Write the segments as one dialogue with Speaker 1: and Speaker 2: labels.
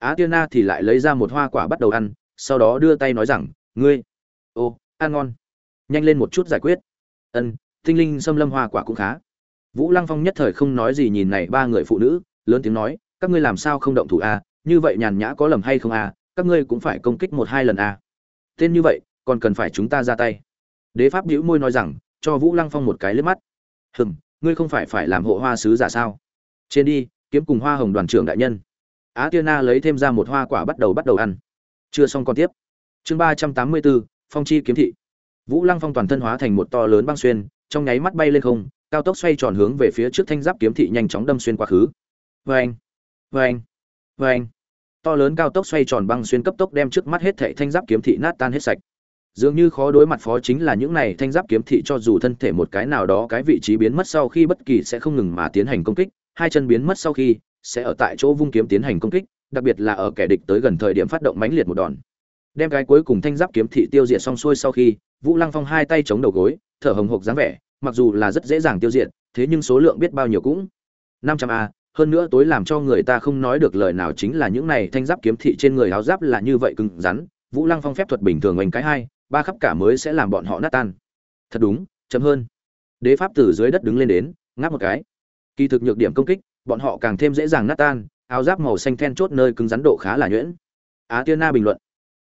Speaker 1: á tiên na thì lại lấy ra một hoa quả bắt đầu ăn, sau đó đưa tay nói rằng, ngươi, ô, ăn ngon. Nhanh lên một chút giải quyết. Ân, tinh linh xâm lâm hoa quả cũng khá. Vũ lăng phong nhất thời không nói gì nhìn này ba người phụ nữ, lớn tiếng nói, các ngươi làm sao không động thủ a à? như vậy nhàn nhã có lầm hay không a à? các ngươi cũng phải công kích một hai lần a à? tên như vậy, còn cần phải chúng ta ra tay. Đế pháp đĩu môi nói rằng, cho vũ lăng phong một cái liếc mắt. Hừm, ngươi không phải phải làm hộ hoa sứ giả sao? Trên đi, kiếm cùng hoa hồng đoàn trưởng đại nhân á tiên na lấy thêm ra một hoa quả bắt đầu bắt đầu ăn. Chưa xong còn tiếp. Chương ba trăm tám mươi bốn, phong chi kiếm thị. Vũ lăng phong toàn thân hóa thành một to lớn băng xuyên, trong nháy mắt bay lên không, cao tốc xoay tròn hướng về phía trước thanh giáp kiếm thị nhanh chóng đâm xuyên quá khứ. Vê anh vê anh vê anh to lớn cao tốc xoay tròn băng xuyên cấp tốc đem trước mắt hết thảy thanh giáp kiếm thị nát tan hết sạch. Dường như khó đối mặt phó chính là những này thanh giáp kiếm thị cho dù thân thể một cái nào đó cái vị trí biến mất sau khi bất kỳ sẽ không ngừng mà tiến hành công kích, hai chân biến mất sau khi sẽ ở tại chỗ vung kiếm tiến hành công kích, đặc biệt là ở kẻ địch tới gần thời điểm phát động mãnh liệt một đòn. Đem cái cuối cùng thanh giáp kiếm thị tiêu diệt xong xuôi sau khi, vũ lăng phong hai tay chống đầu gối, thở hồng hộc dáng vẻ, mặc dù là rất dễ dàng tiêu diệt, thế nhưng số lượng biết bao nhiêu cũng. Năm trăm a, hơn nữa tối làm cho người ta không nói được lời nào chính là những này thanh giáp kiếm thị trên người áo giáp là như vậy cứng rắn, vũ lăng phong phép thuật bình thường oanh cái hai, ba khắp cả mới sẽ làm bọn họ nát tan. Thật đúng, chậm hơn. Đế pháp từ dưới đất đứng lên đến, ngáp một cái. Kỳ thực nhược điểm công kích bọn họ càng thêm dễ dàng nát tan, áo giáp màu xanh then chốt nơi cứng rắn độ khá là nhuyễn. Á tiên na bình luận,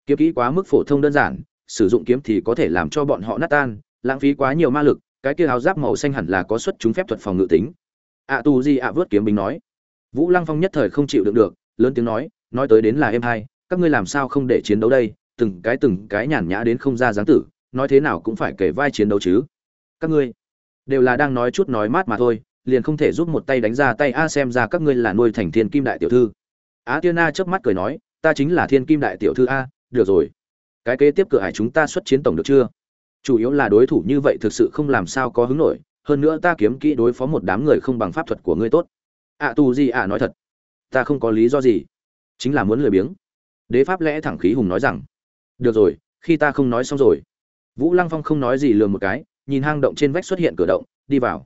Speaker 1: kiếm kỹ quá mức phổ thông đơn giản, sử dụng kiếm thì có thể làm cho bọn họ nát tan, lãng phí quá nhiều ma lực, cái kia áo giáp màu xanh hẳn là có xuất chúng phép thuật phòng ngự tính. Ạ tu di ạ vớt kiếm Bình nói, vũ lăng phong nhất thời không chịu đựng được, lớn tiếng nói nói tới đến là em hai, các ngươi làm sao không để chiến đấu đây, từng cái từng cái nhàn nhã đến không ra dáng tử, nói thế nào cũng phải kể vai chiến đấu chứ. Các ngươi đều là đang nói chút nói mát mà thôi liền không thể giúp một tay đánh ra tay. A xem ra các ngươi là nuôi thành thiên kim đại tiểu thư. Á tiên a chớp mắt cười nói ta chính là thiên kim đại tiểu thư a được rồi. Cái kế tiếp cửa hải chúng ta xuất chiến tổng được chưa? Chủ yếu là đối thủ như vậy thực sự không làm sao có hứng nổi. Hơn nữa ta kiếm kỹ đối phó một đám người không bằng pháp thuật của ngươi tốt. Ạ à, tu gì ạ nói thật ta không có lý do gì. Chính là muốn lười biếng. Đế pháp lẽ thẳng khí hùng nói rằng được rồi khi ta không nói xong rồi. Vũ lăng phong không nói gì lừa một cái nhìn hang động trên vách xuất hiện cửa động đi vào.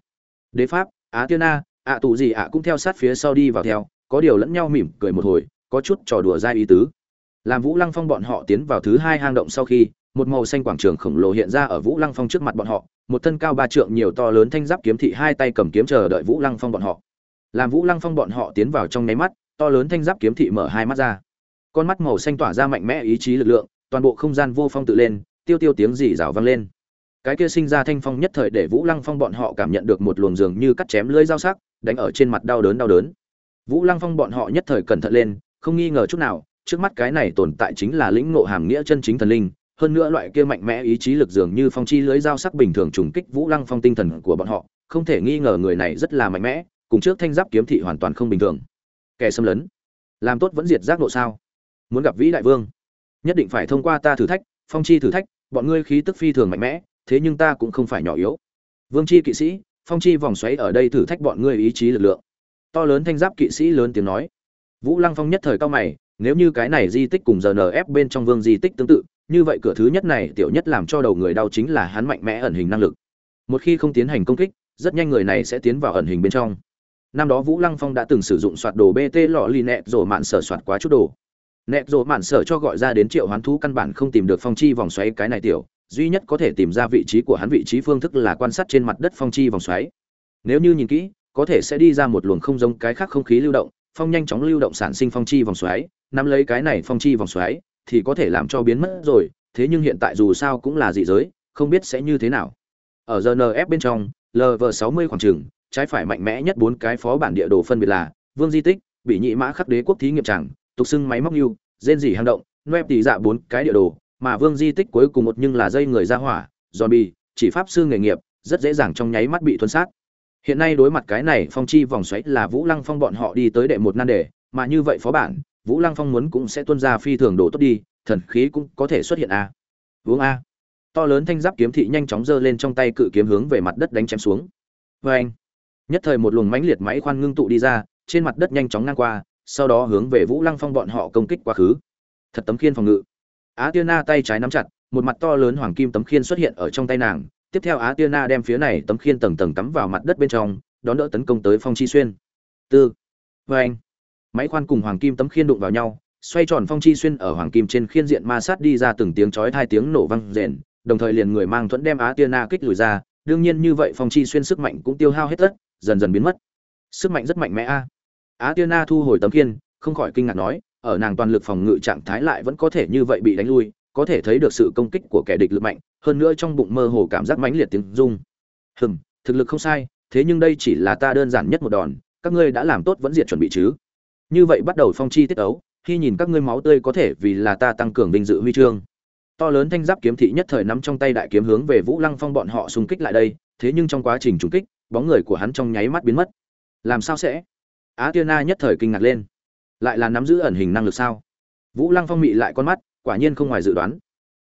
Speaker 1: Đế pháp á tiên a, ạ tù gì ạ cũng theo sát phía sau đi vào theo, có điều lẫn nhau mỉm cười một hồi, có chút trò đùa dai ý tứ. Làm vũ lăng phong bọn họ tiến vào thứ hai hang động sau khi, một màu xanh quảng trường khổng lồ hiện ra ở vũ lăng phong trước mặt bọn họ, một thân cao ba trượng nhiều to lớn thanh giáp kiếm thị hai tay cầm kiếm chờ đợi vũ lăng phong bọn họ. Làm vũ lăng phong bọn họ tiến vào trong nháy mắt, to lớn thanh giáp kiếm thị mở hai mắt ra. Con mắt màu xanh tỏa ra mạnh mẽ ý chí lực lượng, toàn bộ không gian vô phong tự lên, tiêu tiêu tiếng rỉ rào vang lên cái kia sinh ra thanh phong nhất thời để vũ lăng phong bọn họ cảm nhận được một luồng dường như cắt chém lưỡi dao sắc, đánh ở trên mặt đau đớn đau đớn. Vũ lăng phong bọn họ nhất thời cẩn thận lên, không nghi ngờ chút nào, trước mắt cái này tồn tại chính là lĩnh ngộ hàm nghĩa chân chính thần linh, hơn nữa loại kia mạnh mẽ ý chí lực dường như phong chi lưới dao sắc bình thường trùng kích vũ lăng phong tinh thần của bọn họ, không thể nghi ngờ người này rất là mạnh mẽ, cùng trước thanh giáp kiếm thị hoàn toàn không bình thường. Kẻ xâm lấn, làm tốt vẫn diệt giác độ sao? Muốn gặp vĩ đại vương, nhất định phải thông qua ta thử thách, phong chi thử thách, bọn ngươi khí tức phi thường mạnh mẽ thế nhưng ta cũng không phải nhỏ yếu. Vương chi kỵ sĩ, phong chi vòng xoáy ở đây thử thách bọn ngươi ý chí lực lượng. To lớn thanh giáp kỵ sĩ lớn tiếng nói. Vũ lăng phong nhất thời cao mày, nếu như cái này di tích cùng rnf bên trong vương di tích tương tự, như vậy cửa thứ nhất này tiểu nhất làm cho đầu người đau chính là hắn mạnh mẽ ẩn hình năng lực. Một khi không tiến hành công kích, rất nhanh người này sẽ tiến vào ẩn hình bên trong. Năm đó vũ lăng phong đã từng sử dụng soạt đồ bt lọ lì nẹt rồi mạn sở soạt quá chút đồ. Nẹt rồi mạn sở cho gọi ra đến triệu hoán thú căn bản không tìm được phong chi vòng xoáy cái này tiểu duy nhất có thể tìm ra vị trí của hắn vị trí phương thức là quan sát trên mặt đất phong chi vòng xoáy. Nếu như nhìn kỹ, có thể sẽ đi ra một luồng không giống cái khác không khí lưu động, phong nhanh chóng lưu động sản sinh phong chi vòng xoáy, nắm lấy cái này phong chi vòng xoáy thì có thể làm cho biến mất rồi, thế nhưng hiện tại dù sao cũng là dị giới, không biết sẽ như thế nào. Ở rnf bên trong lv 60 khoảng trường, trái phải mạnh mẽ nhất bốn cái phó bản địa đồ phân biệt là vương di tích bị nhị mã khắc đế quốc thí nghiệm chẳng tục xưng máy móc yêu rên dỉ hang động web tỷ dạ bốn cái địa đồ mà vương di tích cuối cùng một nhưng là dây người ra hỏa, zombie, chỉ pháp sư nghề nghiệp, rất dễ dàng trong nháy mắt bị thuần sát. Hiện nay đối mặt cái này phong chi vòng xoáy là vũ lăng phong bọn họ đi tới đệ một nan đề, mà như vậy phó bản, vũ lăng phong muốn cũng sẽ tuân ra phi thường đồ tốt đi, thần khí cũng có thể xuất hiện a. Uống a. To lớn thanh giáp kiếm thị nhanh chóng giơ lên trong tay cự kiếm hướng về mặt đất đánh chém xuống. Vê anh nhất thời một luồng mãnh liệt máy khoan ngưng tụ đi ra, trên mặt đất nhanh chóng ngang qua, sau đó hướng về vũ lăng phong bọn họ công kích quá khứ. Thật tấm khiên phòng ngự á tiên na tay trái nắm chặt, một mặt to lớn hoàng kim tấm khiên xuất hiện ở trong tay nàng. Tiếp theo á tiên na đem phía này tấm khiên tầng tầng cắm vào mặt đất bên trong, đón đỡ tấn công tới phong chi xuyên. Tư. Vê anh. Máy khoan cùng hoàng kim tấm khiên đụng vào nhau, xoay tròn phong chi xuyên ở hoàng kim trên khiên diện ma sát đi ra từng tiếng chói hai tiếng nổ vang rền, đồng thời liền người mang thuẫn đem á tia na kích lùi ra. Đương nhiên như vậy phong chi xuyên sức mạnh cũng tiêu hao hết tất, dần dần biến mất. Sức mạnh rất mạnh mẽ a. Á tia na thu hồi tấm khiên, không khỏi kinh ngạc nói ở nàng toàn lực phòng ngự trạng thái lại vẫn có thể như vậy bị đánh lui, có thể thấy được sự công kích của kẻ địch lực mạnh, hơn nữa trong bụng mơ hồ cảm giác mãnh liệt tiếng rung. Hừm, thực lực không sai, thế nhưng đây chỉ là ta đơn giản nhất một đòn, các ngươi đã làm tốt vẫn diệt chuẩn bị chứ? Như vậy bắt đầu phong chi tiết ấu, khi nhìn các ngươi máu tươi có thể vì là ta tăng cường vinh dự huy chương. To lớn thanh giáp kiếm thị nhất thời nắm trong tay đại kiếm hướng về vũ lăng phong bọn họ xung kích lại đây, thế nhưng trong quá trình trúng kích, bóng người của hắn trong nháy mắt biến mất. Làm sao sẽ? Á tiên na nhất thời kinh ngạc lên lại là nắm giữ ẩn hình năng lực sao? Vũ lăng phong mị lại con mắt, quả nhiên không ngoài dự đoán.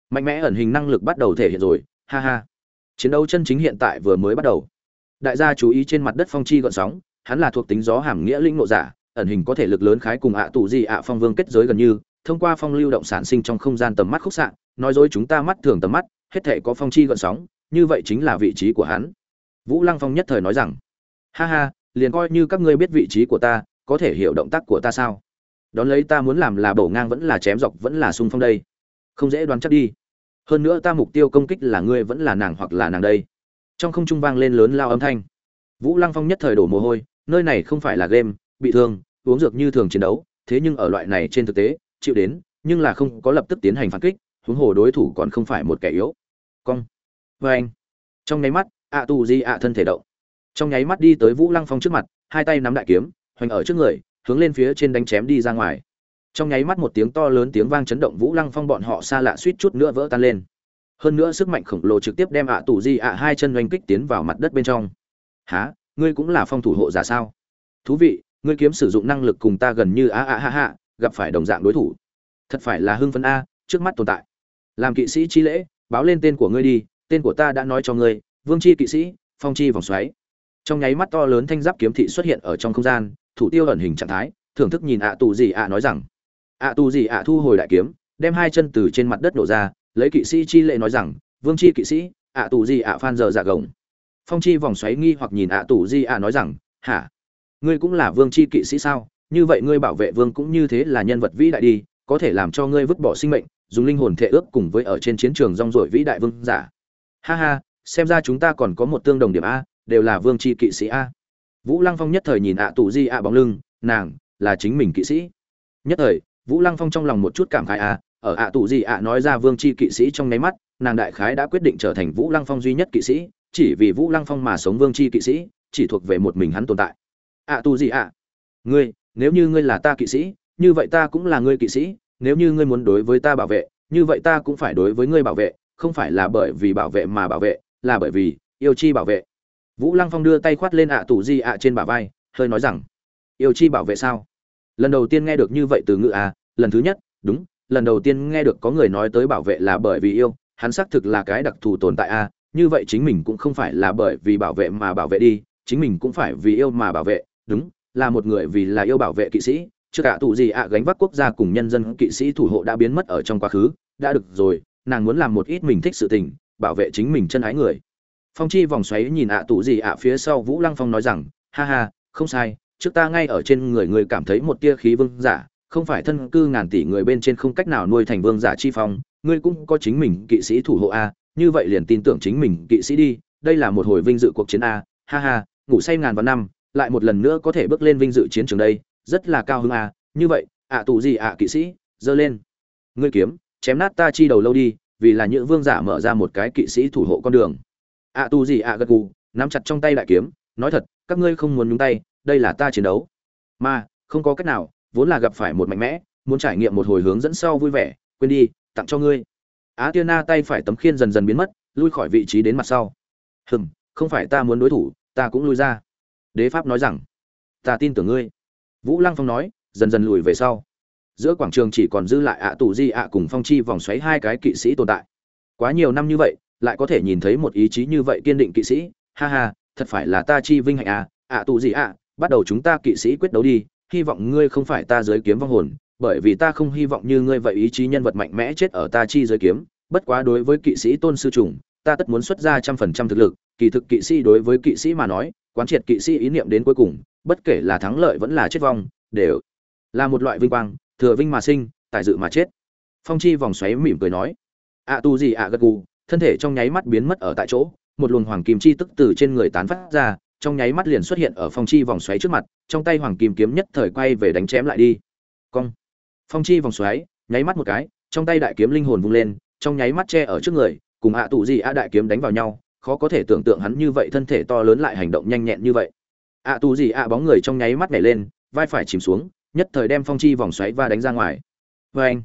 Speaker 1: Mạnh mẽ ẩn hình năng lực bắt đầu thể hiện rồi, ha ha. Chiến đấu chân chính hiện tại vừa mới bắt đầu. Đại gia chú ý trên mặt đất phong chi gợn sóng, hắn là thuộc tính gió hàm nghĩa linh nộ giả, ẩn hình có thể lực lớn khái cùng ạ tù gì ạ phong vương kết giới gần như, thông qua phong lưu động sản sinh trong không gian tầm mắt khúc xạ, nói dối chúng ta mắt thường tầm mắt, hết thể có phong chi gợn sóng, như vậy chính là vị trí của hắn. Vũ lăng phong nhất thời nói rằng, ha ha, liền coi như các ngươi biết vị trí của ta, có thể hiểu động tác của ta sao? Đón lấy ta muốn làm là bổ ngang vẫn là chém dọc vẫn là xung phong đây. Không dễ đoán chắc đi. Hơn nữa ta mục tiêu công kích là ngươi vẫn là nàng hoặc là nàng đây. Trong không trung vang lên lớn lao âm thanh. Vũ lăng phong nhất thời đổ mồ hôi, nơi này không phải là game, bị thương, uống dược như thường chiến đấu, thế nhưng ở loại này trên thực tế, chịu đến, nhưng là không có lập tức tiến hành phản kích, huống hồ đối thủ còn không phải một kẻ yếu. Cong. Vê anh. Trong nháy mắt ạ tù di ạ thân thể động. Trong nháy mắt đi tới vũ lăng phong trước mặt, hai tay nắm đại kiếm, hoành ở trước người hướng lên phía trên đánh chém đi ra ngoài. Trong nháy mắt một tiếng to lớn tiếng vang chấn động vũ lăng phong bọn họ xa lạ suýt chút nữa vỡ tan lên. Hơn nữa sức mạnh khổng lồ trực tiếp đem ạ tù di ạ hai chân oanh kích tiến vào mặt đất bên trong. Há ngươi cũng là phong thủ hộ giả sao? Thú vị, ngươi kiếm sử dụng năng lực cùng ta gần như a a ha ha, gặp phải đồng dạng đối thủ. Thật phải là hưng phấn a, trước mắt tồn tại. Làm kỵ sĩ chi lễ, báo lên tên của ngươi đi, tên của ta đã nói cho ngươi, vương chi kỵ sĩ, phong chi vòng xoáy. Trong nháy mắt to lớn thanh giáp kiếm thị xuất hiện ở trong không gian thủ tiêu ẩn hình trạng thái, thưởng thức nhìn ạ tù gì ạ nói rằng. Ạ tù gì ạ thu hồi đại kiếm, đem hai chân từ trên mặt đất nổ ra, lấy kỵ sĩ chi lệ nói rằng, vương chi kỵ sĩ ạ tù gì ạ phan giờ dạ gồng. Phong chi vòng xoáy nghi hoặc nhìn ạ tù gì ạ nói rằng, hả? Ngươi cũng là vương chi kỵ sĩ sao? Như vậy ngươi bảo vệ vương cũng như thế là nhân vật vĩ đại đi, có thể làm cho ngươi vứt bỏ sinh mệnh, dùng linh hồn thể ước cùng với ở trên chiến trường rong rổi vĩ đại vương giả. Ha ha, xem ra chúng ta còn có một tương đồng điểm a, đều là vương chi kỵ sĩ a vũ lăng phong nhất thời nhìn ạ tù di ạ bóng lưng, nàng là chính mình kỵ sĩ nhất thời, vũ lăng phong trong lòng một chút cảm khái ạ. ở ạ tù di ạ nói ra vương chi kỵ sĩ trong nháy mắt, nàng đại khái đã quyết định trở thành vũ lăng phong duy nhất kỵ sĩ, chỉ vì vũ lăng phong mà sống vương chi kỵ sĩ, chỉ thuộc về một mình hắn tồn tại ạ tù Di ạ, ngươi, nếu như ngươi là ta kỵ sĩ, như vậy ta cũng là ngươi kỵ sĩ, nếu như ngươi muốn đối với ta bảo vệ, như vậy ta cũng phải đối với ngươi bảo vệ, không phải là bởi vì bảo vệ mà bảo vệ, là bởi vì yêu chi bảo vệ vũ lăng phong đưa tay khoát lên ạ tù di ạ trên bả vai, hơi nói rằng, yêu chi bảo vệ sao? Lần đầu tiên nghe được như vậy từ ngữ à lần thứ nhất, đúng, lần đầu tiên nghe được có người nói tới bảo vệ là bởi vì yêu, hắn xác thực là cái đặc thù tồn tại à như vậy chính mình cũng không phải là bởi vì bảo vệ mà bảo vệ đi, chính mình cũng phải vì yêu mà bảo vệ, đúng, là một người vì là yêu bảo vệ kỵ sĩ. Chứ cả tụ gì ạ gánh vác quốc gia cùng nhân dân, kỵ sĩ thủ hộ đã biến mất ở trong quá khứ, đã được rồi, nàng muốn làm một ít mình thích sự tình, bảo vệ chính mình chân ái người phong chi vòng xoáy nhìn ạ tụ gì ạ phía sau vũ lăng phong nói rằng, ha ha, không sai, trước ta ngay ở trên người người cảm thấy một tia khí vương giả, không phải thân cư ngàn tỷ người bên trên không cách nào nuôi thành vương giả chi phong, ngươi cũng có chính mình kỵ sĩ thủ hộ a, như vậy liền tin tưởng chính mình kỵ sĩ đi, đây là một hồi vinh dự cuộc chiến a, ha ha, ngủ say ngàn vạn năm, lại một lần nữa có thể bước lên vinh dự chiến trường đây, rất là cao hứng à như vậy, ạ tù gì ạ kỵ sĩ, giơ lên. Ngươi kiếm, chém nát ta chi đầu lâu đi, vì là những vương giả mở ra một cái kỵ sĩ thủ hộ con đường ạ tù gì ạ gật gù, nắm chặt trong tay đại kiếm, nói thật, các ngươi không muốn nhúng tay, đây là ta chiến đấu. Mà, không có cách nào, vốn là gặp phải một mạnh mẽ, muốn trải nghiệm một hồi hướng dẫn sau vui vẻ, quên đi, tặng cho ngươi. Á tiên na tay phải tấm khiên dần dần biến mất, lui khỏi vị trí đến mặt sau. Hừm, không phải ta muốn đối thủ, ta cũng lui ra. Đế pháp nói rằng, ta tin tưởng ngươi. Vũ lăng phong nói, dần dần lùi về sau. Giữa quảng trường chỉ còn dư lại ạ tù di ạ cùng phong chi vòng xoáy hai cái kỵ sĩ tồn tại. Quá nhiều năm như vậy lại có thể nhìn thấy một ý chí như vậy kiên định kỵ sĩ. Ha ha, thật phải là ta chi vinh hạnh à ạ tù gì ạ, bắt đầu chúng ta kỵ sĩ quyết đấu đi, hy vọng ngươi không phải ta giới kiếm vong hồn, bởi vì ta không hy vọng như ngươi vậy ý chí nhân vật mạnh mẽ chết ở ta chi giới kiếm. Bất quá đối với kỵ sĩ tôn sư trùng, ta tất muốn xuất ra trăm phần trăm thực lực, kỳ thực kỵ sĩ đối với kỵ sĩ mà nói, quán triệt kỵ sĩ ý niệm đến cuối cùng, bất kể là thắng lợi vẫn là chết vong, đều là một loại vinh quang, thừa vinh mà sinh, tài dự mà chết. Phong chi vòng xoáy mỉm cười nói, ạ tu gì ạ gật gù thân thể trong nháy mắt biến mất ở tại chỗ, một luồng hoàng kim chi tức từ trên người tán phát ra, trong nháy mắt liền xuất hiện ở phong chi vòng xoáy trước mặt, trong tay hoàng kim kiếm nhất thời quay về đánh chém lại đi. Cong. Phong chi vòng xoáy, nháy mắt một cái, trong tay đại kiếm linh hồn vung lên, trong nháy mắt che ở trước người, cùng ạ tù gì ạ đại kiếm đánh vào nhau, khó có thể tưởng tượng hắn như vậy thân thể to lớn lại hành động nhanh nhẹn như vậy. Ạ tù gì ạ bóng người trong nháy mắt nhảy lên, vai phải chìm xuống, nhất thời đem phong chi vòng xoáy và đánh ra ngoài. Vê anh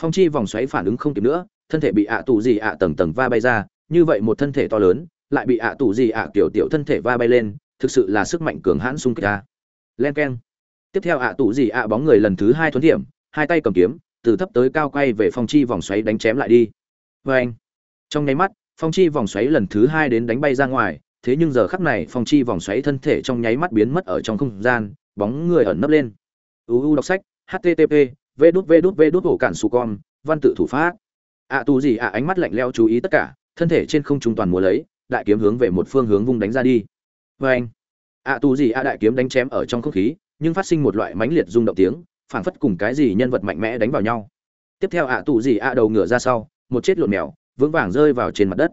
Speaker 1: phong chi vòng xoáy phản ứng không kịp nữa thân thể bị ạ tù gì ạ tầng tầng va bay ra, như vậy một thân thể to lớn, lại bị ạ tù gì ạ tiểu tiểu thân thể va bay lên, thực sự là sức mạnh cường hãn xung kích ra len keng. Tiếp theo ạ tù gì ạ bóng người lần thứ hai thuấn điểm, hai tay cầm kiếm, từ thấp tới cao quay về phong chi vòng xoáy đánh chém lại đi. Vê anh. Trong nháy mắt, phong chi vòng xoáy lần thứ hai đến đánh bay ra ngoài, thế nhưng giờ khắc này phong chi vòng xoáy thân thể trong nháy mắt biến mất ở trong không gian, bóng người ẩn nấp lên. Uu đọc sách http v đút v đút v đút hổ cản su con, văn tự thủ pháp ạ tù gì ạ, ánh mắt lạnh leo chú ý tất cả, thân thể trên không trung toàn mùa lấy, đại kiếm hướng về một phương hướng vung đánh ra đi. Vê anh, ạ tù gì ạ, đại kiếm đánh chém ở trong không khí, nhưng phát sinh một loại mãnh liệt rung động tiếng, phảng phất cùng cái gì nhân vật mạnh mẽ đánh vào nhau. Tiếp theo ạ tù gì ạ, đầu ngửa ra sau, một chết lộn mèo, vững vàng rơi vào trên mặt đất.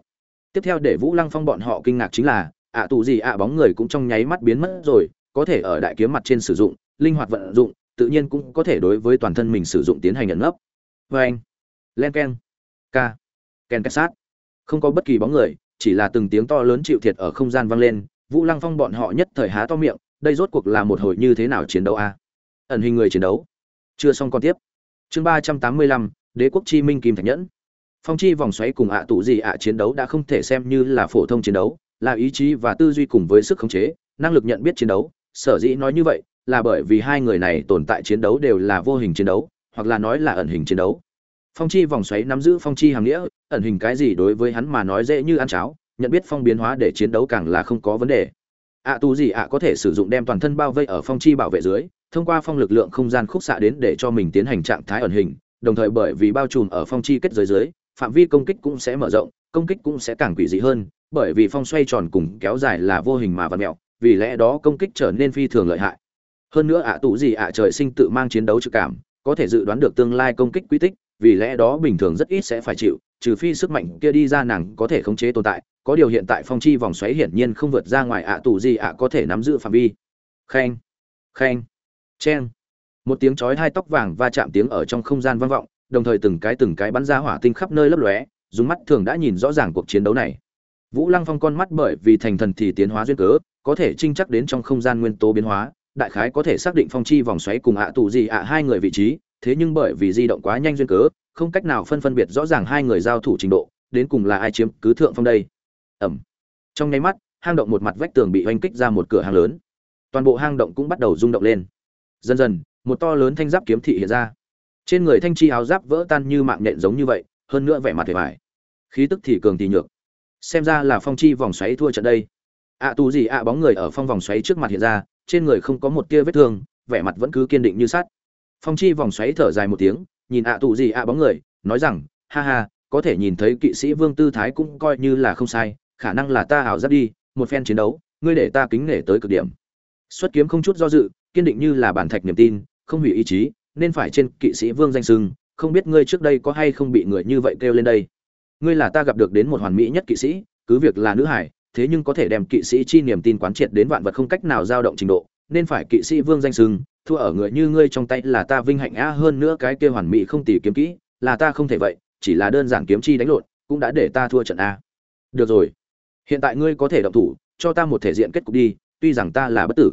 Speaker 1: Tiếp theo để vũ lăng phong bọn họ kinh ngạc chính là, ạ tù gì ạ, bóng người cũng trong nháy mắt biến mất rồi, có thể ở đại kiếm mặt trên sử dụng, linh hoạt vận dụng, tự nhiên cũng có thể đối với toàn thân mình sử dụng tiến hành nhận nấp. Vê anh, len ken ca. Kèn két sát. Không có bất kỳ bóng người, chỉ là từng tiếng to lớn chịu thiệt ở không gian vang lên, vũ lăng phong bọn họ nhất thời há to miệng, đây rốt cuộc là một hồi như thế nào chiến đấu a? Ẩn hình người chiến đấu. Chưa xong còn tiếp. Chương ba trăm tám mươi lăm, đế quốc chi minh kim thạch nhẫn. Phong chi vòng xoáy cùng ạ tụ gì ạ chiến đấu đã không thể xem như là phổ thông chiến đấu, là ý chí và tư duy cùng với sức khống chế, năng lực nhận biết chiến đấu. Sở dĩ nói như vậy là bởi vì hai người này tồn tại chiến đấu đều là vô hình chiến đấu, hoặc là nói là ẩn hình chiến đấu phong chi vòng xoáy nắm giữ phong chi hàng nghĩa, ẩn hình cái gì đối với hắn mà nói dễ như ăn cháo, nhận biết phong biến hóa để chiến đấu càng là không có vấn đề. Ạ tù gì ạ có thể sử dụng đem toàn thân bao vây ở phong chi bảo vệ dưới, thông qua phong lực lượng không gian khúc xạ đến để cho mình tiến hành trạng thái ẩn hình, đồng thời bởi vì bao trùm ở phong chi kết giới dưới, phạm vi công kích cũng sẽ mở rộng, công kích cũng sẽ càng quỷ dị hơn, bởi vì phong xoay tròn cùng kéo dài là vô hình mà vật mẹo, vì lẽ đó công kích trở nên phi thường lợi hại. Hơn nữa ạ tụ gì ạ trời sinh tự mang chiến đấu trực cảm, có thể dự đoán được tương lai công kích quy tích vì lẽ đó bình thường rất ít sẽ phải chịu, trừ phi sức mạnh kia đi ra nàng có thể khống chế tồn tại, có điều hiện tại phong chi vòng xoáy hiển nhiên không vượt ra ngoài ạ tù gì ạ có thể nắm giữ phạm vi. Khen khen chen một tiếng chói hai tóc vàng va chạm tiếng ở trong không gian vang vọng, đồng thời từng cái từng cái bắn ra hỏa tinh khắp nơi lấp lóe, dùng mắt thường đã nhìn rõ ràng cuộc chiến đấu này. Vũ lăng phong con mắt bởi vì thành thần thì tiến hóa duyên cớ, có thể trinh chắc đến trong không gian nguyên tố biến hóa, đại khái có thể xác định phong chi vòng xoáy cùng ạ tù gì ạ hai người vị trí thế nhưng bởi vì di động quá nhanh duyên cớ không cách nào phân phân biệt rõ ràng hai người giao thủ trình độ đến cùng là ai chiếm cứ thượng phong đây. Ẩm. Trong nháy mắt hang động một mặt vách tường bị oanh kích ra một cửa hàng lớn. Toàn bộ hang động cũng bắt đầu rung động lên. Dần dần một to lớn thanh giáp kiếm thị hiện ra. Trên người thanh chi áo giáp vỡ tan như mạng nhện giống như vậy hơn nữa vẻ mặt vẻ vải khí tức thì cường thì nhược. Xem ra là phong chi vòng xoáy thua trận đây. Ạ à, tù gì ạ bóng người ở phong vòng xoáy trước mặt hiện ra trên người không có một tia vết thương vẻ mặt vẫn cứ kiên định như sắt phong chi vòng xoáy thở dài một tiếng, nhìn ạ à tù gì ạ bóng người, nói rằng, ha ha, có thể nhìn thấy kỵ sĩ vương tư thái cũng coi như là không sai, khả năng là ta ảo giáp đi, một phen chiến đấu, ngươi để ta kính nể tới cực điểm. Xuất kiếm không chút do dự, kiên định như là bản thạch niềm tin, không hủy ý chí, nên phải trên kỵ sĩ vương danh sưng, không biết ngươi trước đây có hay không bị người như vậy kêu lên đây. Ngươi là ta gặp được đến một hoàn mỹ nhất kỵ sĩ, cứ việc là nữ hải, thế nhưng có thể đem kỵ sĩ chi niềm tin quán triệt đến vạn vật không cách nào dao động trình độ nên phải kỵ sĩ vương danh sừng thua ở người như ngươi trong tay là ta vinh hạnh a hơn nữa cái kia hoàn mỹ không tỉ kiếm kỹ, là ta không thể vậy, chỉ là đơn giản kiếm chi đánh lộn, cũng đã để ta thua trận a. Được rồi. Hiện tại ngươi có thể động thủ, cho ta một thể diện kết cục đi, tuy rằng ta là bất tử.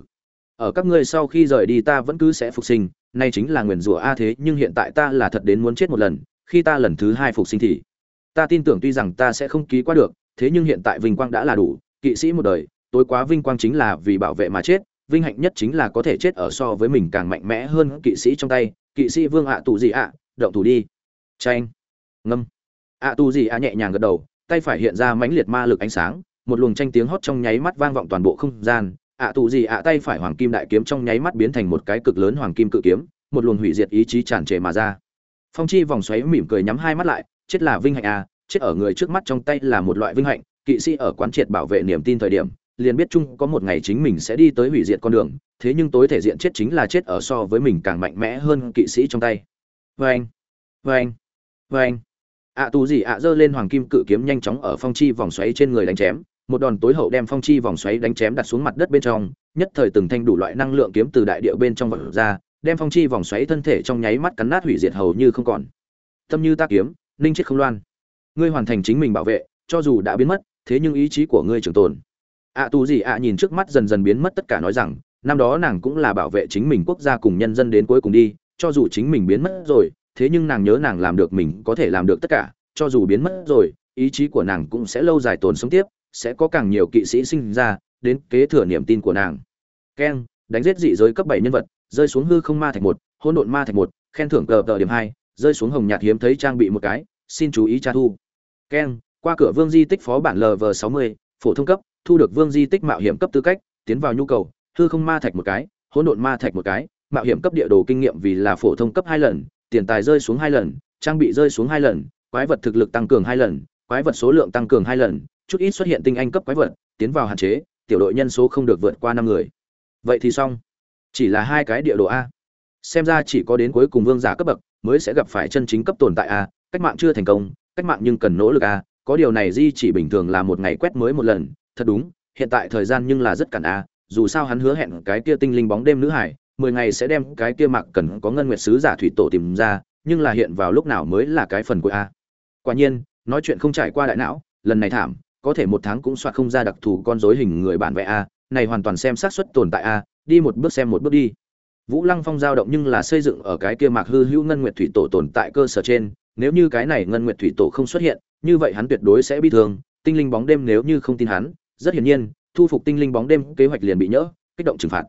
Speaker 1: Ở các ngươi sau khi rời đi ta vẫn cứ sẽ phục sinh, nay chính là nguyền rủa a thế, nhưng hiện tại ta là thật đến muốn chết một lần, khi ta lần thứ hai phục sinh thì, ta tin tưởng tuy rằng ta sẽ không ký qua được, thế nhưng hiện tại vinh quang đã là đủ, kỵ sĩ một đời, tối quá vinh quang chính là vì bảo vệ mà chết vinh hạnh nhất chính là có thể chết ở so với mình càng mạnh mẽ hơn kỵ sĩ trong tay, kỵ sĩ vương ạ à tù gì ạ động thủ đi. Tranh ngâm. Ạ à tù gì ạ nhẹ nhàng gật đầu, tay phải hiện ra mãnh liệt ma lực ánh sáng, một luồng tranh tiếng hót trong nháy mắt vang vọng toàn bộ không gian. Ạ tù gì ạ tay phải hoàng kim đại kiếm trong nháy mắt biến thành một cái cực lớn hoàng kim cự kiếm, một luồng hủy diệt ý chí tràn trề mà ra. Phong chi vòng xoáy mỉm cười nhắm hai mắt lại, chết là vinh hạnh à chết ở người trước mắt trong tay là một loại vinh hạnh, kỵ sĩ ở quán triệt bảo vệ niềm tin thời điểm liền biết chung có một ngày chính mình sẽ đi tới hủy diệt con đường, thế nhưng tối thể diện chết chính là chết ở so với mình càng mạnh mẽ hơn kỵ sĩ trong tay. Vê anh vê anh vê anh ạ tù gì ạ giơ lên hoàng kim cự kiếm nhanh chóng ở phong chi vòng xoáy trên người đánh chém, một đòn tối hậu đem phong chi vòng xoáy đánh chém đặt xuống mặt đất bên trong, nhất thời từng thanh đủ loại năng lượng kiếm từ đại địa bên trong vật ra, đem phong chi vòng xoáy thân thể trong nháy mắt cắn nát hủy diệt hầu như không còn. Tâm như ta kiếm, ninh chết không loan. Ngươi hoàn thành chính mình bảo vệ, cho dù đã biến mất, thế nhưng ý chí của ngươi trường tồn ạ tù gì ạ nhìn trước mắt dần dần biến mất tất cả nói rằng, năm đó nàng cũng là bảo vệ chính mình quốc gia cùng nhân dân đến cuối cùng đi, cho dù chính mình biến mất rồi, thế nhưng nàng nhớ nàng làm được mình có thể làm được tất cả, cho dù biến mất rồi, ý chí của nàng cũng sẽ lâu dài tồn sống tiếp, sẽ có càng nhiều kỵ sĩ sinh ra, đến kế thừa niềm tin của nàng. Keng đánh giết dị giới cấp bảy nhân vật, rơi xuống hư không ma thạch một, hỗn độn ma thạch một, khen thưởng cờ tờ điểm hai, rơi xuống hồng nhạt hiếm thấy trang bị một cái, xin chú ý tra thu. Keng qua cửa vương di tích phó bản lv sáu mươi, phổ thông cấp thu được vương di tích mạo hiểm cấp tư cách, tiến vào nhu cầu, hư không ma thạch một cái, hỗn độn ma thạch một cái, mạo hiểm cấp địa đồ kinh nghiệm vì là phổ thông cấp hai lần, tiền tài rơi xuống hai lần, trang bị rơi xuống hai lần, quái vật thực lực tăng cường hai lần, quái vật số lượng tăng cường hai lần, chút ít xuất hiện tinh anh cấp quái vật, tiến vào hạn chế, tiểu đội nhân số không được vượt qua năm người. Vậy thì xong. Chỉ là hai cái địa đồ a. Xem ra chỉ có đến cuối cùng vương giả cấp bậc mới sẽ gặp phải chân chính cấp tồn tại a, cách mạng chưa thành công, cách mạng nhưng cần nỗ lực a, có điều này di chỉ bình thường là một ngày quét mới một lần thật đúng, hiện tại thời gian nhưng là rất cản a, dù sao hắn hứa hẹn cái kia tinh linh bóng đêm nữ hải, mười ngày sẽ đem cái kia mặc cần có ngân nguyệt sứ giả thủy tổ tìm ra, nhưng là hiện vào lúc nào mới là cái phần của a. Quả nhiên, nói chuyện không trải qua đại não, lần này thảm, có thể một tháng cũng soạt không ra đặc thù con rối hình người bản vẽ a, này hoàn toàn xem xác suất tồn tại a, đi một bước xem một bước đi. Vũ lăng phong giao động nhưng là xây dựng ở cái kia mạc hư hữu ngân nguyệt thủy tổ tồn tại cơ sở trên, nếu như cái này ngân nguyệt thủy tổ không xuất hiện, như vậy hắn tuyệt đối sẽ bị thương, tinh linh bóng đêm nếu như không tin hắn rất hiển nhiên, thu phục tinh linh bóng đêm kế hoạch liền bị nhỡ, kích động trừng phạt.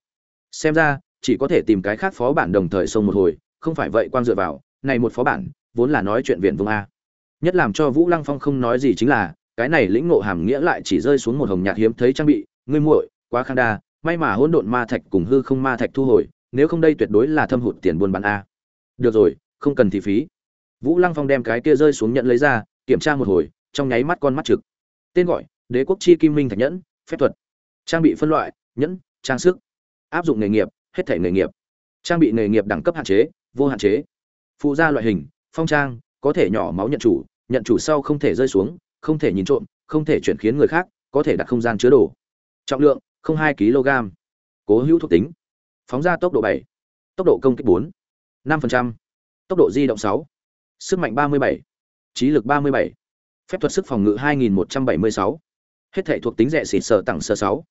Speaker 1: Xem ra, chỉ có thể tìm cái khác phó bản đồng thời xông một hồi, không phải vậy quang dựa vào, này một phó bản, vốn là nói chuyện viện vương a. Nhất làm cho vũ lăng phong không nói gì chính là, cái này lĩnh ngộ hàm nghĩa lại chỉ rơi xuống một hồng nhạt hiếm thấy trang bị, ngươi muội, quá khang đa, may mà hỗn độn ma thạch cùng hư không ma thạch thu hồi, nếu không đây tuyệt đối là thâm hụt tiền buôn bán a. Được rồi, không cần thì phí. Vũ lăng phong đem cái kia rơi xuống nhận lấy ra, kiểm tra một hồi, trong nháy mắt con mắt trực. Tên gọi đế quốc chi kim minh thạch nhẫn, phép thuật, trang bị phân loại, nhẫn, trang sức, áp dụng nghề nghiệp, hết thể nghề nghiệp. Trang bị nghề nghiệp đẳng cấp hạn chế, vô hạn chế. Phụ gia loại hình, phong trang, có thể nhỏ máu nhận chủ nhận chủ sau không thể rơi xuống, không thể nhìn trộm, không thể chuyển khiến người khác, có thể đặt không gian chứa đồ. Trọng lượng, không hai kg. Cố hữu thuộc tính. Phóng ra tốc độ bảy, tốc độ công kích bốn, năm tốc độ di động sáu, sức mạnh ba mươi bảy, trí lực ba mươi bảy. Phép thuật sức phòng ngự hai nghìn một trăm bảy mươi sáu hết thể thuộc tính rẻ xịt sở tặng sơ sáu.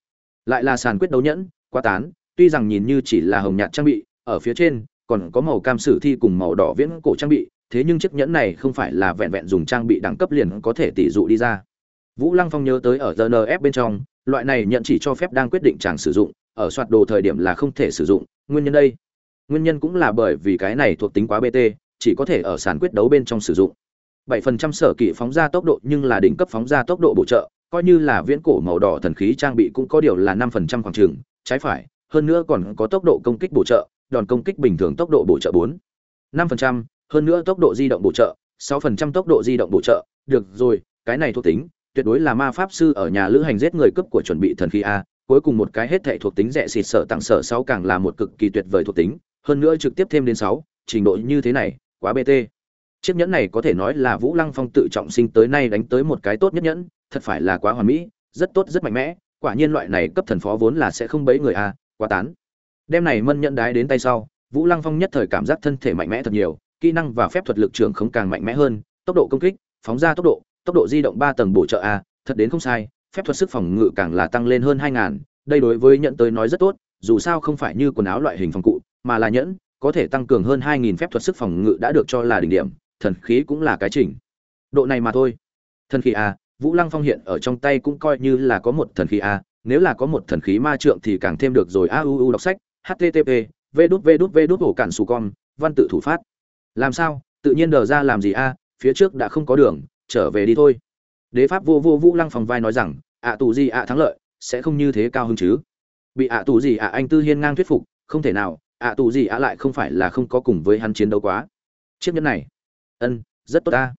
Speaker 1: Lại là sàn quyết đấu nhẫn, quá tán, tuy rằng nhìn như chỉ là hồng nhạt trang bị, ở phía trên còn có màu cam sử thi cùng màu đỏ viễn cổ trang bị, thế nhưng chiếc nhẫn này không phải là vẹn vẹn dùng trang bị đẳng cấp liền có thể tỷ dụ đi ra. Vũ lăng phong nhớ tới ở rnf bên trong, loại này nhận chỉ cho phép đang quyết định chàng sử dụng, ở soạt đồ thời điểm là không thể sử dụng, nguyên nhân đây. Nguyên nhân cũng là bởi vì cái này thuộc tính quá bt chỉ có thể ở sàn quyết đấu bên trong sử dụng. 7% sở kỵ phóng ra tốc độ nhưng là đỉnh cấp phóng ra tốc độ bổ trợ coi như là viễn cổ màu đỏ thần khí trang bị cũng có điều là 5% khoảng trường trái phải hơn nữa còn có tốc độ công kích bổ trợ đòn công kích bình thường tốc độ bổ trợ 4. 5%, hơn nữa tốc độ di động bổ trợ 6% tốc độ di động bổ trợ được rồi cái này thuộc tính tuyệt đối là ma pháp sư ở nhà lữ hành giết người cấp của chuẩn bị thần khí a cuối cùng một cái hết thệ thuộc tính rẻ xịt sở tặng sở sáu càng là một cực kỳ tuyệt vời thuộc tính hơn nữa trực tiếp thêm đến sáu trình độ như thế này quá bt chiếc nhẫn này có thể nói là vũ lăng phong tự trọng sinh tới nay đánh tới một cái tốt nhất nhẫn thật phải là quá hoàn mỹ, rất tốt, rất mạnh mẽ, quả nhiên loại này cấp thần phó vốn là sẽ không bấy người a quá tán. Đem này mân nhẫn đái đến tay sau, vũ lăng phong nhất thời cảm giác thân thể mạnh mẽ thật nhiều, kỹ năng và phép thuật lực trường không càng mạnh mẽ hơn, tốc độ công kích, phóng ra tốc độ tốc độ di động ba tầng bổ trợ a thật đến không sai, phép thuật sức phòng ngự càng là tăng lên hơn hai ngàn, đây đối với nhận tới nói rất tốt, dù sao không phải như quần áo loại hình phòng cụ, mà là nhẫn, có thể tăng cường hơn hai nghìn phép thuật sức phòng ngự đã được cho là đỉnh điểm, thần khí cũng là cái chỉnh. Độ này mà thôi. Thần khí a vũ lăng phong hiện ở trong tay cũng coi như là có một thần khí a, nếu là có một thần khí ma trượng thì càng thêm được rồi. A u u đọc sách http v đút v đút v đút ổ cản xù con, văn tự thủ phát. Làm sao? Tự nhiên đờ ra làm gì a? Phía trước đã không có đường, trở về đi thôi. Đế pháp vô vô vũ lăng Phong vai nói rằng ạ tù gì ạ thắng lợi, sẽ không như thế cao hơn chứ? Bị ạ tù gì ạ anh tư hiên ngang thuyết phục, không thể nào ạ tù gì ạ lại không phải là không có cùng với hắn chiến đấu quá. Chiếc nhẫn này, ân, rất tốt ta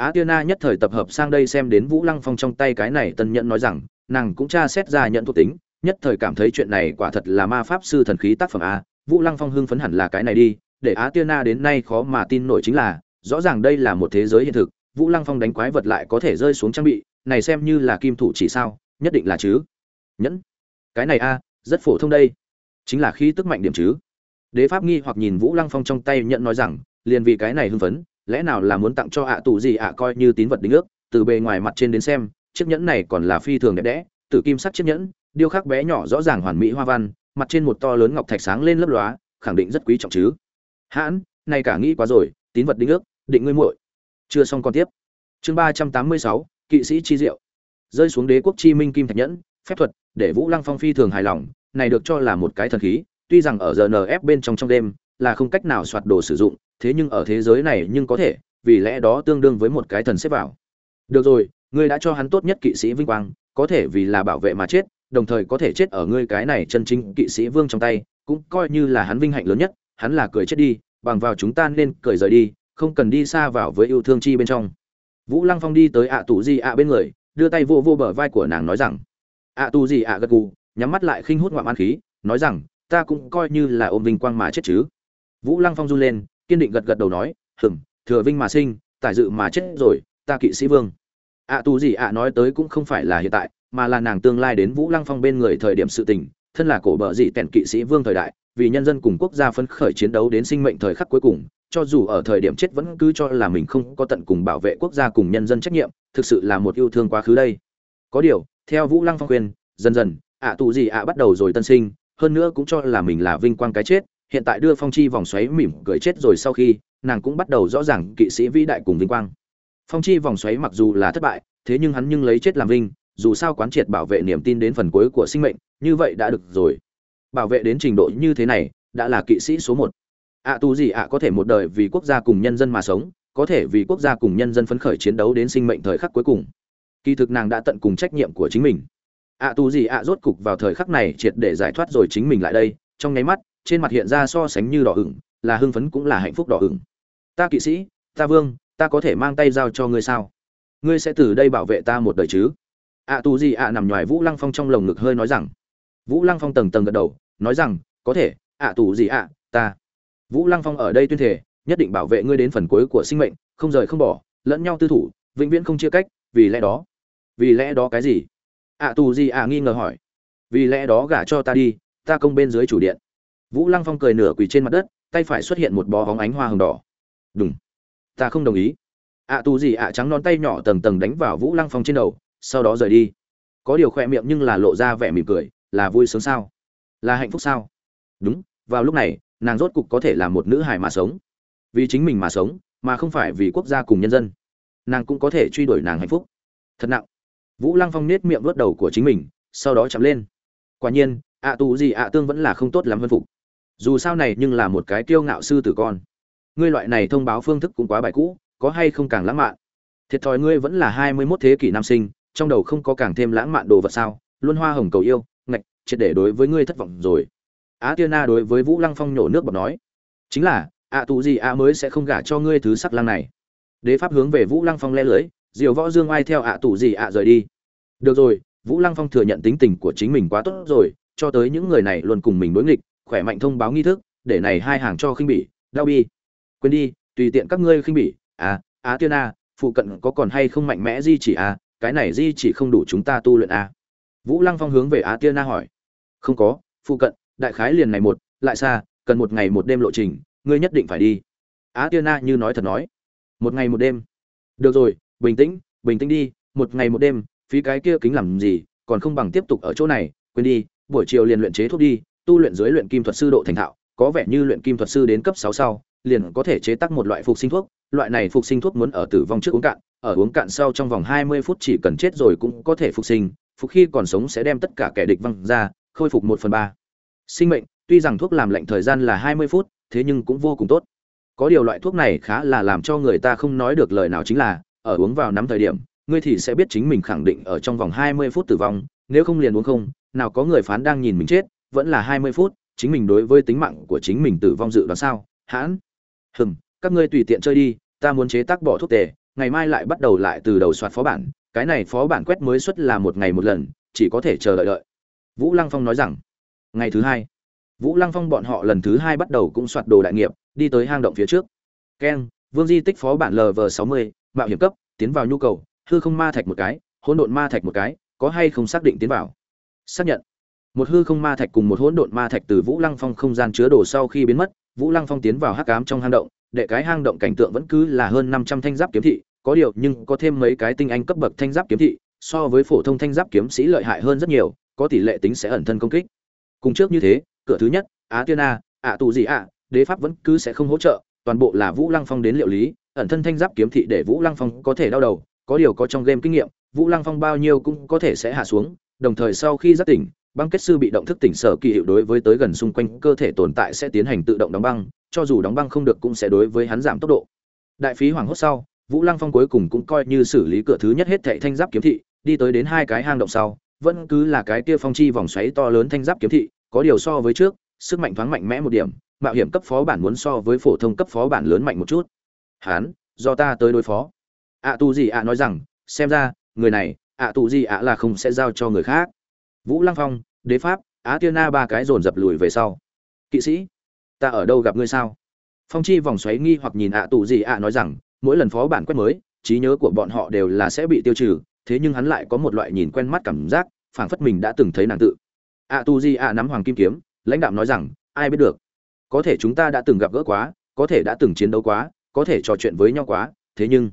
Speaker 1: á tiên na nhất thời tập hợp sang đây xem đến vũ lăng phong trong tay cái này tân nhẫn nói rằng, nàng cũng tra xét ra nhận thuộc tính, nhất thời cảm thấy chuyện này quả thật là ma pháp sư thần khí tác phẩm a, vũ lăng phong hưng phấn hẳn là cái này đi, để á tiên na đến nay khó mà tin nổi chính là, rõ ràng đây là một thế giới hiện thực, vũ lăng phong đánh quái vật lại có thể rơi xuống trang bị, này xem như là kim thủ chỉ sao, nhất định là chứ. Nhẫn. Cái này a, rất phổ thông đây. Chính là khi tức mạnh điểm chứ. Đế pháp nghi hoặc nhìn vũ lăng phong trong tay nhận nói rằng, liền vì cái này hưng phấn lẽ nào là muốn tặng cho ạ tù gì ạ coi như tín vật đính ước, từ bề ngoài mặt trên đến xem, chiếc nhẫn này còn là phi thường đẹp đẽ từ kim sắc chiếc nhẫn, điêu khắc bé nhỏ rõ ràng hoàn mỹ hoa văn, mặt trên một to lớn ngọc thạch sáng lên lấp lóa, khẳng định rất quý trọng chứ. Hãn này cả nghĩ quá rồi, tín vật đính ước, định ngươi muội. Chưa xong còn tiếp. Chương ba trăm tám mươi sáu, kỵ sĩ chi diệu. Rơi xuống đế quốc chi minh kim thạch nhẫn, phép thuật, để vũ lăng phong phi thường hài lòng, này được cho là một cái thần khí, tuy rằng ở giờ nf bên trong trong đêm, là không cách nào soạt đồ sử dụng thế nhưng ở thế giới này nhưng có thể, vì lẽ đó tương đương với một cái thần xếp vào. Được rồi, ngươi đã cho hắn tốt nhất kỵ sĩ vinh quang, có thể vì là bảo vệ mà chết, đồng thời có thể chết ở ngươi cái này chân chính kỵ sĩ vương trong tay, cũng coi như là hắn vinh hạnh lớn nhất, hắn là cười chết đi, bằng vào chúng ta nên cười rời đi, không cần đi xa vào với yêu thương chi bên trong. Vũ lăng phong đi tới ạ tù di ạ bên người, đưa tay vô vô bờ vai của nàng nói rằng, ạ tù di ạ gật gù, nhắm mắt lại khinh hút ngoạm an khí, nói rằng, ta cũng coi như là ôm vinh quang mà chết chứ. Vũ lăng phong run lên kiên định gật gật đầu nói, hừm, thừa vinh mà sinh, tài dự mà chết rồi, ta kỵ sĩ vương. Ạ tù gì ạ nói tới cũng không phải là hiện tại, mà là nàng tương lai đến vũ lăng phong bên người thời điểm sự tình, thân là cổ bờ dị tèn kỵ sĩ vương thời đại, vì nhân dân cùng quốc gia phấn khởi chiến đấu đến sinh mệnh thời khắc cuối cùng, cho dù ở thời điểm chết vẫn cứ cho là mình không có tận cùng bảo vệ quốc gia cùng nhân dân trách nhiệm, thực sự là một yêu thương quá khứ đây. Có điều, theo vũ lăng phong khuyên, dần dần ạ tù gì ạ bắt đầu rồi tân sinh, hơn nữa cũng cho là mình là vinh quang cái chết hiện tại đưa phong chi vòng xoáy mỉm cười chết rồi sau khi, nàng cũng bắt đầu rõ ràng kỵ sĩ vĩ đại cùng vinh quang. Phong chi vòng xoáy mặc dù là thất bại, thế nhưng hắn nhưng lấy chết làm vinh, dù sao quán triệt bảo vệ niềm tin đến phần cuối của sinh mệnh, như vậy đã được rồi. Bảo vệ đến trình độ như thế này, đã là kỵ sĩ số một. Ạ tu gì ạ có thể một đời vì quốc gia cùng nhân dân mà sống, có thể vì quốc gia cùng nhân dân phấn khởi chiến đấu đến sinh mệnh thời khắc cuối cùng. Kỳ thực nàng đã tận cùng trách nhiệm của chính mình. Ạ tu gì ạ rốt cục vào thời khắc này triệt để giải thoát rồi chính mình lại đây, trong nháy mắt trên mặt hiện ra so sánh như đỏ ửng, là hưng phấn cũng là hạnh phúc đỏ ửng. Ta kỵ sĩ, ta vương, ta có thể mang tay giao cho ngươi sao? Ngươi sẽ từ đây bảo vệ ta một đời chứ? Ạ tu gì ạ nằm ngoài vũ lăng phong trong lồng ngực hơi nói rằng. Vũ lăng phong tầng tầng gật đầu, nói rằng, có thể ạ tù gì ạ ta. Vũ lăng phong ở đây tuyên thể nhất định bảo vệ ngươi đến phần cuối của sinh mệnh, không rời không bỏ, lẫn nhau tư thủ, vĩnh viễn không chia cách, vì lẽ đó. Vì lẽ đó cái gì? Ạ tù gì ạ nghi ngờ hỏi. Vì lẽ đó gả cho ta đi, ta công bên dưới chủ điện vũ lăng phong cười nửa quỳ trên mặt đất, tay phải xuất hiện một bó hóng ánh hoa hồng đỏ. Đúng ta không đồng ý. Ạ tù gì ạ trắng non tay nhỏ tầng tầng đánh vào vũ lăng phong trên đầu, sau đó rời đi. Có điều khoe miệng nhưng là lộ ra vẻ mỉm cười, là vui sướng sao? Là hạnh phúc sao? Đúng, vào lúc này, nàng rốt cục có thể là một nữ hài mà sống. Vì chính mình mà sống, mà không phải vì quốc gia cùng nhân dân. Nàng cũng có thể truy đuổi nàng hạnh phúc. Thật nặng. Vũ lăng phong nết miệng vuốt đầu của chính mình, sau đó chạm lên. Quả nhiên, ạ tù gì ạ tương vẫn là không tốt lắm hơn phục dù sao này nhưng là một cái kiêu ngạo sư tử con. Ngươi loại này thông báo phương thức cũng quá bài cũ, có hay không càng lãng mạn? Thiệt thòi ngươi vẫn là hai mươi mốt thế kỷ nam sinh, trong đầu không có càng thêm lãng mạn đồ vật sao? Luôn hoa hồng cầu yêu, ngạch, triệt để đối với ngươi thất vọng rồi. Á tiên na đối với vũ lăng phong nhổ nước bọt nói, chính là, ạ tù gì ạ mới sẽ không gả cho ngươi thứ sắc lăng này. Đế pháp hướng về vũ lăng phong le lưới, diều võ dương ai theo ạ tù gì ạ rời đi. Được rồi, vũ lăng phong thừa nhận tính tình của chính mình quá tốt rồi, cho tới những người này luôn cùng mình đối nghịch khỏe mạnh thông báo nghi thức, để này hai hàng cho khinh bỉ, đau bi. Quên đi, tùy tiện các ngươi khinh bỉ. À á tiên a phụ cận có còn hay không mạnh mẽ di chỉ à? cái này di chỉ không đủ chúng ta tu luyện à? vũ lăng phong hướng về á tiên a hỏi. Không có, phụ cận, đại khái liền này một, lại xa, cần một ngày một đêm lộ trình, ngươi nhất định phải đi. Á tiên a như nói thật nói. Một ngày một đêm. Được rồi, bình tĩnh bình tĩnh đi, một ngày một đêm, phí cái kia kính làm gì, còn không bằng tiếp tục ở chỗ này, quên đi, buổi chiều liền luyện chế thuốc đi tu luyện dưới luyện kim thuật sư độ thành thạo, có vẻ như luyện kim thuật sư đến cấp sáu sau, liền có thể chế tác một loại phục sinh thuốc. Loại này phục sinh thuốc muốn ở tử vong trước uống cạn, ở uống cạn sau trong vòng hai mươi phút chỉ cần chết rồi cũng có thể phục sinh, phục khi còn sống sẽ đem tất cả kẻ địch văng ra, khôi phục một phần ba. Sinh mệnh, tuy rằng thuốc làm lạnh thời gian là hai mươi phút, thế nhưng cũng vô cùng tốt. Có điều loại thuốc này khá là làm cho người ta không nói được lời nào chính là, ở uống vào nắm thời điểm, ngươi thì sẽ biết chính mình khẳng định ở trong vòng hai mươi phút tử vong, nếu không liền uống không, nào có người phán đang nhìn mình chết vẫn là hai mươi phút, chính mình đối với tính mạng của chính mình tử vong dự đoán sao? Hãn, hừm, các ngươi tùy tiện chơi đi, ta muốn chế tác bỏ thuốc tề, ngày mai lại bắt đầu lại từ đầu soạt phó bản, cái này phó bản quét mới xuất là một ngày một lần, chỉ có thể chờ đợi đợi. Vũ lăng phong nói rằng, ngày thứ hai. Vũ lăng phong bọn họ lần thứ hai bắt đầu cũng soạt đồ đại nghiệp, đi tới hang động phía trước. Keng, vương di tích phó bản lv sáu mươi, mạo hiểm cấp, tiến vào nhu cầu, hư không ma thạch một cái, hỗn độn ma thạch một cái, có hay không xác định tiến vào? Xác nhận một hư không ma thạch cùng một hỗn độn ma thạch từ vũ lăng phong không gian chứa đồ sau khi biến mất, vũ lăng phong tiến vào hắc cám trong hang động đệ cái hang động cảnh tượng vẫn cứ là hơn năm trăm thanh giáp kiếm thị, có điều nhưng có thêm mấy cái tinh anh cấp bậc thanh giáp kiếm thị, so với phổ thông thanh giáp kiếm sĩ lợi hại hơn rất nhiều, có tỷ lệ tính sẽ ẩn thân công kích. Cùng trước như thế, cửa thứ nhất, á tiên a, ạ tù gì ạ đế pháp vẫn cứ sẽ không hỗ trợ, toàn bộ là vũ lăng phong đến liệu lý, ẩn thân thanh giáp kiếm thị để vũ lăng phong có thể đau đầu, có điều có trong game kinh nghiệm, vũ lăng phong bao nhiêu cũng có thể sẽ hạ xuống, đồng thời sau khi giác tỉnh băng kết sư bị động thức tỉnh sở kỳ hiệu đối với tới gần xung quanh cơ thể tồn tại sẽ tiến hành tự động đóng băng, cho dù đóng băng không được cũng sẽ đối với hắn giảm tốc độ. Đại phí hoảng hốt sau, vũ lăng phong cuối cùng cũng coi như xử lý cửa thứ nhất hết thệ thanh giáp kiếm thị, đi tới đến hai cái hang động sau, vẫn cứ là cái kia phong chi vòng xoáy to lớn thanh giáp kiếm thị, có điều so với trước, sức mạnh thoáng mạnh mẽ một điểm, mạo hiểm cấp phó bản muốn so với phổ thông cấp phó bản lớn mạnh một chút. Hán, do ta tới đối phó. Ạ tu gì ạ nói rằng, xem ra, người này, ạ tu gì ạ là không sẽ giao cho người khác vũ lăng phong, đế pháp á tiên na ba cái dồn dập lùi về sau. Kỵ sĩ, ta ở đâu gặp ngươi sao? Phong chi vòng xoáy nghi hoặc nhìn ạ tù gì ạ nói rằng, mỗi lần phó bản quét mới, trí nhớ của bọn họ đều là sẽ bị tiêu trừ, thế nhưng hắn lại có một loại nhìn quen mắt cảm giác, phảng phất mình đã từng thấy nàng tự. Ạ tù gì ạ nắm hoàng kim kiếm, lãnh đạo nói rằng, ai biết được. Có thể chúng ta đã từng gặp gỡ quá, có thể đã từng chiến đấu quá, có thể trò chuyện với nhau quá, thế nhưng,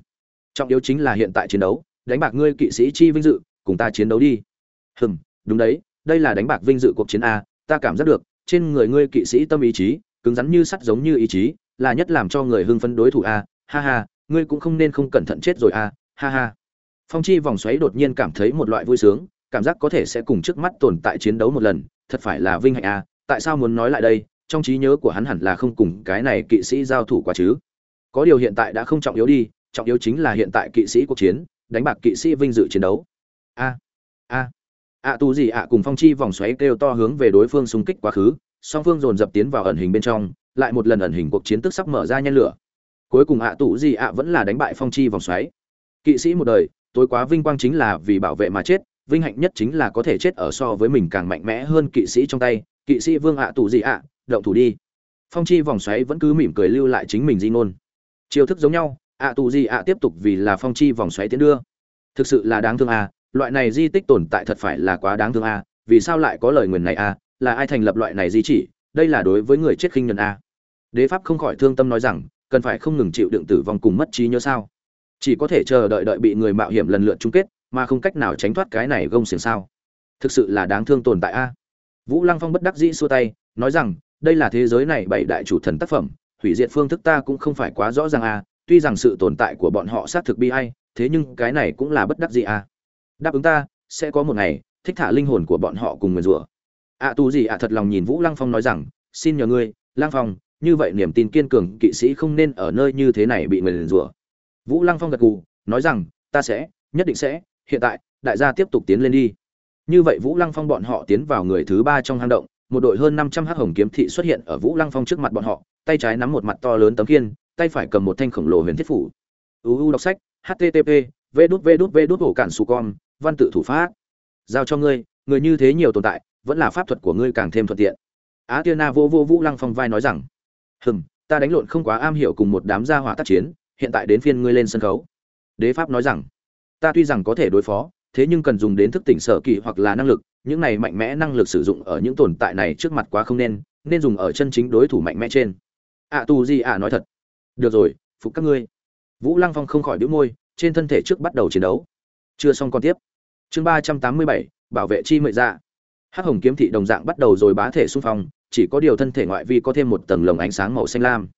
Speaker 1: trọng yếu chính là hiện tại chiến đấu, đánh bạc ngươi kỵ sĩ chi vinh dự, cùng ta chiến đấu đi. Hừm đúng đấy, đây là đánh bạc vinh dự cuộc chiến a, ta cảm giác được, trên người ngươi kỵ sĩ tâm ý chí, cứng rắn như sắt giống như ý chí, là nhất làm cho người hưng phấn đối thủ a, ha ha, ngươi cũng không nên không cẩn thận chết rồi a, ha ha. Phong chi vòng xoáy đột nhiên cảm thấy một loại vui sướng, cảm giác có thể sẽ cùng trước mắt tồn tại chiến đấu một lần, thật phải là vinh hạnh a, tại sao muốn nói lại đây, trong trí nhớ của hắn hẳn là không cùng cái này kỵ sĩ giao thủ quá chứ. Có điều hiện tại đã không trọng yếu đi, trọng yếu chính là hiện tại kỵ sĩ cuộc chiến, đánh bạc kỵ sĩ vinh dự chiến đấu. A a ạ tù gì ạ cùng phong chi vòng xoáy kêu to hướng về đối phương xung kích quá khứ, song phương dồn dập tiến vào ẩn hình bên trong, lại một lần ẩn hình cuộc chiến tức sắp mở ra nhen lửa. Cuối cùng ạ tù gì ạ vẫn là đánh bại phong chi vòng xoáy. Kỵ sĩ một đời, tối quá vinh quang chính là vì bảo vệ mà chết, vinh hạnh nhất chính là có thể chết ở so với mình càng mạnh mẽ hơn kỵ sĩ trong tay. Kỵ sĩ vương ạ tù gì ạ, động thủ đi. Phong chi vòng xoáy vẫn cứ mỉm cười lưu lại chính mình di ngôn. Chiêu thức giống nhau, ạ tù gì ạ tiếp tục vì là phong chi vòng xoáy tiến đưa. Thực sự là đáng thương à loại này di tích tồn tại thật phải là quá đáng thương a, vì sao lại có lời nguyền này a, là ai thành lập loại này di chỉ, đây là đối với người chết khinh nhân a. Đế pháp không khỏi thương tâm nói rằng, cần phải không ngừng chịu đựng tử vong cùng mất trí nhớ sao? Chỉ có thể chờ đợi đợi bị người mạo hiểm lần lượt chung kết, mà không cách nào tránh thoát cái này gông xiềng sao. Thực sự là đáng thương tồn tại a. Vũ lăng phong bất đắc dĩ xua tay, nói rằng, đây là thế giới này bảy đại chủ thần tác phẩm, hủy diệt phương thức ta cũng không phải quá rõ ràng a, tuy rằng sự tồn tại của bọn họ xác thực bi hay thế nhưng cái này cũng là bất đắc dĩ a đáp ứng ta sẽ có một ngày thích thả linh hồn của bọn họ cùng người rủa. Ạ à, gì ạ thật lòng nhìn vũ lăng phong nói rằng xin nhờ ngươi lăng phong như vậy niềm tin kiên cường kỵ sĩ không nên ở nơi như thế này bị người liền rủa. Vũ lăng phong gật gù nói rằng ta sẽ nhất định sẽ hiện tại đại gia tiếp tục tiến lên đi. Như vậy vũ lăng phong bọn họ tiến vào người thứ ba trong hang động một đội hơn năm trăm h hồng kiếm thị xuất hiện ở vũ lăng phong trước mặt bọn họ tay trái nắm một mặt to lớn tấm kiên tay phải cầm một thanh khổng lồ huyền thiết phủ. Uu đọc sách http v đút v đút v đút ổ cản su con văn tự thủ pháp. Giao cho ngươi người như thế nhiều tồn tại vẫn là pháp thuật của ngươi càng thêm thuận tiện. Á tia na vô vô vũ lăng phong vai nói rằng hừm ta đánh lộn không quá am hiểu cùng một đám gia hỏa tác chiến hiện tại đến phiên ngươi lên sân khấu. Đế pháp nói rằng ta tuy rằng có thể đối phó thế nhưng cần dùng đến thức tỉnh sở kỳ hoặc là năng lực những này mạnh mẽ năng lực sử dụng ở những tồn tại này trước mặt quá không nên nên dùng ở chân chính đối thủ mạnh mẽ trên. Ạ à, tu gì ạ nói thật được rồi phục các ngươi. Vũ lăng phong không khỏi đĩu môi trên thân thể trước bắt đầu chiến đấu chưa xong còn tiếp. Chương ba trăm tám mươi bảy, bảo vệ chi mệnh dạ. Hắc hồng kiếm thị đồng dạng bắt đầu rồi bá thể xung phong, chỉ có điều thân thể ngoại vi có thêm một tầng lồng ánh sáng màu xanh lam.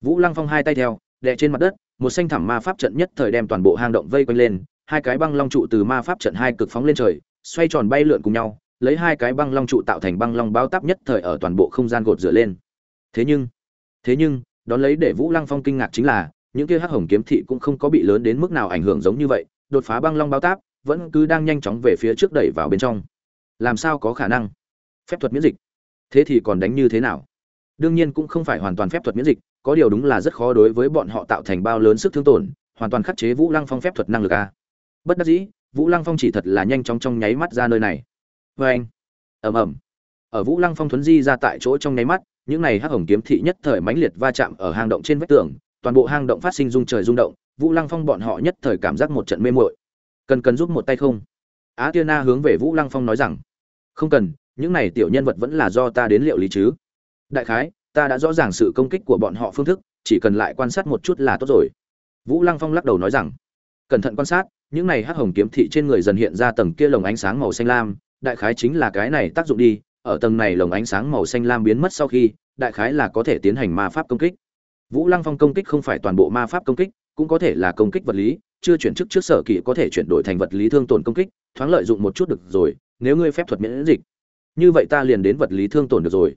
Speaker 1: Vũ lăng phong hai tay theo, đè trên mặt đất, một xanh thẳm ma pháp trận nhất thời đem toàn bộ hang động vây quanh lên, hai cái băng long trụ từ ma pháp trận hai cực phóng lên trời, xoay tròn bay lượn cùng nhau, lấy hai cái băng long trụ tạo thành băng long bao táp nhất thời ở toàn bộ không gian gột rửa lên. Thế nhưng thế nhưng, đón lấy để vũ lăng phong kinh ngạc chính là, những kia hắc hồng kiếm thị cũng không có bị lớn đến mức nào ảnh hưởng giống như vậy đột phá băng long bao táp, vẫn cứ đang nhanh chóng về phía trước đẩy vào bên trong. Làm sao có khả năng? Phép thuật miễn dịch. Thế thì còn đánh như thế nào? Đương nhiên cũng không phải hoàn toàn phép thuật miễn dịch, có điều đúng là rất khó đối với bọn họ tạo thành bao lớn sức thương tổn, hoàn toàn khắc chế vũ lăng phong phép thuật năng lực a. Bất đắc dĩ, vũ lăng phong chỉ thật là nhanh chóng trong nháy mắt ra nơi này. Vê anh. Ầm ầm. Ở vũ lăng phong thuấn di ra tại chỗ trong nháy mắt, những này hắc hồng kiếm thị nhất thời mãnh liệt va chạm ở hang động trên vách tường, toàn bộ hang động phát sinh rung trời rung động vũ lăng phong bọn họ nhất thời cảm giác một trận mê muội. Cần cần giúp một tay không? Á tiên na hướng về vũ lăng phong nói rằng, không cần, những này tiểu nhân vật vẫn là do ta đến liệu lý chứ. Đại khái, ta đã rõ ràng sự công kích của bọn họ phương thức, chỉ cần lại quan sát một chút là tốt rồi. Vũ lăng phong lắc đầu nói rằng, cẩn thận quan sát, những này hắc hồng kiếm thị trên người dần hiện ra tầng kia lồng ánh sáng màu xanh lam, đại khái chính là cái này tác dụng đi, ở tầng này lồng ánh sáng màu xanh lam biến mất sau khi, đại khái là có thể tiến hành ma pháp công kích. Vũ lăng phong công kích không phải toàn bộ ma pháp công kích cũng có thể là công kích vật lý, chưa chuyển chức trước sở kỵ có thể chuyển đổi thành vật lý thương tổn công kích, thoáng lợi dụng một chút được rồi, nếu ngươi phép thuật miễn dịch. Như vậy ta liền đến vật lý thương tổn được rồi.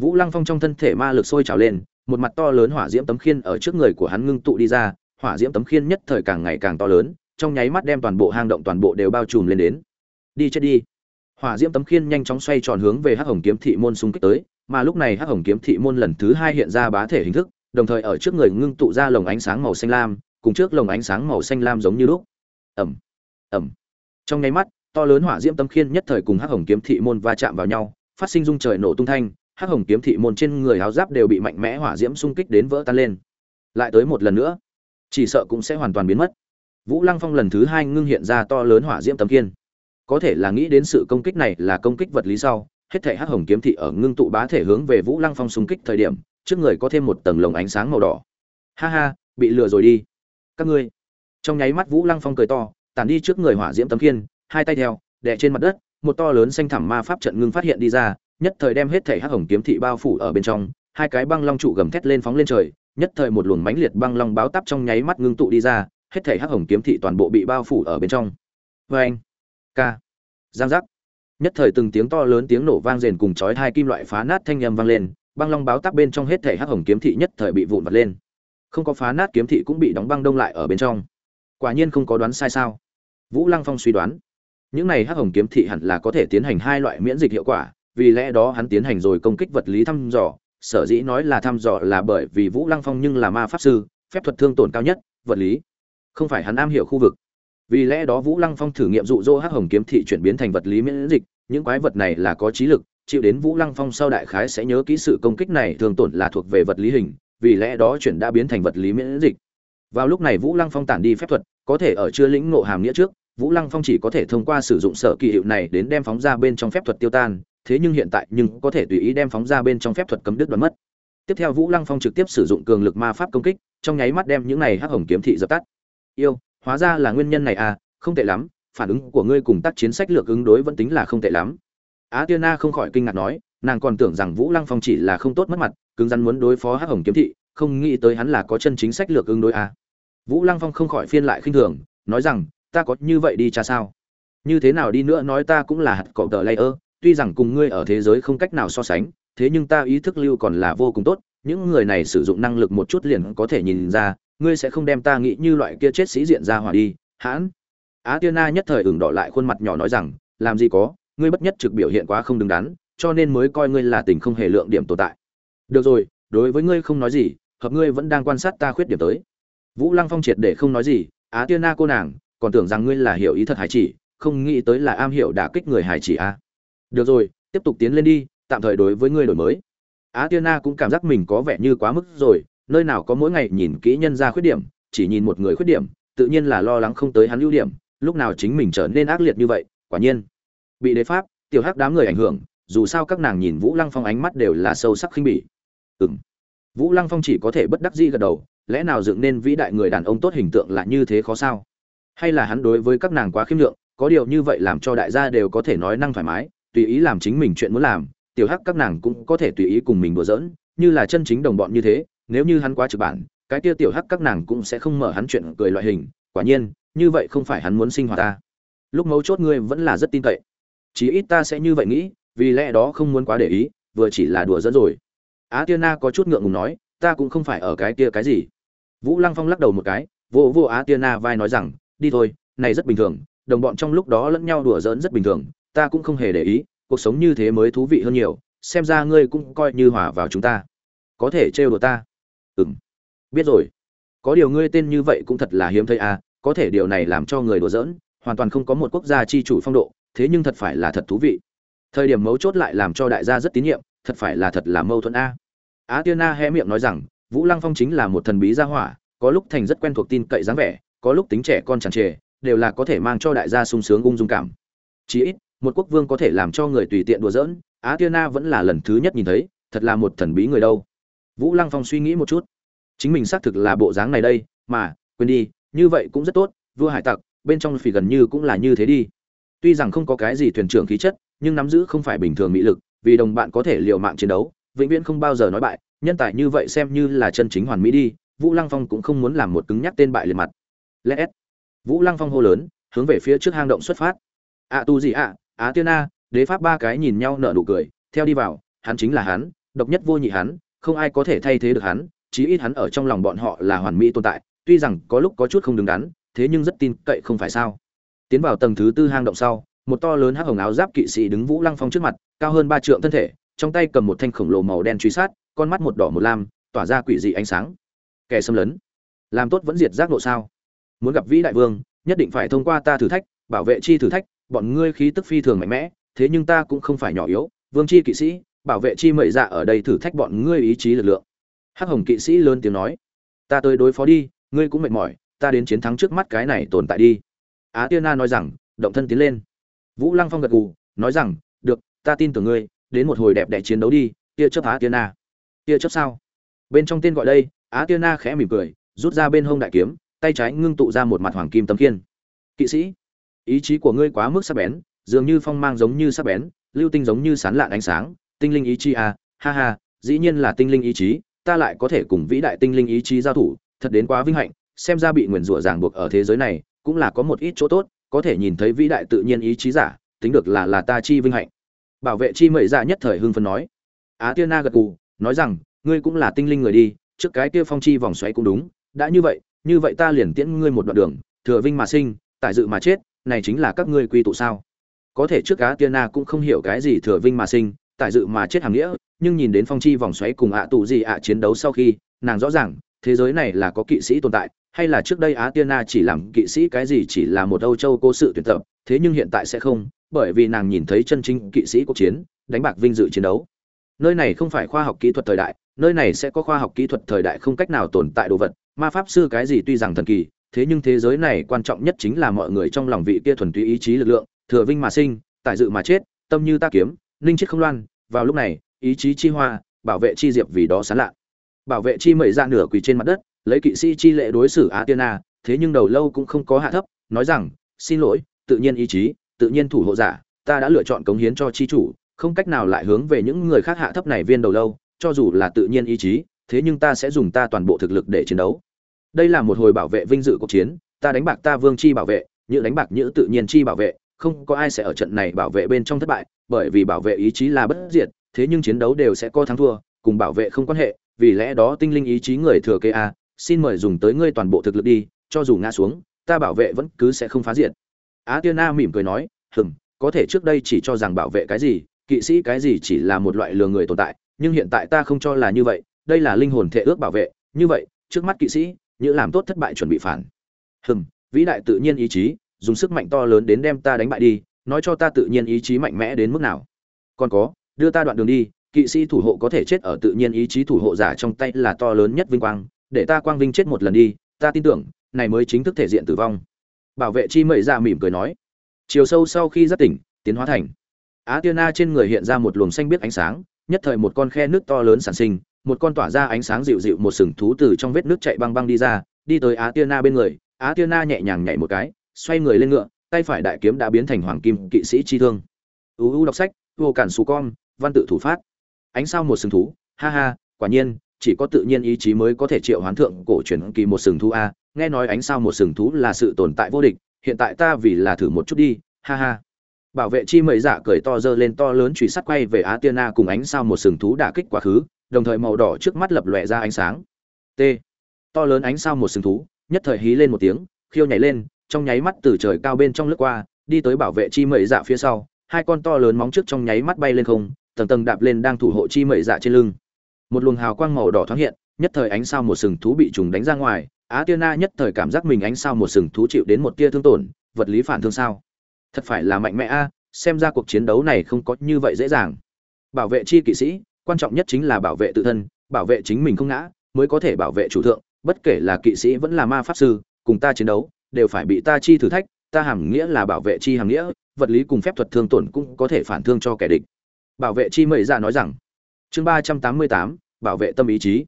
Speaker 1: Vũ lăng phong trong thân thể ma lực sôi trào lên, một mặt to lớn hỏa diễm tấm khiên ở trước người của hắn ngưng tụ đi ra, hỏa diễm tấm khiên nhất thời càng ngày càng to lớn, trong nháy mắt đem toàn bộ hang động toàn bộ đều bao trùm lên đến. Đi chết đi. Hỏa diễm tấm khiên nhanh chóng xoay tròn hướng về hắc hồng kiếm thị môn xung kích tới, mà lúc này hắc hồng kiếm thị môn lần thứ hai hiện ra bá thể hình thức đồng thời ở trước người ngưng tụ ra lồng ánh sáng màu xanh lam, cùng trước lồng ánh sáng màu xanh lam giống như lúc. Ẩm ẩm. Trong nháy mắt, to lớn hỏa diễm tâm khiên nhất thời cùng hắc hồng kiếm thị môn va chạm vào nhau, phát sinh dung trời nổ tung thanh, hắc hồng kiếm thị môn trên người áo giáp đều bị mạnh mẽ hỏa diễm xung kích đến vỡ tan lên. Lại tới một lần nữa, chỉ sợ cũng sẽ hoàn toàn biến mất. Vũ lăng phong lần thứ hai ngưng hiện ra to lớn hỏa diễm tấm khiên. Có thể là nghĩ đến sự công kích này là công kích vật lý sau, hết thể hắc hồng kiếm thị ở ngưng tụ bá thể hướng về vũ lăng phong xung kích thời điểm trước người có thêm một tầng lồng ánh sáng màu đỏ. Ha ha, bị lừa rồi đi. Các ngươi. Trong nháy mắt vũ lăng phong cười to, tản đi trước người hỏa diễm tấm khiên, hai tay theo, đè trên mặt đất, một to lớn xanh thẳm ma pháp trận ngưng phát hiện đi ra, nhất thời đem hết thể hắc hồng kiếm thị bao phủ ở bên trong, hai cái băng long trụ gầm thét lên phóng lên trời, nhất thời một luồng mãnh liệt băng long báo tắp trong nháy mắt ngưng tụ đi ra, hết thể hắc hồng kiếm thị toàn bộ bị bao phủ ở bên trong. Vê anh ca giang giác. Nhất thời từng tiếng to lớn tiếng nổ vang rền cùng chói hai kim loại phá nát thanh âm vang lên băng long báo tắc bên trong hết thể hắc hồng kiếm thị nhất thời bị vụn vặt lên. Không có phá nát kiếm thị cũng bị đóng băng đông lại ở bên trong. Quả nhiên không có đoán sai sao? Vũ lăng phong suy đoán, những này hắc hồng kiếm thị hẳn là có thể tiến hành hai loại miễn dịch hiệu quả, vì lẽ đó hắn tiến hành rồi công kích vật lý thăm dò. Sở dĩ nói là thăm dò là bởi vì vũ lăng phong nhưng là ma pháp sư, phép thuật thương tổn cao nhất, vật lý. Không phải hắn am hiểu khu vực. Vì lẽ đó vũ lăng phong thử nghiệm dụ dỗ hắc hồng kiếm thị chuyển biến thành vật lý miễn dịch, những quái vật này là có trí lực chịu đến vũ lăng phong sau đại khái sẽ nhớ kỹ sự công kích này thường tổn là thuộc về vật lý hình, vì lẽ đó chuyển đã biến thành vật lý miễn dịch. Vào lúc này vũ lăng phong tản đi phép thuật, có thể ở chưa lĩnh ngộ hàm nghĩa trước, vũ lăng phong chỉ có thể thông qua sử dụng sở kỳ hiệu này đến đem phóng ra bên trong phép thuật tiêu tan, thế nhưng hiện tại nhưng có thể tùy ý đem phóng ra bên trong phép thuật cấm đứt đoán mất. Tiếp theo vũ lăng phong trực tiếp sử dụng cường lực ma pháp công kích, trong nháy mắt đem những này hắc hồng kiếm thị dập tắt. Yêu, hóa ra là nguyên nhân này à không tệ lắm, phản ứng của ngươi cùng tác chiến sách lược ứng đối vẫn tính là không tệ lắm á tiên na không khỏi kinh ngạc nói, nàng còn tưởng rằng vũ lăng phong chỉ là không tốt mất mặt, cứng rắn muốn đối phó hắc hồng kiếm thị, không nghĩ tới hắn là có chân chính sách lược ứng đối a. Vũ lăng phong không khỏi phiên lại khinh thường, nói rằng, ta có như vậy đi cha sao? Như thế nào đi nữa nói ta cũng là hạt cậu tờ layer, tuy rằng cùng ngươi ở thế giới không cách nào so sánh, thế nhưng ta ý thức lưu còn là vô cùng tốt, những người này sử dụng năng lực một chút liền có thể nhìn ra, ngươi sẽ không đem ta nghĩ như loại kia chết sĩ diện ra hỏa đi, hãn. Á tiên na nhất thời ửng đỏ lại khuôn mặt nhỏ nói rằng, làm gì có ngươi bất nhất trực biểu hiện quá không đứng đắn, cho nên mới coi ngươi là tình không hề lượng điểm tồn tại. Được rồi, đối với ngươi không nói gì, hợp ngươi vẫn đang quan sát ta khuyết điểm tới. Vũ lăng phong triệt để không nói gì, á tiên na cô nàng, còn tưởng rằng ngươi là hiểu ý thật hải chỉ, không nghĩ tới là am hiểu đả kích người hải chỉ a à. được rồi, tiếp tục tiến lên đi, tạm thời đối với ngươi đổi mới. Á tiên na cũng cảm giác mình có vẻ như quá mức rồi, nơi nào có mỗi ngày nhìn kỹ nhân ra khuyết điểm, chỉ nhìn một người khuyết điểm, tự nhiên là lo lắng không tới hắn ưu điểm, lúc nào chính mình trở nên ác liệt như vậy, quả nhiên bị đế pháp, tiểu hắc đám người ảnh hưởng, dù sao các nàng nhìn vũ lăng phong ánh mắt đều là sâu sắc khinh bỉ. Ừng vũ lăng phong chỉ có thể bất đắc dĩ gật đầu, lẽ nào dựng nên vĩ đại người đàn ông tốt hình tượng là như thế khó sao? Hay là hắn đối với các nàng quá khiêm lượng, có điều như vậy làm cho đại gia đều có thể nói năng thoải mái, tùy ý làm chính mình chuyện muốn làm, tiểu hắc các nàng cũng có thể tùy ý cùng mình đùa giỡn, như là chân chính đồng bọn như thế, nếu như hắn quá trực bản, cái kia tiểu hắc các nàng cũng sẽ không mở hắn chuyện cười loại hình, quả nhiên, như vậy không phải hắn muốn sinh hoạt ta. Lúc mấu chốt ngươi vẫn là rất tin cậy chí ít ta sẽ như vậy nghĩ, vì lẽ đó không muốn quá để ý, vừa chỉ là đùa dẫn rồi. Á tiên na có chút ngượng ngùng nói, ta cũng không phải ở cái kia cái gì. Vũ lăng phong lắc đầu một cái, vô vô á tiên na vai nói rằng, đi thôi, này rất bình thường, đồng bọn trong lúc đó lẫn nhau đùa giỡn rất bình thường, ta cũng không hề để ý, cuộc sống như thế mới thú vị hơn nhiều, xem ra ngươi cũng coi như hòa vào chúng ta. Có thể trêu đùa ta? Ừ m biết rồi. Có điều ngươi tên như vậy cũng thật là hiếm thấy à có thể điều này làm cho người đùa giỡn, hoàn toàn không có một quốc gia chi chủ phong độ thế nhưng thật phải là thật thú vị. Thời điểm mấu chốt lại làm cho đại gia rất tín nhiệm, thật phải là thật là mâu thuẫn a. Á tiên na hé miệng nói rằng, vũ lăng phong chính là một thần bí gia hỏa, có lúc thành rất quen thuộc tin cậy dáng vẻ, có lúc tính trẻ con tràn trề, đều là có thể mang cho đại gia sung sướng ung dung cảm. Chí ít, một quốc vương có thể làm cho người tùy tiện đùa giỡn, á tiên na vẫn là lần thứ nhất nhìn thấy, thật là một thần bí người đâu. Vũ lăng phong suy nghĩ một chút. Chính mình xác thực là bộ dáng này đây, mà, quên đi, như vậy cũng rất tốt, vua hải tặc, bên trong phỉ gần như cũng là như thế đi tuy rằng không có cái gì thuyền trưởng khí chất, nhưng nắm giữ không phải bình thường mỹ lực, vì đồng bạn có thể liều mạng chiến đấu, vĩnh viễn không bao giờ nói bại. Nhân tài như vậy xem như là chân chính hoàn mỹ đi, vũ lăng phong cũng không muốn làm một cứng nhắc tên bại liệt mặt. Lẽ vũ lăng phong hô lớn, hướng về phía trước hang động xuất phát. Ạ tu gì ạ á tiên a, đế pháp ba cái nhìn nhau nở nụ cười, theo đi vào, hắn chính là hắn, độc nhất vô nhị hắn, không ai có thể thay thế được hắn, chí ít hắn ở trong lòng bọn họ là hoàn mỹ tồn tại, tuy rằng có lúc có chút không đứng đắn, thế nhưng rất tin cậy không phải sao? Tiến vào tầng thứ tư hang động sau, một to lớn hắc hồng áo giáp kỵ sĩ đứng vũ lăng phong trước mặt, cao hơn ba trượng thân thể, trong tay cầm một thanh khổng lồ màu đen truy sát, con mắt một đỏ một lam, tỏa ra quỷ dị ánh sáng. Kẻ xâm lấn, làm tốt vẫn diệt giác nộ sao? Muốn gặp vĩ đại vương, nhất định phải thông qua ta thử thách, bảo vệ chi thử thách, bọn ngươi khí tức phi thường mạnh mẽ, thế nhưng ta cũng không phải nhỏ yếu, vương chi kỵ sĩ, bảo vệ chi mệ dạ ở đây thử thách bọn ngươi ý chí lực lượng. Hắc hồng kỵ sĩ lớn tiếng nói, ta tới đối phó đi, ngươi cũng mệt mỏi, ta đến chiến thắng trước mắt cái này tồn tại đi á tiên na nói rằng, động thân tiến lên. Vũ lăng phong gật gù, nói rằng, được, ta tin tưởng ngươi, đến một hồi đẹp đẽ chiến đấu đi, tia chấp á tiên na. Tia chấp sao? Bên trong tên gọi đây, á tiên na khẽ mỉm cười, rút ra bên hông đại kiếm, tay trái ngưng tụ ra một mặt hoàng kim tấm khiên. Kỵ sĩ, ý chí của ngươi quá mức sắc bén, dường như phong mang giống như sắc bén, lưu tinh giống như sán lạn ánh sáng, tinh linh ý chí à ha ha, dĩ nhiên là tinh linh ý chí, ta lại có thể cùng vĩ đại tinh linh ý chí giao thủ, thật đến quá vinh hạnh, xem ra bị nguyền rủa ràng buộc ở thế giới này cũng là có một ít chỗ tốt, có thể nhìn thấy vĩ đại tự nhiên ý chí giả, tính được là là ta chi vinh hạnh. Bảo vệ chi mệnh dạ nhất thời hưng phấn nói. Á tiên na gật cù nói rằng, ngươi cũng là tinh linh người đi, trước cái kia phong chi vòng xoáy cũng đúng, đã như vậy như vậy ta liền tiễn ngươi một đoạn đường, thừa vinh mà sinh tại dự mà chết, này chính là các ngươi quy tụ sao? Có thể trước cá tiên na cũng không hiểu cái gì thừa vinh mà sinh tại dự mà chết hàng nghĩa, nhưng nhìn đến phong chi vòng xoáy cùng ạ tụ gì ạ chiến đấu sau khi, nàng rõ ràng, thế giới này là có kỵ sĩ tồn tại hay là trước đây á tiên na chỉ làm kỵ sĩ cái gì chỉ là một âu châu cố sự tuyển tập, thế nhưng hiện tại sẽ không, bởi vì nàng nhìn thấy chân chính kỵ sĩ cuộc chiến, đánh bạc vinh dự chiến đấu. Nơi này không phải khoa học kỹ thuật thời đại, nơi này sẽ có khoa học kỹ thuật thời đại không cách nào tồn tại đồ vật, ma pháp sư cái gì tuy rằng thần kỳ, thế nhưng thế giới này quan trọng nhất chính là mọi người trong lòng vị kia thuần túy ý chí lực lượng, thừa vinh mà sinh tại dự mà chết, tâm như ta kiếm, linh chết không loan, vào lúc này, ý chí chi hoa, bảo vệ chi diệp vì đó sáng lạ. Bảo vệ chi mẩy ra nửa quỳ trên mặt đất lấy kỵ sĩ chi lệ đối xử á tiên thế nhưng đầu lâu cũng không có hạ thấp, nói rằng, xin lỗi, tự nhiên ý chí, tự nhiên thủ hộ giả, ta đã lựa chọn cống hiến cho chi chủ, không cách nào lại hướng về những người khác hạ thấp này viên đầu lâu, cho dù là tự nhiên ý chí, thế nhưng ta sẽ dùng ta toàn bộ thực lực để chiến đấu. Đây là một hồi bảo vệ vinh dự cuộc chiến, ta đánh bạc ta vương chi bảo vệ như đánh bạc như tự nhiên chi bảo vệ, không có ai sẽ ở trận này bảo vệ bên trong thất bại, bởi vì bảo vệ ý chí là bất diệt, thế nhưng chiến đấu đều sẽ có thắng thua, cùng bảo vệ không quan hệ, vì lẽ đó tinh linh ý chí người thừa kế a xin mời dùng tới ngươi toàn bộ thực lực đi, cho dù ngã xuống, ta bảo vệ vẫn cứ sẽ không phá diện. á tiên na mỉm cười nói, hừm, có thể trước đây chỉ cho rằng bảo vệ cái gì, kỵ sĩ cái gì chỉ là một loại lừa người tồn tại, nhưng hiện tại ta không cho là như vậy, đây là linh hồn thể ước bảo vệ, như vậy, trước mắt kỵ sĩ như làm tốt thất bại chuẩn bị phản hừm, vĩ đại tự nhiên ý chí, dùng sức mạnh to lớn đến đem ta đánh bại đi, nói cho ta tự nhiên ý chí mạnh mẽ đến mức nào còn có, đưa ta đoạn đường đi, kỵ sĩ thủ hộ có thể chết ở tự nhiên ý chí thủ hộ giả trong tay là to lớn nhất vinh quang để ta quang vinh chết một lần đi, ta tin tưởng, này mới chính thức thể diện tử vong. Bảo vệ chi mậy ra dạ mỉm cười nói. Chiều sâu sau khi giác tỉnh, tiến hóa thành. Á tiên na trên người hiện ra một luồng xanh biết ánh sáng, nhất thời một con khe nước to lớn sản sinh, một con tỏa ra ánh sáng dịu dịu một sừng thú từ trong vết nước chạy băng băng đi ra, đi tới á tiên na bên người. Á tiên na nhẹ nhàng nhảy một cái, xoay người lên ngựa, tay phải đại kiếm đã biến thành hoàng kim kỵ sĩ chi thương. Uu đọc sách, vô cản xù con, văn tự thủ phát. Ánh sao một sừng thú, ha ha, quả nhiên chỉ có tự nhiên ý chí mới có thể triệu hoán thượng cổ truyền kỳ một sừng thú a, nghe nói ánh sao một sừng thú là sự tồn tại vô địch, hiện tại ta vì là thử một chút đi, ha ha. Bảo vệ chi mầy dạ cười to dơ lên to lớn truy sát quay về á tiên a cùng ánh sao một sừng thú đả kích quá khứ, đồng thời màu đỏ trước mắt lập lòe ra ánh sáng. T. To lớn ánh sao một sừng thú, nhất thời hí lên một tiếng, khiêu nhảy lên, trong nháy mắt từ trời cao bên trong lướt qua, đi tới bảo vệ chi mầy dạ phía sau, hai con to lớn móng trước trong nháy mắt bay lên không, tầng tầng đạp lên đang thủ hộ chi mầy dạ trên lưng một luồng hào quang màu đỏ thoáng hiện, nhất thời ánh sao một sừng thú bị trùng đánh ra ngoài, á tiên na nhất thời cảm giác mình ánh sao một sừng thú chịu đến một tia thương tổn, vật lý phản thương sao? Thật phải là mạnh mẽ a, xem ra cuộc chiến đấu này không có như vậy dễ dàng. Bảo vệ chi kỵ sĩ, quan trọng nhất chính là bảo vệ tự thân, bảo vệ chính mình không ngã, mới có thể bảo vệ chủ thượng, bất kể là kỵ sĩ vẫn là ma pháp sư, cùng ta chiến đấu, đều phải bị ta chi thử thách, ta hàm nghĩa là bảo vệ chi hàm nghĩa, vật lý cùng phép thuật thương tổn cũng có thể phản thương cho kẻ địch. Bảo vệ chi mầy ra dạ nói rằng, chương ba trăm tám mươi tám bảo vệ tâm ý chí.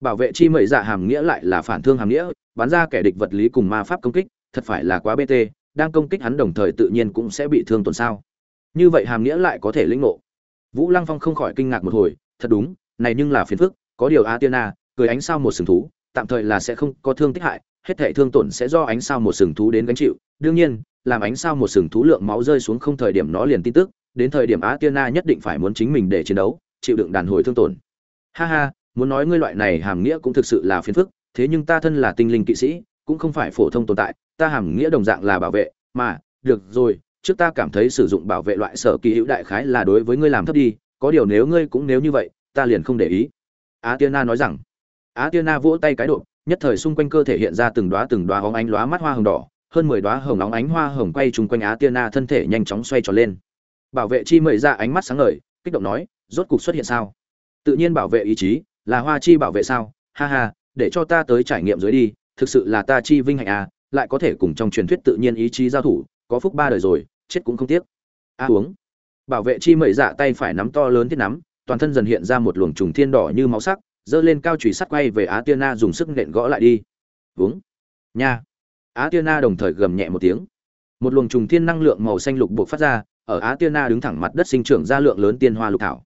Speaker 1: Bảo vệ chi mẩy dạ hàm nghĩa lại là phản thương hàm nghĩa, bắn ra kẻ địch vật lý cùng ma pháp công kích, thật phải là quá bt đang công kích hắn đồng thời tự nhiên cũng sẽ bị thương tổn sao. Như vậy hàm nghĩa lại có thể lĩnh ngộ. Vũ lăng phong không khỏi kinh ngạc một hồi, thật đúng, này nhưng là phiền phức, có điều A Tiên A cười ánh sao một sừng thú, tạm thời là sẽ không có thương tích hại, hết thảy thương tổn sẽ do ánh sao một sừng thú đến gánh chịu. Đương nhiên, làm ánh sao một sừng thú lượng máu rơi xuống không thời điểm nó liền tin tức, đến thời điểm A Tiên A nhất định phải muốn chính mình để chiến đấu, chịu đựng đàn hồi thương tổn ha ha, muốn nói ngươi loại này hàm nghĩa cũng thực sự là phiền phức, thế nhưng ta thân là tinh linh kỵ sĩ, cũng không phải phổ thông tồn tại, ta hàm nghĩa đồng dạng là bảo vệ, mà, được rồi, trước ta cảm thấy sử dụng bảo vệ loại sở kỳ hữu đại khái là đối với ngươi làm thấp đi, có điều nếu ngươi cũng nếu như vậy, ta liền không để ý. Á tiên na nói rằng. Á tiên na vỗ tay cái độ, nhất thời xung quanh cơ thể hiện ra từng đóa từng đóa hóng ánh lóa mắt hoa hồng đỏ, hơn mười đóa hồng óng ánh hoa hồng quay chung quanh á tiên na thân thể nhanh chóng xoay tròn lên. Bảo vệ chi mời ra ánh mắt sáng ngời, kích động nói, rốt cục xuất hiện sao? Tự nhiên bảo vệ ý chí, là hoa chi bảo vệ sao? Ha ha, để cho ta tới trải nghiệm dưới đi, thực sự là ta chi vinh hạnh à lại có thể cùng trong truyền thuyết tự nhiên ý chí giao thủ, có phúc ba đời rồi, chết cũng không tiếc. A uống. Bảo vệ chi mẩy dạ tay phải nắm to lớn thiết nắm, toàn thân dần hiện ra một luồng trùng thiên đỏ như máu sắc dơ lên cao chùy sắt quay về á tiên na dùng sức nện gõ lại đi. Uống. Nha. Á tiên na đồng thời gầm nhẹ một tiếng. Một luồng trùng thiên năng lượng màu xanh lục buộc phát ra, ở á tiên na đứng thẳng mặt đất sinh trưởng ra lượng lớn tiên hoa lục thảo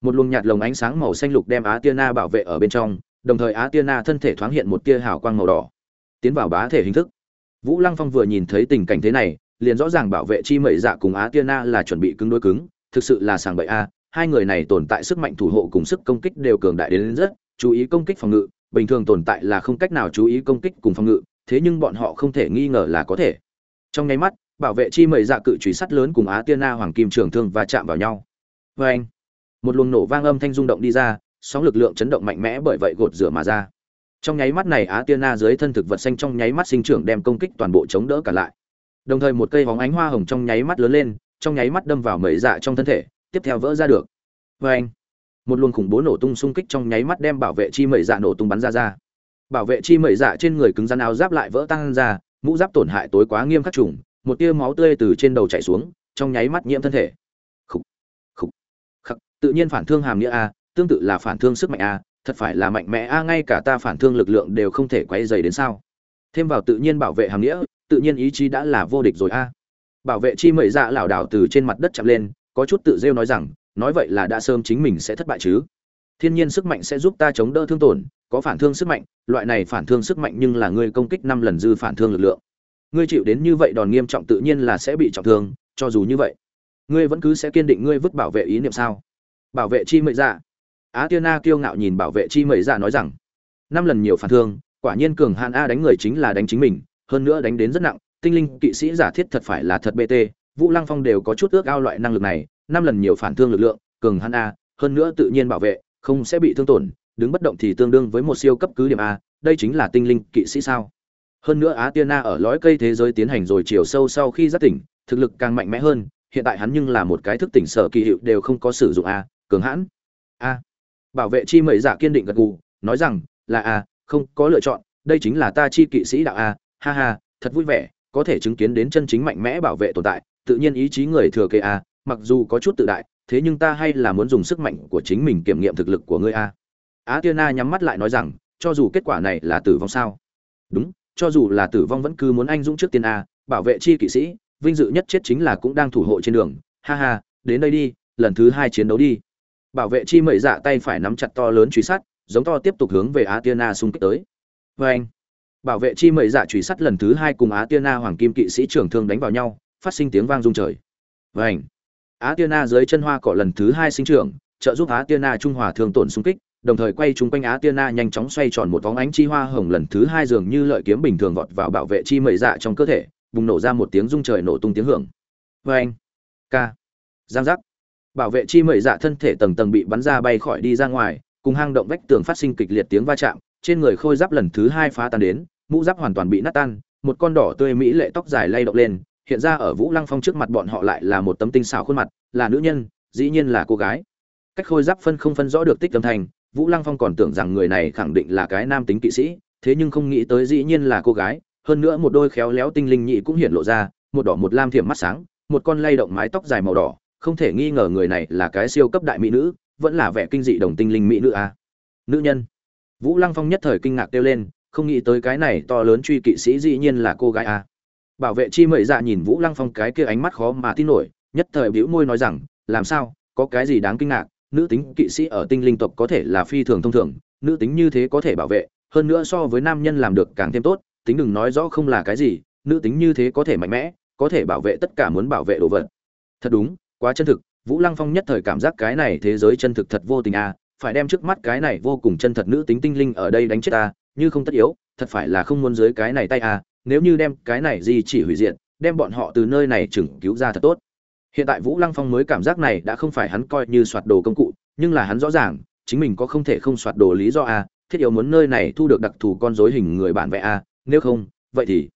Speaker 1: một luồng nhạt lồng ánh sáng màu xanh lục đem á tiên na bảo vệ ở bên trong đồng thời á tiên na thân thể thoáng hiện một tia hào quang màu đỏ. Tiến vào bá thể hình thức. Vũ lăng phong vừa nhìn thấy tình cảnh thế này liền rõ ràng bảo vệ chi mệnh dạ cùng á tiên na là chuẩn bị cứng đối cứng thực sự là sàng bậy a hai người này tồn tại sức mạnh thủ hộ cùng sức công kích đều cường đại đến, đến rất chú ý công kích phòng ngự bình thường tồn tại là không cách nào chú ý công kích cùng phòng ngự thế nhưng bọn họ không thể nghi ngờ là có thể. Trong nháy mắt bảo vệ chi mệnh dạ cự truy sắt lớn cùng á tiên na hoàng kim trường thương và chạm vào nhau. Vê anh một luồng nổ vang âm thanh rung động đi ra, sóng lực lượng chấn động mạnh mẽ bởi vậy gột rửa mà ra. Trong nháy mắt này á tiên na dưới thân thực vật xanh trong nháy mắt sinh trưởng đem công kích toàn bộ chống đỡ cả lại. Đồng thời một cây hóng ánh hoa hồng trong nháy mắt lớn lên, trong nháy mắt đâm vào mẩy dạ trong thân thể, tiếp theo vỡ ra được. Vê anh một luồng khủng bố nổ tung xung kích trong nháy mắt đem bảo vệ chi mẩy dạ nổ tung bắn ra ra. Bảo vệ chi mẩy dạ trên người cứng rắn áo giáp lại vỡ tăng ra, mũ giáp tổn hại tối quá nghiêm khắc trùng, một tia máu tươi từ trên đầu chảy xuống, trong nháy mắt nhiễm thân thể tự nhiên phản thương hàm nghĩa a, tương tự là phản thương sức mạnh a, thật phải là mạnh mẽ a, ngay cả ta phản thương lực lượng đều không thể quay dày đến sao? Thêm vào tự nhiên bảo vệ hàm nghĩa, tự nhiên ý chí đã là vô địch rồi a. Bảo vệ chi mẩy dạ lảo đảo từ trên mặt đất chạm lên, có chút tự rêu nói rằng, nói vậy là đã sớm chính mình sẽ thất bại chứ. Thiên nhiên sức mạnh sẽ giúp ta chống đỡ thương tổn, có phản thương sức mạnh, loại này phản thương sức mạnh nhưng là ngươi công kích năm lần dư phản thương lực lượng. Ngươi chịu đến như vậy đòn nghiêm trọng tự nhiên là sẽ bị trọng thương, cho dù như vậy, ngươi vẫn cứ sẽ kiên định ngươi vứt bảo vệ ý niệm sao? Bảo vệ chi mệ dạ. Á tiên a kiêu ngạo nhìn bảo vệ chi mệ dạ nói rằng, năm lần nhiều phản thương, quả nhiên cường hàn a đánh người chính là đánh chính mình, hơn nữa đánh đến rất nặng, tinh linh kỵ sĩ giả thiết thật phải là thật bt vũ lăng phong đều có chút ước ao loại năng lực này, năm lần nhiều phản thương lực lượng, cường hàn a, hơn nữa tự nhiên bảo vệ, không sẽ bị thương tổn, đứng bất động thì tương đương với một siêu cấp cứ điểm a, đây chính là tinh linh kỵ sĩ sao? Hơn nữa á tiên a ở lõi cây thế giới tiến hành rồi chiều sâu sau khi giác tỉnh, thực lực càng mạnh mẽ hơn, hiện tại hắn nhưng là một cái thức tỉnh sở kỳ hiệu đều không có sử dụng a cường hãn. A. Bảo vệ chi mẩy giả kiên định gật gù, nói rằng, là a, không có lựa chọn, đây chính là ta chi kỵ sĩ đạo a, ha ha, thật vui vẻ, có thể chứng kiến đến chân chính mạnh mẽ bảo vệ tồn tại, tự nhiên ý chí người thừa kế a, mặc dù có chút tự đại, thế nhưng ta hay là muốn dùng sức mạnh của chính mình kiểm nghiệm thực lực của ngươi a. Á tiên na nhắm mắt lại nói rằng, cho dù kết quả này là tử vong sao? Đúng, cho dù là tử vong vẫn cứ muốn anh dũng trước tiên a, bảo vệ chi kỵ sĩ, vinh dự nhất chết chính là cũng đang thủ hộ trên đường. Ha ha, đến đây đi, lần thứ hai chiến đấu đi bảo vệ chi mẩy dạ tay phải nắm chặt to lớn truy sát, giống to tiếp tục hướng về á tiên na xung kích tới. Vê anh bảo vệ chi mẩy dạ truy sắt lần thứ hai cùng á tiên na hoàng kim kỵ sĩ trưởng thương đánh vào nhau, phát sinh tiếng vang rung trời. Vảnh á tiên na dưới chân hoa cỏ lần thứ hai sinh trưởng, trợ giúp á tiên na trung hòa thương tổn xung kích, đồng thời quay chung quanh á tiên na nhanh chóng xoay tròn một vóng ánh chi hoa hồng lần thứ hai dường như lợi kiếm bình thường vọt vào bảo vệ chi mẩy dạ trong cơ thể, bùng nổ ra một tiếng rung trời nổ tung tiếng hưởng. Vảnh ca. Giang giác bảo vệ chi mẩy dạ thân thể tầng tầng bị bắn ra bay khỏi đi ra ngoài, cùng hang động vách tường phát sinh kịch liệt tiếng va chạm, trên người khôi giáp lần thứ hai phá tan đến, mũ giáp hoàn toàn bị nát tan, một con đỏ tươi mỹ lệ tóc dài lay động lên, hiện ra ở vũ lăng phong trước mặt bọn họ lại là một tấm tinh xảo khuôn mặt, là nữ nhân, dĩ nhiên là cô gái. Cách khôi giáp phân không phân rõ được tích âm thanh, vũ lăng phong còn tưởng rằng người này khẳng định là cái nam tính kỵ sĩ, thế nhưng không nghĩ tới dĩ nhiên là cô gái, hơn nữa một đôi khéo léo tinh linh nhị cũng hiện lộ ra, một đỏ một lam thiểm mắt sáng, một con lay động mái tóc dài màu đỏ không thể nghi ngờ người này là cái siêu cấp đại mỹ nữ, vẫn là vẻ kinh dị đồng tinh linh mỹ nữ a à. nữ nhân vũ lăng phong nhất thời kinh ngạc kêu lên, không nghĩ tới cái này to lớn truy kỵ sĩ dĩ nhiên là cô gái a à. bảo vệ chi mậy dạ nhìn vũ lăng phong cái kia ánh mắt khó mà tin nổi, nhất thời bĩu môi nói rằng, làm sao có cái gì đáng kinh ngạc nữ tính kỵ sĩ ở tinh linh tộc có thể là phi thường thông thường, nữ tính như thế có thể bảo vệ, hơn nữa so với nam nhân làm được càng thêm tốt, tính đừng nói rõ không là cái gì, nữ tính như thế có thể mạnh mẽ, có thể bảo vệ tất cả muốn bảo vệ đồ vật thật đúng quá chân thực, vũ lăng phong nhất thời cảm giác cái này thế giới chân thực thật vô tình à phải đem trước mắt cái này vô cùng chân thật nữ tính tinh linh ở đây đánh chết ta, như không tất yếu, thật phải là không muốn dưới cái này tay à nếu như đem cái này gì chỉ hủy diệt, đem bọn họ từ nơi này chừng cứu ra thật tốt hiện tại vũ lăng phong mới cảm giác này đã không phải hắn coi như soạt đồ công cụ, nhưng là hắn rõ ràng, chính mình có không thể không soạt đồ lý do à? thiết yếu muốn nơi này thu được đặc thù con dối hình người bản vẽ à? nếu không, vậy thì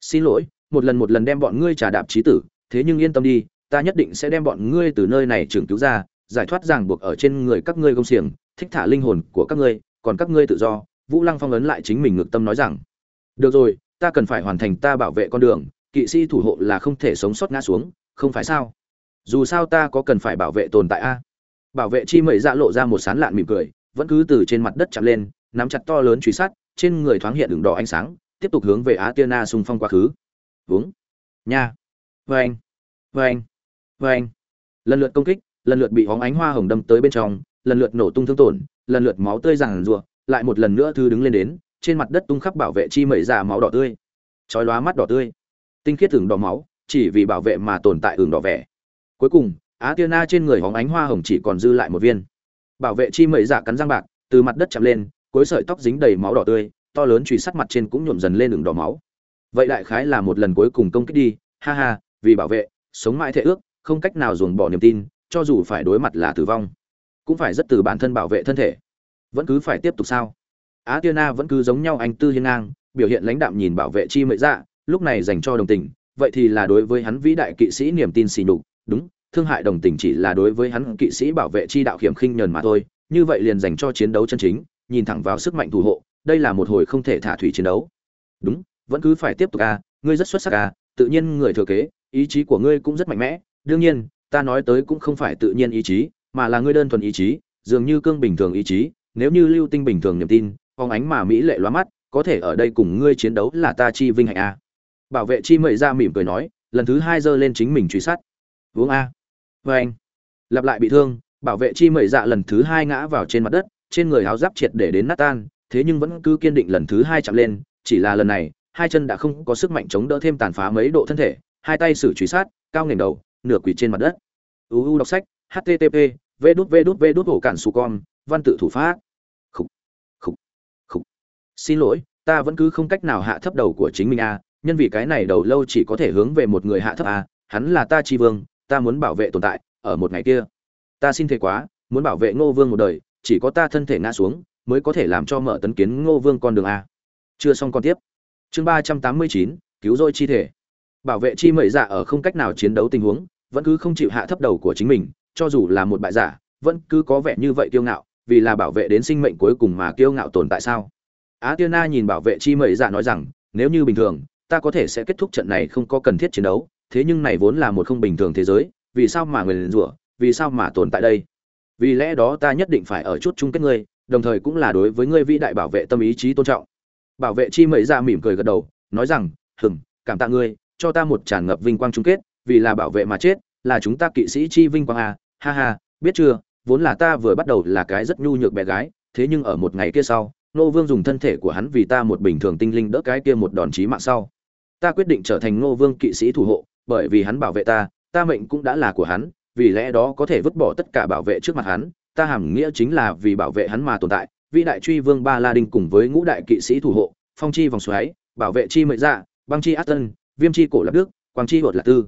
Speaker 1: xin lỗi, một lần một lần đem bọn ngươi trả đạp trí tử, thế nhưng yên tâm đi ta nhất định sẽ đem bọn ngươi từ nơi này trưởng cứu ra, giải thoát ràng buộc ở trên người các ngươi công xiềng, thích thả linh hồn của các ngươi, còn các ngươi tự do. Vũ lăng phong ấn lại chính mình ngược tâm nói rằng, được rồi, ta cần phải hoàn thành ta bảo vệ con đường, kỵ sĩ thủ hộ là không thể sống sót ngã xuống, không phải sao? Dù sao ta có cần phải bảo vệ tồn tại a? Bảo vệ chi mẩy dạ lộ ra một sán lạn mỉm cười, vẫn cứ từ trên mặt đất chạm lên, nắm chặt to lớn truy sát, trên người thoáng hiện đường đỏ ánh sáng, tiếp tục hướng về á tiên na xung phong quá khứ. Uống nha. Vê anh. Vê anh vê anh. Lần lượt công kích, lần lượt bị hóng ánh hoa hồng đâm tới bên trong, lần lượt nổ tung thương tổn, lần lượt máu tươi ràng rùa lại một lần nữa thư đứng lên đến, trên mặt đất tung khắp bảo vệ chi mẩy dạ máu đỏ tươi. Chói lóa mắt đỏ tươi. Tinh khiết thường đỏ máu, chỉ vì bảo vệ mà tồn tại ửng đỏ vẻ. Cuối cùng, á tiên na trên người hóng ánh hoa hồng chỉ còn dư lại một viên. Bảo vệ chi mẩy dạ cắn răng bạc, từ mặt đất chạm lên cuối sợi tóc dính đầy máu đỏ tươi, to lớn chùy sắt mặt trên cũng nhuộm dần lên đường đỏ máu. Vậy đại khái là một lần cuối cùng công kích đi, ha ha, vì bảo vệ, sống mãi thể ước không cách nào dồn bỏ niềm tin, cho dù phải đối mặt là tử vong, cũng phải rất từ bản thân bảo vệ thân thể. Vẫn cứ phải tiếp tục sao? Á tiên na vẫn cứ giống nhau anh tư hiên ngang, biểu hiện lãnh đạm nhìn bảo vệ chi mệnh dạ lúc này dành cho đồng tình, vậy thì là đối với hắn vĩ đại kỵ sĩ niềm tin xì nhục, đúng, thương hại đồng tình chỉ là đối với hắn kỵ sĩ bảo vệ chi đạo hiểm khinh nhờn mà thôi, như vậy liền dành cho chiến đấu chân chính, nhìn thẳng vào sức mạnh thủ hộ, đây là một hồi không thể thả thủy chiến đấu. Đúng, vẫn cứ phải tiếp tục à ngươi rất xuất sắc à tự nhiên người thừa kế, ý chí của ngươi cũng rất mạnh mẽ đương nhiên, ta nói tới cũng không phải tự nhiên ý chí, mà là ngươi đơn thuần ý chí, dường như cương bình thường ý chí, nếu như lưu tinh bình thường niềm tin phóng ánh mà mỹ lệ loa mắt, có thể ở đây cùng ngươi chiến đấu là ta chi vinh hạnh a. Bảo vệ chi mậy ra mỉm cười nói, lần thứ hai giơ lên chính mình truy sát. Uống a. Vê anh. Lặp lại bị thương, bảo vệ chi mậy dạ lần thứ hai ngã vào trên mặt đất, trên người áo giáp triệt để đến nát tan, thế nhưng vẫn cứ kiên định lần thứ hai chạm lên, chỉ là lần này, hai chân đã không có sức mạnh chống đỡ thêm tàn phá mấy độ thân thể, hai tay xử truy sát, cao nghềnh đầu nửa quỳ trên mặt đất. Uu đọc sách http v đút v đút v đút hổ cản su con văn tự thủ pháp. Khúc khúc khúc xin lỗi, ta vẫn cứ không cách nào hạ thấp đầu của chính mình a nhân vì cái này đầu lâu chỉ có thể hướng về một người hạ thấp a hắn là ta tri vương, ta muốn bảo vệ tồn tại, ở một ngày kia. Ta xin thề quá, muốn bảo vệ ngô vương một đời, chỉ có ta thân thể ngã xuống, mới có thể làm cho mở tấn kiến ngô vương con đường a chưa xong còn tiếp. Chương ba trăm tám mươi chín, cứu rỗi chi thể bảo vệ chi mẩy dạ ở không cách nào chiến đấu tình huống, vẫn cứ không chịu hạ thấp đầu của chính mình, cho dù là một bại giả, vẫn cứ có vẻ như vậy kiêu ngạo, vì là bảo vệ đến sinh mệnh cuối cùng mà kiêu ngạo tồn tại sao? Á tiên na nhìn bảo vệ chi mẩy dạ nói rằng, nếu như bình thường, ta có thể sẽ kết thúc trận này không có cần thiết chiến đấu, thế nhưng này vốn là một không bình thường thế giới, vì sao mà người liền rủa, vì sao mà tồn tại đây? Vì lẽ đó ta nhất định phải ở chút chung kết ngươi, đồng thời cũng là đối với ngươi vĩ đại bảo vệ tâm ý chí tôn trọng. Bảo vệ chi mẩy ra mỉm cười gật đầu, nói rằng hừng cảm tạ ngươi cho ta một tràn ngập vinh quang chung kết, vì là bảo vệ mà chết, là chúng ta kỵ sĩ chi vinh quang à ha ha, biết chưa, vốn là ta vừa bắt đầu là cái rất nhu nhược bé gái, thế nhưng ở một ngày kia sau nô vương dùng thân thể của hắn vì ta một bình thường tinh linh đỡ cái kia một đòn chí mạng sau. Ta quyết định trở thành ngô vương kỵ sĩ thủ hộ, bởi vì hắn bảo vệ ta ta mệnh cũng đã là của hắn, vì lẽ đó có thể vứt bỏ tất cả bảo vệ trước mặt hắn, ta hàm nghĩa chính là vì bảo vệ hắn mà tồn tại, vĩ đại truy vương ba la đinh cùng với ngũ đại kỵ sĩ thủ hộ, phong chi vòng xoáy, bảo vệ chi mệnh dạ băng chi aston viêm chi cổ lập đức, quang chi hột lạc tư.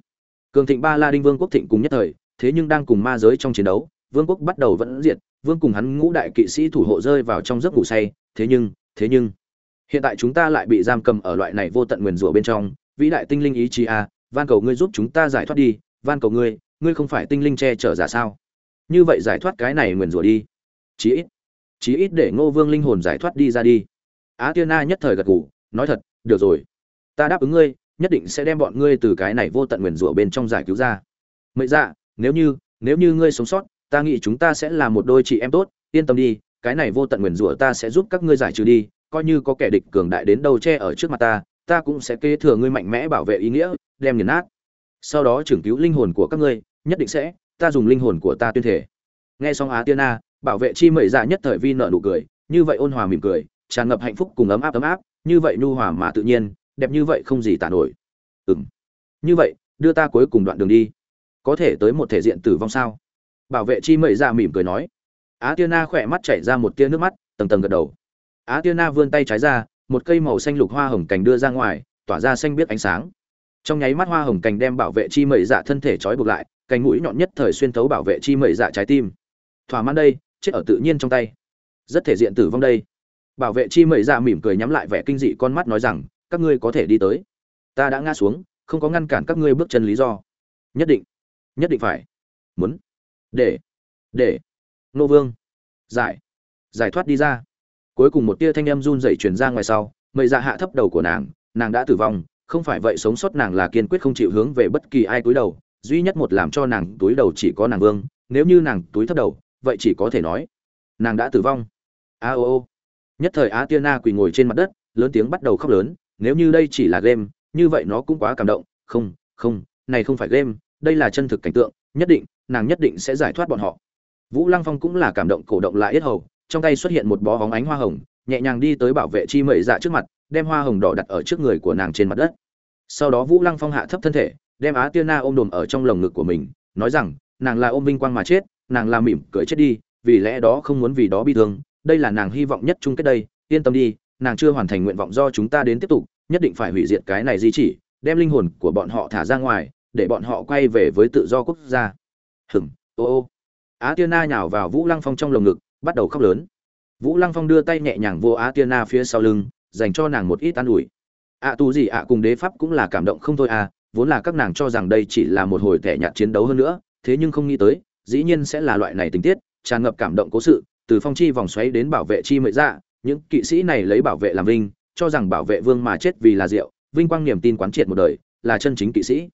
Speaker 1: Cường thịnh ba la đinh vương quốc thịnh cùng nhất thời, thế nhưng đang cùng ma giới trong chiến đấu, vương quốc bắt đầu vẫn diệt, vương cùng hắn ngũ đại kỵ sĩ thủ hộ rơi vào trong giấc ngủ say, thế nhưng thế nhưng, hiện tại chúng ta lại bị giam cầm ở loại này vô tận nguyền rủa bên trong, vĩ đại tinh linh ý chí a, van cầu ngươi giúp chúng ta giải thoát đi, van cầu ngươi ngươi không phải tinh linh che chở giả sao? Như vậy giải thoát cái này nguyền rủa đi. Chí ít chí ít để ngô vương linh hồn giải thoát đi ra đi. Á tiên na nhất thời gật gù, nói thật, được rồi, ta đáp ứng ngươi nhất định sẽ đem bọn ngươi từ cái này vô tận nguyền rủa bên trong giải cứu ra. Mậy dạ nếu như nếu như ngươi sống sót, ta nghĩ chúng ta sẽ là một đôi chị em tốt, yên tâm đi, cái này vô tận nguyền rủa ta sẽ giúp các ngươi giải trừ đi, coi như có kẻ địch cường đại đến đâu che ở trước mặt ta ta cũng sẽ kế thừa ngươi mạnh mẽ bảo vệ ý nghĩa, đem nghiền nát. Sau đó trưởng cứu linh hồn của các ngươi, nhất định sẽ, ta dùng linh hồn của ta tuyên thể nghe xong á tiên a bảo vệ chi mẩy dạ nhất thời vi nợ nụ cười, như vậy ôn hòa mỉm cười, tràn ngập hạnh phúc cùng ấm áp ấm áp, như vậy nhu hòa mà tự nhiên đẹp như vậy không gì tả nổi. Ừng như vậy, đưa ta cuối cùng đoạn đường đi. Có thể tới một thể diện tử vong sao? Bảo vệ chi mẩy ra dạ mỉm cười nói. Á tiên na khỏe mắt chảy ra một tia nước mắt, tầng tầng gật đầu. Á tiên na vươn tay trái ra, một cây màu xanh lục hoa hồng cành đưa ra ngoài, tỏa ra xanh biết ánh sáng. Trong nháy mắt hoa hồng cành đem bảo vệ chi mẩy dạ thân thể trói buộc lại, cành mũi nhọn nhất thời xuyên thấu bảo vệ chi mẩy dạ trái tim. Thỏa mãn đây, chết ở tự nhiên trong tay. Rất thể diện tử vong đây. Bảo vệ chi mẩy dạ mỉm cười nhắm lại vẻ kinh dị con mắt nói rằng các ngươi có thể đi tới. Ta đã ngã xuống, không có ngăn cản các ngươi bước chân lý do. Nhất định nhất định phải. Muốn, để để. Nô vương, giải giải thoát đi ra. Cuối cùng một tia thanh âm run rẩy truyền ra ngoài sau, mây dạ hạ thấp đầu của nàng nàng đã tử vong, không phải vậy sống sót nàng là kiên quyết không chịu hướng về bất kỳ ai túi đầu, duy nhất một làm cho nàng túi đầu chỉ có nàng vương, nếu như nàng túi thấp đầu, vậy chỉ có thể nói, nàng đã tử vong. A ô ô. Nhất thời á tiên na quỳ ngồi trên mặt đất, lớn tiếng bắt đầu khóc lớn nếu như đây chỉ là game, như vậy nó cũng quá cảm động. Không không, này không phải game, đây là chân thực cảnh tượng, nhất định, nàng nhất định sẽ giải thoát bọn họ. Vũ lăng phong cũng là cảm động cổ động lại yết hầu, trong tay xuất hiện một bó hóng ánh hoa hồng, nhẹ nhàng đi tới bảo vệ chi mẩy dạ trước mặt, đem hoa hồng đỏ đặt ở trước người của nàng trên mặt đất. Sau đó vũ lăng phong hạ thấp thân thể, đem á tiên na ôm đồm ở trong lồng ngực của mình, nói rằng, nàng là ôm vinh quang mà chết, nàng là mỉm cười chết đi, vì lẽ đó không muốn vì đó bi thương, đây là nàng hy vọng nhất chung kết đây, yên tâm đi nàng chưa hoàn thành nguyện vọng do chúng ta đến tiếp tục nhất định phải hủy diệt cái này di chỉ đem linh hồn của bọn họ thả ra ngoài để bọn họ quay về với tự do quốc gia. Hừm ô ô. Á tiên na nhào vào vũ lăng phong trong lồng ngực bắt đầu khóc lớn. Vũ lăng phong đưa tay nhẹ nhàng vô á tiên na phía sau lưng dành cho nàng một ít an ủi. Ạ à, tù gì ạ cùng đế pháp cũng là cảm động không thôi à vốn là các nàng cho rằng đây chỉ là một hồi thẻ nhạt chiến đấu hơn nữa thế nhưng không nghĩ tới dĩ nhiên sẽ là loại này tình tiết tràn ngập cảm động cố sự từ phong chi vòng xoáy đến bảo vệ chi mệnh dạ những kỵ sĩ này lấy bảo vệ làm vinh, cho rằng bảo vệ vương mà chết vì là rượu vinh quang niềm tin quán triệt một đời, là chân chính kỵ sĩ.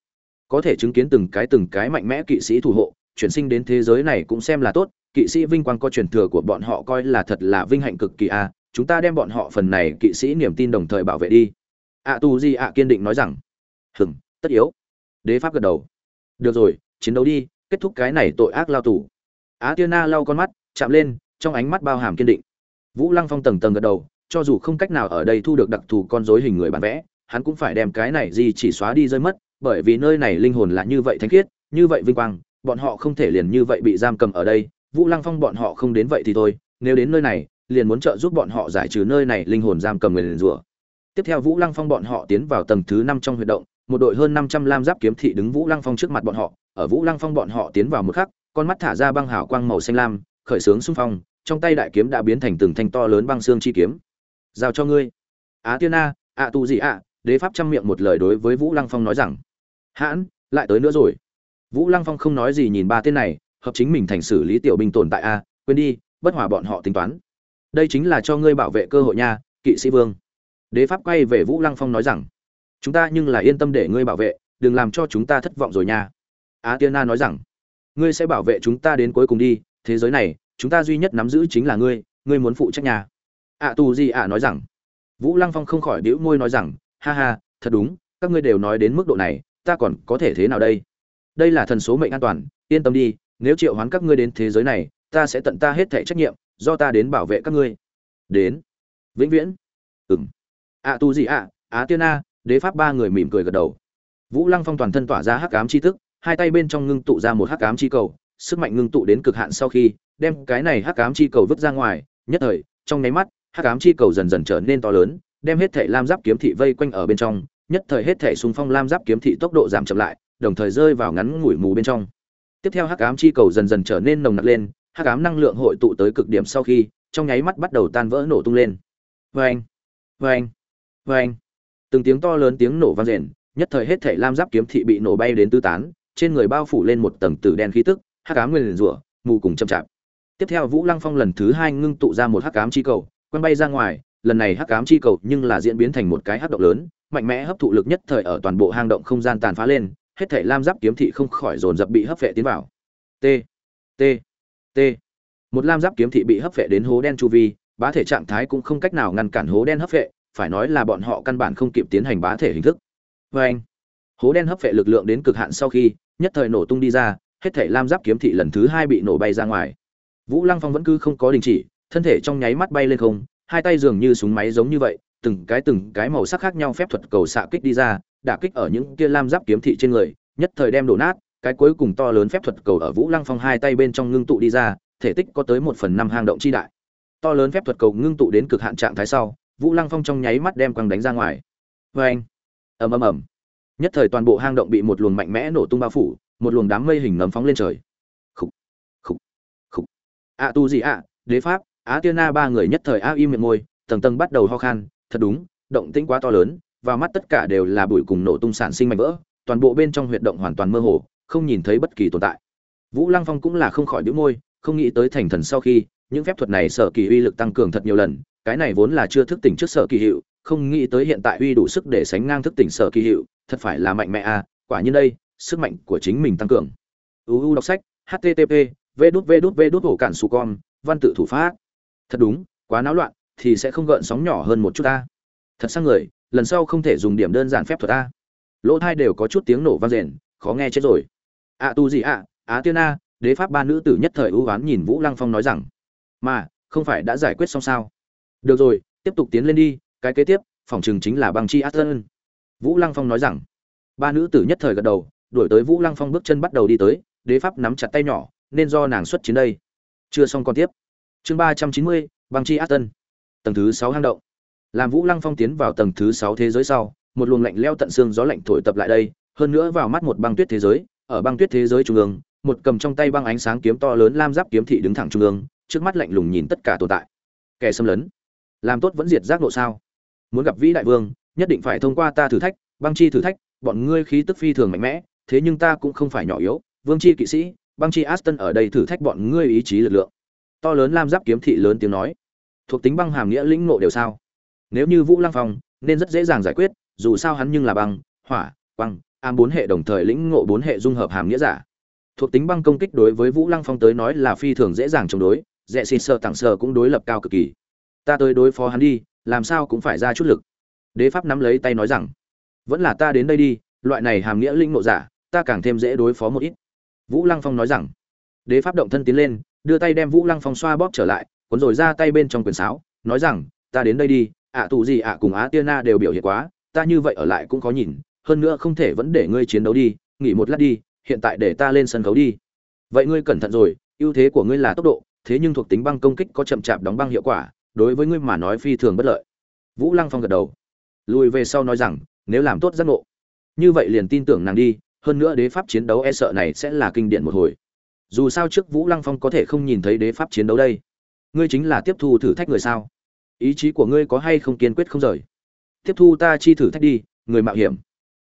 Speaker 1: Có thể chứng kiến từng cái từng cái mạnh mẽ kỵ sĩ thủ hộ, chuyển sinh đến thế giới này cũng xem là tốt, kỵ sĩ vinh quang có truyền thừa của bọn họ coi là thật là vinh hạnh cực kỳ a, chúng ta đem bọn họ phần này kỵ sĩ niềm tin đồng thời bảo vệ đi. Ạ tu di ạ kiên định nói rằng hừng tất yếu. Đế pháp gật đầu. Được rồi, chiến đấu đi, kết thúc cái này tội ác lao tù. Á tiên na lau con mắt, chạm lên, trong ánh mắt bao hàm kiên định vũ lăng phong tầng tầng gật đầu, cho dù không cách nào ở đây thu được đặc thù con rối hình người bản vẽ, hắn cũng phải đem cái này gì chỉ xóa đi rơi mất, bởi vì nơi này linh hồn là như vậy thánh khiết, như vậy vinh quang, bọn họ không thể liền như vậy bị giam cầm ở đây. Vũ lăng phong bọn họ không đến vậy thì thôi, nếu đến nơi này, liền muốn trợ giúp bọn họ giải trừ nơi này linh hồn giam cầm người liền rủa. Tiếp theo vũ lăng phong bọn họ tiến vào tầng thứ năm trong huy động, một đội hơn năm trăm lam giáp kiếm thị đứng vũ lăng phong trước mặt bọn họ, ở vũ lăng phong bọn họ tiến vào một khắc, con mắt thả ra băng hào quang màu xanh lam, khởi sướng xung phong trong tay đại kiếm đã biến thành từng thanh to lớn băng xương chi kiếm. Giao cho ngươi. Á tiên a ạ tu gì ạ đế pháp chăm miệng một lời đối với vũ lăng phong nói rằng. Hãn, lại tới nữa rồi. Vũ lăng phong không nói gì nhìn ba tên này, hợp chính mình thành xử lý tiểu binh tồn tại a, quên đi, bất hòa bọn họ tính toán. Đây chính là cho ngươi bảo vệ cơ hội nha, kỵ sĩ vương. Đế pháp quay về vũ lăng phong nói rằng. Chúng ta nhưng là yên tâm để ngươi bảo vệ, đừng làm cho chúng ta thất vọng rồi nha. Á tiên na nói rằng. Ngươi sẽ bảo vệ chúng ta đến cuối cùng đi, thế giới này chúng ta duy nhất nắm giữ chính là ngươi ngươi muốn phụ trách nhà. Ạ tù gì ạ nói rằng. Vũ lăng phong không khỏi đĩu môi nói rằng, ha ha, thật đúng, các ngươi đều nói đến mức độ này, ta còn có thể thế nào đây? Đây là thần số mệnh an toàn, yên tâm đi, nếu triệu hoán các ngươi đến thế giới này, ta sẽ tận ta hết thảy trách nhiệm, do ta đến bảo vệ các ngươi. Đến. Vĩnh viễn. Ừng ạ à, tu gì ạ á tiên a, đế pháp ba người mỉm cười gật đầu. Vũ lăng phong toàn thân tỏa ra hắc ám chi tức, hai tay bên trong ngưng tụ ra một hắc ám chi cầu, sức mạnh ngưng tụ đến cực hạn sau khi đem cái này hắc ám chi cầu vứt ra ngoài, nhất thời, trong nháy mắt, hắc ám chi cầu dần dần trở nên to lớn, đem hết thể lam giáp kiếm thị vây quanh ở bên trong, nhất thời hết thể xung phong lam giáp kiếm thị tốc độ giảm chậm lại, đồng thời rơi vào ngắn ngủi mù bên trong. Tiếp theo hắc ám chi cầu dần dần trở nên nồng nặc lên, hắc ám năng lượng hội tụ tới cực điểm sau khi, trong nháy mắt bắt đầu tan vỡ nổ tung lên. Vê anh vê từng tiếng to lớn tiếng nổ vang rền, nhất thời hết thể lam giáp kiếm thị bị nổ bay đến tứ tán, trên người bao phủ lên một tầng tử đen khí tức, hắc ám nguyên rủa, mù cùng chậm chạp tiếp theo vũ lăng phong lần thứ hai ngưng tụ ra một hắc cám chi cầu, quăng bay ra ngoài, lần này hắc cám chi cầu nhưng là diễn biến thành một cái hắc động lớn, mạnh mẽ hấp thụ lực nhất thời ở toàn bộ hang động không gian tàn phá lên, hết thể lam giáp kiếm thị không khỏi dồn dập bị hấp phệ tiến vào. T t t. Một lam giáp kiếm thị bị hấp phệ đến hố đen chu vi, bá thể trạng thái cũng không cách nào ngăn cản hố đen hấp phệ, phải nói là bọn họ căn bản không kịp tiến hành bá thể hình thức. Vê anh, hố đen hấp phệ lực lượng đến cực hạn sau khi, nhất thời nổ tung đi ra, hết thể lam giáp kiếm thị lần thứ hai bị nổ bay ra ngoài vũ lăng phong vẫn cứ không có đình chỉ, thân thể trong nháy mắt bay lên không, hai tay dường như súng máy giống như vậy, từng cái từng cái màu sắc khác nhau phép thuật cầu xạ kích đi ra, đả kích ở những kia lam giáp kiếm thị trên người, nhất thời đem đổ nát, cái cuối cùng to lớn phép thuật cầu ở vũ lăng phong hai tay bên trong ngưng tụ đi ra, thể tích có tới một phần năm hang động chi đại. To lớn phép thuật cầu ngưng tụ đến cực hạn trạng thái sau, vũ lăng phong trong nháy mắt đem quăng đánh ra ngoài. Oeng! ầm ầm ầm. Nhất thời toàn bộ hang động bị một luồng mạnh mẽ nổ tung bao phủ, một luồng đám mây hình nấm phóng lên trời ạ tu gì ạ? Đế pháp á tiên na ba người nhất thời a im miệng môi, tầng tầng bắt đầu ho khan, thật đúng, động tĩnh quá to lớn, và mắt tất cả đều là bụi cùng nổ tung sản sinh mạnh vỡ, toàn bộ bên trong huyệt động hoàn toàn mơ hồ, không nhìn thấy bất kỳ tồn tại. Vũ lăng phong cũng là không khỏi đĩu môi, không nghĩ tới thành thần sau khi, những phép thuật này sở kỳ uy lực tăng cường thật nhiều lần, cái này vốn là chưa thức tỉnh trước sở kỳ hiệu, không nghĩ tới hiện tại uy đủ sức để sánh ngang thức tỉnh sở kỳ hiệu, thật phải là mạnh mẽ a quả nhiên đây, sức mạnh của chính mình tăng cường. Uu đọc sách http vê đút vê đút vê đút hổ cản su con, văn tự thủ pháp. Thật đúng, quá náo loạn, thì sẽ không gợn sóng nhỏ hơn một chút ta. Thật sang người, lần sau không thể dùng điểm đơn giản phép thuật ta. Lỗ thai đều có chút tiếng nổ vang rền, khó nghe chết rồi. Ạ tu gì ạ? Á tiên a, đế pháp ba nữ tử nhất thời ưu oán nhìn vũ lăng phong nói rằng, mà, không phải đã giải quyết xong sao? Được rồi, tiếp tục tiến lên đi, cái kế tiếp, phòng trường chính là băng chi át dân vũ lăng phong nói rằng. Ba nữ tử nhất thời gật đầu, đuổi tới vũ lăng phong bước chân bắt đầu đi tới, đế pháp nắm chặt tay nhỏ nên do nàng xuất chiến đây. Chưa xong còn tiếp. Chương ba trăm chín mươi, băng chi át tân. Tầng thứ sáu hang động. Làm vũ lăng phong tiến vào tầng thứ sáu thế giới sau, một luồng lạnh leo tận xương gió lạnh thổi tập lại đây, hơn nữa vào mắt một băng tuyết thế giới, ở băng tuyết thế giới trung ương, một cầm trong tay băng ánh sáng kiếm to lớn lam giáp kiếm thị đứng thẳng trung ương, trước mắt lạnh lùng nhìn tất cả tồn tại. Kẻ xâm lấn. Làm tốt vẫn diệt giác độ sao? Muốn gặp vĩ đại vương, nhất định phải thông qua ta thử thách, băng chi thử thách, bọn ngươi khí tức phi thường mạnh mẽ, thế nhưng ta cũng không phải nhỏ yếu, vương chi kỵ sĩ băng chi aston ở đây thử thách bọn ngươi ý chí lực lượng. To lớn lam giáp kiếm thị lớn tiếng nói. Thuộc tính băng hàm nghĩa lĩnh ngộ đều sao? Nếu như vũ lăng phong, nên rất dễ dàng giải quyết, dù sao hắn nhưng là băng, hỏa băng am bốn hệ đồng thời lĩnh ngộ bốn hệ dung hợp hàm nghĩa giả. Thuộc tính băng công kích đối với vũ lăng phong tới nói là phi thường dễ dàng chống đối Dễ xịt sợ tặng sợ cũng đối lập cao cực kỳ. Ta tới đối phó hắn đi, làm sao cũng phải ra chút lực. Đế pháp nắm lấy tay nói rằng, vẫn là ta đến đây đi, loại này hàm nghĩa linh ngộ giả, ta càng thêm dễ đối phó một ít vũ lăng phong nói rằng đế pháp động thân tiến lên đưa tay đem vũ lăng phong xoa bóp trở lại cuốn rồi ra tay bên trong quyển sáo nói rằng ta đến đây đi ạ à, tù gì ạ cùng á tiên na đều biểu hiện quá ta như vậy ở lại cũng có nhìn hơn nữa không thể vẫn để ngươi chiến đấu đi nghỉ một lát đi hiện tại để ta lên sân khấu đi. Vậy ngươi cẩn thận rồi ưu thế của ngươi là tốc độ thế nhưng thuộc tính băng công kích có chậm chạp đóng băng hiệu quả đối với ngươi mà nói phi thường bất lợi. Vũ lăng phong gật đầu. Lùi về sau nói rằng nếu làm tốt giác ngộ như vậy liền tin tưởng nàng đi hơn nữa đế pháp chiến đấu e sợ này sẽ là kinh điển một hồi. Dù sao trước vũ lăng phong có thể không nhìn thấy đế pháp chiến đấu đây. Ngươi chính là tiếp thu thử thách người sao? Ý chí của ngươi có hay không kiên quyết không rời? Tiếp thu ta chi thử thách đi, người mạo hiểm.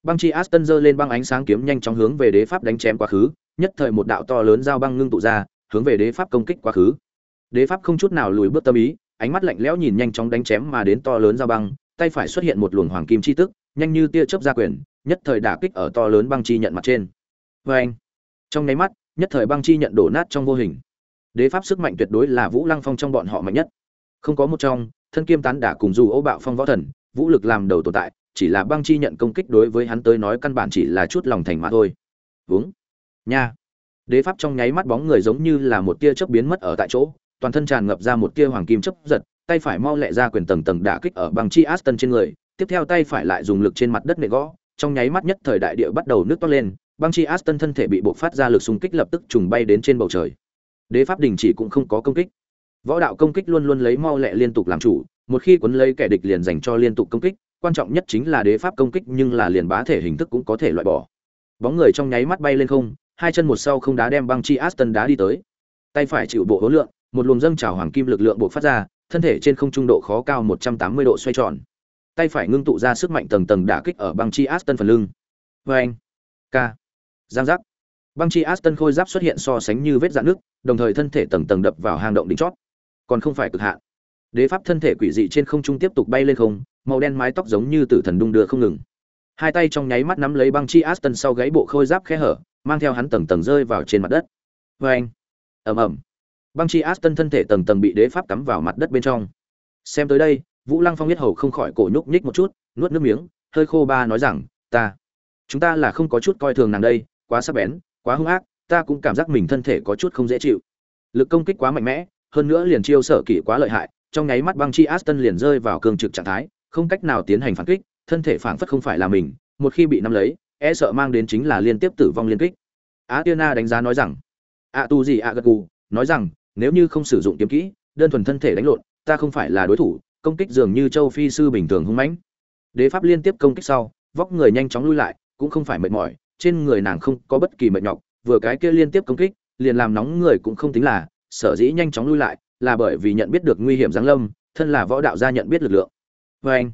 Speaker 1: Băng chi aston giơ lên băng ánh sáng kiếm nhanh chóng hướng về đế pháp đánh chém quá khứ, nhất thời một đạo to lớn giao băng ngưng tụ ra, hướng về đế pháp công kích quá khứ. Đế pháp không chút nào lùi bước tâm ý, ánh mắt lạnh lẽo nhìn nhanh chóng đánh chém mà đến to lớn giao băng, tay phải xuất hiện một luồng hoàng kim chi tức, nhanh như tia chớp ra quyền nhất thời đả kích ở to lớn băng chi nhận mặt trên. Và anh, trong nháy mắt, nhất thời băng chi nhận đổ nát trong vô hình. Đế pháp sức mạnh tuyệt đối là vũ lăng phong trong bọn họ mạnh nhất. Không có một trong, thân kiêm tán đả cùng dù ô bạo phong võ thần, vũ lực làm đầu tồn tại, chỉ là băng chi nhận công kích đối với hắn tới nói căn bản chỉ là chút lòng thành mà thôi. Vướng. Nha. Đế pháp trong nháy mắt bóng người giống như là một tia chớp biến mất ở tại chỗ, toàn thân tràn ngập ra một tia hoàng kim chớp giật, tay phải mau lẹ ra quyền tầng tầng đả kích ở băng chi aston trên người, tiếp theo tay phải lại dùng lực trên mặt đất nện gõ trong nháy mắt nhất thời đại địa bắt đầu nước toát lên, băng chi aston thân thể bị buộc phát ra lực xung kích lập tức trùng bay đến trên bầu trời. Đế pháp đình chỉ cũng không có công kích. Võ đạo công kích luôn luôn lấy mau lẹ liên tục làm chủ, một khi quấn lấy kẻ địch liền dành cho liên tục công kích, quan trọng nhất chính là đế pháp công kích nhưng là liền bá thể hình thức cũng có thể loại bỏ. Bóng người trong nháy mắt bay lên không, hai chân một sau không đá đem băng chi aston đá đi tới. Tay phải chịu bộ hối lượng, một luồng dâng trào hoàng kim lực lượng buộc phát ra, thân thể trên không trung độ khó cao một trăm tám mươi độ xoay tròn tay phải ngưng tụ ra sức mạnh tầng tầng đả kích ở băng chi Aston phần lưng. Và anh, k, giang giác. Băng chi Aston khôi giáp xuất hiện so sánh như vết rạn nước, đồng thời thân thể tầng tầng đập vào hang động đỉnh chót. Còn không phải cực hạn. Đế pháp thân thể quỷ dị trên không trung tiếp tục bay lên không, màu đen mái tóc giống như tử thần đung đưa không ngừng. Hai tay trong nháy mắt nắm lấy băng chi Aston sau gáy bộ khôi giáp khe hở, mang theo hắn tầng tầng rơi vào trên mặt đất. Và ầm ầm. Băng chi Aston thân thể tầng tầng bị đế pháp cắm vào mặt đất bên trong. Xem tới đây, Vũ Lăng Phong biết hầu không khỏi cổ nhúc nhích một chút, nuốt nước miếng, hơi khô ba nói rằng, "Ta, chúng ta là không có chút coi thường nàng đây, quá sắc bén, quá hung ác, ta cũng cảm giác mình thân thể có chút không dễ chịu. Lực công kích quá mạnh mẽ, hơn nữa liền chiêu sở kỷ quá lợi hại, trong nháy mắt băng chi Aston liền rơi vào cường trực trạng thái, không cách nào tiến hành phản kích, thân thể phản phất không phải là mình, một khi bị nắm lấy, e sợ mang đến chính là liên tiếp tử vong liên kích. Tiana đánh giá nói rằng, "A tu gì a gật gù, nói rằng, nếu như không sử dụng kiếm kỹ, đơn thuần thân thể đánh lộn, ta không phải là đối thủ, công kích dường như châu phi sư bình thường hung mãnh. Đế pháp liên tiếp công kích sau, vóc người nhanh chóng lui lại, cũng không phải mệt mỏi, trên người nàng không có bất kỳ mệt nhọc, vừa cái kia liên tiếp công kích, liền làm nóng người cũng không tính là, sở dĩ nhanh chóng lui lại, là bởi vì nhận biết được nguy hiểm giáng lâm, thân là võ đạo gia nhận biết lực lượng. vê anh,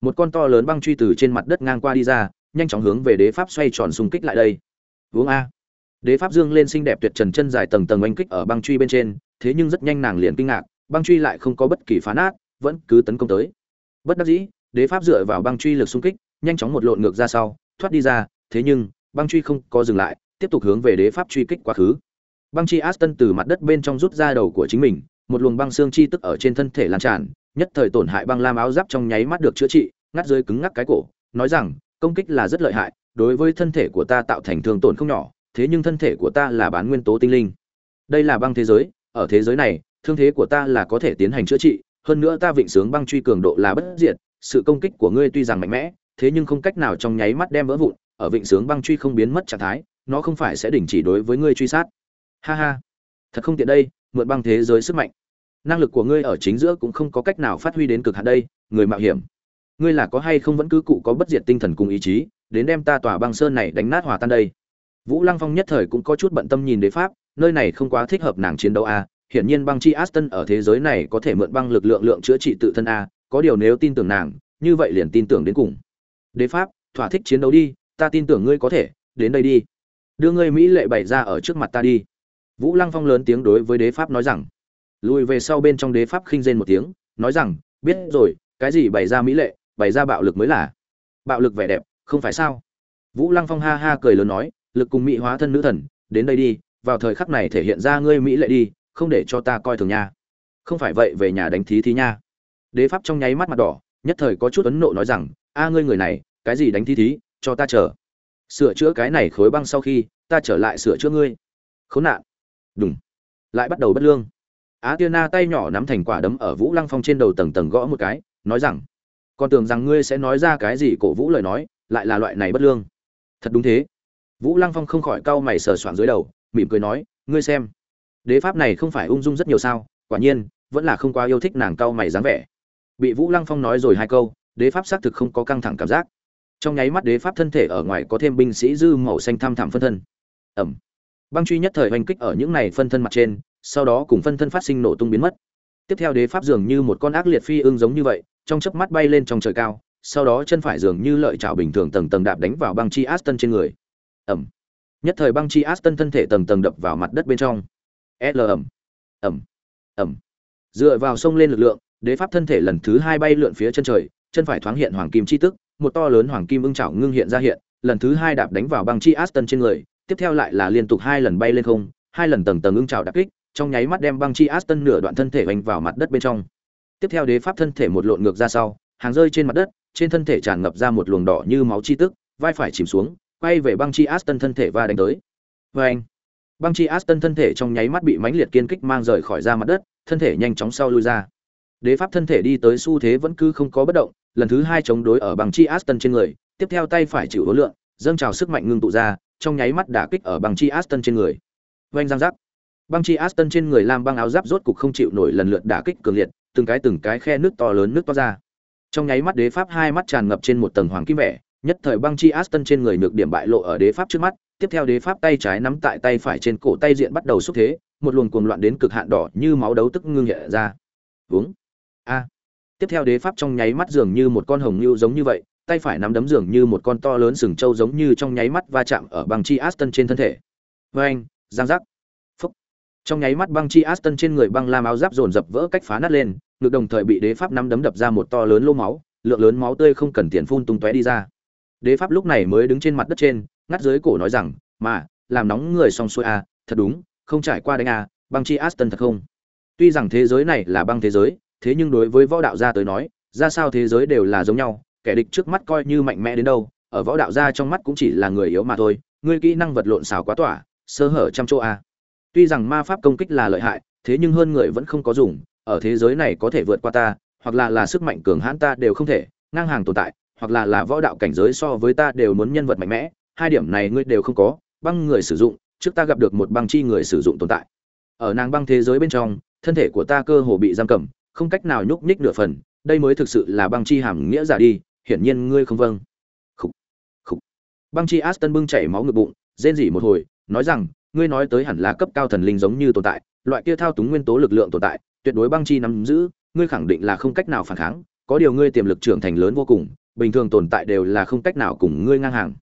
Speaker 1: một con to lớn băng truy từ trên mặt đất ngang qua đi ra, nhanh chóng hướng về đế pháp xoay tròn xung kích lại đây. vướng a. Đế pháp dương lên xinh đẹp tuyệt trần chân dài tầng tầng oanh kích ở băng truy bên trên, thế nhưng rất nhanh nàng liền kinh ngạc, băng truy lại không có bất kỳ phá nát, vẫn cứ tấn công tới. Bất đắc dĩ, đế pháp dựa vào băng truy lực xung kích, nhanh chóng một lộn ngược ra sau, thoát đi ra, thế nhưng, băng truy không có dừng lại, tiếp tục hướng về đế pháp truy kích quá khứ. Băng chi Aston từ mặt đất bên trong rút ra đầu của chính mình, một luồng băng xương chi tức ở trên thân thể lan tràn, nhất thời tổn hại băng lam áo giáp trong nháy mắt được chữa trị, ngắt rơi cứng ngắc cái cổ, nói rằng, công kích là rất lợi hại, đối với thân thể của ta tạo thành thương tổn không nhỏ, thế nhưng thân thể của ta là bán nguyên tố tinh linh. Đây là băng thế giới, ở thế giới này, thương thế của ta là có thể tiến hành chữa trị, hơn nữa ta vịnh sướng băng truy cường độ là bất diệt, sự công kích của ngươi tuy rằng mạnh mẽ, thế nhưng không cách nào trong nháy mắt đem vỡ vụn, ở vịnh sướng băng truy không biến mất trạng thái, nó không phải sẽ đình chỉ đối với ngươi truy sát. Ha ha, thật không tiện đây, mượn băng thế giới sức mạnh. Năng lực của ngươi ở chính giữa cũng không có cách nào phát huy đến cực hạn đây, người mạo hiểm. Ngươi là có hay không vẫn cứ cụ có bất diệt tinh thần cùng ý chí, đến đem ta tỏa băng sơn này đánh nát hòa tan đây. Vũ Lăng Phong nhất thời cũng có chút bận tâm nhìn đế pháp, nơi này không quá thích hợp nàng chiến đấu a, hiển nhiên băng chi Aston ở thế giới này có thể mượn băng lực lượng lượng chữa trị tự thân a, có điều nếu tin tưởng nàng, như vậy liền tin tưởng đến cùng. Đế pháp, thỏa thích chiến đấu đi, ta tin tưởng ngươi có thể, đến đây đi. Đưa ngươi mỹ lệ bày ra ở trước mặt ta đi. Vũ Lăng Phong lớn tiếng đối với đế pháp nói rằng, lùi về sau bên trong đế pháp khinh rên một tiếng, nói rằng, biết rồi, cái gì bày ra mỹ lệ, bày ra bạo lực mới là. Bạo lực vẻ đẹp, không phải sao? Vũ Lăng Phong ha ha cười lớn nói, lực cùng mỹ hóa thân nữ thần, đến đây đi, vào thời khắc này thể hiện ra ngươi mỹ lệ đi, không để cho ta coi thường nha. Không phải vậy, về nhà đánh thí thí nha. Đế pháp trong nháy mắt mặt đỏ, nhất thời có chút ấn nộ nói rằng, a ngươi người này, cái gì đánh thí thí, cho ta chờ. Sửa chữa cái này khối băng sau khi, ta trở lại sửa chữa ngươi. Khốn nạn. Đúng lại bắt đầu bất lương. Á tiên na tay nhỏ nắm thành quả đấm ở vũ lăng phong trên đầu tầng tầng gõ một cái, nói rằng còn tưởng rằng ngươi sẽ nói ra cái gì cổ vũ lời nói, lại là loại này bất lương. Thật đúng thế. Vũ lăng phong không khỏi cau mày sờ soạn dưới đầu, mỉm cười nói, ngươi xem đế pháp này không phải ung dung rất nhiều sao? Quả nhiên, vẫn là không quá yêu thích nàng cau mày dáng vẻ. Bị vũ lăng phong nói rồi hai câu, đế pháp xác thực không có căng thẳng cảm giác. Trong nháy mắt đế pháp thân thể ở ngoài có thêm binh sĩ dư màu xanh thăm thẳm phân thân. Ẩm. Băng truy nhất thời oanh kích ở những này phân thân mặt trên, sau đó cùng phân thân phát sinh nổ tung biến mất. Tiếp theo đế pháp dường như một con ác liệt phi ưng giống như vậy, trong chớp mắt bay lên trong trời cao, sau đó chân phải dường như lợi chảo bình thường tầng tầng đạp đánh vào băng chi aston trên người. Ẩm. Nhất thời băng chi aston thân thể tầng tầng đập vào mặt đất bên trong l ẩm. Ẩm. Ẩm. Dựa vào sông lên lực lượng, đế pháp thân thể lần thứ hai bay lượn phía chân trời, chân phải thoáng hiện hoàng kim chi tức, một to lớn hoàng kim ưng chảo ngưng hiện ra hiện, lần thứ hai đạp đánh vào băng chi aston trên người, tiếp theo lại là liên tục hai lần bay lên không, hai lần tầng tầng ưng chảo đạp kích, trong nháy mắt đem băng chi aston nửa đoạn thân thể vành vào mặt đất bên trong. Tiếp theo đế pháp thân thể một lộn ngược ra sau, hàng rơi trên mặt đất, trên thân thể tràn ngập ra một luồng đỏ như máu chi tức, vai phải chìm xuống, quay về băng chi aston thân thể và đánh tới. Vê anh băng chi aston thân thể trong nháy mắt bị mãnh liệt kiên kích mang rời khỏi ra mặt đất, thân thể nhanh chóng sau lui ra. Đế pháp thân thể đi tới xu thế vẫn cứ không có bất động, lần thứ hai chống đối ở băng chi aston trên người, tiếp theo tay phải chịu hối lượng dâng trào sức mạnh ngưng tụ ra, trong nháy mắt đả kích ở băng chi aston trên người. Vanh giang giáp băng chi aston trên người làm băng áo giáp rốt cục không chịu nổi lần lượt đả kích cường liệt, từng cái từng cái khe nước to lớn nước to ra. Trong nháy mắt đế pháp hai mắt tràn ngập trên một tầng hoàng kim vẻ, nhất thời băng chi aston trên người nhược điểm bại lộ ở đế pháp trước mắt tiếp theo đế pháp tay trái nắm tại tay phải trên cổ tay diện bắt đầu xúc thế, một luồng cuồng loạn đến cực hạn đỏ như máu đấu tức ngưng nhẹ ra. Uống a. Tiếp theo đế pháp trong nháy mắt dường như một con hồng lưu giống như vậy, tay phải nắm đấm dường như một con to lớn sừng trâu giống như trong nháy mắt va chạm ở băng chi aston trên thân thể. Vê anh giang giác. Phúc. Trong nháy mắt băng chi aston trên người băng lam áo giáp dồn dập vỡ cách phá nát lên, ngực đồng thời bị đế pháp nắm đấm đập ra một to lớn lô máu, lượng lớn máu tươi không cần tiền phun tung tóe đi ra. Đế pháp lúc này mới đứng trên mặt đất trên ngắt dưới cổ nói rằng mà làm nóng người xong xuôi à, thật đúng không trải qua đánh à, băng chi aston thật không? Tuy rằng thế giới này là băng thế giới thế nhưng đối với võ đạo gia tới nói ra sao thế giới đều là giống nhau kẻ địch trước mắt coi như mạnh mẽ đến đâu ở võ đạo gia trong mắt cũng chỉ là người yếu mà thôi ngươi kỹ năng vật lộn xào quá tỏa sơ hở trăm chỗ a tuy rằng ma pháp công kích là lợi hại thế nhưng hơn người vẫn không có dùng ở thế giới này có thể vượt qua ta hoặc là là sức mạnh cường hãn ta đều không thể ngang hàng tồn tại hoặc là là võ đạo cảnh giới so với ta đều muốn nhân vật mạnh mẽ hai điểm này ngươi đều không có, băng người sử dụng, trước ta gặp được một băng chi người sử dụng tồn tại. Ở nàng băng thế giới bên trong, thân thể của ta cơ hồ bị giam cầm, không cách nào nhúc nhích nửa phần, đây mới thực sự là băng chi hàm nghĩa giả đi, hiển nhiên ngươi không vâng. Khúc khúc băng chi aston bưng chảy máu ngực bụng, rên rỉ một hồi, nói rằng, ngươi nói tới hẳn là cấp cao thần linh giống như tồn tại, loại kia thao túng nguyên tố lực lượng tồn tại, tuyệt đối băng chi nắm giữ, ngươi khẳng định là không cách nào phản kháng, có điều ngươi tiềm lực trưởng thành lớn vô cùng, bình thường tồn tại đều là không cách nào cùng ngươi ngang hàng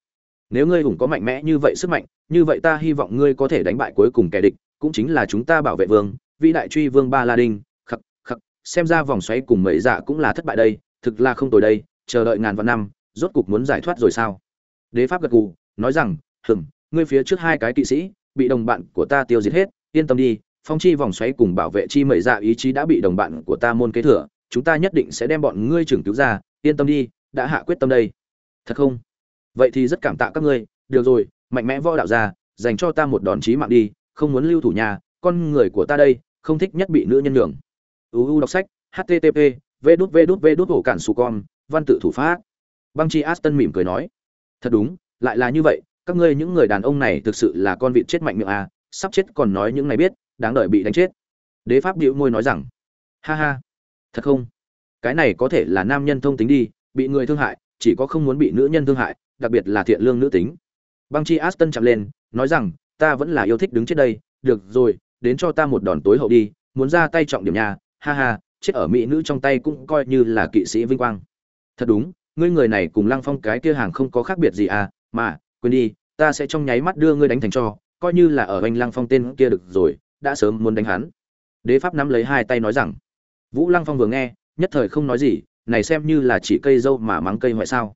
Speaker 1: nếu ngươi hùng có mạnh mẽ như vậy sức mạnh, như vậy ta hy vọng ngươi có thể đánh bại cuối cùng kẻ địch, cũng chính là chúng ta bảo vệ vương, vĩ đại truy vương ba la đinh khắc khắc, xem ra vòng xoáy cùng mấy dạ cũng là thất bại đây, thực là không tồi đây, chờ đợi ngàn vạn năm, rốt cục muốn giải thoát rồi sao? Đế pháp gật gù, nói rằng hừng ngươi phía trước hai cái kỵ sĩ, bị đồng bạn của ta tiêu diệt hết, yên tâm đi, phong chi vòng xoáy cùng bảo vệ chi mẩy dạ ý chí đã bị đồng bạn của ta môn kế thừa, chúng ta nhất định sẽ đem bọn ngươi trưởng cứu ra, yên tâm đi, đã hạ quyết tâm đây. Thật không? Vậy thì rất cảm tạ các ngươi, được rồi, mạnh mẽ võ đạo ra dành cho ta một đòn chí mạng đi, không muốn lưu thủ nhà, con người của ta đây, không thích nhất bị nữ nhân nhường. Uu đọc sách http v đút v đút v đút ổ cản su con, văn tự thủ pháp. Băng chi aston mỉm cười nói, thật đúng, lại là như vậy, các ngươi những người đàn ông này thực sự là con vịt chết mạnh miệng à sắp chết còn nói những này biết, đáng đợi bị đánh chết. Đế pháp điệu môi nói rằng, ha ha, thật không? Cái này có thể là nam nhân thông tính đi, bị người thương hại, chỉ có không muốn bị nữ nhân thương hại đặc biệt là thiện lương nữ tính. Băng chi aston chạm lên, nói rằng, ta vẫn là yêu thích đứng trên đây, được rồi, đến cho ta một đòn tối hậu đi, muốn ra tay trọng điểm nhà ha ha, chết ở mỹ nữ trong tay cũng coi như là kỵ sĩ vinh quang. Thật đúng, ngươi người này cùng lăng phong cái kia hàng không có khác biệt gì à mà, quên đi, ta sẽ trong nháy mắt đưa ngươi đánh thành cho, coi như là ở anh lăng phong tên kia được rồi, đã sớm muốn đánh hắn. Đế pháp nắm lấy hai tay nói rằng, vũ lăng phong vừa nghe, nhất thời không nói gì, này xem như là chỉ cây dâu mà mắng cây ngoại sao?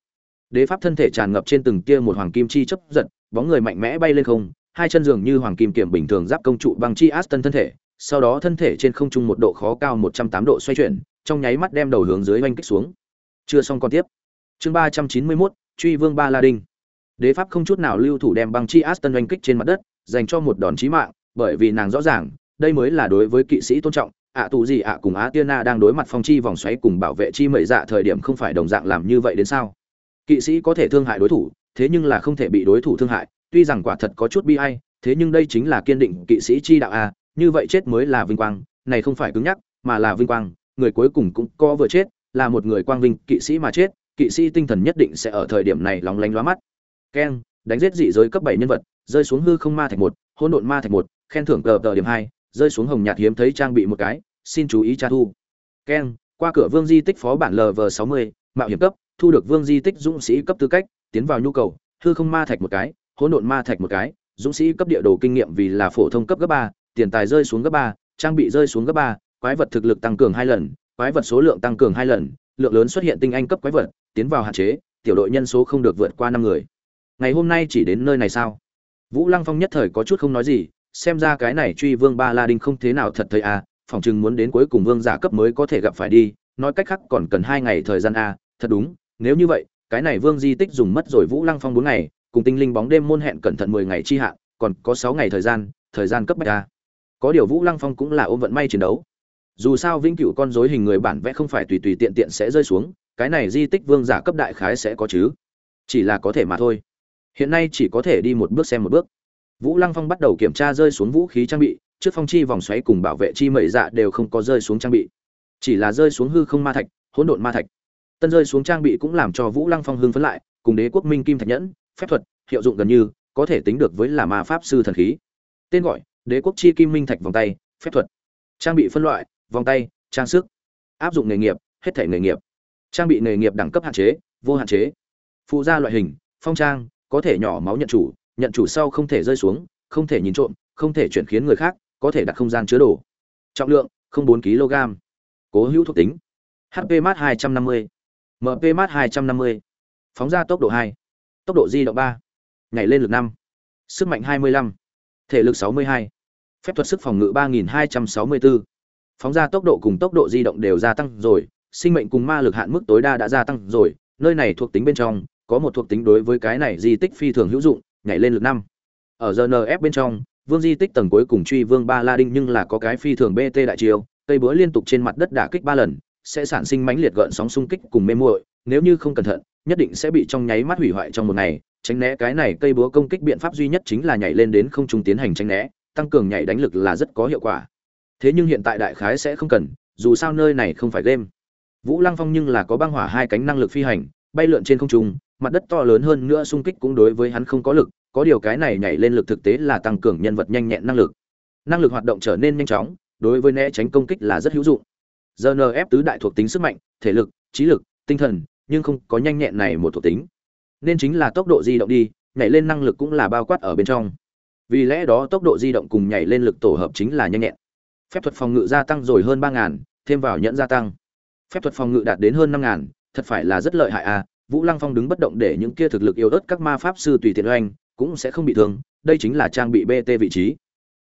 Speaker 1: Đế pháp thân thể tràn ngập trên từng tia một hoàng kim chi chấp giận bóng người mạnh mẽ bay lên không, hai chân dường như hoàng kim kiểm bình thường giáp công trụ bằng chi aston thân thể, sau đó thân thể trên không trung một độ khó cao một trăm tám độ xoay chuyển, trong nháy mắt đem đầu hướng dưới oanh kích xuống. Chưa xong còn tiếp. Chương ba trăm chín mươi mốt, truy vương ba la đinh. Đế pháp không chút nào lưu thủ đem băng chi aston oanh kích trên mặt đất, dành cho một đòn chí mạng, bởi vì nàng rõ ràng, đây mới là đối với kỵ sĩ tôn trọng, ạ tù gì ạ cùng á tiên na đang đối mặt phong chi vòng xoáy cùng bảo vệ chi mệ dạ thời điểm không phải đồng dạng làm như vậy đến sao? Kỵ sĩ có thể thương hại đối thủ, thế nhưng là không thể bị đối thủ thương hại, tuy rằng quả thật có chút bi ai, thế nhưng đây chính là kiên định kỵ sĩ chi đạo a, như vậy chết mới là vinh quang, này không phải cứng nhắc, mà là vinh quang, người cuối cùng cũng có vừa chết, là một người quang vinh kỵ sĩ mà chết, kỵ sĩ tinh thần nhất định sẽ ở thời điểm này lóng lánh lóa mắt. Keng, đánh giết dị giới cấp bảy nhân vật, rơi xuống hư không ma thạch một, hỗn độn ma thạch một, khen thưởng cờ tờ điểm hai, rơi xuống hồng nhạt hiếm thấy trang bị một cái, xin chú ý tra thu. Keng, qua cửa vương di tích phó bản lv sáu mươi, mạo hiểm cấp thu được vương di tích dũng sĩ cấp tư cách tiến vào nhu cầu hư không ma thạch một cái hỗn độn ma thạch một cái dũng sĩ cấp địa đồ kinh nghiệm vì là phổ thông cấp cấp ba tiền tài rơi xuống gấp ba trang bị rơi xuống gấp ba quái vật thực lực tăng cường hai lần quái vật số lượng tăng cường hai lần lượng lớn xuất hiện tinh anh cấp quái vật tiến vào hạn chế tiểu đội nhân số không được vượt qua năm người. Ngày hôm nay chỉ đến nơi này sao? Vũ lăng phong nhất thời có chút không nói gì xem ra cái này truy vương ba la đinh không thế nào thật thấy à phỏng chừng muốn đến cuối cùng vương giả cấp mới có thể gặp phải đi nói cách khác còn cần hai ngày thời gian a à, thật đúng nếu như vậy, cái này vương di tích dùng mất rồi vũ lăng phong bốn ngày, cùng tinh linh bóng đêm môn hẹn cẩn thận mười ngày chi hạn, còn có sáu ngày thời gian thời gian cấp bách a có điều vũ lăng phong cũng là ôm vận may chiến đấu. Dù sao vĩnh cửu con dối hình người bản vẽ không phải tùy tùy tiện tiện sẽ rơi xuống, cái này di tích vương giả cấp đại khái sẽ có chứ. Chỉ là có thể mà thôi. Hiện nay chỉ có thể đi một bước xem một bước. Vũ lăng phong bắt đầu kiểm tra rơi xuống vũ khí trang bị, trước phong chi vòng xoáy cùng bảo vệ chi mẩy dạ đều không có rơi xuống trang bị. Chỉ là rơi xuống hư không ma thạch, hỗn độn ma thạch tân rơi xuống trang bị cũng làm cho vũ lăng phong hưng phấn lại, cùng đế quốc minh kim thạch nhẫn, phép thuật, hiệu dụng gần như, có thể tính được với là ma pháp sư thần khí. Tên gọi, đế quốc chi kim minh thạch vòng tay, phép thuật. Trang bị phân loại, vòng tay, trang sức. Áp dụng nghề nghiệp, hết thể nghề nghiệp. Trang bị nghề nghiệp đẳng cấp hạn chế, vô hạn chế. Phụ gia loại hình, phong trang, có thể nhỏ máu nhận chủ nhận chủ sau không thể rơi xuống, không thể nhìn trộm, không thể chuyển khiến người khác, có thể đặt không gian chứa đồ. Trọng lượng, không bốn kg. Cố hữu thuộc tính. Hp mát hai trăm năm mươi mp mát hai trăm năm mươi. Phóng ra tốc độ hai. Tốc độ di động ba. Nhảy lên lực năm. Sức mạnh hai mươi lăm. Thể lực sáu mươi hai. Phép thuật sức phòng ngự ba nghìn hai trăm sáu mươi bốn phóng ra tốc độ cùng tốc độ di động đều gia tăng rồi. Sinh mệnh cùng ma lực hạn mức tối đa đã gia tăng rồi. Nơi này thuộc tính bên trong, có một thuộc tính đối với cái này di tích phi thường hữu dụng, nhảy lên lực năm. Ở rnf bên trong, vương di tích tầng cuối cùng truy vương ba la đinh nhưng là có cái phi thường bt đại chiêu, cây búa liên tục trên mặt đất đả kích ba lần sẽ sản sinh mãnh liệt gợn sóng xung kích cùng mê muội, nếu như không cẩn thận, nhất định sẽ bị trong nháy mắt hủy hoại trong một ngày. Tránh né cái này cây búa công kích biện pháp duy nhất chính là nhảy lên đến không trung tiến hành tránh né, tăng cường nhảy đánh lực là rất có hiệu quả. Thế nhưng hiện tại đại khái sẽ không cần, dù sao nơi này không phải game. Vũ lăng phong nhưng là có băng hỏa hai cánh năng lực phi hành, bay lượn trên không trung, mặt đất to lớn hơn nữa xung kích cũng đối với hắn không có lực, có điều cái này nhảy lên lực thực tế là tăng cường nhân vật nhanh nhẹn năng lực. Năng lực hoạt động trở nên nhanh chóng, đối với né tránh công kích là rất hữu dụng. GNF tứ đại thuộc tính sức mạnh, thể lực, trí lực, tinh thần, nhưng không có nhanh nhẹn này một thuộc tính. Nên chính là tốc độ di động đi, nhảy lên năng lực cũng là bao quát ở bên trong. Vì lẽ đó tốc độ di động cùng nhảy lên lực tổ hợp chính là nhanh nhẹn. Phép thuật phòng ngự gia tăng rồi hơn ba ngàn, thêm vào nhẫn gia tăng. Phép thuật phòng ngự đạt đến hơn năm ngàn, thật phải là rất lợi hại à. Vũ lăng phong đứng bất động để những kia thực lực yếu ớt các ma pháp sư tùy tiện oanh, cũng sẽ không bị thương, đây chính là trang bị bt vị trí.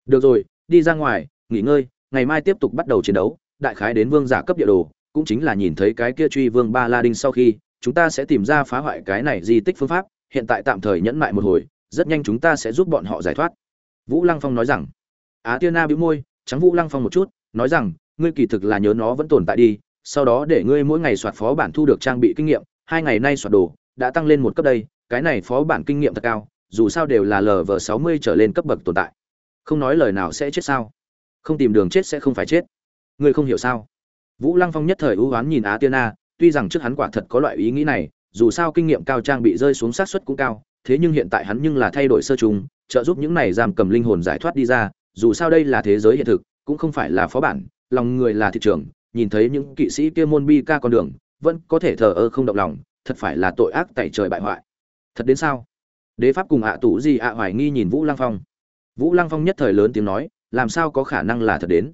Speaker 1: Được rồi, đi ra ngoài, nghỉ ngơi, ngày mai tiếp tục bắt đầu chiến đấu đại khái đến vương giả cấp địa đồ, cũng chính là nhìn thấy cái kia truy vương ba la đinh sau khi, chúng ta sẽ tìm ra phá hoại cái này di tích phương pháp, hiện tại tạm thời nhẫn mại một hồi, rất nhanh chúng ta sẽ giúp bọn họ giải thoát. Vũ lăng phong nói rằng. Á tiên na bĩu môi, trắng vũ lăng phong một chút, nói rằng, ngươi kỳ thực là nhớ nó vẫn tồn tại đi, sau đó để ngươi mỗi ngày soạt phó bản thu được trang bị kinh nghiệm, hai ngày nay soạt đồ, đã tăng lên một cấp đây, cái này phó bản kinh nghiệm thật cao, dù sao đều là lv sáu mươi trở lên cấp bậc tồn tại. Không nói lời nào sẽ chết sao? Không tìm đường chết sẽ không phải chết ngươi không hiểu sao? Vũ lăng phong nhất thời ưu oán nhìn á tiên na tuy rằng trước hắn quả thật có loại ý nghĩ này, dù sao kinh nghiệm cao trang bị rơi xuống sát suất cũng cao, thế nhưng hiện tại hắn nhưng là thay đổi sơ trùng, trợ giúp những này giam cầm linh hồn giải thoát đi ra, dù sao đây là thế giới hiện thực, cũng không phải là phó bản, lòng người là thị trường, nhìn thấy những kỵ sĩ kia môn bi ca con đường, vẫn có thể thờ ơ không động lòng, thật phải là tội ác tại trời bại hoại. Thật đến sao? Đế pháp cùng ạ à tủ gì ạ hoài nghi nhìn vũ lăng phong. Vũ lăng phong nhất thời lớn tiếng nói, làm sao có khả năng là thật đến?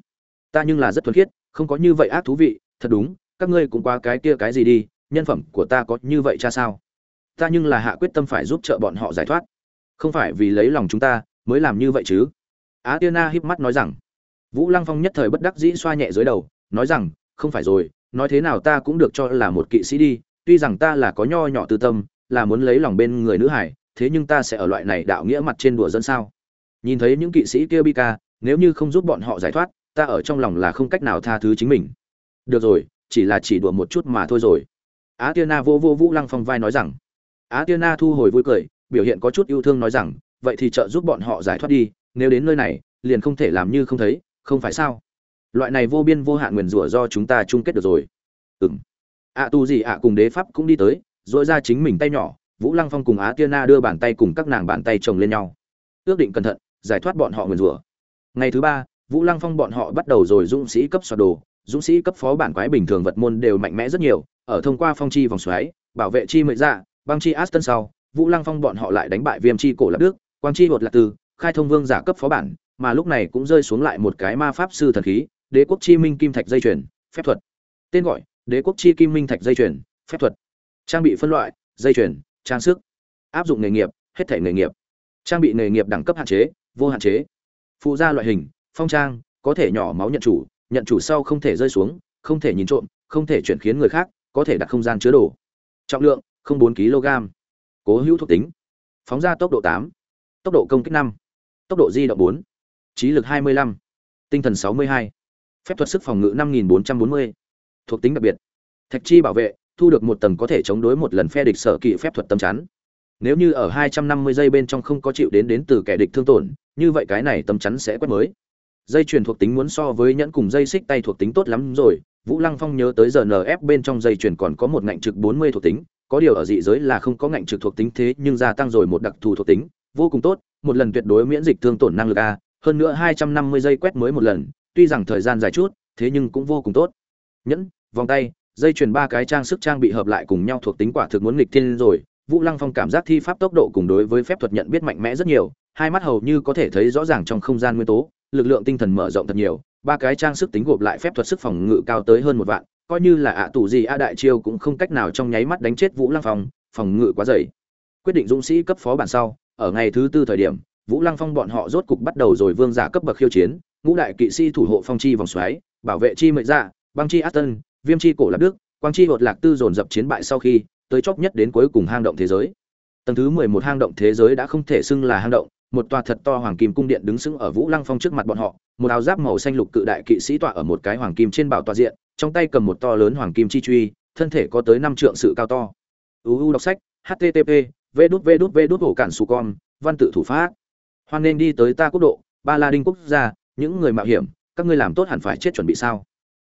Speaker 1: Ta nhưng là rất thuần khiết, không có như vậy ác thú vị, thật đúng, các ngươi cũng qua cái kia cái gì đi, nhân phẩm của ta có như vậy cha sao? Ta nhưng là hạ quyết tâm phải giúp trợ bọn họ giải thoát. Không phải vì lấy lòng chúng ta, mới làm như vậy chứ? Á tiên na híp mắt nói rằng. Vũ lăng phong nhất thời bất đắc dĩ xoa nhẹ dưới đầu, nói rằng, không phải rồi, nói thế nào ta cũng được cho là một kỵ sĩ đi, tuy rằng ta là có nho nhỏ tư tâm, là muốn lấy lòng bên người nữ hải, thế nhưng ta sẽ ở loại này đạo nghĩa mặt trên đùa dân sao? Nhìn thấy những kỵ sĩ kia bi ca, nếu như không giúp bọn họ giải thoát ta ở trong lòng là không cách nào tha thứ chính mình. Được rồi, chỉ là chỉ đùa một chút mà thôi rồi. Á tiên na vô vô vũ lăng phong vai nói rằng. Á tiên na thu hồi vui cười, biểu hiện có chút yêu thương nói rằng, vậy thì trợ giúp bọn họ giải thoát đi, nếu đến nơi này, liền không thể làm như không thấy, không phải sao? Loại này vô biên vô hạn nguyền rủa do chúng ta chung kết được rồi. Ừng ạ tu gì ạ cùng đế pháp cũng đi tới dội ra chính mình tay nhỏ, vũ lăng phong cùng á tiên na đưa bàn tay cùng các nàng bàn tay chồng lên nhau. Ước định cẩn thận, giải thoát bọn họ nguyền rủa. Ngày thứ ba vũ lăng phong bọn họ bắt đầu rồi dũng sĩ cấp soạt đồ, dũng sĩ cấp phó bản quái bình thường vật môn đều mạnh mẽ rất nhiều, ở thông qua phong chi vòng xoáy, bảo vệ chi mệnh dạ băng chi aston sau, vũ lăng phong bọn họ lại đánh bại viêm chi cổ lạc đức, quang chi hột lạc tư, khai thông vương giả cấp phó bản, mà lúc này cũng rơi xuống lại một cái ma pháp sư thần khí, đế quốc chi minh kim thạch dây chuyền, phép thuật. Tên gọi, đế quốc chi kim minh thạch dây chuyền, phép thuật. Trang bị phân loại, dây chuyền, trang sức. Áp dụng nghề nghiệp, hết thể nghề nghiệp. Trang bị nghề nghiệp đẳng cấp hạn chế, vô hạn chế. Phụ gia loại hình phong trang, có thể nhỏ máu nhận chủ nhận chủ sau không thể rơi xuống, không thể nhìn trộm, không thể chuyển khiến người khác, có thể đặt không gian chứa đồ. Trọng lượng, không bốn kg. Cố hữu thuộc tính. Phóng ra tốc độ tám. Tốc độ công kích năm. Tốc độ di động bốn. Trí lực hai mươi lăm. Tinh thần sáu mươi hai. Phép thuật sức phòng ngự năm nghìn bốn trăm bốn mươi. Thuộc tính đặc biệt. Thạch chi bảo vệ, thu được một tầng có thể chống đối một lần phe địch sở kỵ phép thuật tâm chắn. Nếu như ở hai trăm năm mươi giây bên trong không có chịu đến đến từ kẻ địch thương tổn, như vậy cái này tâm chắn sẽ quét mới dây chuyền thuộc tính muốn so với nhẫn cùng dây xích tay thuộc tính tốt lắm rồi. Vũ lăng phong nhớ tới giờ nf bên trong dây chuyền còn có một ngạnh trực bốn mươi thuộc tính. Có điều ở dị giới là không có ngạnh trực thuộc tính thế, nhưng gia tăng rồi một đặc thù thuộc tính. Vô cùng tốt, một lần tuyệt đối miễn dịch thương tổn năng lực a, hơn nữa hai trăm năm mươi giây quét mới một lần. Tuy rằng thời gian dài chút, thế nhưng cũng vô cùng tốt. Nhẫn, vòng tay, dây chuyền ba cái trang sức trang bị hợp lại cùng nhau thuộc tính quả thực muốn nghịch thiên rồi. Vũ lăng phong cảm giác thi pháp tốc độ cùng đối với phép thuật nhận biết mạnh mẽ rất nhiều. Hai mắt hầu như có thể thấy rõ ràng trong không gian nguyên tố lực lượng tinh thần mở rộng thật nhiều, ba cái trang sức tính gộp lại phép thuật sức phòng ngự cao tới hơn một vạn, coi như là ạ tù gì a đại chiêu cũng không cách nào trong nháy mắt đánh chết vũ lăng phong, phòng ngự quá dày. Quyết định dũng sĩ cấp phó bản sau, ở ngày thứ tư thời điểm, vũ lăng phong bọn họ rốt cục bắt đầu rồi vương giả cấp bậc khiêu chiến, ngũ đại kỵ sĩ thủ hộ phong chi vòng xoáy, bảo vệ chi mệnh dạ băng chi aston viêm chi cổ lạc đức, quang chi hột lạc tư dồn dập chiến bại sau khi, tới chóc nhất đến cuối cùng hang động thế giới. Tầng thứ mười một hang động thế giới đã không thể xưng là hang động một tòa thật to hoàng kim cung điện đứng sững ở vũ lăng phong trước mặt bọn họ, một áo giáp màu xanh lục cự đại kỵ sĩ tọa ở một cái hoàng kim trên bảo tọa diện, trong tay cầm một to lớn hoàng kim chi truy, thân thể có tới năm trượng sự cao to. Uu đọc sách http v đút v đút v đút hổ cản su con, văn tự thủ pháp. Hoan nên đi tới ta quốc độ, ba la đinh quốc gia, những người mạo hiểm, các ngươi làm tốt hẳn phải chết chuẩn bị sao?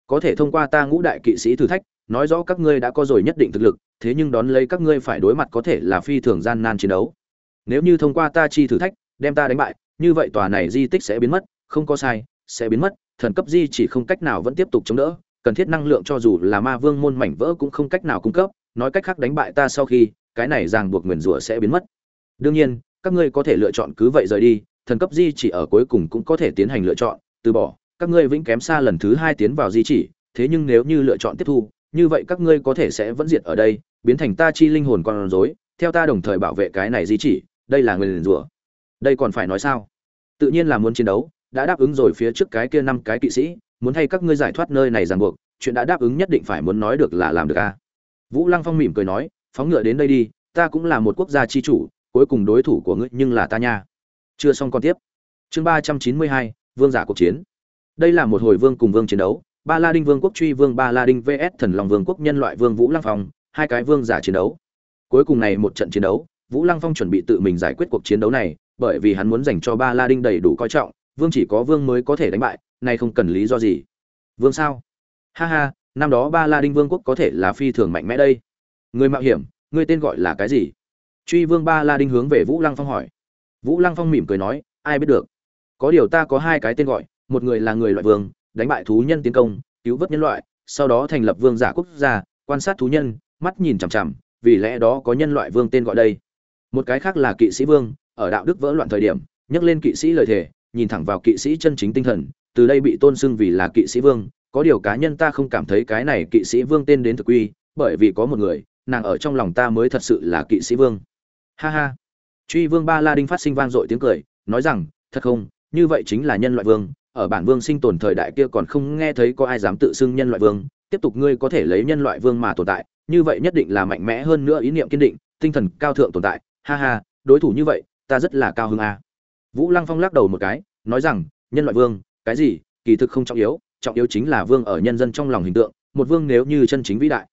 Speaker 1: Có thể thông qua ta ngũ đại kỵ sĩ thử thách, nói rõ các ngươi đã có rồi nhất định thực lực, thế nhưng đón lấy các ngươi phải đối mặt có thể là phi thường gian nan chiến đấu. Nếu như thông qua ta chi thử thách đem ta đánh bại, như vậy tòa này di tích sẽ biến mất, không có sai, sẽ biến mất, thần cấp di chỉ không cách nào vẫn tiếp tục chống đỡ, cần thiết năng lượng cho dù là ma vương môn mảnh vỡ cũng không cách nào cung cấp, nói cách khác đánh bại ta sau khi, cái này ràng buộc nguyền rủa sẽ biến mất. Đương nhiên, các ngươi có thể lựa chọn cứ vậy rời đi, thần cấp di chỉ ở cuối cùng cũng có thể tiến hành lựa chọn, từ bỏ, các ngươi vĩnh kém xa lần thứ hai tiến vào di chỉ, thế nhưng nếu như lựa chọn tiếp thu, như vậy các ngươi có thể sẽ vẫn diệt ở đây, biến thành ta chi linh hồn con rối, theo ta đồng thời bảo vệ cái này di chỉ, đây là nguyền rủa đây còn phải nói sao? Tự nhiên là muốn chiến đấu, đã đáp ứng rồi phía trước cái kia năm cái kỵ sĩ, muốn thay các ngươi giải thoát nơi này ràng buộc, chuyện đã đáp ứng nhất định phải muốn nói được là làm được a vũ lăng phong mỉm cười nói, phóng ngựa đến đây đi, ta cũng là một quốc gia chi chủ, cuối cùng đối thủ của ngươi nhưng là ta nha. Chưa xong còn tiếp. Chương ba trăm chín mươi hai, vương giả cuộc chiến. Đây là một hồi vương cùng vương chiến đấu, ba la đinh vương quốc truy vương, ba la đinh vs thần long vương quốc nhân loại vương vũ lăng phong, hai cái vương giả chiến đấu. Cuối cùng này một trận chiến đấu, vũ lăng phong chuẩn bị tự mình giải quyết cuộc chiến đấu này bởi vì hắn muốn dành cho ba la đinh đầy đủ coi trọng, vương chỉ có vương mới có thể đánh bại, nay không cần lý do gì. Vương sao? Ha ha, năm đó ba la đinh vương quốc có thể là phi thường mạnh mẽ đây. Người mạo hiểm, người tên gọi là cái gì? Truy vương ba la đinh hướng về vũ lăng phong hỏi. Vũ lăng phong mỉm cười nói, ai biết được. Có điều ta có hai cái tên gọi, một người là người loại vương, đánh bại thú nhân tiến công, cứu vớt nhân loại, sau đó thành lập vương giả quốc gia, quan sát thú nhân, mắt nhìn chằm chằm, vì lẽ đó có nhân loại vương tên gọi đây. Một cái khác là kỵ sĩ vương ở đạo đức vỡ loạn thời điểm, nhắc lên kỵ sĩ lời thề, nhìn thẳng vào kỵ sĩ chân chính tinh thần, từ đây bị tôn xưng vì là kỵ sĩ vương, có điều cá nhân ta không cảm thấy cái này kỵ sĩ vương tên đến thực quy bởi vì có một người, nàng ở trong lòng ta mới thật sự là kỵ sĩ vương. Ha ha. Truy vương ba la đinh phát sinh vang dội tiếng cười, nói rằng, thật không, như vậy chính là nhân loại vương, ở bản vương sinh tồn thời đại kia còn không nghe thấy có ai dám tự xưng nhân loại vương, tiếp tục ngươi có thể lấy nhân loại vương mà tồn tại, như vậy nhất định là mạnh mẽ hơn nữa ý niệm kiên định, tinh thần cao thượng tồn tại. Ha ha, đối thủ như vậy ta rất là cao hứng a vũ lăng phong lắc đầu một cái, nói rằng, nhân loại vương, cái gì, kỳ thực không trọng yếu trọng yếu chính là vương ở nhân dân trong lòng hình tượng, một vương nếu như chân chính vĩ đại.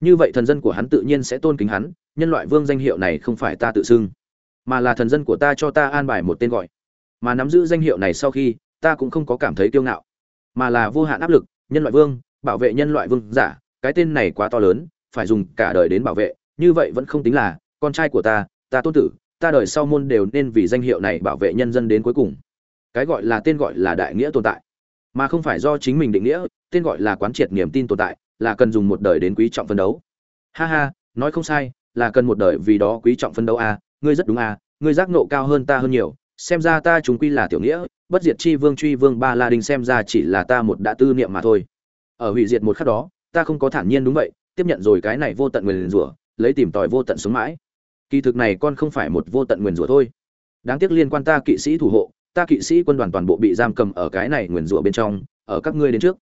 Speaker 1: Như vậy thần dân của hắn tự nhiên sẽ tôn kính hắn, nhân loại vương danh hiệu này không phải ta tự xưng, mà là thần dân của ta cho ta an bài một tên gọi. Mà nắm giữ danh hiệu này sau khi, ta cũng không có cảm thấy kiêu ngạo, mà là vô hạn áp lực, nhân loại vương, bảo vệ nhân loại vương giả, cái tên này quá to lớn, phải dùng cả đời đến bảo vệ, như vậy vẫn không tính là con trai của ta ta tôn tử ta đời sau môn đều nên vì danh hiệu này bảo vệ nhân dân đến cuối cùng. Cái gọi là tên gọi là đại nghĩa tồn tại mà không phải do chính mình định nghĩa tên gọi là quán triệt niềm tin tồn tại là cần dùng một đời đến quý trọng phân đấu. Ha ha nói không sai là cần một đời vì đó quý trọng phân đấu a à, ngươi rất đúng a à, ngươi giác nộ cao hơn ta hơn nhiều xem ra ta chúng quy là tiểu nghĩa bất diệt chi vương truy vương ba la đinh xem ra chỉ là ta một đã tư niệm mà thôi. Ở hủy diệt một khắc đó ta không có thản nhiên đúng vậy tiếp nhận rồi cái này vô tận nguyền rủa lấy tìm tòi vô tận sống mãi kỳ thực này con không phải một vô tận nguyền rủa thôi. Đáng tiếc liên quan ta kỵ sĩ thủ hộ, ta kỵ sĩ quân đoàn toàn bộ bị giam cầm ở cái này nguyền rủa bên trong, ở các ngươi đến trước.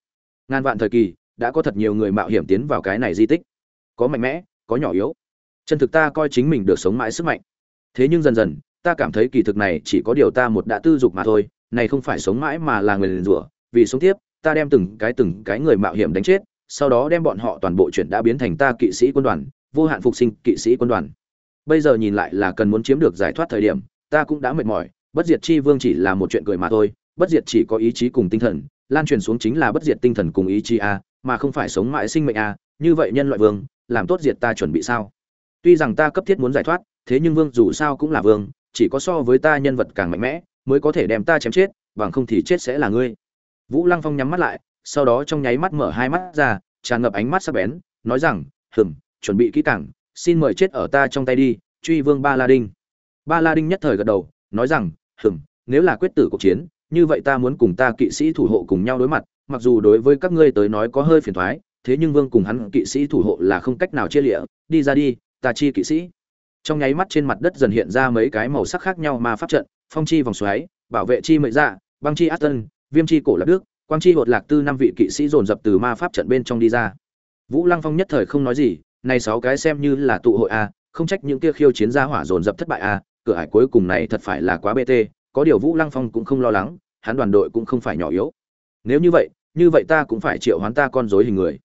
Speaker 1: Ngàn vạn thời kỳ, đã có thật nhiều người mạo hiểm tiến vào cái này di tích. Có mạnh mẽ, có nhỏ yếu. Chân thực ta coi chính mình được sống mãi sức mạnh. Thế nhưng dần dần, ta cảm thấy kỳ thực này chỉ có điều ta một đã tư dục mà thôi, này không phải sống mãi mà là người liền rủa, vì sống tiếp, ta đem từng cái từng cái người mạo hiểm đánh chết, sau đó đem bọn họ toàn bộ chuyện đã biến thành ta kỵ sĩ quân đoàn, vô hạn phục sinh kỵ sĩ quân đoàn bây giờ nhìn lại là cần muốn chiếm được giải thoát thời điểm, ta cũng đã mệt mỏi, bất diệt chi vương chỉ là một chuyện cười mà thôi, bất diệt chỉ có ý chí cùng tinh thần, lan truyền xuống chính là bất diệt tinh thần cùng ý chí a, mà không phải sống mãi sinh mệnh a, như vậy nhân loại vương, làm tốt diệt ta chuẩn bị sao? Tuy rằng ta cấp thiết muốn giải thoát, thế nhưng vương dù sao cũng là vương, chỉ có so với ta nhân vật càng mạnh mẽ, mới có thể đem ta chém chết, bằng không thì chết sẽ là ngươi. Vũ lăng phong nhắm mắt lại, sau đó trong nháy mắt mở hai mắt ra, tràn ngập ánh mắt sắc bén, nói rằng, hừm, chuẩn bị kỹ càng xin mời chết ở ta trong tay đi, truy vương ba la đinh ba la đinh nhất thời gật đầu, nói rằng, hừm, nếu là quyết tử cuộc chiến, như vậy ta muốn cùng ta kỵ sĩ thủ hộ cùng nhau đối mặt, mặc dù đối với các ngươi tới nói có hơi phiền thoái, thế nhưng vương cùng hắn kỵ sĩ thủ hộ là không cách nào chia lịa, đi ra đi, ta chi kỵ sĩ. Trong nháy mắt trên mặt đất dần hiện ra mấy cái màu sắc khác nhau mà pháp trận, phong chi vòng xoáy, bảo vệ chi mệnh dạ băng chi aston viêm chi cổ lạc đức, quang chi hột lạc tư năm vị kỵ sĩ dồn dập từ ma pháp trận bên trong đi ra. Vũ lăng phong nhất thời không nói gì này sáu cái xem như là tụ hội a, không trách những kia khiêu chiến gia hỏa dồn dập thất bại a, cửa hải cuối cùng này thật phải là quá bt có điều vũ lăng phong cũng không lo lắng, hắn đoàn đội cũng không phải nhỏ yếu. Nếu như vậy như vậy ta cũng phải triệu hoán ta con rối hình người.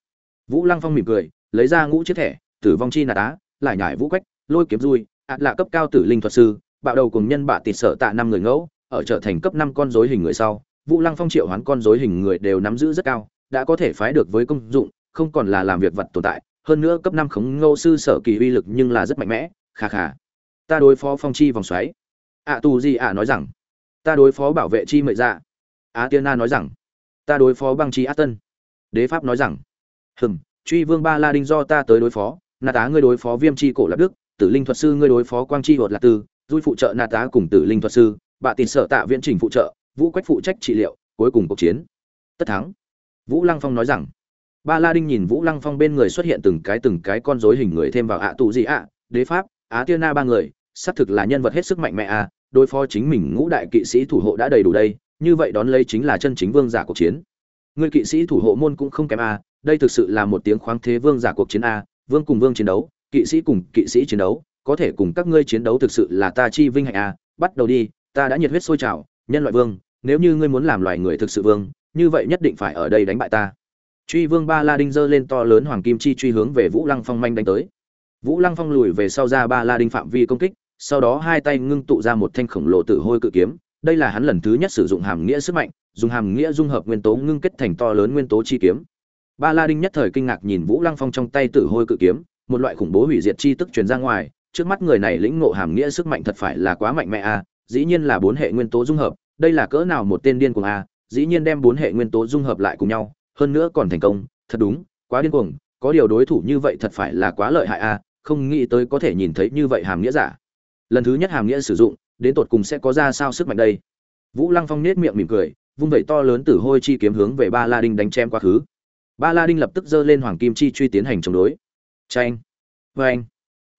Speaker 1: Vũ lăng phong mỉm cười, lấy ra ngũ chiếc thẻ, tử vong chi nà đá, lại nhải vũ quách, lôi kiếm dui ạt lạ cấp cao tử linh thuật sư, bạo đầu cùng nhân bạ tịt sợ tạ năm người ngẫu, ở trở thành cấp năm con rối hình người sau, vũ lăng phong triệu hoán con rối hình người đều nắm giữ rất cao, đã có thể phái được với công dụng, không còn là làm việc vật tồn tại hơn nữa cấp năm khống ngô sư sở kỳ uy lực nhưng là rất mạnh mẽ khà khà ta đối phó phong chi vòng xoáy. Ạ tù gì ạ nói rằng. Ta đối phó bảo vệ chi mệ dạ. Á tiên na nói rằng. Ta đối phó băng chi Át tân đế pháp nói rằng. Hừm, truy vương ba la đinh do ta tới đối phó. Nà tá ngươi đối phó viêm chi cổ lạc đức. Tử linh thuật sư ngươi đối phó quang chi hột lạc tư. Dui phụ trợ nà tá cùng tử linh thuật sư. Bạ tin Sở tạ viễn trình phụ trợ. Vũ quách phụ trách trị liệu. Cuối cùng cuộc chiến. Tất thắng. Vũ lăng phong nói rằng ba la đinh nhìn vũ lăng phong bên người xuất hiện từng cái từng cái con rối hình người thêm vào ạ tù gì ạ, đế pháp, á tiên na ba người, xác thực là nhân vật hết sức mạnh mẽ à đối phó chính mình ngũ đại kỵ sĩ thủ hộ đã đầy đủ đây, như vậy đón lấy chính là chân chính vương giả cuộc chiến người kỵ sĩ thủ hộ môn cũng không kém à? đây thực sự là một tiếng khoáng thế vương giả cuộc chiến a vương cùng vương chiến đấu, kỵ sĩ cùng kỵ sĩ chiến đấu, có thể cùng các ngươi chiến đấu thực sự là ta chi vinh hạnh a bắt đầu đi, ta đã nhiệt huyết sôi trào, nhân loại vương, nếu như ngươi muốn làm loài người thực sự vương, như vậy nhất định phải ở đây đánh bại ta truy vương ba la đinh giơ lên to lớn hoàng kim chi truy hướng về vũ lăng phong manh đánh tới. Vũ lăng phong lùi về sau ra ba la đinh phạm vi công kích, sau đó hai tay ngưng tụ ra một thanh khổng lồ tử hôi cự kiếm. Đây là hắn lần thứ nhất sử dụng hàm nghĩa sức mạnh, dùng hàm nghĩa dung hợp nguyên tố ngưng kết thành to lớn nguyên tố chi kiếm. Ba la đinh nhất thời kinh ngạc nhìn vũ lăng phong trong tay tử hôi cự kiếm, một loại khủng bố hủy diệt chi tức truyền ra ngoài. Trước mắt người này lĩnh ngộ hàm nghĩa sức mạnh thật phải là quá mạnh mẽ a, dĩ nhiên là bốn hệ nguyên tố dung hợp, đây là cỡ nào một tên điên cuồng a, dĩ nhiên đem bốn hệ nguyên tố dung hợp lại cùng nhau hơn nữa còn thành công, thật đúng, quá điên cuồng, có điều đối thủ như vậy thật phải là quá lợi hại a không nghĩ tới có thể nhìn thấy như vậy hàm nghĩa giả. Lần thứ nhất hàm nghĩa sử dụng, đến tột cùng sẽ có ra sao sức mạnh đây? Vũ lăng phong nết miệng mỉm cười, vung vẩy to lớn từ hôi chi kiếm hướng về ba la đinh đánh chém quá khứ. Ba la đinh lập tức giơ lên hoàng kim chi truy tiến hành chống đối. Tranh vê vâng. anh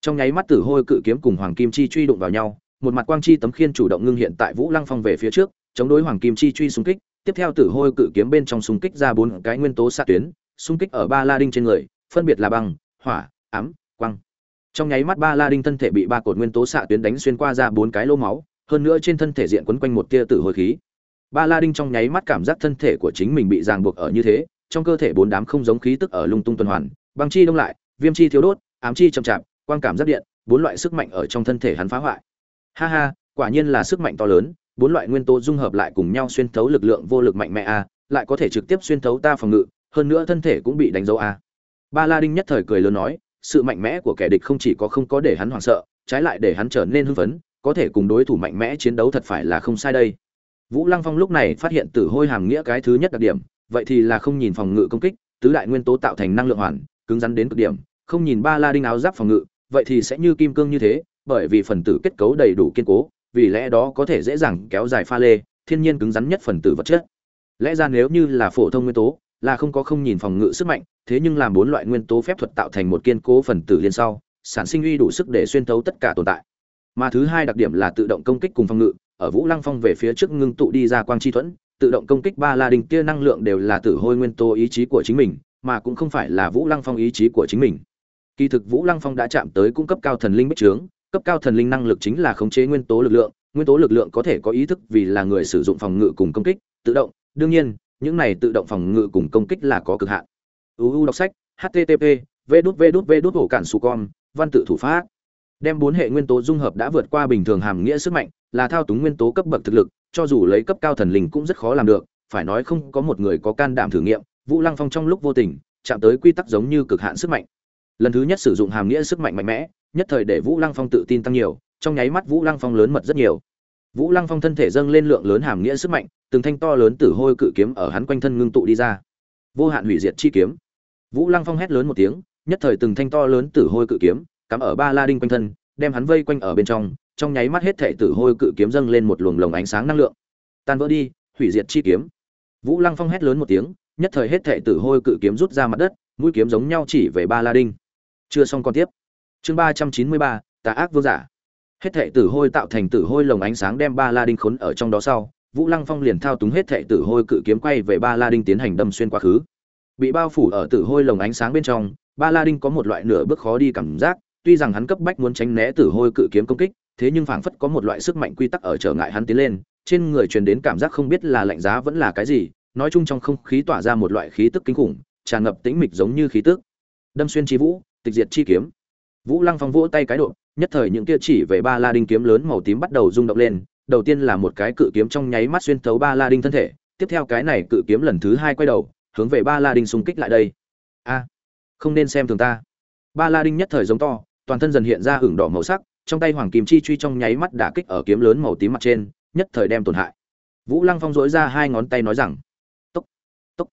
Speaker 1: trong nháy mắt tử hôi cự kiếm cùng hoàng kim chi truy đụng vào nhau, một mặt quang chi tấm khiên chủ động ngưng hiện tại vũ lăng phong về phía trước, chống đối hoàng kim chi truy xung kích tiếp theo tử hôi cự kiếm bên trong xung kích ra bốn cái nguyên tố xạ tuyến, xung kích ở ba la đinh trên người, phân biệt là băng, hỏa, ám, quang. Trong nháy mắt ba la đinh thân thể bị ba cột nguyên tố xạ tuyến đánh xuyên qua ra bốn cái lỗ máu, hơn nữa trên thân thể diện quấn quanh một tia tử hồi khí. Ba la đinh trong nháy mắt cảm giác thân thể của chính mình bị ràng buộc ở như thế, trong cơ thể bốn đám không giống khí tức ở lung tung tuần hoàn, băng chi đông lại, viêm chi thiếu đốt, ám chi chậm chạp quan cảm giác điện, bốn loại sức mạnh ở trong thân thể hắn phá hoại. Ha ha, quả nhiên là sức mạnh to lớn bốn loại nguyên tố dung hợp lại cùng nhau xuyên thấu lực lượng vô lực mạnh mẽ a lại có thể trực tiếp xuyên thấu ta phòng ngự hơn nữa thân thể cũng bị đánh dấu a ba la đinh nhất thời cười lớn nói sự mạnh mẽ của kẻ địch không chỉ có không có để hắn hoảng sợ, trái lại để hắn trở nên hưng phấn, có thể cùng đối thủ mạnh mẽ chiến đấu thật phải là không sai đây. Vũ Lăng Phong lúc này phát hiện Tử Hôi hàm nghĩa cái thứ nhất đặc điểm, vậy thì là không nhìn phòng ngự công kích, tứ đại nguyên tố tạo thành năng lượng hoàn, cứng rắn đến cực điểm, không nhìn ba la đinh áo giáp phòng ngự, vậy thì sẽ như kim cương như thế, bởi vì phần tử kết cấu đầy đủ kiên cố, vì lẽ đó có thể dễ dàng kéo dài pha lê, thiên nhiên cứng rắn nhất phần tử vật chất. Lẽ ra nếu như là phổ thông nguyên tố, là không có không nhìn phòng ngự sức mạnh, thế nhưng làm bốn loại nguyên tố phép thuật tạo thành một kiên cố phần tử liên sau, sản sinh uy đủ sức để xuyên thấu tất cả tồn tại. Mà thứ hai đặc điểm là tự động công kích cùng phòng ngự, ở Vũ Lăng Phong về phía trước ngưng tụ đi ra quang chi thuẫn, tự động công kích ba la đình kia năng lượng đều là tử hôi nguyên tố ý chí của chính mình, mà cũng không phải là Vũ Lăng Phong ý chí của chính mình. Kỳ thực Vũ Lăng Phong đã chạm tới cung cấp cao thần linh bích trướng, cấp cao thần linh năng lực chính là khống chế nguyên tố lực lượng, nguyên tố lực lượng có thể có ý thức vì là người sử dụng phòng ngự cùng công kích, tự động, đương nhiên, những này tự động phòng ngự cùng công kích là có cực hạn. UU đọc sách, http, v đút v đút v đút ổ cản su con, văn tự thủ pháp. Đem bốn hệ nguyên tố dung hợp đã vượt qua bình thường hàm nghĩa sức mạnh, là thao túng nguyên tố cấp bậc thực lực, cho dù lấy cấp cao thần linh cũng rất khó làm được, phải nói không có một người có can đảm thử nghiệm, Vũ Lăng Phong trong lúc vô tình chạm tới quy tắc giống như cực hạn sức mạnh. Lần thứ nhất sử dụng hàm nghĩa sức mạnh mạnh mẽ, nhất thời để Vũ Lăng Phong tự tin tăng nhiều, trong nháy mắt Vũ Lăng Phong lớn mật rất nhiều. Vũ Lăng Phong thân thể dâng lên lượng lớn hàm nghĩa sức mạnh, từng thanh to lớn tử hôi cự kiếm ở hắn quanh thân ngưng tụ đi ra. Vô hạn hủy diệt chi kiếm. Vũ Lăng Phong hét lớn một tiếng, nhất thời từng thanh to lớn tử hôi cự kiếm cắm ở ba la đinh quanh thân đem hắn vây quanh ở bên trong trong nháy mắt hết thệ tử hôi cự kiếm dâng lên một luồng lồng ánh sáng năng lượng tan vỡ đi hủy diệt chi kiếm vũ lăng phong hét lớn một tiếng nhất thời hết thệ tử hôi cự kiếm rút ra mặt đất mũi kiếm giống nhau chỉ về ba la đinh chưa xong còn tiếp. Chương ba trăm chín mươi ba, tà ác vương giả. Hết thệ tử hôi tạo thành tử hôi lồng ánh sáng đem ba la đinh khốn ở trong đó sau, vũ lăng phong liền thao túng hết thệ tử hôi cự kiếm quay về ba la đinh tiến hành đâm xuyên quá khứ. Bị bao phủ ở tử hôi lồng ánh sáng bên trong, ba la đinh có một loại nửa bước khó đi cảm giác, tuy rằng hắn cấp bách muốn tránh né tử hôi cự kiếm công kích, thế nhưng phảng phất có một loại sức mạnh quy tắc ở trở ngại hắn tiến lên, trên người truyền đến cảm giác không biết là lạnh giá vẫn là cái gì, nói chung trong không khí tỏa ra một loại khí tức kinh khủng, tràn ngập tĩnh mịch giống như khí tức. Đâm xuyên chi vũ tịch diệt chi kiếm. Vũ lăng phong vỗ tay cái độ, nhất thời những kia chỉ về ba la đinh kiếm lớn màu tím bắt đầu rung động lên, đầu tiên là một cái cự kiếm trong nháy mắt xuyên thấu ba la đinh thân thể, tiếp theo cái này cự kiếm lần thứ hai quay đầu, hướng về ba la đinh xung kích lại đây. A, không nên xem thường ta. Ba la đinh nhất thời giống to, toàn thân dần hiện ra hưởng đỏ màu sắc, trong tay hoàng kim chi truy trong nháy mắt đả kích ở kiếm lớn màu tím mặt trên, nhất thời đem tổn hại. Vũ lăng phong dối ra hai ngón tay nói rằng, tốc tốc.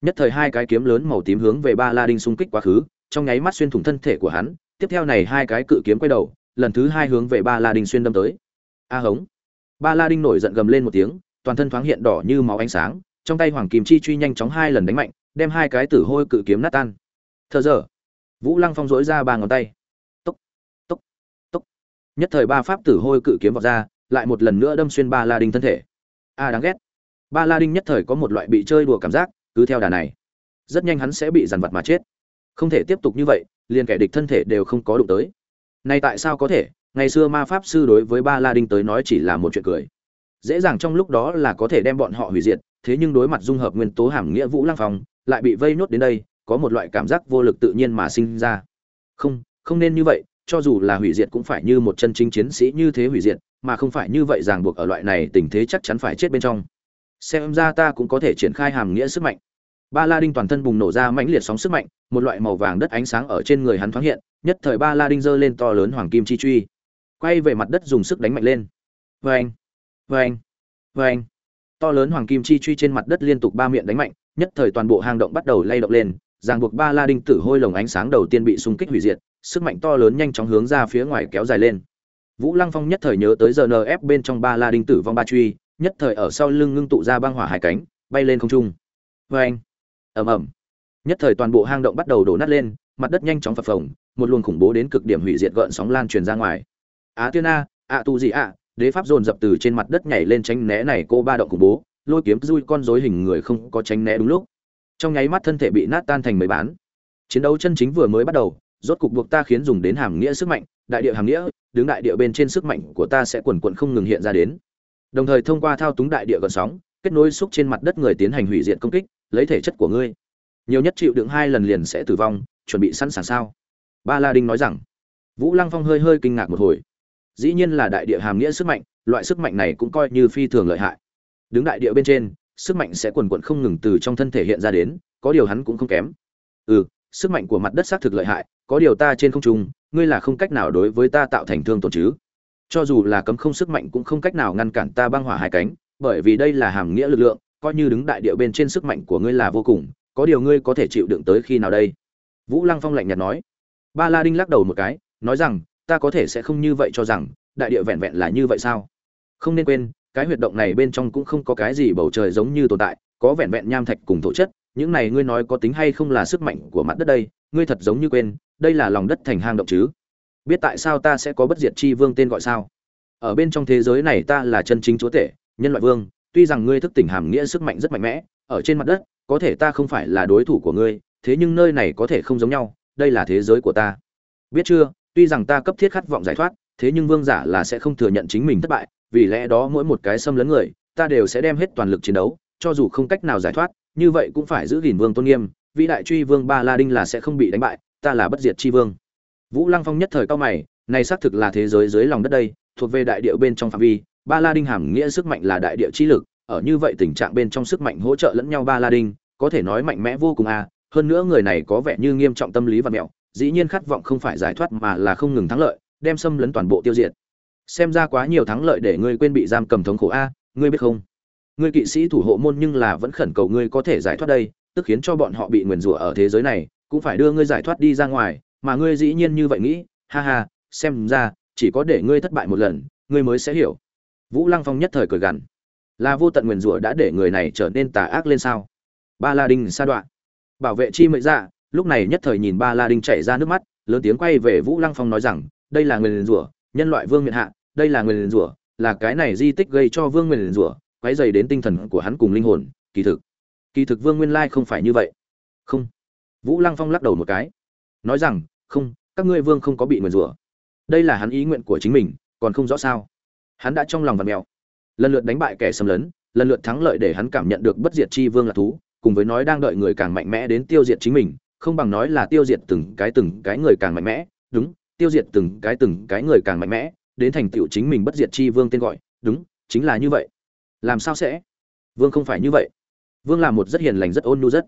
Speaker 1: Nhất thời hai cái kiếm lớn màu tím hướng về ba la đinh xung kích quá khứ trong nháy mắt xuyên thủng thân thể của hắn, tiếp theo này hai cái cự kiếm quay đầu, lần thứ hai hướng về ba la đinh xuyên đâm tới. A hống. Ba la đinh nổi giận gầm lên một tiếng, toàn thân thoáng hiện đỏ như máu ánh sáng, trong tay hoàng kim chi truy nhanh chóng hai lần đánh mạnh, đem hai cái tử hôi cự kiếm nát tan. Thờ giờ vũ lăng phong dỗi ra ba ngón tay. Tốc tốc tốc. Nhất thời ba pháp tử hôi cự kiếm vọt ra, lại một lần nữa đâm xuyên ba la đinh thân thể. A đáng ghét. Ba la đinh nhất thời có một loại bị chơi đùa cảm giác, cứ theo đà này, rất nhanh hắn sẽ bị dằn vặt mà chết không thể tiếp tục như vậy, liền kẻ địch thân thể đều không có đụng tới. Nay tại sao có thể? Ngày xưa ma pháp sư đối với ba la đinh tới nói chỉ là một chuyện cười. Dễ dàng trong lúc đó là có thể đem bọn họ hủy diệt, thế nhưng đối mặt dung hợp nguyên tố hàm nghĩa vũ lăng phong, lại bị vây nhốt đến đây, có một loại cảm giác vô lực tự nhiên mà sinh ra. Không không nên như vậy, cho dù là hủy diệt cũng phải như một chân chính chiến sĩ như thế hủy diệt, mà không phải như vậy ràng buộc ở loại này tình thế chắc chắn phải chết bên trong. Xem ra ta cũng có thể triển khai hàm nghĩa sức mạnh. Ba la đinh toàn thân bùng nổ ra mãnh liệt sóng sức mạnh một loại màu vàng đất ánh sáng ở trên người hắn thoáng hiện, nhất thời ba la đinh giơ lên to lớn hoàng kim chi truy. Quay về mặt đất dùng sức đánh mạnh lên. Vâng vâng vâng. To lớn hoàng kim chi truy trên mặt đất liên tục ba miệng đánh mạnh, nhất thời toàn bộ hang động bắt đầu lay động lên, ràng buộc ba la đinh tử hôi lồng ánh sáng đầu tiên bị xung kích hủy diệt, sức mạnh to lớn nhanh chóng hướng ra phía ngoài kéo dài lên. Vũ lăng phong nhất thời nhớ tới giờ bên trong ba la đinh tử vong ba truy, nhất thời ở sau lưng ngưng tụ ra băng hỏa hai cánh, bay lên không trung. Vê anh ầm ầm nhất thời toàn bộ hang động bắt đầu đổ nát lên, mặt đất nhanh chóng phập phồng, một luồng khủng bố đến cực điểm hủy diệt gợn sóng lan truyền ra ngoài. Á tiên a ạ tu gì ạ đế pháp dồn dập từ trên mặt đất nhảy lên tránh né này cô ba động khủng bố, lôi kiếm dui con rối hình người không có tránh né đúng lúc. Trong nháy mắt thân thể bị nát tan thành mấy bán. Chiến đấu chân chính vừa mới bắt đầu, rốt cục buộc ta khiến dùng đến hàm nghĩa sức mạnh, đại địa hàm nghĩa, đứng đại địa bên trên sức mạnh của ta sẽ quần quận không ngừng hiện ra đến. Đồng thời thông qua thao túng đại địa gần sóng, kết nối xúc trên mặt đất người tiến hành hủy diệt công kích, lấy thể chất của ngươi nhiều nhất chịu đựng hai lần liền sẽ tử vong, chuẩn bị sẵn sàng sao? Ba la đinh nói rằng. Vũ lăng phong hơi hơi kinh ngạc một hồi. Dĩ nhiên là đại địa hàm nghĩa sức mạnh, loại sức mạnh này cũng coi như phi thường lợi hại. Đứng đại địa bên trên, sức mạnh sẽ quần quận không ngừng từ trong thân thể hiện ra đến, có điều hắn cũng không kém. Ừ sức mạnh của mặt đất xác thực lợi hại, có điều ta trên không trung, ngươi là không cách nào đối với ta tạo thành thương tổn chứ. Cho dù là cấm không sức mạnh cũng không cách nào ngăn cản ta băng hỏa hai cánh, bởi vì đây là hàm nghĩa lực lượng, coi như đứng đại địa bên trên sức mạnh của ngươi là vô cùng có điều ngươi có thể chịu đựng tới khi nào đây? Vũ lăng phong lạnh nhạt nói. Ba la đinh lắc đầu một cái, nói rằng, ta có thể sẽ không như vậy cho rằng, đại địa vẹn vẹn là như vậy sao? Không nên quên, cái huyệt động này bên trong cũng không có cái gì bầu trời giống như tồn tại, có vẹn vẹn nham thạch cùng thổ chất, những này ngươi nói có tính hay không là sức mạnh của mặt đất đây, ngươi thật giống như quên, đây là lòng đất thành hang động chứ. Biết tại sao ta sẽ có bất diệt chi vương tên gọi sao? Ở bên trong thế giới này ta là chân chính chúa tể, nhân loại vương tuy rằng ngươi thức tỉnh hàm nghĩa sức mạnh rất mạnh mẽ, ở trên mặt đất, có thể ta không phải là đối thủ của ngươi, thế nhưng nơi này có thể không giống nhau, đây là thế giới của ta. Biết chưa, tuy rằng ta cấp thiết khát vọng giải thoát, thế nhưng vương giả là sẽ không thừa nhận chính mình thất bại, vì lẽ đó mỗi một cái xâm lấn người, ta đều sẽ đem hết toàn lực chiến đấu, cho dù không cách nào giải thoát, như vậy cũng phải giữ gìn vương tôn nghiêm, vĩ đại truy vương ba la đinh là sẽ không bị đánh bại, ta là bất diệt tri vương. Vũ lăng phong nhất thời cao mày, này xác thực là thế giới dưới lòng đất đây, thuộc về đại địa bên trong phạm vi ba la đinh hàm nghĩa sức mạnh là đại địa chi lực, ở như vậy tình trạng bên trong sức mạnh hỗ trợ lẫn nhau ba la đinh, có thể nói mạnh mẽ vô cùng à hơn nữa người này có vẻ như nghiêm trọng tâm lý và mẹo, dĩ nhiên khát vọng không phải giải thoát mà là không ngừng thắng lợi, đem xâm lấn toàn bộ tiêu diệt. Xem ra quá nhiều thắng lợi để ngươi quên bị giam cầm thống khổ a ngươi biết không? Ngươi kỵ sĩ thủ hộ môn nhưng là vẫn khẩn cầu ngươi có thể giải thoát đây, tức khiến cho bọn họ bị nguyền rủa ở thế giới này, cũng phải đưa ngươi giải thoát đi ra ngoài, mà ngươi dĩ nhiên như vậy nghĩ, ha ha, xem ra, chỉ có để ngươi thất bại một lần, ngươi mới sẽ hiểu vũ lăng phong nhất thời cười gằn. Là vô tận nguyền rủa đã để người này trở nên tà ác lên sao? Ba la đinh sa đoạn. Bảo vệ chi mệnh dạ lúc này nhất thời nhìn ba la đinh chảy ra nước mắt, lớn tiếng quay về vũ lăng phong nói rằng, đây là nguyền rủa, nhân loại vương miện hạ, đây là nguyền rủa, là cái này di tích gây cho vương nguyền rủa, quấy dày đến tinh thần của hắn cùng linh hồn, kỳ thực kỳ thực vương nguyên lai không phải như vậy. Không. Vũ lăng phong lắc đầu một cái, nói rằng, không, các ngươi vương không có bị nguyền rủa. Đây là hắn ý nguyện của chính mình, còn không rõ sao hắn đã trong lòng vặt mèo. Lần lượt đánh bại kẻ xâm lấn, lần lượt thắng lợi để hắn cảm nhận được bất diệt chi vương là thú, cùng với nói đang đợi người càng mạnh mẽ đến tiêu diệt chính mình, không bằng nói là tiêu diệt từng cái từng cái người càng mạnh mẽ, đúng, tiêu diệt từng cái từng cái người càng mạnh mẽ, đến thành tựu chính mình bất diệt chi vương tên gọi, đúng, chính là như vậy. Làm sao sẽ? Vương không phải như vậy. Vương là một rất hiền lành, rất ôn nhu, rất.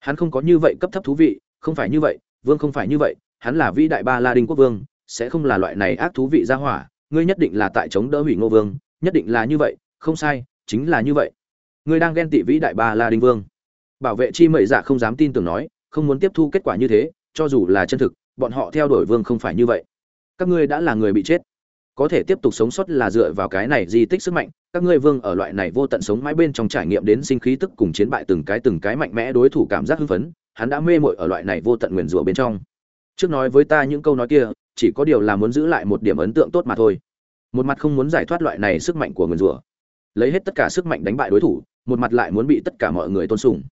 Speaker 1: Hắn không có như vậy cấp thấp thú vị, không phải như vậy, vương không phải như vậy, hắn là vĩ đại ba la đinh quốc vương, sẽ không là loại này ác thú vị ra hỏa ngươi nhất định là tại chống đỡ hủy ngô vương, nhất định là như vậy, không sai, chính là như vậy. Ngươi đang ghen tị vĩ đại ba la đinh vương. Bảo vệ chi mệnh dạ không dám tin tưởng nói, không muốn tiếp thu kết quả như thế, cho dù là chân thực, bọn họ theo đuổi vương không phải như vậy. Các ngươi đã là người bị chết. Có thể tiếp tục sống sót là dựa vào cái này di tích sức mạnh, các ngươi vương ở loại này vô tận sống mãi bên trong trải nghiệm đến sinh khí tức cùng chiến bại từng cái từng cái mạnh mẽ đối thủ cảm giác hưng phấn, hắn đã mê mội ở loại này vô tận nguyền rủa bên trong. Trước nói với ta những câu nói kia chỉ có điều là muốn giữ lại một điểm ấn tượng tốt mà thôi. Một mặt không muốn giải thoát loại này sức mạnh của nguyền rủa. Lấy hết tất cả sức mạnh đánh bại đối thủ, một mặt lại muốn bị tất cả mọi người tôn sùng.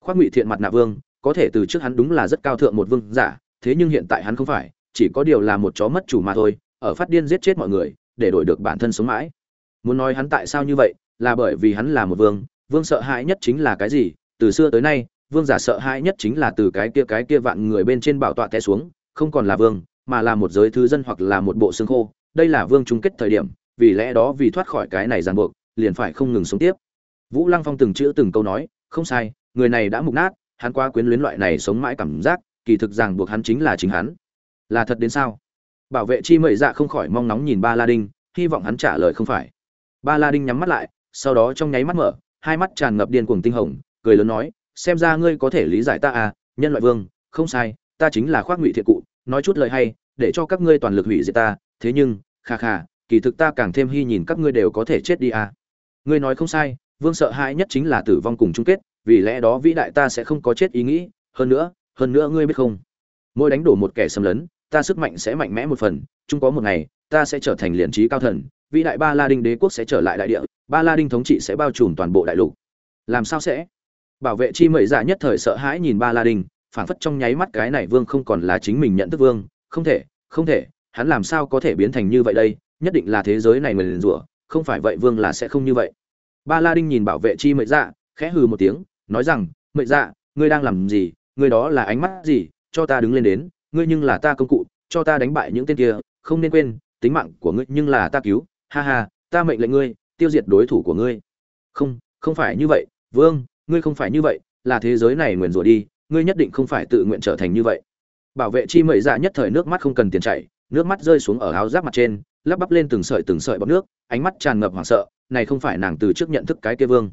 Speaker 1: Khoác ngụy thiện mặt nạ vương, có thể từ trước hắn đúng là rất cao thượng một vương giả, thế nhưng hiện tại hắn không phải, chỉ có điều là một chó mất chủ mà thôi, ở phát điên giết chết mọi người, để đổi được bản thân sống mãi. Muốn nói hắn tại sao như vậy, là bởi vì hắn là một vương vương sợ hãi nhất chính là cái gì, từ xưa tới nay, vương giả sợ hãi nhất chính là từ cái kia cái kia vạn người bên trên bảo tọa té xuống, không còn là vương mà là một giới thứ dân hoặc là một bộ xương khô. Đây là vương chung kết thời điểm, vì lẽ đó vì thoát khỏi cái này ràng buộc, liền phải không ngừng sống tiếp. Vũ lăng phong từng chữ từng câu nói, không sai, người này đã mục nát, hắn qua quyến luyến loại này sống mãi cảm giác, kỳ thực ràng buộc hắn chính là chính hắn. Là thật đến sao? Bảo vệ chi mậy dạ không khỏi mong nóng nhìn ba la đinh, hy vọng hắn trả lời không phải. Ba la đinh nhắm mắt lại, sau đó trong nháy mắt mở, hai mắt tràn ngập điên cuồng tinh hồng, cười lớn nói, xem ra ngươi có thể lý giải ta à nhân loại vương, không sai, ta chính là khoác ngụy thiện cụ nói chút lời hay, để cho các ngươi toàn lực hủy diệt ta, thế nhưng, kha kha, kỳ thực ta càng thêm hy nhìn các ngươi đều có thể chết đi à. Ngươi nói không sai, vương sợ hãi nhất chính là tử vong cùng chung kết, vì lẽ đó vĩ đại ta sẽ không có chết ý nghĩ, hơn nữa hơn nữa ngươi biết không? Mỗi đánh đổ một kẻ xâm lấn, ta sức mạnh sẽ mạnh mẽ một phần, chung có một ngày, ta sẽ trở thành liền trí cao thần, vĩ đại ba la đinh đế quốc sẽ trở lại đại địa ba la đinh thống trị sẽ bao trùm toàn bộ đại lục. Làm sao sẽ? Bảo vệ chi mệnh dạ nhất thời sợ hãi nhìn ba la đinh phảng phất trong nháy mắt cái này vương không còn là chính mình nhận thức vương. Không thể không thể, hắn làm sao có thể biến thành như vậy đây? Nhất định là thế giới này người liền rủa, không phải vậy vương là sẽ không như vậy. Ba la đinh nhìn bảo vệ chi mệnh dạ khẽ hừ một tiếng, nói rằng, mệnh dạ ngươi đang làm gì? Ngươi đó là ánh mắt gì? Cho ta đứng lên đến, ngươi nhưng là ta công cụ, cho ta đánh bại những tên kia, không nên quên, tính mạng của ngươi nhưng là ta cứu. Ha ha, ta mệnh lệnh ngươi, tiêu diệt đối thủ của ngươi. Không không phải như vậy, vương, ngươi không phải như vậy, là thế giới này nguyền rủa đi ngươi nhất định không phải tự nguyện trở thành như vậy. Bảo vệ chi mẩy dạ nhất thời nước mắt không cần tiền chảy, nước mắt rơi xuống ở áo giáp mặt trên, lắp bắp lên từng sợi từng sợi bọt nước, ánh mắt tràn ngập hoảng sợ, này không phải nàng từ trước nhận thức cái kia vương.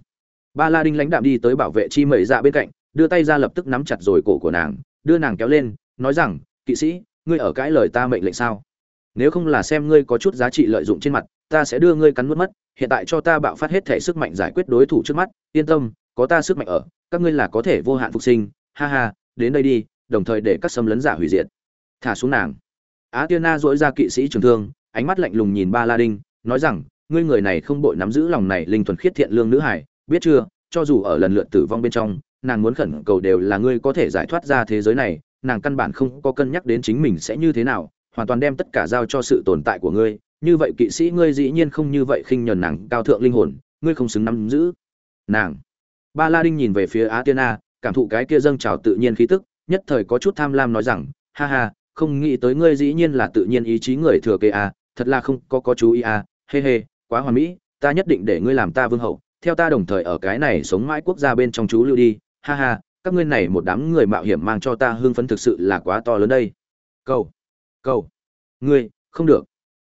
Speaker 1: Ba la đinh lãnh đạm đi tới bảo vệ chi mẩy dạ bên cạnh, đưa tay ra lập tức nắm chặt rồi cổ của nàng, đưa nàng kéo lên, nói rằng, kỵ sĩ, ngươi ở cãi lời ta mệnh lệnh sao? Nếu không là xem ngươi có chút giá trị lợi dụng trên mặt, ta sẽ đưa ngươi cắn mất mất, hiện tại cho ta bạo phát hết thể sức mạnh giải quyết đối thủ trước mắt, yên tâm, có ta sức mạnh ở, các ngươi là có thể vô hạn phục sinh ha ha, đến đây đi, đồng thời để các xâm lấn giả hủy diệt. Thả xuống nàng. Á tiên na dỗi ra kỵ sĩ trường thương, ánh mắt lạnh lùng nhìn ba la đinh, nói rằng, ngươi người này không bội nắm giữ lòng này linh thuần khiết thiện lương nữ hải, biết chưa? Cho dù ở lần lượt tử vong bên trong, nàng muốn khẩn cầu đều là ngươi có thể giải thoát ra thế giới này, nàng căn bản không có cân nhắc đến chính mình sẽ như thế nào, hoàn toàn đem tất cả giao cho sự tồn tại của ngươi. Như vậy kỵ sĩ ngươi dĩ nhiên không như vậy khinh nhờn nàng cao thượng linh hồn, ngươi không xứng nắm giữ nàng. Ba la đinh nhìn về phía á tiên a cảm thụ cái kia dâng trào tự nhiên khí tức nhất thời có chút tham lam nói rằng ha ha không nghĩ tới ngươi dĩ nhiên là tự nhiên ý chí người thừa kế à, thật là không có có chú ý à, hê hê quá hoàn mỹ ta nhất định để ngươi làm ta vương hậu theo ta đồng thời ở cái này sống mãi quốc gia bên trong chú lưu đi ha ha các ngươi này một đám người mạo hiểm mang cho ta hưng phấn thực sự là quá to lớn đây. Cầu cầu ngươi không được.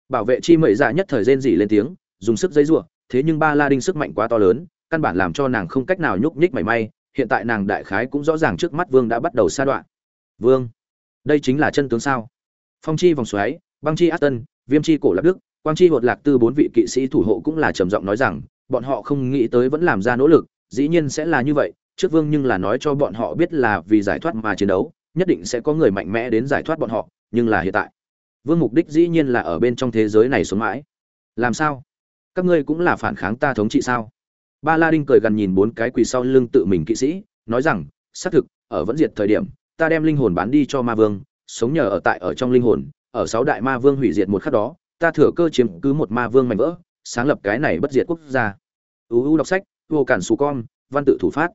Speaker 1: Bảo vệ chi mệ dạ nhất thời rên rỉ lên tiếng dùng sức giấy rủa thế nhưng ba la đinh sức mạnh quá to lớn căn bản làm cho nàng không cách nào nhúc nhích mảy may hiện tại nàng đại khái cũng rõ ràng trước mắt vương đã bắt đầu sa đoạn. Vương, đây chính là chân tướng sao? Phong chi vòng xoáy, băng chi át tân, viêm chi cổ lạc đức, quang chi hột lạc tư bốn vị kỵ sĩ thủ hộ cũng là trầm giọng nói rằng, bọn họ không nghĩ tới vẫn làm ra nỗ lực, dĩ nhiên sẽ là như vậy, trước vương nhưng là nói cho bọn họ biết là vì giải thoát mà chiến đấu, nhất định sẽ có người mạnh mẽ đến giải thoát bọn họ, nhưng là hiện tại, vương mục đích dĩ nhiên là ở bên trong thế giới này sống mãi. Làm sao? Các ngươi cũng là phản kháng ta thống trị sao? Ba la đinh cười gần nhìn bốn cái quỳ sau lưng tự mình kỵ sĩ, nói rằng, xác thực, ở vẫn diệt thời điểm, ta đem linh hồn bán đi cho ma vương, sống nhờ ở tại ở trong linh hồn, ở sáu đại ma vương hủy diệt một khắc đó, ta thừa cơ chiếm cứ một ma vương mạnh vỡ, sáng lập cái này bất diệt quốc gia. Uu đọc sách, vô cản xù con, văn tự thủ phát.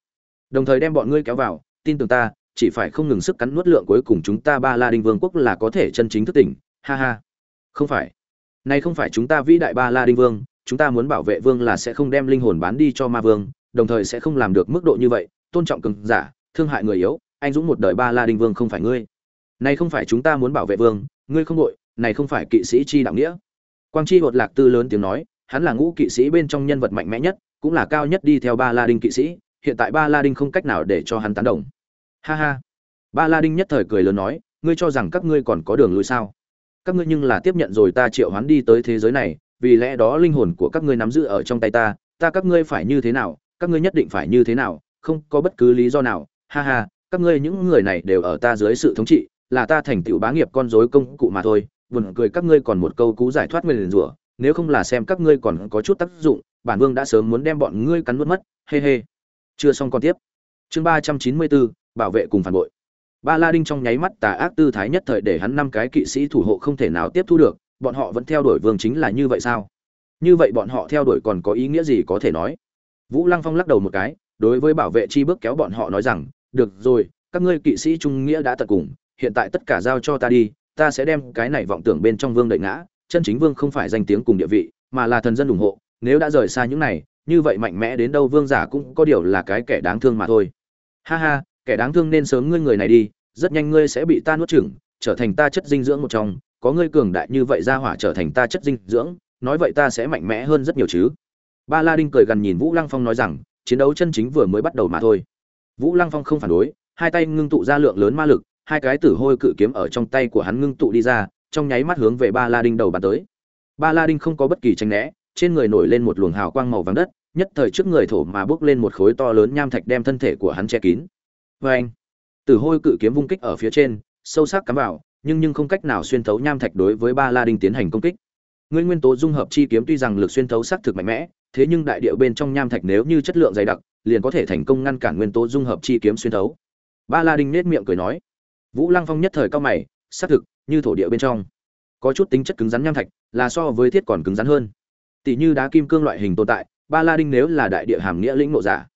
Speaker 1: Đồng thời đem bọn ngươi kéo vào, tin tưởng ta, chỉ phải không ngừng sức cắn nuốt lượng cuối cùng chúng ta ba la đinh vương quốc là có thể chân chính thức tỉnh. Ha ha. Không phải. Nay không phải chúng ta vĩ đại ba la đinh vương chúng ta muốn bảo vệ vương là sẽ không đem linh hồn bán đi cho ma vương, đồng thời sẽ không làm được mức độ như vậy, tôn trọng cường giả, thương hại người yếu, anh dũng một đời ba la đinh vương không phải ngươi. Này không phải chúng ta muốn bảo vệ vương, ngươi không đội, này không phải kỵ sĩ chi đạo nghĩa. Quang chi hột lạc tư lớn tiếng nói, hắn là ngũ kỵ sĩ bên trong nhân vật mạnh mẽ nhất, cũng là cao nhất đi theo ba la đinh kỵ sĩ, hiện tại ba la đinh không cách nào để cho hắn tán đồng. Ha ha. Ba la đinh nhất thời cười lớn nói, ngươi cho rằng các ngươi còn có đường lui sao? Các ngươi nhưng là tiếp nhận rồi ta triệu hoán đi tới thế giới này vì lẽ đó linh hồn của các ngươi nắm giữ ở trong tay ta ta các ngươi phải như thế nào, các ngươi nhất định phải như thế nào, không có bất cứ lý do nào. Ha ha, các ngươi những người này đều ở ta dưới sự thống trị, là ta thành tựu bá nghiệp con rối công cụ mà thôi. Buồn cười các ngươi còn một câu cú giải thoát nguyền rủa, nếu không là xem các ngươi còn có chút tác dụng, bản vương đã sớm muốn đem bọn ngươi cắn nuốt mất. Hê hê. Chưa xong còn tiếp. Chương ba trăm chín mươi bốn, bảo vệ cùng phản bội. Ba la đinh trong nháy mắt tà ác tư thái nhất thời để hắn năm cái kỵ sĩ thủ hộ không thể nào tiếp thu được bọn họ vẫn theo đuổi vương chính là như vậy sao? Như vậy bọn họ theo đuổi còn có ý nghĩa gì có thể nói? Vũ lăng phong lắc đầu một cái, đối với bảo vệ chi bước kéo bọn họ nói rằng, được rồi, các ngươi kỵ sĩ trung nghĩa đã tận cùng, hiện tại tất cả giao cho ta đi, ta sẽ đem cái này vọng tưởng bên trong vương đợi ngã, chân chính vương không phải danh tiếng cùng địa vị, mà là thần dân ủng hộ, nếu đã rời xa những này, như vậy mạnh mẽ đến đâu vương giả cũng có điều là cái kẻ đáng thương mà thôi. Ha ha, kẻ đáng thương nên sớm ngươi người này đi, rất nhanh ngươi sẽ bị ta nuốt chửng, trở thành ta chất dinh dưỡng một trong có ngươi cường đại như vậy ra hỏa trở thành ta chất dinh dưỡng, nói vậy ta sẽ mạnh mẽ hơn rất nhiều chứ. Ba la đinh cười gần nhìn vũ lăng phong nói rằng, chiến đấu chân chính vừa mới bắt đầu mà thôi. Vũ lăng phong không phản đối, hai tay ngưng tụ ra lượng lớn ma lực, hai cái tử hôi cự kiếm ở trong tay của hắn ngưng tụ đi ra, trong nháy mắt hướng về ba la đinh đầu bàn tới. Ba la đinh không có bất kỳ tranh né, trên người nổi lên một luồng hào quang màu vàng đất, nhất thời trước người thổ mà bước lên một khối to lớn nham thạch đem thân thể của hắn che kín. Vê anh tử hôi cự kiếm vung kích ở phía trên, sâu sắc cắm vào nhưng nhưng không cách nào xuyên thấu nham thạch đối với ba la đinh tiến hành công kích. Nguyên nguyên tố dung hợp chi kiếm tuy rằng lực xuyên thấu xác thực mạnh mẽ, thế nhưng đại địa bên trong nham thạch nếu như chất lượng dày đặc, liền có thể thành công ngăn cản nguyên tố dung hợp chi kiếm xuyên thấu. Ba la đinh nết miệng cười nói. Vũ lăng phong nhất thời cao mày, xác thực, như thổ địa bên trong, có chút tính chất cứng rắn nham thạch, là so với thiết còn cứng rắn hơn. Tỷ như đá kim cương loại hình tồn tại, ba la đinh nếu là đại địa hàm nghĩa lĩnh nộ giả,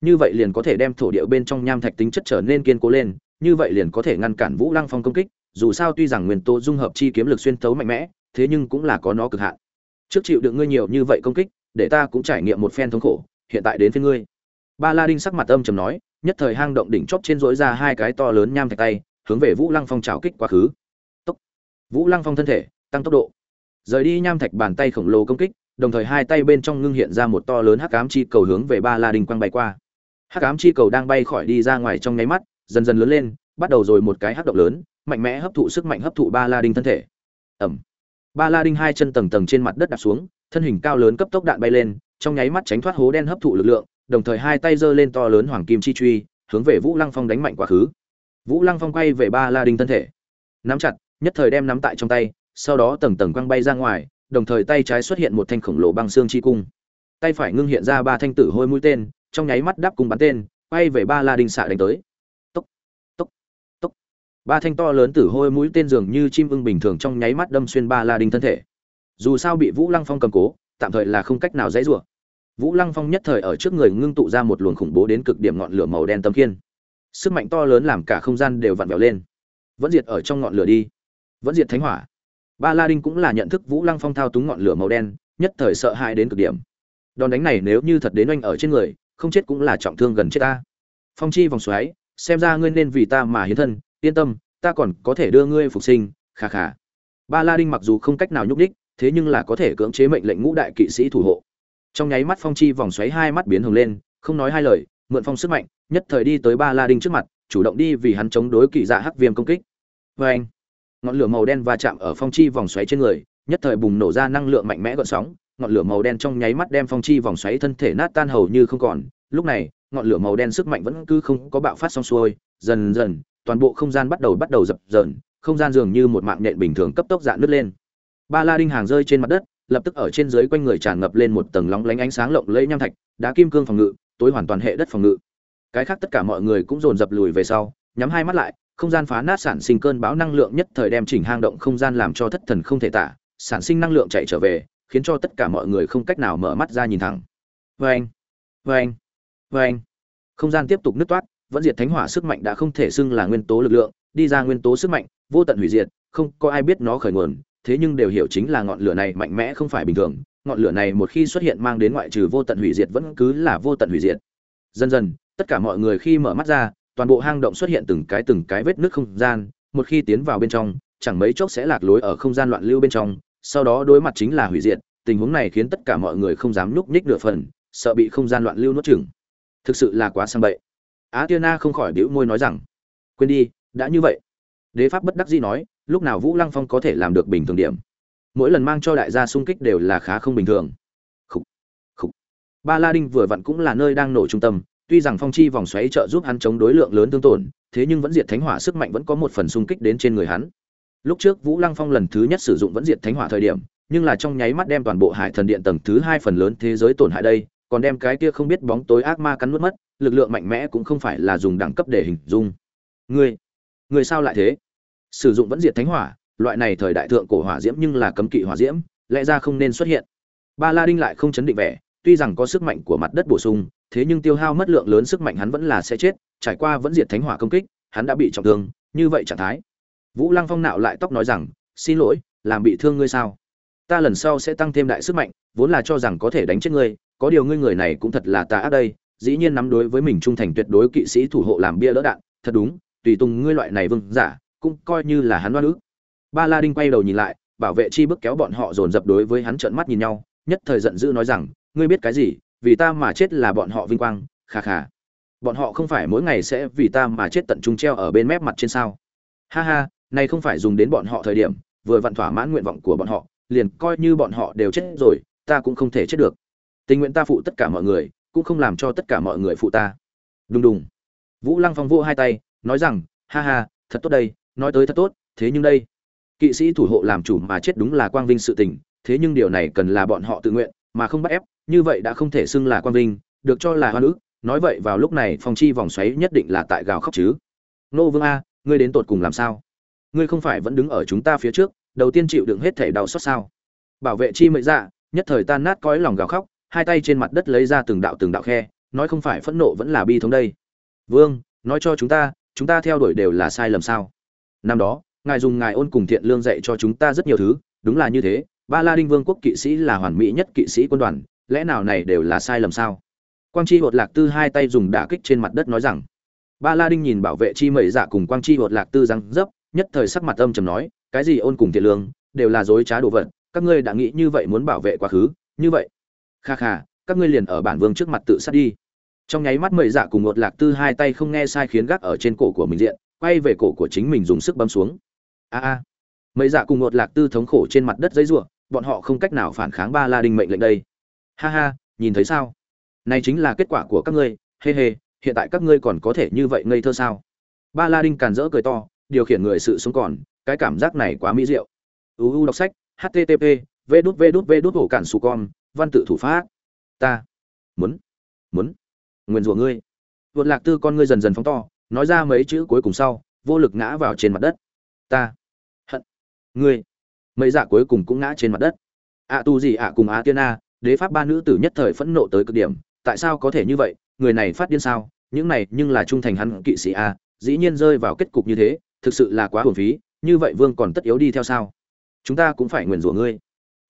Speaker 1: như vậy liền có thể đem thổ địa bên trong nham thạch tính chất trở nên kiên cố lên, như vậy liền có thể ngăn cản vũ lăng phong công kích dù sao tuy rằng nguyên tố dung hợp chi kiếm lực xuyên thấu mạnh mẽ, thế nhưng cũng là có nó cực hạn. Trước chịu đựng ngươi nhiều như vậy công kích, để ta cũng trải nghiệm một phen thống khổ, hiện tại đến với ngươi. Ba la đinh sắc mặt âm trầm nói, nhất thời hang động đỉnh chóp trên rỗi ra hai cái to lớn nham thạch tay, hướng về vũ lăng phong chảo kích quá khứ. Tốc. Vũ lăng phong thân thể tăng tốc độ. Rời đi nham thạch bàn tay khổng lồ công kích, đồng thời hai tay bên trong ngưng hiện ra một to lớn hắc ám chi cầu hướng về ba la đinh quăng bay qua. Hắc ám chi cầu đang bay khỏi đi ra ngoài trong nháy mắt, dần dần lớn lên, bắt đầu rồi một cái hắc động lớn mạnh mẽ hấp thụ sức mạnh hấp thụ ba la đinh thân thể. Ẩm. Ba la đinh hai chân tầng tầng trên mặt đất đạp xuống, thân hình cao lớn cấp tốc đạn bay lên, trong nháy mắt tránh thoát hố đen hấp thụ lực lượng, đồng thời hai tay giơ lên to lớn hoàng kim chi truy, hướng về vũ lăng phong đánh mạnh quá khứ. Vũ lăng phong quay về ba la đinh thân thể. Nắm chặt, nhất thời đem nắm tại trong tay, sau đó tầng tầng quăng bay ra ngoài, đồng thời tay trái xuất hiện một thanh khổng lồ băng xương chi cung. Tay phải ngưng hiện ra ba thanh tử hôi mũi tên, trong nháy mắt đáp cung bắn tên, quay về ba la đinh xạ đánh tới ba thanh to lớn tử hôi mũi tên dường như chim ưng bình thường trong nháy mắt đâm xuyên ba la đinh thân thể. Dù sao bị vũ lăng phong cầm cố, tạm thời là không cách nào dãy rủa. Vũ lăng phong nhất thời ở trước người ngưng tụ ra một luồng khủng bố đến cực điểm ngọn lửa màu đen tấm khiên sức mạnh to lớn làm cả không gian đều vặn vẹo lên. Vẫn diệt ở trong ngọn lửa đi. Vẫn diệt thánh hỏa. Ba la đinh cũng là nhận thức vũ lăng phong thao túng ngọn lửa màu đen, nhất thời sợ hãi đến cực điểm. Đòn đánh này nếu như thật đến oanh ở trên người, không chết cũng là trọng thương gần chết ta. Phong chi vòng xoáy, xem ra ngươi nên vì ta mà hiến thân yên tâm, ta còn có thể đưa ngươi phục sinh khà khà ba la đinh mặc dù không cách nào nhúc đích thế nhưng là có thể cưỡng chế mệnh lệnh ngũ đại kỵ sĩ thủ hộ. Trong nháy mắt phong chi vòng xoáy hai mắt biến hồng lên, không nói hai lời, mượn phong sức mạnh, nhất thời đi tới ba la đinh trước mặt, chủ động đi vì hắn chống đối kỳ dạ hắc viêm công kích. Vê anh, ngọn lửa màu đen va chạm ở phong chi vòng xoáy trên người, nhất thời bùng nổ ra năng lượng mạnh mẽ gợn sóng, ngọn lửa màu đen trong nháy mắt đem phong chi vòng xoáy thân thể nát tan hầu như không còn. Lúc này, ngọn lửa màu đen sức mạnh vẫn cứ không có bạo phát xong xuôi, dần dần toàn bộ không gian bắt đầu bắt đầu dập dờn, không gian dường như một mạng nhện bình thường cấp tốc dạn nứt lên. Ba la đinh hàng rơi trên mặt đất, lập tức ở trên dưới quanh người tràn ngập lên một tầng lóng lánh ánh sáng lộng lẫy nham thạch, đá kim cương phòng ngự, tối hoàn toàn hệ đất phòng ngự. Cái khác tất cả mọi người cũng dồn dập lùi về sau, nhắm hai mắt lại, không gian phá nát sản sinh cơn bão năng lượng nhất thời đem chỉnh hang động không gian làm cho thất thần không thể tả, sản sinh năng lượng chạy trở về, khiến cho tất cả mọi người không cách nào mở mắt ra nhìn thẳng. Vê anh vê anh vê anh không gian tiếp tục nứt toát vẫn diệt thánh hỏa sức mạnh đã không thể xưng là nguyên tố lực lượng, đi ra nguyên tố sức mạnh, vô tận hủy diệt, không có ai biết nó khởi nguồn, thế nhưng đều hiểu chính là ngọn lửa này mạnh mẽ không phải bình thường, ngọn lửa này một khi xuất hiện mang đến ngoại trừ vô tận hủy diệt vẫn cứ là vô tận hủy diệt. Dần dần, tất cả mọi người khi mở mắt ra, toàn bộ hang động xuất hiện từng cái từng cái vết nứt không gian, một khi tiến vào bên trong, chẳng mấy chốc sẽ lạc lối ở không gian loạn lưu bên trong, sau đó đối mặt chính là hủy diệt, tình huống này khiến tất cả mọi người không dám nhúc nhích nửa phần, sợ bị không gian loạn lưu nuốt chửng. Thực sự là quá sang bậy á tiên na không khỏi bĩu môi nói rằng, quên đi, đã như vậy đế pháp bất đắc dĩ nói, lúc nào vũ lăng phong có thể làm được bình thường điểm mỗi lần mang cho đại gia sung kích đều là khá không bình thường Khủ. Khủ. ba la đinh vừa vặn cũng là nơi đang nổ trung tâm, tuy rằng phong chi vòng xoáy trợ giúp hắn chống đối lượng lớn tương tổn, thế nhưng vẫn diệt thánh hỏa sức mạnh vẫn có một phần sung kích đến trên người hắn lúc trước vũ lăng phong lần thứ nhất sử dụng vẫn diệt thánh hỏa thời điểm, nhưng là trong nháy mắt đem toàn bộ hải thần điện tầng thứ hai phần lớn thế giới tổn hại đây còn đem cái kia không biết bóng tối ác ma cắn nuốt mất, lực lượng mạnh mẽ cũng không phải là dùng đẳng cấp để hình dung. Ngươi ngươi sao lại thế? Sử dụng vẫn diệt thánh hỏa, loại này thời đại thượng cổ hỏa diễm nhưng là cấm kỵ hỏa diễm, lẽ ra không nên xuất hiện. Ba la đinh lại không chấn định vẻ, tuy rằng có sức mạnh của mặt đất bổ sung, thế nhưng tiêu hao mất lượng lớn sức mạnh hắn vẫn là sẽ chết, trải qua vẫn diệt thánh hỏa công kích, hắn đã bị trọng thương, như vậy trạng thái. Vũ lăng phong nạo lại tóc nói rằng, xin lỗi, làm bị thương ngươi sao? Ta lần sau sẽ tăng thêm đại sức mạnh, vốn là cho rằng có thể đánh chết ngươi có điều ngươi người này cũng thật là tà ác đây, dĩ nhiên nắm đối với mình trung thành tuyệt đối kỵ sĩ thủ hộ làm bia đỡ đạn, thật đúng, tùy tùng ngươi loại này vương giả, cũng coi như là hắn đoan ức. Ba la đinh quay đầu nhìn lại, bảo vệ chi bước kéo bọn họ dồn dập đối với hắn trợn mắt nhìn nhau, nhất thời giận dữ nói rằng, ngươi biết cái gì, vì ta mà chết là bọn họ vinh quang, kha kha. Bọn họ không phải mỗi ngày sẽ vì ta mà chết tận trung treo ở bên mép mặt trên sao. Ha ha, này không phải dùng đến bọn họ thời điểm, vừa vặn thỏa mãn nguyện vọng của bọn họ, liền coi như bọn họ đều chết rồi, ta cũng không thể chết được tình nguyện ta phụ tất cả mọi người, cũng không làm cho tất cả mọi người phụ ta. Đùng đùng. Vũ lăng phong vô hai tay, nói rằng, ha ha, thật tốt đây, nói tới thật tốt, thế nhưng đây, kỵ sĩ thủ hộ làm chủ mà chết đúng là quang vinh sự tình, thế nhưng điều này cần là bọn họ tự nguyện, mà không bắt ép, như vậy đã không thể xưng là quang vinh, được cho là hoa nữ nói vậy vào lúc này phong chi vòng xoáy nhất định là tại gào khóc chứ. Nô vương a, ngươi đến tột cùng làm sao? Ngươi không phải vẫn đứng ở chúng ta phía trước, đầu tiên chịu đựng hết thể đau xót sao? Bảo vệ chi mệnh dạ nhất thời tan nát cõi lòng gào khóc hai tay trên mặt đất lấy ra từng đạo từng đạo khe, nói không phải phẫn nộ vẫn là bi thống đây. Vương, nói cho chúng ta chúng ta theo đuổi đều là sai lầm sao? Năm đó, ngài dùng ngài ôn cùng thiện lương dạy cho chúng ta rất nhiều thứ, đúng là như thế ba la đinh vương quốc kỵ sĩ là hoàn mỹ nhất kỵ sĩ quân đoàn, lẽ nào này đều là sai lầm sao? Quang chi hột lạc tư hai tay dùng đả kích trên mặt đất nói rằng ba la đinh nhìn bảo vệ chi mẩy dạ cùng quang chi hột lạc tư răng dấp, nhất thời sắc mặt âm trầm nói, cái gì ôn cùng thiện lương, đều là dối trá đồ vật, các ngươi đã nghĩ như vậy muốn bảo vệ quá khứ, như vậy kha kha, các ngươi liền ở bản vương trước mặt tự sát đi. Trong nháy mắt mời dạ cùng một lạc tư hai tay không nghe sai khiến gác ở trên cổ của mình diện, quay về cổ của chính mình dùng sức bấm xuống. A a. Mời dạ cùng một lạc tư thống khổ trên mặt đất giấy ruộng bọn họ không cách nào phản kháng ba la đinh mệnh lệnh đây. Ha ha, nhìn thấy sao? Này chính là kết quả của các ngươi hê hê hiện tại các ngươi còn có thể như vậy ngây thơ sao? Ba la đinh càn rỡ cười to, điều khiển người sự sống còn, cái cảm giác này quá mỹ diệu. Uu đọc sách http v đút v đút v đút hổ cản su con văn tự thủ pháp. Ta muốn muốn nguyền rủa ngươi. Vượt lạc tư con ngươi dần dần phóng to, nói ra mấy chữ cuối cùng sau, vô lực ngã vào trên mặt đất. Ta hận ngươi. Mấy dạ cuối cùng cũng ngã trên mặt đất. Ạ tu gì ạ cùng á tiên a, đế pháp ba nữ tử nhất thời phẫn nộ tới cực điểm. Tại sao có thể như vậy? Người này phát điên sao? Những này nhưng là trung thành hắn kỵ sĩ a, dĩ nhiên rơi vào kết cục như thế, thực sự là quá hồn phí. Như vậy vương còn tất yếu đi theo sao? Chúng ta cũng phải nguyền rủa ngươi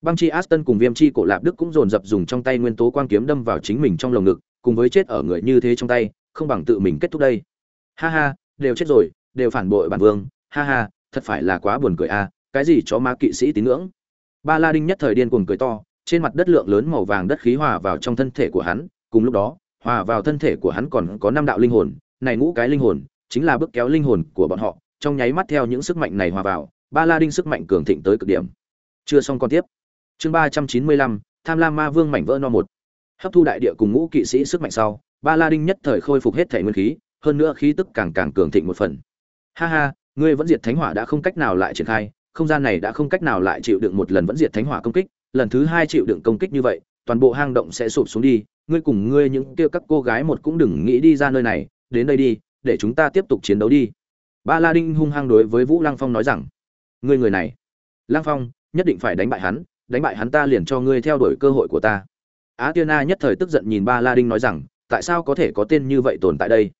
Speaker 1: băng chi aston cùng viêm chi cổ lạp đức cũng dồn dập dùng trong tay nguyên tố quang kiếm đâm vào chính mình trong lồng ngực, cùng với chết ở người như thế trong tay, không bằng tự mình kết thúc đây. Ha ha, đều chết rồi, đều phản bội bản vương. Ha ha, thật phải là quá buồn cười a cái gì chó ma kỵ sĩ tín ngưỡng. Ba la đinh nhất thời điên cuồng cười to, trên mặt đất lượng lớn màu vàng đất khí hòa vào trong thân thể của hắn, cùng lúc đó, hòa vào thân thể của hắn còn có năm đạo linh hồn, này ngũ cái linh hồn, chính là bước kéo linh hồn của bọn họ, trong nháy mắt theo những sức mạnh này hòa vào, ba la đinh sức mạnh cường thịnh tới cực điểm. Chưa xong con tiếp chương ba trăm chín mươi lăm, tham lam ma vương mảnh vỡ no một. Hấp thu đại địa cùng ngũ kỵ sĩ sức mạnh sau, ba la đinh nhất thời khôi phục hết thể nguyên khí, hơn nữa khí tức càng càng cường thịnh một phần. Ha ha, ngươi vẫn diệt thánh hỏa đã không cách nào lại triển khai, không gian này đã không cách nào lại chịu đựng một lần vẫn diệt thánh hỏa công kích, lần thứ hai chịu đựng công kích như vậy, toàn bộ hang động sẽ sụp xuống đi, ngươi cùng ngươi những kia các cô gái một cũng đừng nghĩ đi ra nơi này, đến đây đi, để chúng ta tiếp tục chiến đấu đi. Ba la đinh hung hăng đối với vũ lăng phong nói rằng. Ngươi người này, lăng phong, nhất định phải đánh bại hắn đánh bại hắn ta liền cho ngươi theo đuổi cơ hội của ta. Á tiên na nhất thời tức giận nhìn ba la đinh nói rằng tại sao có thể có tên như vậy tồn tại đây?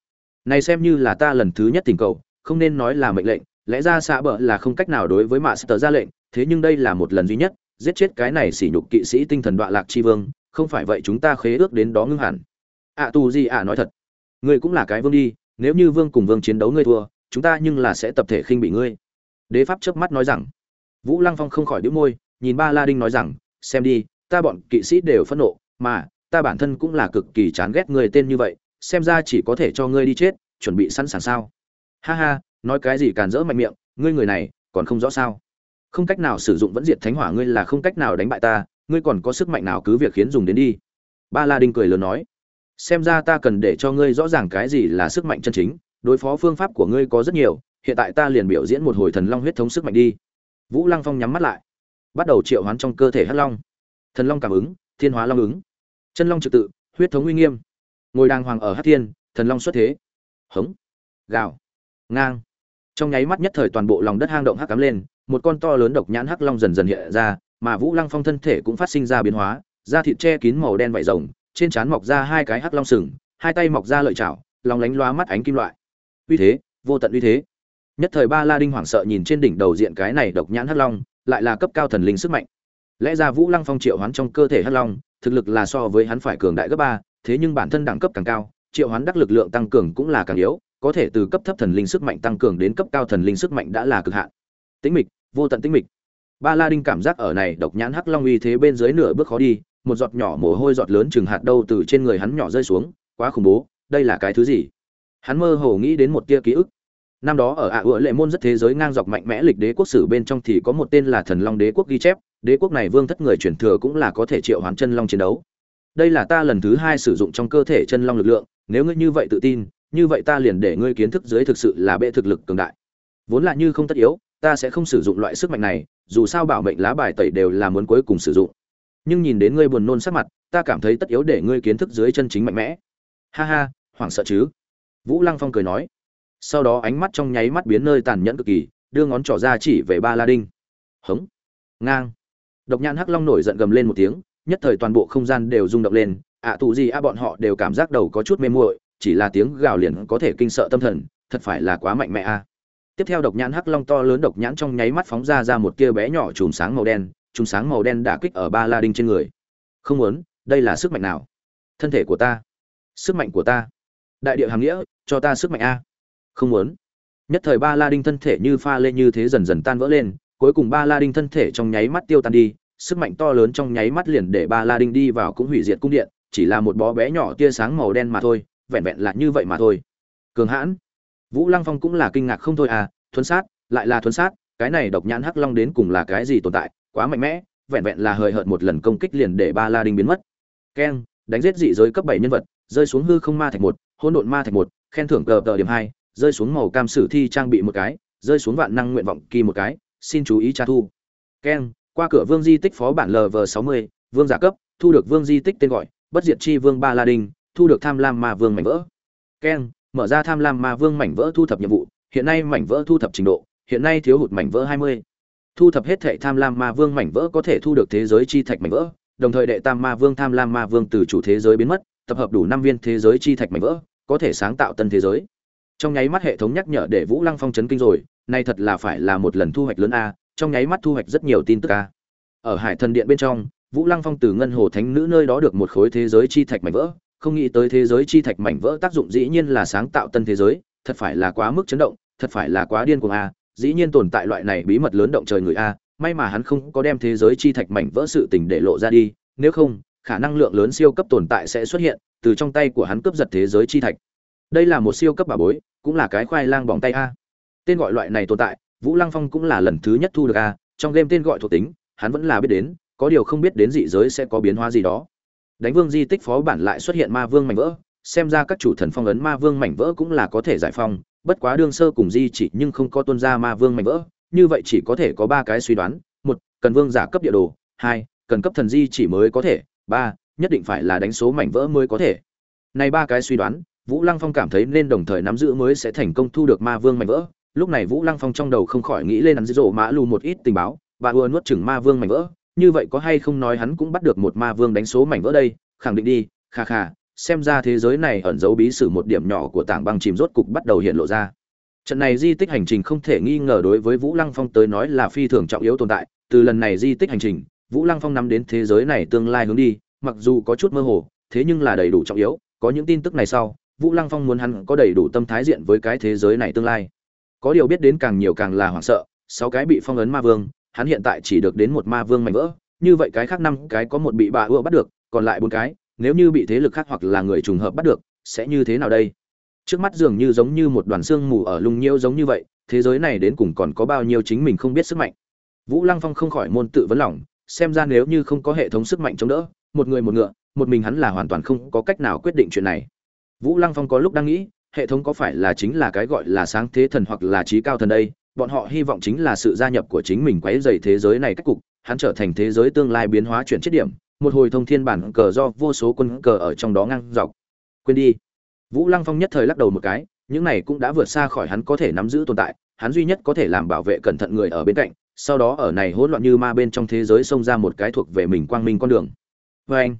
Speaker 1: Này xem như là ta lần thứ nhất tình cầu không nên nói là mệnh lệnh lẽ ra xạ bờ là không cách nào đối với mạ sơ ra lệnh thế nhưng đây là một lần duy nhất giết chết cái này sỉ nhục kỵ sĩ tinh thần đoạn lạc chi vương không phải vậy chúng ta khế ước đến đó ngưng hẳn. Ạ à, tù gì ạ nói thật ngươi cũng là cái vương đi nếu như vương cùng vương chiến đấu ngươi thua chúng ta nhưng là sẽ tập thể khinh bị ngươi. Đế pháp chớp mắt nói rằng vũ lăng phong không khỏi đĩu môi nhìn ba la đinh nói rằng, xem đi, ta bọn kỵ sĩ đều phẫn nộ, mà ta bản thân cũng là cực kỳ chán ghét người tên như vậy, xem ra chỉ có thể cho ngươi đi chết, chuẩn bị sẵn sàng sao? Ha ha, nói cái gì càn rỡ mạnh miệng, ngươi người này còn không rõ sao? Không cách nào sử dụng vẫn diệt thánh hỏa ngươi là không cách nào đánh bại ta, ngươi còn có sức mạnh nào cứ việc khiến dùng đến đi. Ba la đinh cười lớn nói, xem ra ta cần để cho ngươi rõ ràng cái gì là sức mạnh chân chính, đối phó phương pháp của ngươi có rất nhiều, hiện tại ta liền biểu diễn một hồi thần long huyết thống sức mạnh đi. Vũ lăng phong nhắm mắt lại bắt đầu triệu hoán trong cơ thể hắc long. Thần long cảm ứng, thiên hóa long ứng. Chân long trực tự, huyết thống uy nghiêm. Ngồi đàng hoàng ở hắc thiên, thần long xuất thế. Hống. Gào. Ngang. Trong nháy mắt nhất thời toàn bộ lòng đất hang động hắc cắm lên, một con to lớn độc nhãn hắc long dần dần hiện ra, mà vũ lăng phong thân thể cũng phát sinh ra biến hóa, da thịt che kín màu đen vải rồng, trên trán mọc ra hai cái hắc long sừng, hai tay mọc ra lợi chảo, lòng lánh loa mắt ánh kim loại. Uy thế, vô tận uy thế. Nhất thời ba la đinh hoảng sợ nhìn trên đỉnh đầu diện cái này độc nhãn hắc long lại là cấp cao thần linh sức mạnh. Lẽ ra vũ lăng phong triệu hoán trong cơ thể hắc long, thực lực là so với hắn phải cường đại gấp ba, thế nhưng bản thân đẳng cấp càng cao, triệu hoán đắc lực lượng tăng cường cũng là càng yếu, có thể từ cấp thấp thần linh sức mạnh tăng cường đến cấp cao thần linh sức mạnh đã là cực hạn. Tĩnh mịch, vô tận tĩnh mịch. Ba la đinh cảm giác ở này độc nhãn hắc long uy thế bên dưới nửa bước khó đi, một giọt nhỏ mồ hôi giọt lớn chừng hạt đâu từ trên người hắn nhỏ rơi xuống, quá khủng bố, đây là cái thứ gì? Hắn mơ hồ nghĩ đến một tia ký ức năm đó ở ạ à lệ môn rất thế giới ngang dọc mạnh mẽ lịch đế quốc sử bên trong thì có một tên là thần long đế quốc ghi chép, đế quốc này vương thất người chuyển thừa cũng là có thể triệu hoán chân long chiến đấu. Đây là ta lần thứ hai sử dụng trong cơ thể chân long lực lượng, nếu ngươi như vậy tự tin, như vậy ta liền để ngươi kiến thức dưới thực sự là bệ thực lực cường đại. Vốn là như không tất yếu, ta sẽ không sử dụng loại sức mạnh này, dù sao bảo mệnh lá bài tẩy đều là muốn cuối cùng sử dụng. Nhưng nhìn đến ngươi buồn nôn sắc mặt, ta cảm thấy tất yếu để ngươi kiến thức dưới chân chính mạnh mẽ. Ha ha, hoảng sợ chứ? Vũ lăng phong cười nói sau đó ánh mắt trong nháy mắt biến nơi tàn nhẫn cực kỳ đưa ngón trỏ ra chỉ về ba la đinh. Hống. Ngang. Độc nhãn hắc long nổi giận gầm lên một tiếng nhất thời toàn bộ không gian đều rung động lên ạ à, tù gì a bọn họ đều cảm giác đầu có chút mê muội chỉ là tiếng gào liền có thể kinh sợ tâm thần thật phải là quá mạnh mẽ a. Tiếp theo độc nhãn hắc long to lớn độc nhãn trong nháy mắt phóng ra ra một tia bé nhỏ chùm sáng màu đen chùm sáng màu đen đả kích ở ba la đinh trên người. Không muốn đây là sức mạnh nào? Thân thể của ta. Sức mạnh của ta. Đại địa hàm nghĩa cho ta sức mạnh a không muốn. Nhất thời ba la đinh thân thể như pha lên như thế dần dần tan vỡ lên, cuối cùng ba la đinh thân thể trong nháy mắt tiêu tan đi, sức mạnh to lớn trong nháy mắt liền để ba la đinh đi vào cũng hủy diệt cung điện, chỉ là một bó bé nhỏ tia sáng màu đen mà thôi, vẹn vẹn là như vậy mà thôi. Cường hãn. Vũ lăng phong cũng là kinh ngạc không thôi à thuấn sát, lại là thuấn sát, cái này độc nhãn hắc long đến cùng là cái gì tồn tại, quá mạnh mẽ, vẹn vẹn là hời hợt một lần công kích liền để ba la đinh biến mất. Keng, đánh giết dị giới cấp bảy nhân vật, rơi xuống hư không ma thạch một, hỗn độn ma thạch một, khen thưởng cờ tờ điểm hai rơi xuống màu cam sử thi trang bị một cái, rơi xuống vạn năng nguyện vọng kỳ một cái, xin chú ý tra thu. Keng qua cửa vương di tích phó bản lv sáu mươi, vương giả cấp, thu được vương di tích tên gọi, bất diệt chi vương ba la đinh thu được tham lam ma vương mảnh vỡ. Keng mở ra tham lam ma vương mảnh vỡ thu thập nhiệm vụ, hiện nay mảnh vỡ thu thập trình độ, hiện nay thiếu hụt mảnh vỡ hai mươi. Thu thập hết thệ tham lam ma vương mảnh vỡ có thể thu được thế giới chi thạch mảnh vỡ, đồng thời đệ tam ma vương tham lam ma vương từ chủ thế giới biến mất, tập hợp đủ năm viên thế giới chi thạch mảnh vỡ, có thể sáng tạo tân thế giới trong nháy mắt hệ thống nhắc nhở để vũ lăng phong chấn kinh rồi, nay thật là phải là một lần thu hoạch lớn a, trong nháy mắt thu hoạch rất nhiều tin tức a. Ở hải thần điện bên trong, vũ lăng phong từ ngân hồ thánh nữ nơi đó được một khối thế giới chi thạch mảnh vỡ, không nghĩ tới thế giới chi thạch mảnh vỡ tác dụng dĩ nhiên là sáng tạo tân thế giới, thật phải là quá mức chấn động, thật phải là quá điên cuồng a, dĩ nhiên tồn tại loại này bí mật lớn động trời người a, may mà hắn không có đem thế giới chi thạch mảnh vỡ sự tình để lộ ra đi, nếu không, khả năng lượng lớn siêu cấp tồn tại sẽ xuất hiện, từ trong tay của hắn cướp giật thế giới chi thạch đây là một siêu cấp bà bối, cũng là cái khoai lang bỏng tay a. Tên gọi loại này tồn tại, vũ lăng phong cũng là lần thứ nhất thu được a, trong game tên gọi thuộc tính, hắn vẫn là biết đến, có điều không biết đến dị giới sẽ có biến hóa gì đó. Đánh vương di tích phó bản lại xuất hiện ma vương mảnh vỡ, xem ra các chủ thần phong ấn ma vương mảnh vỡ cũng là có thể giải phong, bất quá đương sơ cùng di chỉ nhưng không có tuân ra ma vương mảnh vỡ, như vậy chỉ có thể có ba cái suy đoán, một, cần vương giả cấp địa đồ, hai, cần cấp thần di chỉ mới có thể, ba, nhất định phải là đánh số mảnh vỡ mới có thể. Này ba cái suy đoán vũ lăng phong cảm thấy nên đồng thời nắm giữ mới sẽ thành công thu được ma vương mảnh vỡ. Lúc này vũ lăng phong trong đầu không khỏi nghĩ lên hắn rộ mã lù một ít tình báo và ưa nuốt chửng ma vương mảnh vỡ, như vậy có hay không nói hắn cũng bắt được một ma vương đánh số mảnh vỡ đây? Khẳng định đi, kha kha, xem ra thế giới này ẩn giấu bí sử một điểm nhỏ của tảng băng chìm rốt cục bắt đầu hiện lộ ra. Trận này di tích hành trình không thể nghi ngờ đối với vũ lăng phong tới nói là phi thường trọng yếu tồn tại. Từ lần này di tích hành trình, vũ lăng phong nắm đến thế giới này tương lai hướng đi, mặc dù có chút mơ hồ, thế nhưng là đầy đủ trọng yếu. Có những tin tức này sau vũ lăng phong muốn hắn có đầy đủ tâm thái diện với cái thế giới này tương lai. Có điều biết đến càng nhiều càng là hoảng sợ, sáu cái bị phong ấn ma vương, hắn hiện tại chỉ được đến một ma vương mạnh vỡ, như vậy cái khác năm cái có một bị bà ưa bắt được, còn lại bốn cái, nếu như bị thế lực khác hoặc là người trùng hợp bắt được, sẽ như thế nào đây? Trước mắt dường như giống như một đoàn xương mù ở lung nhiêu giống như vậy, thế giới này đến cùng còn có bao nhiêu chính mình không biết sức mạnh. Vũ lăng phong không khỏi môn tự vấn lòng, xem ra nếu như không có hệ thống sức mạnh chống đỡ, một người một ngựa, một mình hắn là hoàn toàn không có cách nào quyết định chuyện này vũ lăng phong có lúc đang nghĩ, hệ thống có phải là chính là cái gọi là sáng thế thần hoặc là trí cao thần đây? Bọn họ hy vọng chính là sự gia nhập của chính mình quấy rầy thế giới này cách cục, hắn trở thành thế giới tương lai biến hóa chuyển chết điểm, một hồi thông thiên bản cờ do vô số quân cờ ở trong đó ngang dọc. Quên đi. Vũ lăng phong nhất thời lắc đầu một cái, những này cũng đã vượt xa khỏi hắn có thể nắm giữ tồn tại, hắn duy nhất có thể làm bảo vệ cẩn thận người ở bên cạnh, sau đó ở này hỗn loạn như ma bên trong thế giới xông ra một cái thuộc về mình quang minh con đường. Và anh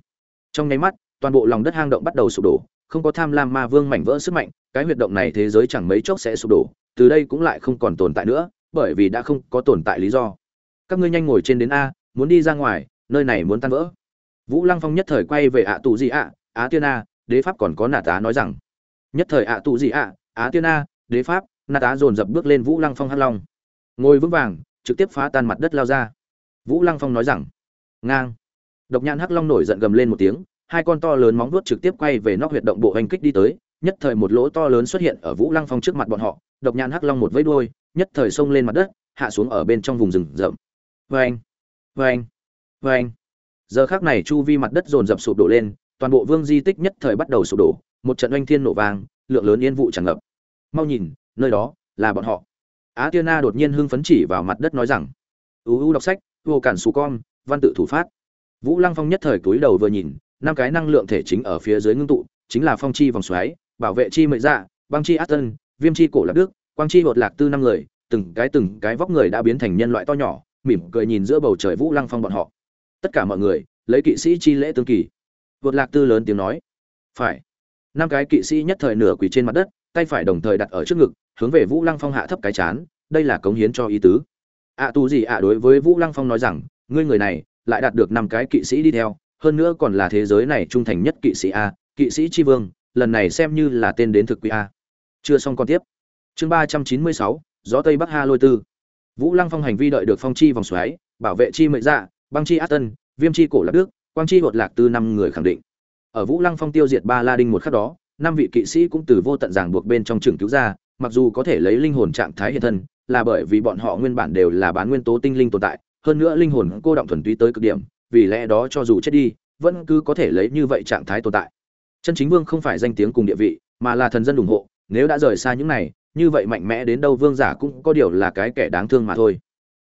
Speaker 1: trong nháy mắt, toàn bộ lòng đất hang động bắt đầu sụp đổ không có tham lam ma vương mảnh vỡ sức mạnh, cái huyệt động này thế giới chẳng mấy chốc sẽ sụp đổ, từ đây cũng lại không còn tồn tại nữa, bởi vì đã không có tồn tại lý do. Các ngươi nhanh ngồi trên đến a, muốn đi ra ngoài, nơi này muốn tan vỡ. Vũ lăng phong nhất thời quay về ạ tù gì ạ, á tiên a, đế pháp còn có nà tá nói rằng. Nhất thời ạ tù gì ạ, á tiên a, đế pháp. Nà tá dồn dập bước lên vũ lăng phong hắc long ngồi vững vàng, trực tiếp phá tan mặt đất lao ra. Vũ lăng phong nói rằng, ngang. Độc nhãn hắc long nổi giận gầm lên một tiếng hai con to lớn móng vuốt trực tiếp quay về nóc huyệt động bộ hành kích đi tới, nhất thời một lỗ to lớn xuất hiện ở vũ lăng phong trước mặt bọn họ, độc nhãn hắc long một vẫy đuôi, nhất thời xông lên mặt đất, hạ xuống ở bên trong vùng rừng rậm. Vê anh vê giờ khắc này chu vi mặt đất dồn dập sụp đổ lên, toàn bộ vương di tích nhất thời bắt đầu sụp đổ, một trận oanh thiên nổ vang, lượng lớn yên vụ tràn ngập. Mau nhìn, nơi đó là bọn họ. Á tiên na đột nhiên hưng phấn chỉ vào mặt đất nói rằng uu đọc sách, vô cản xù con, văn tự thủ phát. Vũ lăng phong nhất thời cúi đầu vừa nhìn năm cái năng lượng thể chính ở phía dưới ngưng tụ chính là phong chi vòng xoáy bảo vệ chi mệnh dạ băng chi át tân viêm chi cổ lạc đức quang chi hột lạc tư năm người từng cái từng cái vóc người đã biến thành nhân loại to nhỏ mỉm cười nhìn giữa bầu trời vũ lăng phong bọn họ. Tất cả mọi người lấy kỵ sĩ chi lễ tương kỳ. Vượt lạc tư lớn tiếng nói. Phải. Năm cái kỵ sĩ nhất thời nửa quỳ trên mặt đất tay phải đồng thời đặt ở trước ngực hướng về vũ lăng phong hạ thấp cái chán đây là cống hiến cho ý tứ. Ạ à, tu gì ạ đối với vũ lăng phong nói rằng ngươi người này lại đạt được năm cái kỵ sĩ đi theo hơn nữa còn là thế giới này trung thành nhất kỵ sĩ a, kỵ sĩ tri vương, lần này xem như là tên đến thực quý a. Chưa xong còn tiếp. Chương ba trăm chín mươi sáu, gió tây bắc ha lôi tư. Vũ lăng phong hành vi đợi được phong chi vòng xoáy, bảo vệ chi mệnh dạ băng chi át tân, viêm chi cổ lạc đức, quang chi hột lạc tư năm người khẳng định. Ở vũ lăng phong tiêu diệt ba la đinh một khắc đó, năm vị kỵ sĩ cũng từ vô tận ràng buộc bên trong trường cứu ra, mặc dù có thể lấy linh hồn trạng thái hiện thân, là bởi vì bọn họ nguyên bản đều là bán nguyên tố tinh linh tồn tại, hơn nữa linh hồn cô động thuần túy tới cực điểm vì lẽ đó cho dù chết đi, vẫn cứ có thể lấy như vậy trạng thái tồn tại. Chân chính vương không phải danh tiếng cùng địa vị, mà là thần dân ủng hộ, nếu đã rời xa những này, như vậy mạnh mẽ đến đâu vương giả cũng có điều là cái kẻ đáng thương mà thôi.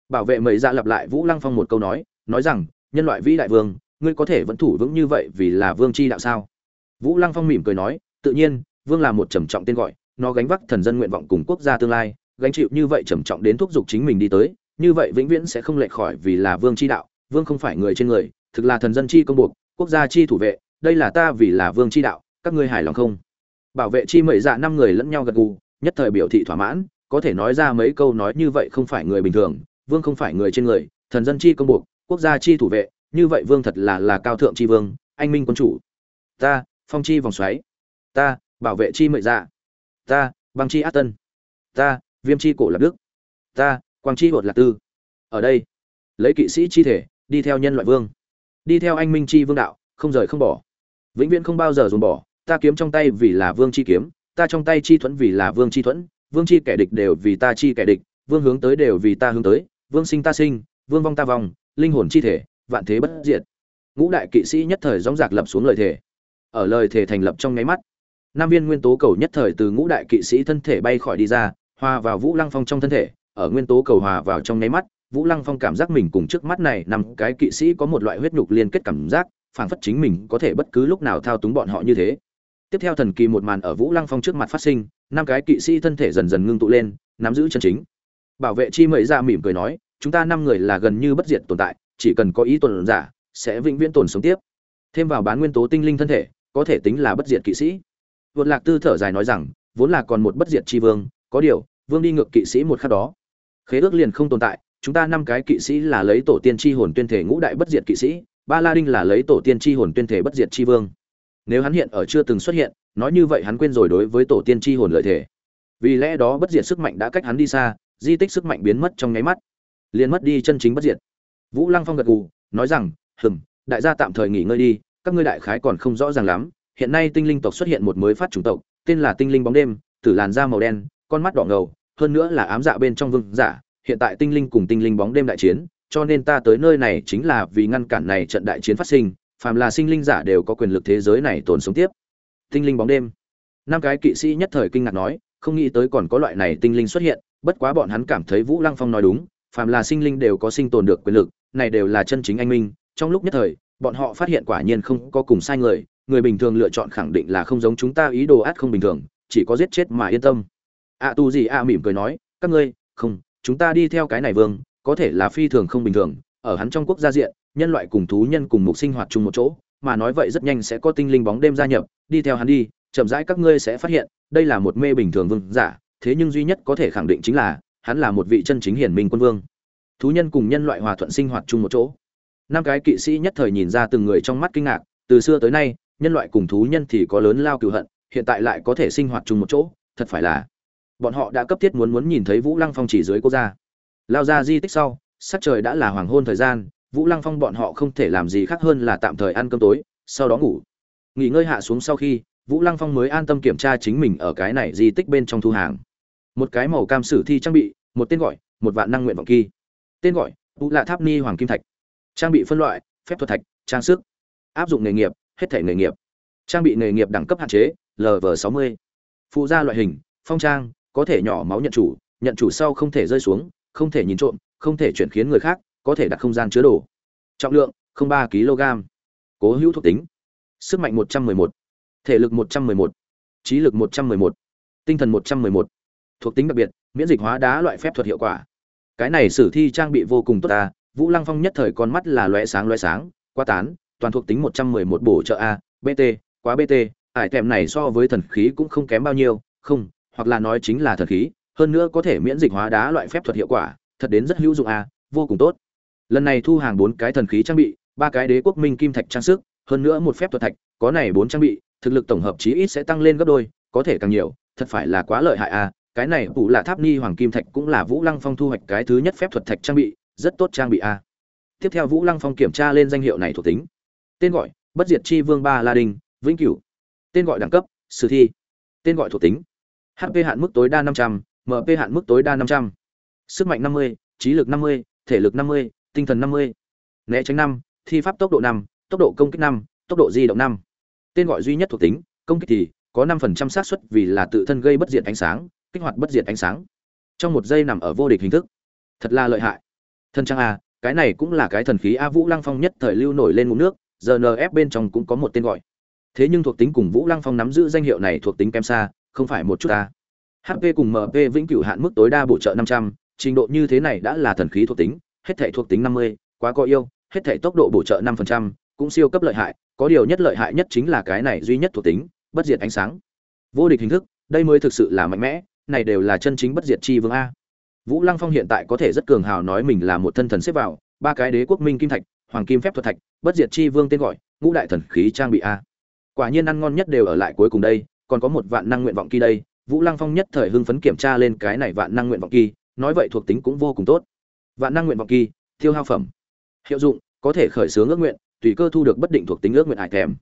Speaker 1: Bảo vệ mầy ra dạ lặp lại vũ lăng phong một câu nói nói rằng, nhân loại vĩ đại vương, ngươi có thể vẫn thủ vững như vậy vì là vương chi đạo sao? Vũ lăng phong mỉm cười nói, tự nhiên, vương là một trầm trọng tên gọi, nó gánh vác thần dân nguyện vọng cùng quốc gia tương lai, gánh chịu như vậy trầm trọng đến thúc giục chính mình đi tới, như vậy vĩnh viễn sẽ không lệch khỏi vì là vương chi đạo vương không phải người trên người, thực là thần dân chi công buộc, quốc gia chi thủ vệ, đây là ta vì là vương chi đạo, các ngươi hài lòng không? Bảo vệ chi mệ dạ năm người lẫn nhau gật gù, nhất thời biểu thị thỏa mãn, có thể nói ra mấy câu nói như vậy không phải người bình thường, vương không phải người trên người, thần dân chi công buộc, quốc gia chi thủ vệ, như vậy vương thật là là cao thượng chi vương, anh minh quân chủ. Ta, phong chi vòng xoáy. Ta, bảo vệ chi mệ dạ. Ta, băng chi át tân. Ta, viêm chi cổ lạc đức. Ta, quang chi hột lạc tư. Ở đây, lấy kỵ sĩ chi thể đi theo nhân loại vương, đi theo anh minh chi vương đạo, không rời không bỏ. Vĩnh viễn không bao giờ dồn bỏ, ta kiếm trong tay vì là vương chi kiếm, ta trong tay chi thuẫn vì là vương chi thuẫn, vương chi kẻ địch đều vì ta chi kẻ địch, vương hướng tới đều vì ta hướng tới, vương sinh ta sinh, vương vong ta vong, linh hồn chi thể, vạn thế bất diệt. Ngũ đại kỵ sĩ nhất thời dóng dạc lập xuống lời thề. Ở lời thề thành lập trong nháy mắt, nam viên nguyên tố cầu nhất thời từ ngũ đại kỵ sĩ thân thể bay khỏi đi ra, hòa vào vũ lăng phong trong thân thể, ở nguyên tố cầu hòa vào trong nháy mắt vũ lăng phong cảm giác mình cùng trước mắt này nằm cái kỵ sĩ có một loại huyết nhục liên kết cảm giác, phảng phất chính mình có thể bất cứ lúc nào thao túng bọn họ như thế. Tiếp theo thần kỳ một màn ở vũ lăng phong trước mặt phát sinh, năm cái kỵ sĩ thân thể dần dần ngưng tụ lên, nắm giữ chân chính. Bảo vệ chi mẫy ra mỉm cười nói, chúng ta năm người là gần như bất diệt tồn tại, chỉ cần có ý tuần giả, sẽ vĩnh viễn tồn sống tiếp. Thêm vào bán nguyên tố tinh linh thân thể, có thể tính là bất diệt kỵ sĩ. Vượt lạc tư thở dài nói rằng, vốn là còn một bất diệt chi vương, có điều, vương đi ngược kỵ sĩ một khắc đó. Khế ước liền không tồn tại chúng ta năm cái kỵ sĩ là lấy tổ tiên chi hồn tuyên thể ngũ đại bất diệt kỵ sĩ, ba la đinh là lấy tổ tiên chi hồn tuyên thể bất diệt chi vương. Nếu hắn hiện ở chưa từng xuất hiện, nói như vậy hắn quên rồi đối với tổ tiên chi hồn lợi thể vì lẽ đó bất diệt sức mạnh đã cách hắn đi xa, di tích sức mạnh biến mất trong nháy mắt. Liền mất đi chân chính bất diệt. Vũ lăng phong gật gù, nói rằng, hừm, đại gia tạm thời nghỉ ngơi đi, các ngươi đại khái còn không rõ ràng lắm. Hiện nay tinh linh tộc xuất hiện một mới phát chủng tộc, tên là tinh linh bóng đêm, tử làn da màu đen, con mắt đỏ ngầu, hơn nữa là ám dạ bên trong vương giả hiện tại tinh linh cùng tinh linh bóng đêm đại chiến cho nên ta tới nơi này chính là vì ngăn cản này trận đại chiến phát sinh phàm là sinh linh giả đều có quyền lực thế giới này tồn sống tiếp. Tinh linh bóng đêm. Năm cái kỵ sĩ nhất thời kinh ngạc nói không nghĩ tới còn có loại này tinh linh xuất hiện bất quá bọn hắn cảm thấy vũ lăng phong nói đúng phàm là sinh linh đều có sinh tồn được quyền lực này đều là chân chính anh minh. Trong lúc nhất thời bọn họ phát hiện quả nhiên không có cùng sai người người bình thường lựa chọn khẳng định là không giống chúng ta ý đồ ác không bình thường chỉ có giết chết mà yên tâm. A à, tu gì a mỉm cười nói các ngươi không chúng ta đi theo cái này vương, có thể là phi thường không bình thường, ở hắn trong quốc gia diện, nhân loại cùng thú nhân cùng mục sinh hoạt chung một chỗ, mà nói vậy rất nhanh sẽ có tinh linh bóng đêm gia nhập, đi theo hắn đi, chậm rãi các ngươi sẽ phát hiện, đây là một mê bình thường vương giả, thế nhưng duy nhất có thể khẳng định chính là, hắn là một vị chân chính hiển minh quân vương. Thú nhân cùng nhân loại hòa thuận sinh hoạt chung một chỗ. Năm cái kỵ sĩ nhất thời nhìn ra từng người trong mắt kinh ngạc, từ xưa tới nay, nhân loại cùng thú nhân thì có lớn lao cựu hận, hiện tại lại có thể sinh hoạt chung một chỗ, thật phải là bọn họ đã cấp thiết muốn muốn nhìn thấy vũ lăng phong chỉ dưới quốc gia. Lao ra di tích sau, sắc trời đã là hoàng hôn thời gian, vũ lăng phong bọn họ không thể làm gì khác hơn là tạm thời ăn cơm tối, sau đó ngủ. Nghỉ ngơi hạ xuống sau khi, vũ lăng phong mới an tâm kiểm tra chính mình ở cái này di tích bên trong thu hàng. Một cái màu cam sử thi trang bị, một tên gọi, một vạn năng nguyện vọng kỳ. Tên gọi, vũ lạ tháp ni hoàng kim thạch. Trang bị phân loại, phép thuật thạch, trang sức, áp dụng nghề nghiệp, hết thể nghề nghiệp. Trang bị nghề nghiệp đẳng cấp hạn chế lv sáu mươi. Phụ gia loại hình, phong trang có thể nhỏ máu nhận chủ nhận chủ sau không thể rơi xuống, không thể nhìn trộm, không thể chuyển khiến người khác, có thể đặt không gian chứa đồ. Trọng lượng, không ba kg. Cố hữu thuộc tính. Sức mạnh một trăm một. Thể lực một trăm một. Trí lực một trăm một. Tinh thần một trăm một. Thuộc tính đặc biệt, miễn dịch hóa đá loại phép thuật hiệu quả. Cái này sử thi trang bị vô cùng tốt ta. Vũ lăng phong nhất thời con mắt là loé sáng loé sáng quá tán, toàn thuộc tính một trăm một bổ trợ a bt quá bt ải tèm này so với thần khí cũng không kém bao nhiêu, không hoặc là nói chính là thần khí, hơn nữa có thể miễn dịch hóa đá loại phép thuật hiệu quả, thật đến rất hữu dụng a vô cùng tốt. Lần này thu hàng bốn cái thần khí trang bị, ba cái đế quốc minh kim thạch trang sức, hơn nữa một phép thuật thạch, có này bốn trang bị, thực lực tổng hợp chí ít sẽ tăng lên gấp đôi, có thể càng nhiều, thật phải là quá lợi hại a cái này phụ là tháp ni hoàng kim thạch cũng là vũ lăng phong thu hoạch cái thứ nhất phép thuật thạch trang bị, rất tốt trang bị a tiếp theo vũ lăng phong kiểm tra lên danh hiệu này thuộc tính. Tên gọi, bất diệt chi vương ba la đình, vĩnh cửu. Tên gọi đẳng cấp, sử thi. Tên gọi thuộc tính HP hạn mức tối đa 500, MP hạn mức tối đa 500. Sức mạnh 50, trí lực 50, thể lực 50, tinh thần 50. Né tránh 5, thi pháp tốc độ 5, tốc độ công kích 5, tốc độ di động 5. Tên gọi duy nhất thuộc tính, công kích thì có 5% xác suất vì là tự thân gây bất diệt ánh sáng, kích hoạt bất diệt ánh sáng. Trong một giây nằm ở vô địch hình thức. Thật là lợi hại. Thân trang a, cái này cũng là cái thần khí A Vũ Lăng Phong nhất thời lưu nổi lên ngụm nước, giờ NF bên trong cũng có một tên gọi. Thế nhưng thuộc tính cùng Vũ Lăng Phong nắm giữ danh hiệu này thuộc tính kém xa, không phải một chút ta. Hp cùng mp vĩnh cửu hạn mức tối đa bổ trợ năm trăm, trình độ như thế này đã là thần khí thuộc tính, hết thể thuộc tính năm mươi, quá có yêu, hết thể tốc độ bổ trợ năm phần trăm, cũng siêu cấp lợi hại, có điều nhất lợi hại nhất chính là cái này duy nhất thuộc tính, bất diệt ánh sáng. Vô địch hình thức, đây mới thực sự là mạnh mẽ, này đều là chân chính bất diệt chi vương a. Vũ lăng phong hiện tại có thể rất cường hào nói mình là một thân thần xếp vào, ba cái đế quốc minh kim thạch, hoàng kim phép thuật thạch, bất diệt chi vương tên gọi, ngũ đại thần khí trang bị a. Quả nhiên ăn ngon nhất đều ở lại cuối cùng đây còn có một vạn năng nguyện vọng kỳ đây, vũ lăng phong nhất thời hưng phấn kiểm tra lên cái này vạn năng nguyện vọng kỳ, nói vậy thuộc tính cũng vô cùng tốt. Vạn năng nguyện vọng kỳ tiêu hao phẩm. Hiệu dụng, có thể khởi xướng ước nguyện, tùy cơ thu được bất định thuộc tính ước nguyện hải thèm.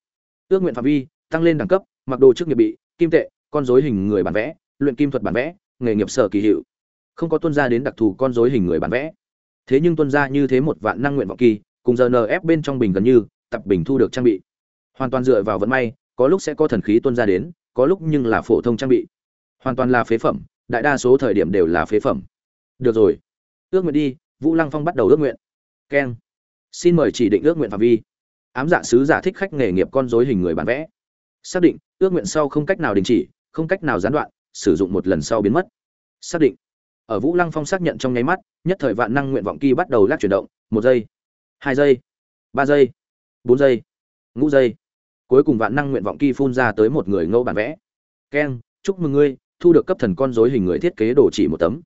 Speaker 1: Ước nguyện phạm vi, tăng lên đẳng cấp, mặc đồ trước nghiệp bị, kim tệ, con rối hình người bản vẽ, luyện kim thuật bản vẽ, nghề nghiệp sở kỳ hiệu. Không có tuân ra đến đặc thù con rối hình người bản vẽ. Thế nhưng tuân ra như thế một vạn năng nguyện vọng kỳ, cùng giờ nf bên trong bình gần như, tập bình thu được trang bị. Hoàn toàn dựa vào vận may, có lúc sẽ có thần khí tuân ra đến có lúc nhưng là phổ thông trang bị. Hoàn toàn là phế phẩm, đại đa số thời điểm đều là phế phẩm. Được rồi. Ước nguyện đi, vũ lăng phong bắt đầu ước nguyện. Keng. Xin mời chỉ định ước nguyện phạm vi. Ám dạ sứ giả thích khách nghề nghiệp con dối hình người bản vẽ. Xác định, ước nguyện sau không cách nào đình chỉ, không cách nào gián đoạn, sử dụng một lần sau biến mất. Xác định. Ở vũ lăng phong xác nhận trong nháy mắt, nhất thời vạn năng nguyện vọng kỳ bắt đầu lắc chuyển động. Một giây, hai giây, ba giây, bốn giây, ngũ giây cuối cùng vạn năng nguyện vọng kỳ phun ra tới một người ngẫu bản vẽ. Keng chúc mừng ngươi, thu được cấp thần con dối hình người thiết kế đồ chỉ một tấm.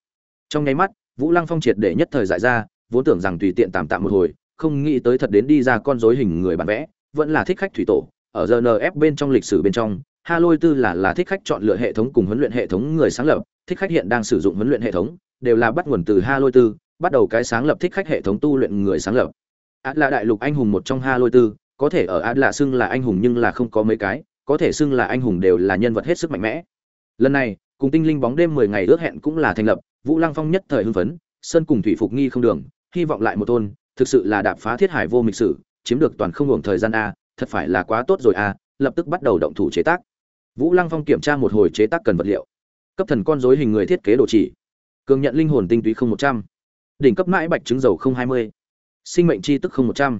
Speaker 1: Trong nháy mắt, vũ lăng phong triệt để nhất thời dại ra, vốn tưởng rằng tùy tiện tạm tạm một hồi, không nghĩ tới thật đến đi ra con dối hình người bản vẽ, vẫn là thích khách thủy tổ. Ở rnf bên trong lịch sử bên trong, ha lôi tư là là thích khách chọn lựa hệ thống cùng huấn luyện hệ thống người sáng lập, thích khách hiện đang sử dụng huấn luyện hệ thống, đều là bắt nguồn từ ha lôi tư, bắt đầu cái sáng lập thích khách hệ thống tu luyện người sáng lập. Át là đại lục anh hùng một trong ha lôi tư có thể ở át là xưng là anh hùng nhưng là không có mấy cái, có thể xưng là anh hùng đều là nhân vật hết sức mạnh mẽ. Lần này, cùng tinh linh bóng đêm mười ngày ước hẹn cũng là thành lập, vũ lăng phong nhất thời hưng phấn, sơn cùng thủy phục nghi không đường, hy vọng lại một tôn, thực sự là đạp phá thiết hải vô mịch sử, chiếm được toàn không hưởng thời gian a, thật phải là quá tốt rồi a, lập tức bắt đầu động thủ chế tác. Vũ lăng phong kiểm tra một hồi chế tác cần vật liệu. Cấp thần con dối hình người thiết kế đồ chỉ. Cường nhận linh hồn tinh túy không một trăm. Đỉnh cấp mãi bạch trứng dầu không hai mươi. Sinh mệnh chi tức không một trăm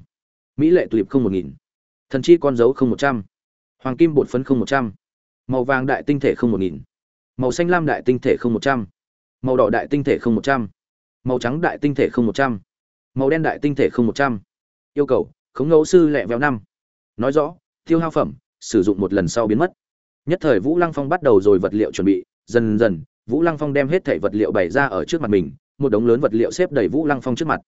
Speaker 1: mỹ lệ tulip không một nghìn. Thần chi con dấu không một trăm. Hoàng kim bột phấn không một trăm. Màu vàng đại tinh thể không một nghìn. Màu xanh lam đại tinh thể không một trăm. Màu đỏ đại tinh thể không một trăm. Màu trắng đại tinh thể không một trăm. Màu đen đại tinh thể không một trăm. Yêu cầu, khống ngẫu sư lẹ véo năm. Nói rõ, tiêu hao phẩm, sử dụng một lần sau biến mất. Nhất thời vũ lăng phong bắt đầu rồi vật liệu chuẩn bị, dần dần, vũ lăng phong đem hết thảy vật liệu bày ra ở trước mặt mình, một đống lớn vật liệu xếp đầy vũ lăng phong trước mặt.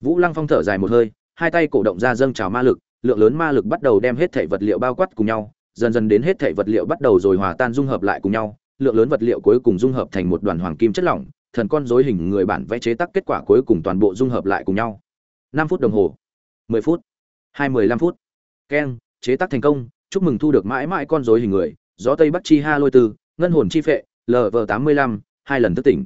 Speaker 1: Vũ lăng phong thở dài một hơi hai tay cổ động ra dâng trào ma lực, lượng lớn ma lực bắt đầu đem hết thảy vật liệu bao quát cùng nhau, dần dần đến hết thảy vật liệu bắt đầu rồi hòa tan dung hợp lại cùng nhau, lượng lớn vật liệu cuối cùng dung hợp thành một đoàn hoàng kim chất lỏng, thần con dối hình người bản vẽ chế tác kết quả cuối cùng toàn bộ dung hợp lại cùng nhau. Năm phút đồng hồ, mười phút, hai mươi lăm phút. Keng, chế tác thành công, chúc mừng thu được mãi mãi con dối hình người, gió tây bắc chi ha lôi tư, ngân hồn chi phệ lv tám mươi lăm, hai lần thức tỉnh.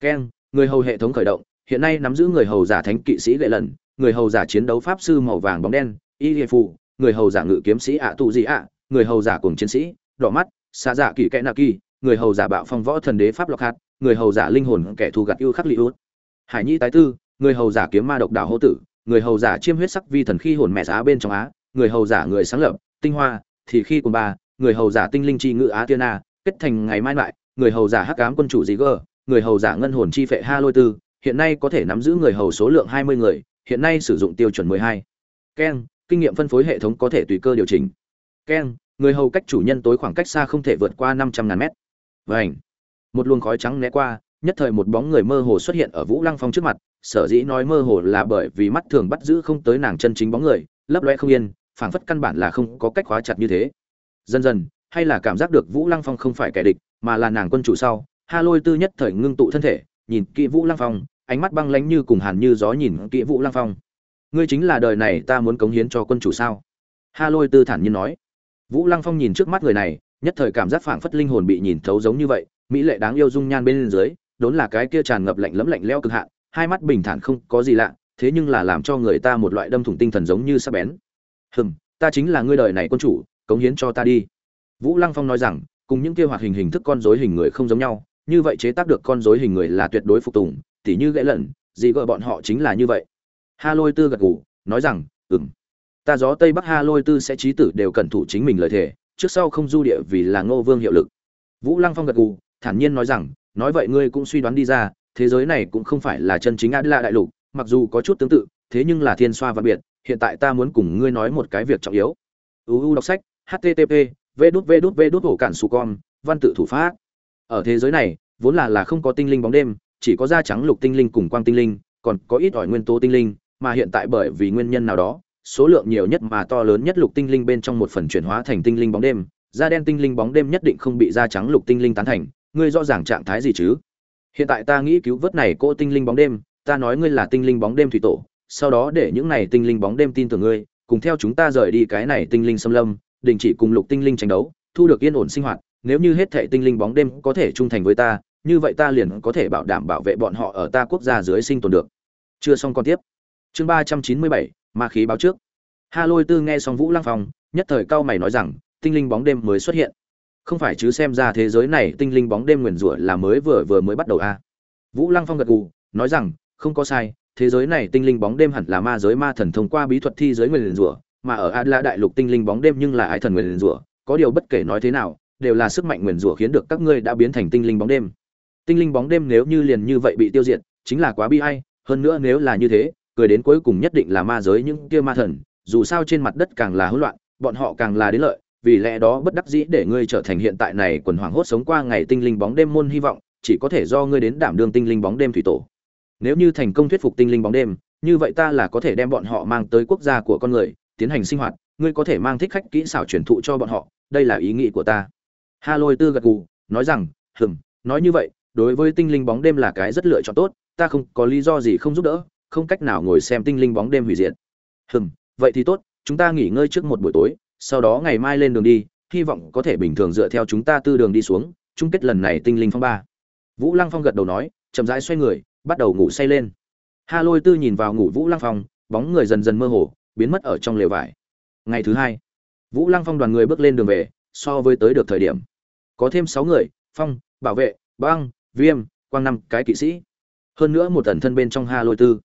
Speaker 1: Keng, người hầu hệ thống khởi động, hiện nay nắm giữ người hầu giả thánh kỵ sĩ lệ lần người hầu giả chiến đấu pháp sư màu vàng bóng đen y hiệp phụ người hầu giả ngự kiếm sĩ ạ tụ gì ạ người hầu giả cùng chiến sĩ đỏ mắt xa dạ kỳ kẽ nạ kỳ người hầu giả bạo phong võ thần đế pháp lọc hạt người hầu giả linh hồn kẻ thù gặt ưu khắc li hải nhi tái tư người hầu giả kiếm ma độc đảo hô tử người hầu giả chiêm huyết sắc vi thần khi hồn mẹ giá bên trong á người hầu giả người sáng lập tinh hoa thì khi cùng ba người hầu giả tinh linh chi ngự á tiên a kết thành ngày mai lại người hầu giả hắc ám quân chủ gì gờ người hầu giả ngân hồn chi phệ ha lôi tư hiện nay có thể nắm giữ người hầu số lượng hai mươi người hiện nay sử dụng tiêu chuẩn 12, ken kinh nghiệm phân phối hệ thống có thể tùy cơ điều chỉnh. Ken người hầu cách chủ nhân tối khoảng cách xa không thể vượt qua năm trăm ngàn mét. Vảnh một luồng khói trắng né qua nhất thời một bóng người mơ hồ xuất hiện ở vũ lăng phong trước mặt. Sở dĩ nói mơ hồ là bởi vì mắt thường bắt giữ không tới nàng chân chính bóng người lấp loé không yên phảng phất căn bản là không có cách khóa chặt như thế. Dần dần hay là cảm giác được vũ lăng phong không phải kẻ địch mà là nàng quân chủ sau ha lôi tư nhất thời ngưng tụ thân thể nhìn kỹ vũ lăng phong ánh mắt băng lánh như cùng hàn như gió nhìn kỹ vũ lăng phong. Ngươi chính là đời này ta muốn cống hiến cho quân chủ sao? Ha lôi tư thản nhiên nói. Vũ lăng phong nhìn trước mắt người này, nhất thời cảm giác phảng phất linh hồn bị nhìn thấu giống như vậy, mỹ lệ đáng yêu dung nhan bên dưới, đốn là cái kia tràn ngập lạnh lẫm lạnh leo cực hạn, hai mắt bình thản không có gì lạ, thế nhưng là làm cho người ta một loại đâm thủng tinh thần giống như sắc bén. Hừm, ta chính là ngươi đời này quân chủ, cống hiến cho ta đi. Vũ lăng phong nói rằng, cùng những kia hoạt hình hình thức con rối hình người không giống nhau, như vậy chế tác được con rối hình người là tuyệt đối phục tùng tỉ như gãy lẩn gì gọi bọn họ chính là như vậy. Ha lôi tư gật gù, nói rằng, ừm, ta gió tây bắc ha lôi tư sẽ trí tử đều cẩn thủ chính mình lời thề, trước sau không du địa vì là ngô vương hiệu lực. Vũ lăng phong gật gù, thản nhiên nói rằng, nói vậy ngươi cũng suy đoán đi ra, thế giới này cũng không phải là chân chính ad la đại lục, mặc dù có chút tương tự, thế nhưng là thiên xoa và biệt, hiện tại ta muốn cùng ngươi nói một cái việc trọng yếu. Uu đọc sách http v đút v đút v đút hổ cản su con, văn tự thủ pháp. Ở thế giới này, vốn là là không có tinh linh bóng đêm chỉ có da trắng lục tinh linh cùng quang tinh linh còn có ít ỏi nguyên tố tinh linh mà hiện tại bởi vì nguyên nhân nào đó số lượng nhiều nhất mà to lớn nhất lục tinh linh bên trong một phần chuyển hóa thành tinh linh bóng đêm da đen tinh linh bóng đêm nhất định không bị da trắng lục tinh linh tán thành ngươi rõ ràng trạng thái gì chứ hiện tại ta nghĩ cứu vớt này cô tinh linh bóng đêm ta nói ngươi là tinh linh bóng đêm thủy tổ sau đó để những này tinh linh bóng đêm tin tưởng ngươi cùng theo chúng ta rời đi cái này tinh linh xâm lâm đình chỉ cùng lục tinh linh tranh đấu thu được yên ổn sinh hoạt nếu như hết thảy tinh linh bóng đêm có thể trung thành với ta như vậy ta liền có thể bảo đảm bảo vệ bọn họ ở ta quốc gia dưới sinh tồn được. Chưa xong còn tiếp. Chương ba trăm chín mươi bảy, ma khí báo trước. Ha lôi tư nghe xong vũ lăng phong, nhất thời cao mày nói rằng, tinh linh bóng đêm mới xuất hiện. Không phải chứ xem ra thế giới này tinh linh bóng đêm nguyền rủa là mới vừa vừa mới bắt đầu a à. vũ lăng phong gật gù, nói rằng, không có sai, thế giới này tinh linh bóng đêm hẳn là ma giới ma thần thông qua bí thuật thi giới nguyền rủa, mà ở a la đại lục tinh linh bóng đêm nhưng là ái thần nguyền rủa, có điều bất kể nói thế nào, đều là sức mạnh nguyền rủa khiến được các ngươi đã biến thành tinh linh bóng đêm tinh linh bóng đêm nếu như liền như vậy bị tiêu diệt, chính là quá bi hay hơn nữa nếu là như thế, cười đến cuối cùng nhất định là ma giới những kia ma thần, dù sao trên mặt đất càng là hỗn loạn, bọn họ càng là đến lợi, vì lẽ đó bất đắc dĩ để ngươi trở thành hiện tại này quần hoàng hốt sống qua ngày tinh linh bóng đêm môn hy vọng, chỉ có thể do ngươi đến đảm đương tinh linh bóng đêm thủy tổ. Nếu như thành công thuyết phục tinh linh bóng đêm, như vậy ta là có thể đem bọn họ mang tới quốc gia của con người, tiến hành sinh hoạt, ngươi có thể mang thích khách kỹ xảo truyền thụ cho bọn họ, đây là ý nghĩ của ta. Ha lôi tư gật gù, nói rằng, hừm, nói như vậy đối với tinh linh bóng đêm là cái rất lựa chọn tốt, ta không có lý do gì không giúp đỡ, không cách nào ngồi xem tinh linh bóng đêm hủy diệt. Hừm, vậy thì tốt, chúng ta nghỉ ngơi trước một buổi tối, sau đó ngày mai lên đường đi, hy vọng có thể bình thường dựa theo chúng ta tư đường đi xuống, chung kết lần này tinh linh phong ba. Vũ lăng phong gật đầu nói, chậm rãi xoay người, bắt đầu ngủ say lên. Ha lôi tư nhìn vào ngủ vũ lăng phong, bóng người dần dần mơ hồ, biến mất ở trong lều vải. Ngày thứ hai, vũ lăng phong đoàn người bước lên đường về, so với tới được thời điểm. Có thêm sáu người, phong, bảo vệ, băng viêm, quang năm, cái kỵ sĩ. Hơn nữa một tần thân bên trong ha lôi tư.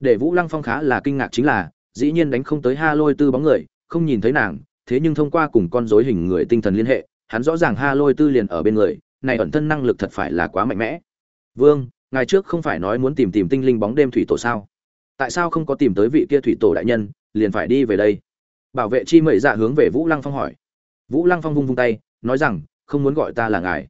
Speaker 1: Để vũ lăng phong khá là kinh ngạc chính là, dĩ nhiên đánh không tới ha lôi tư bóng người, không nhìn thấy nàng, thế nhưng thông qua cùng con dối hình người tinh thần liên hệ, hắn rõ ràng ha lôi tư liền ở bên người, này ẩn thân năng lực thật phải là quá mạnh mẽ. Vương ngày trước không phải nói muốn tìm tìm tinh linh bóng đêm thủy tổ sao? Tại sao không có tìm tới vị kia thủy tổ đại nhân, liền phải đi về đây? Bảo vệ chi mệ dạ hướng về vũ lăng phong hỏi. Vũ lăng phong vung vung tay, nói rằng, không muốn gọi ta là ngài.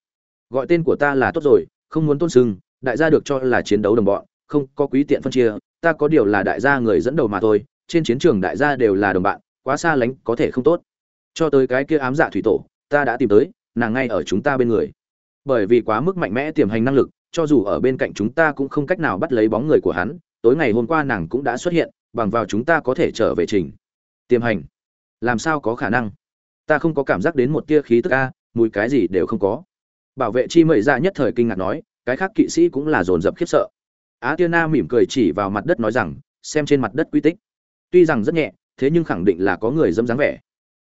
Speaker 1: Gọi tên của ta là tốt rồi không muốn tôn sưng, đại gia được cho là chiến đấu đồng bọn, không có quý tiện phân chia, ta có điều là đại gia người dẫn đầu mà thôi, trên chiến trường đại gia đều là đồng bạn, quá xa lánh có thể không tốt. Cho tới cái kia ám dạ thủy tổ, ta đã tìm tới, nàng ngay ở chúng ta bên người. Bởi vì quá mức mạnh mẽ tiềm hành năng lực, cho dù ở bên cạnh chúng ta cũng không cách nào bắt lấy bóng người của hắn, tối ngày hôm qua nàng cũng đã xuất hiện, bằng vào chúng ta có thể trở về trình. Tiềm hành. Làm sao có khả năng? Ta không có cảm giác đến một tia khí tức a, mùi cái gì đều không có bảo vệ chi mẩy ra dạ nhất thời kinh ngạc nói, cái khác kỵ sĩ cũng là dồn dập khiếp sợ. Á tiên na mỉm cười chỉ vào mặt đất nói rằng, xem trên mặt đất quy tích. Tuy rằng rất nhẹ, thế nhưng khẳng định là có người dâm dáng vẻ.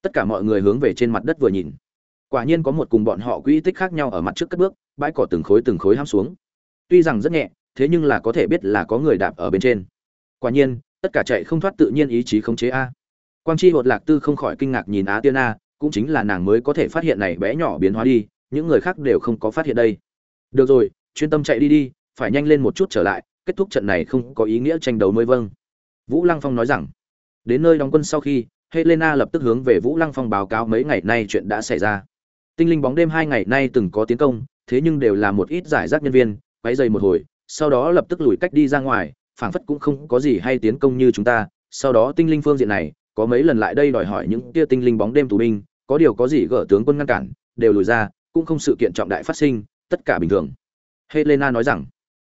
Speaker 1: Tất cả mọi người hướng về trên mặt đất vừa nhìn. Quả nhiên có một cùng bọn họ quy tích khác nhau ở mặt trước cất bước, bãi cỏ từng khối từng khối ham xuống. Tuy rằng rất nhẹ, thế nhưng là có thể biết là có người đạp ở bên trên. Quả nhiên, tất cả chạy không thoát tự nhiên ý chí khống chế a. Quang chi hột lạc tư không khỏi kinh ngạc nhìn á tiên a cũng chính là nàng mới có thể phát hiện này bé nhỏ biến hóa đi những người khác đều không có phát hiện đây. Được rồi, chuyên tâm chạy đi đi, phải nhanh lên một chút trở lại, kết thúc trận này không có ý nghĩa tranh đấu mới vâng. Vũ lăng phong nói rằng, đến nơi đóng quân sau khi, helena lập tức hướng về vũ lăng phong báo cáo mấy ngày nay chuyện đã xảy ra. Tinh linh bóng đêm hai ngày nay từng có tiến công, thế nhưng đều là một ít giải rác nhân viên, quấy dày một hồi, sau đó lập tức lùi cách đi ra ngoài, phảng phất cũng không có gì hay tiến công như chúng ta. Sau đó tinh linh phương diện này, có mấy lần lại đây đòi hỏi những tia tinh linh bóng đêm tù binh, có điều có gì gỡ tướng quân ngăn cản, đều lùi ra cũng không sự kiện trọng đại phát sinh, tất cả bình thường. Helena nói rằng,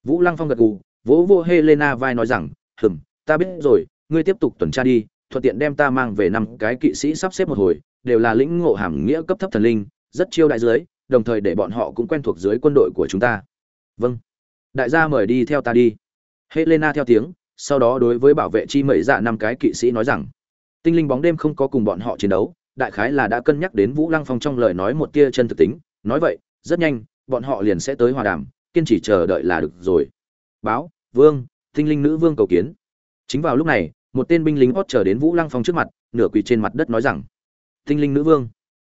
Speaker 1: vũ lăng phong gật gù, vỗ vô helena vai nói rằng, hừm, ta biết rồi, ngươi tiếp tục tuần tra đi, thuận tiện đem ta mang về năm cái kỵ sĩ sắp xếp một hồi, đều là lĩnh ngộ hàm nghĩa cấp thấp thần linh, rất chiêu đại dưới, đồng thời để bọn họ cũng quen thuộc dưới quân đội của chúng ta. Vâng. Đại gia mời đi theo ta đi. Helena theo tiếng, sau đó đối với bảo vệ chi mẩy dạ năm cái kỵ sĩ nói rằng, tinh linh bóng đêm không có cùng bọn họ chiến đấu, đại khái là đã cân nhắc đến vũ lăng phong trong lời nói một tia chân thực tính nói vậy, rất nhanh, bọn họ liền sẽ tới hòa đàm, kiên trì chờ đợi là được rồi. Báo, vương tinh linh nữ vương cầu kiến. Chính vào lúc này, một tên binh lính hót chờ đến vũ lăng phong trước mặt, nửa quỳ trên mặt đất nói rằng tinh linh nữ vương.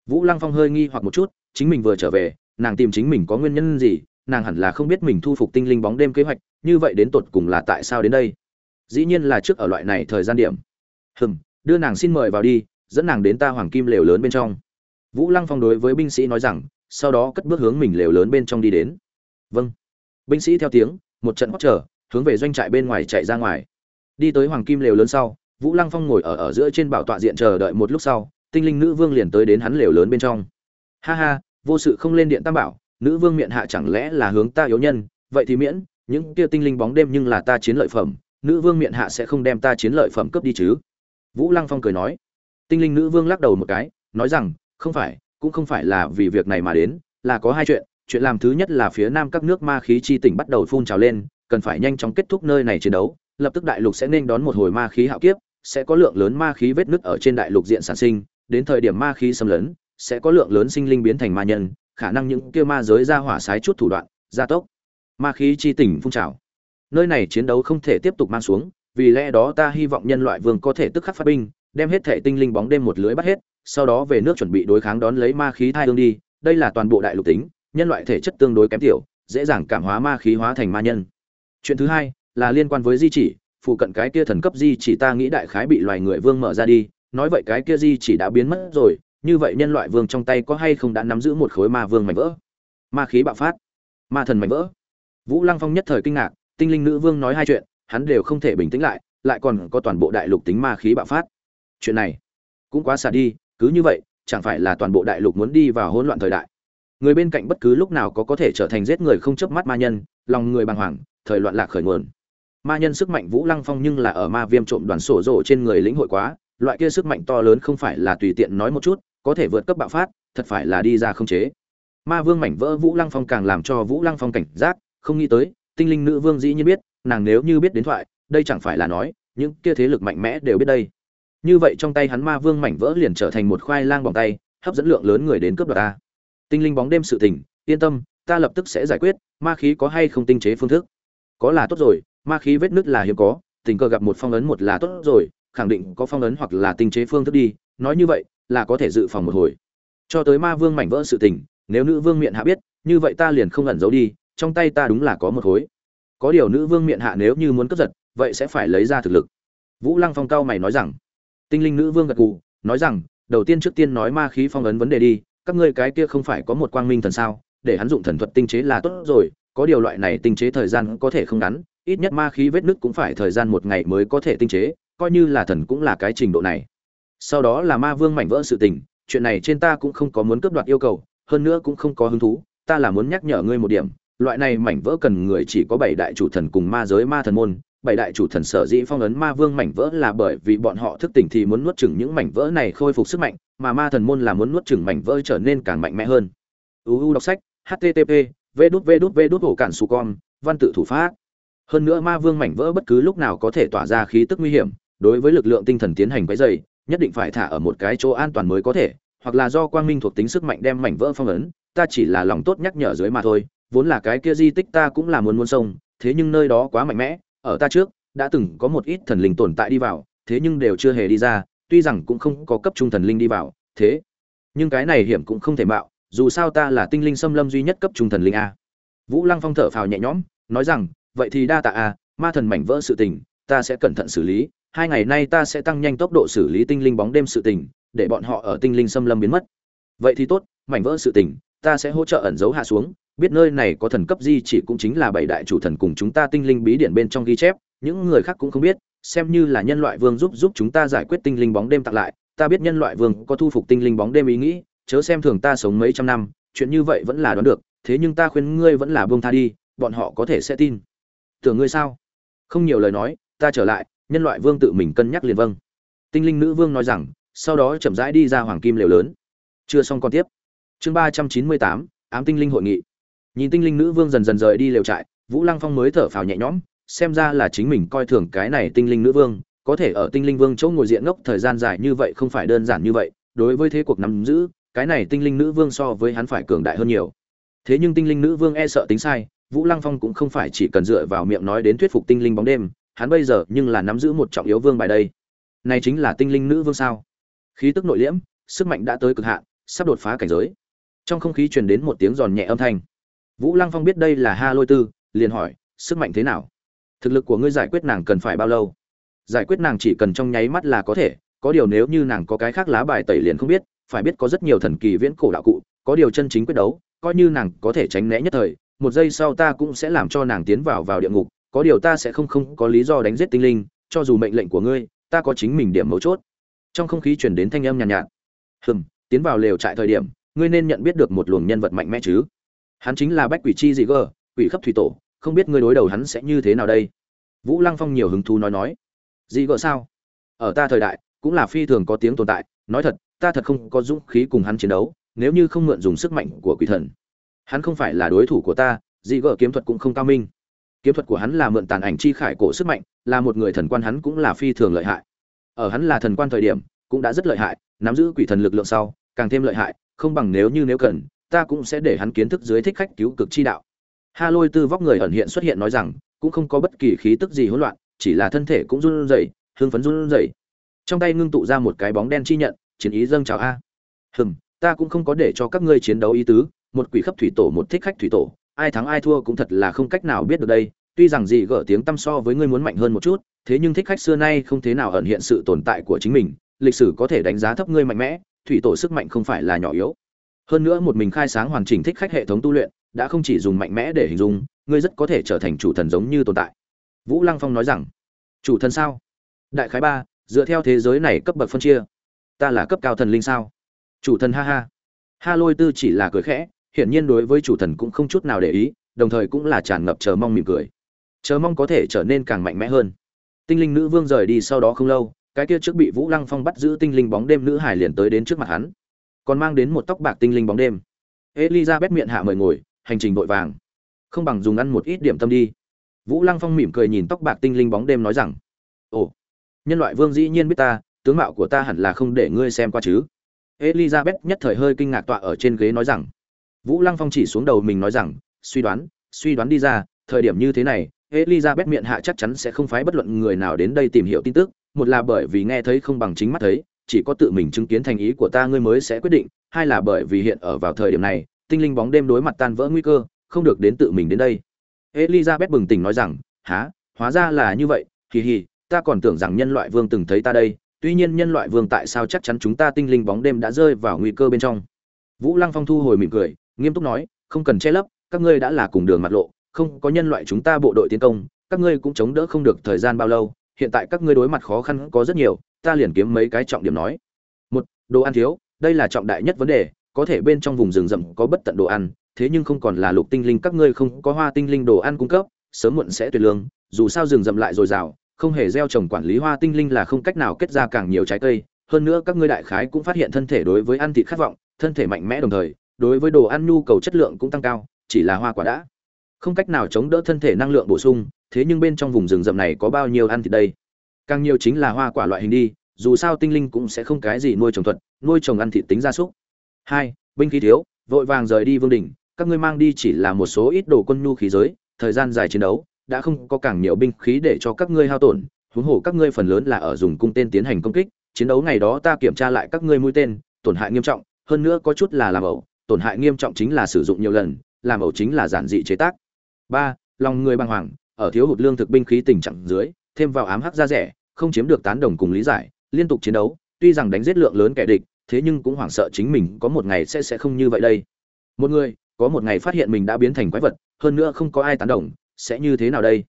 Speaker 1: Vũ lăng phong hơi nghi hoặc một chút, chính mình vừa trở về, nàng tìm chính mình có nguyên nhân gì, nàng hẳn là không biết mình thu phục tinh linh bóng đêm kế hoạch, như vậy đến tột cùng là tại sao đến đây? Dĩ nhiên là trước ở loại này thời gian điểm. Hừm, đưa nàng xin mời vào đi, dẫn nàng đến ta hoàng kim lều lớn bên trong. Vũ lăng phong đối với binh sĩ nói rằng sau đó cất bước hướng mình lều lớn bên trong đi đến. Vâng. Binh sĩ theo tiếng, một trận hót chờ hướng về doanh trại bên ngoài chạy ra ngoài. Đi tới hoàng kim lều lớn sau, vũ lăng phong ngồi ở ở giữa trên bảo tọa diện chờ đợi một lúc sau, tinh linh nữ vương liền tới đến hắn lều lớn bên trong. Ha ha, vô sự không lên điện tam bảo, nữ vương miệng hạ chẳng lẽ là hướng ta yếu nhân, vậy thì miễn, những kia tinh linh bóng đêm nhưng là ta chiến lợi phẩm, nữ vương miệng hạ sẽ không đem ta chiến lợi phẩm cướp đi chứ? Vũ lăng phong cười nói. Tinh linh nữ vương lắc đầu một cái, nói rằng, không phải cũng không phải là vì việc này mà đến, là có hai chuyện. Chuyện làm thứ nhất là phía nam các nước ma khí chi tỉnh bắt đầu phun trào lên, cần phải nhanh chóng kết thúc nơi này chiến đấu, lập tức đại lục sẽ nên đón một hồi ma khí hạo kiếp, sẽ có lượng lớn ma khí vết nứt ở trên đại lục diện sản sinh, đến thời điểm ma khí xâm lấn, sẽ có lượng lớn sinh linh biến thành ma nhân, khả năng những kia ma giới ra hỏa sái chút thủ đoạn, gia tốc. Ma khí chi tỉnh phun trào. Nơi này chiến đấu không thể tiếp tục mang xuống, vì lẽ đó ta hy vọng nhân loại vương có thể tức khắc phát binh, đem hết thể tinh linh bóng đêm một lưới bắt hết sau đó về nước chuẩn bị đối kháng đón lấy ma khí thai hương đi, đây là toàn bộ đại lục tính, nhân loại thể chất tương đối kém tiểu, dễ dàng cảm hóa ma khí hóa thành ma nhân. Chuyện thứ hai là liên quan với di chỉ, phụ cận cái kia thần cấp di chỉ ta nghĩ đại khái bị loài người vương mở ra đi, nói vậy cái kia di chỉ đã biến mất rồi, như vậy nhân loại vương trong tay có hay không đã nắm giữ một khối ma vương mảnh vỡ? Ma khí bạo phát, ma thần mảnh vỡ. Vũ lăng phong nhất thời kinh ngạc, tinh linh nữ vương nói hai chuyện, hắn đều không thể bình tĩnh lại lại còn có toàn bộ đại lục tính ma khí bạo phát. Chuyện này cũng quá xa đi cứ như vậy, chẳng phải là toàn bộ đại lục muốn đi vào hỗn loạn thời đại. Người bên cạnh bất cứ lúc nào có có thể trở thành giết người không chớp mắt ma nhân, lòng người bàng hoàng, thời loạn lạc khởi nguồn. Ma nhân sức mạnh vũ lăng phong nhưng là ở ma viêm trộm đoàn sổ rổ trên người lĩnh hội quá, loại kia sức mạnh to lớn không phải là tùy tiện nói một chút, có thể vượt cấp bạo phát, thật phải là đi ra không chế. Ma vương mảnh vỡ vũ lăng phong càng làm cho vũ lăng phong cảnh giác, không nghĩ tới, tinh linh nữ vương dĩ nhiên biết, nàng nếu như biết đến thoại, đây chẳng phải là nói, những kia thế lực mạnh mẽ đều biết đây như vậy trong tay hắn ma vương mảnh vỡ liền trở thành một khoai lang bỏng tay, hấp dẫn lượng lớn người đến cướp đoạt ta. Tinh linh bóng đêm sự tình, yên tâm, ta lập tức sẽ giải quyết, ma khí có hay không tinh chế phương thức? Có là tốt rồi, ma khí vết nứt là hiếm có, tình cờ gặp một phong ấn một là tốt rồi, khẳng định có phong ấn hoặc là tinh chế phương thức đi, nói như vậy là có thể dự phòng một hồi. Cho tới ma vương mảnh vỡ sự tình, nếu nữ vương miệng hạ biết, như vậy ta liền không ẩn giấu đi, trong tay ta đúng là có một khối. Có điều nữ vương miệng hạ nếu như muốn cướp giật, vậy sẽ phải lấy ra thực lực. Vũ lăng phong cao mày nói rằng tinh linh nữ vương gật gù, nói rằng, đầu tiên trước tiên nói ma khí phong ấn vấn đề đi, các ngươi cái kia không phải có một quang minh thần sao, để hắn dụng thần thuật tinh chế là tốt rồi, có điều loại này tinh chế thời gian có thể không ngắn, ít nhất ma khí vết nứt cũng phải thời gian một ngày mới có thể tinh chế, coi như là thần cũng là cái trình độ này. Sau đó là ma vương mảnh vỡ sự tình, chuyện này trên ta cũng không có muốn cướp đoạt yêu cầu, hơn nữa cũng không có hứng thú, ta là muốn nhắc nhở ngươi một điểm, loại này mảnh vỡ cần người chỉ có bảy đại chủ thần cùng ma giới ma thần môn bảy đại chủ thần sở dĩ phong ấn ma vương mảnh vỡ là bởi vì bọn họ thức tỉnh thì muốn nuốt chửng những mảnh vỡ này khôi phục sức mạnh, mà ma thần môn là muốn nuốt chửng mảnh vỡ trở nên càng mạnh mẽ hơn. Uu đọc sách http v đút v đút v đút hổ cản su con, văn tự thủ pháp. Hơn nữa ma vương mảnh vỡ bất cứ lúc nào có thể tỏa ra khí tức nguy hiểm, đối với lực lượng tinh thần tiến hành quấy dày nhất định phải thả ở một cái chỗ an toàn mới có thể, hoặc là do quang minh thuộc tính sức mạnh đem mảnh vỡ phong ấn, ta chỉ là lòng tốt nhắc nhở dưới mà thôi, vốn là cái kia di tích ta cũng là muốn muốn sông thế nhưng nơi đó quá mạnh mẽ ở ta trước, đã từng có một ít thần linh tồn tại đi vào, thế nhưng đều chưa hề đi ra, tuy rằng cũng không có cấp trung thần linh đi vào, thế. Nhưng cái này hiểm cũng không thể mạo, dù sao ta là tinh linh xâm lâm duy nhất cấp trung thần linh a. Vũ lăng phong thở phào nhẹ nhõm, nói rằng, vậy thì đa tạ a, ma thần mảnh vỡ sự tình, ta sẽ cẩn thận xử lý, hai ngày nay ta sẽ tăng nhanh tốc độ xử lý tinh linh bóng đêm sự tình, để bọn họ ở tinh linh xâm lâm biến mất. Vậy thì tốt, mảnh vỡ sự tình, ta sẽ hỗ trợ ẩn giấu hạ xuống biết nơi này có thần cấp di chỉ cũng chính là bảy đại chủ thần cùng chúng ta tinh linh bí điển bên trong ghi chép, những người khác cũng không biết, xem như là nhân loại vương giúp giúp chúng ta giải quyết tinh linh bóng đêm tặng lại, ta biết nhân loại vương có thu phục tinh linh bóng đêm ý nghĩ, chớ xem thường ta sống mấy trăm năm, chuyện như vậy vẫn là đoán được, thế nhưng ta khuyên ngươi vẫn là buông tha đi, bọn họ có thể sẽ tin. Tưởng ngươi sao? Không nhiều lời nói, ta trở lại, nhân loại vương tự mình cân nhắc liền vâng. Tinh linh nữ vương nói rằng, sau đó chậm rãi đi ra hoàng kim lều lớn. Chưa xong còn tiếp. Chương ba trăm chín mươi tám, ám tinh linh hội nghị nhìn tinh linh nữ vương dần dần rời đi lều trại, vũ lăng phong mới thở phào nhẹ nhõm, xem ra là chính mình coi thường cái này tinh linh nữ vương, có thể ở tinh linh vương chỗ ngồi diện ngốc thời gian dài như vậy không phải đơn giản như vậy, đối với thế cuộc nắm giữ, cái này tinh linh nữ vương so với hắn phải cường đại hơn nhiều. Thế nhưng tinh linh nữ vương e sợ tính sai, vũ lăng phong cũng không phải chỉ cần dựa vào miệng nói đến thuyết phục tinh linh bóng đêm, hắn bây giờ nhưng là nắm giữ một trọng yếu vương bài đây. Này chính là tinh linh nữ vương sao? Khí tức nội liễm, sức mạnh đã tới cực hạn, sắp đột phá cảnh giới. Trong không khí truyền đến một tiếng giòn nhẹ âm thanh vũ lăng phong biết đây là ha lôi tư liền hỏi sức mạnh thế nào? Thực lực của ngươi giải quyết nàng cần phải bao lâu? Giải quyết nàng chỉ cần trong nháy mắt là có thể có điều nếu như nàng có cái khác lá bài tẩy liền không biết phải biết có rất nhiều thần kỳ viễn cổ đạo cụ có điều chân chính quyết đấu coi như nàng có thể tránh né nhất thời một giây sau ta cũng sẽ làm cho nàng tiến vào vào địa ngục có điều ta sẽ không không có lý do đánh giết tinh linh cho dù mệnh lệnh của ngươi ta có chính mình điểm mấu chốt. Trong không khí truyền đến thanh âm nhàn nhạt, nhạt hừm tiến vào lều trại thời điểm ngươi nên nhận biết được một luồng nhân vật mạnh mẽ chứ? Hắn chính là bách quỷ chi dị gờ quỷ khắp thủy tổ, không biết ngươi đối đầu hắn sẽ như thế nào đây? Vũ lăng phong nhiều hứng thú nói nói. Dị gờ sao? Ở ta thời đại, cũng là phi thường có tiếng tồn tại. Nói thật, ta thật không có dũng khí cùng hắn chiến đấu, nếu như không mượn dùng sức mạnh của quỷ thần. Hắn không phải là đối thủ của ta, dị gở kiếm thuật cũng không cao minh. Kiếm thuật của hắn là mượn tàn ảnh chi khải cổ sức mạnh, là một người thần quan hắn cũng là phi thường lợi hại. Ở hắn là thần quan thời điểm, cũng đã rất lợi hại, nắm giữ quỷ thần lực lượng sau, càng thêm lợi hại, không bằng nếu như nếu cần ta cũng sẽ để hắn kiến thức dưới thích khách cứu cực chi đạo. Ha lôi tư vóc người ẩn hiện xuất hiện nói rằng, cũng không có bất kỳ khí tức gì hỗn loạn, chỉ là thân thể cũng run rẩy, hương phấn run rẩy. Trong tay ngưng tụ ra một cái bóng đen chi nhận, chiến ý dâng chào a. Hừm, ta cũng không có để cho các ngươi chiến đấu ý tứ, một quỷ khắp thủy tổ, một thích khách thủy tổ, ai thắng ai thua cũng thật là không cách nào biết được đây. Tuy rằng gì gỡ tiếng tăm so với ngươi muốn mạnh hơn một chút, thế nhưng thích khách xưa nay không thế nào ẩn hiện sự tồn tại của chính mình, lịch sử có thể đánh giá thấp ngươi mạnh mẽ, thủy tổ sức mạnh không phải là nhỏ yếu hơn nữa một mình khai sáng hoàn chỉnh thích khách hệ thống tu luyện, đã không chỉ dùng mạnh mẽ để hình dung, ngươi rất có thể trở thành chủ thần giống như tồn tại. Vũ lăng phong nói rằng, chủ thần sao? Đại khái ba, dựa theo thế giới này cấp bậc phân chia, ta là cấp cao thần linh sao? Chủ thần ha ha. Ha lôi tư chỉ là cười khẽ, hiển nhiên đối với chủ thần cũng không chút nào để ý, đồng thời cũng là tràn ngập chờ mong mỉm cười. Chờ mong có thể trở nên càng mạnh mẽ hơn. Tinh linh nữ vương rời đi sau đó không lâu, cái kia trước bị vũ lăng phong bắt giữ tinh linh bóng đêm nữ hải liền tới đến trước mặt hắn còn mang đến một tóc bạc tinh linh bóng đêm. Elizabeth miệng hạ mời ngồi, hành trình vội vàng. Không bằng dùng ăn một ít điểm tâm đi. Vũ lăng phong mỉm cười nhìn tóc bạc tinh linh bóng đêm nói rằng, ồ, nhân loại vương dĩ nhiên biết ta, tướng mạo của ta hẳn là không để ngươi xem qua chứ. Elizabeth nhất thời hơi kinh ngạc tọa ở trên ghế nói rằng, vũ lăng phong chỉ xuống đầu mình nói rằng, suy đoán suy đoán đi ra, thời điểm như thế này, elizabeth miệng hạ chắc chắn sẽ không phái bất luận người nào đến đây tìm hiểu tin tức, một là bởi vì nghe thấy không bằng chính mắt thấy chỉ có tự mình chứng kiến thành ý của ta ngươi mới sẽ quyết định, hai là bởi vì hiện ở vào thời điểm này, tinh linh bóng đêm đối mặt tan vỡ nguy cơ, không được đến tự mình đến đây. Elizabeth bừng tỉnh nói rằng há hóa ra là như vậy, hì hì, ta còn tưởng rằng nhân loại vương từng thấy ta đây, tuy nhiên nhân loại vương tại sao chắc chắn chúng ta tinh linh bóng đêm đã rơi vào nguy cơ bên trong? Vũ lăng phong thu hồi mỉm cười, nghiêm túc nói, không cần che lấp, các ngươi đã là cùng đường mặt lộ, không có nhân loại chúng ta bộ đội tiến công, các ngươi cũng chống đỡ không được thời gian bao lâu, hiện tại các ngươi đối mặt khó khăn có rất nhiều ta liền kiếm mấy cái trọng điểm nói. Một, đồ ăn thiếu, đây là trọng đại nhất vấn đề, có thể bên trong vùng rừng rậm có bất tận đồ ăn, thế nhưng không còn là lục tinh linh, các ngươi không có hoa tinh linh đồ ăn cung cấp, sớm muộn sẽ tuyệt lương, dù sao rừng rậm lại dồi dào, không hề gieo trồng quản lý hoa tinh linh là không cách nào kết ra càng nhiều trái cây. Hơn nữa các ngươi đại khái cũng phát hiện thân thể đối với ăn thịt khát vọng, thân thể mạnh mẽ đồng thời, đối với đồ ăn nhu cầu chất lượng cũng tăng cao, chỉ là hoa quả đã. Không cách nào chống đỡ thân thể năng lượng bổ sung, thế nhưng bên trong vùng rừng rậm này có bao nhiêu ăn thịt đây? Càng nhiều chính là hoa quả loại hình đi, dù sao tinh linh cũng sẽ không cái gì nuôi trồng thuật, nuôi trồng ăn thịt tính gia súc. Hai, binh khí thiếu, vội vàng rời đi vương đình các ngươi mang đi chỉ là một số ít đồ quân nhu khí giới, thời gian dài chiến đấu, đã không có càng nhiều binh khí để cho các ngươi hao tổn, huống hồ các ngươi phần lớn là ở dùng cung tên tiến hành công kích, chiến đấu ngày đó ta kiểm tra lại các ngươi mũi tên, tổn hại nghiêm trọng, hơn nữa có chút là làm ẩu, tổn hại nghiêm trọng chính là sử dụng nhiều lần, làm ẩu chính là giản dị chế tác. Ba, lòng người bàng hoàng, ở thiếu hụt lương thực binh khí tình trạng dưới, thêm vào ám hắc da rẻ không chiếm được tán đồng cùng lý giải, liên tục chiến đấu, tuy rằng đánh giết lượng lớn kẻ địch, thế nhưng cũng hoảng sợ chính mình có một ngày sẽ sẽ không như vậy đây. Một người, có một ngày phát hiện mình đã biến thành quái vật, hơn nữa không có ai tán đồng, sẽ như thế nào đây?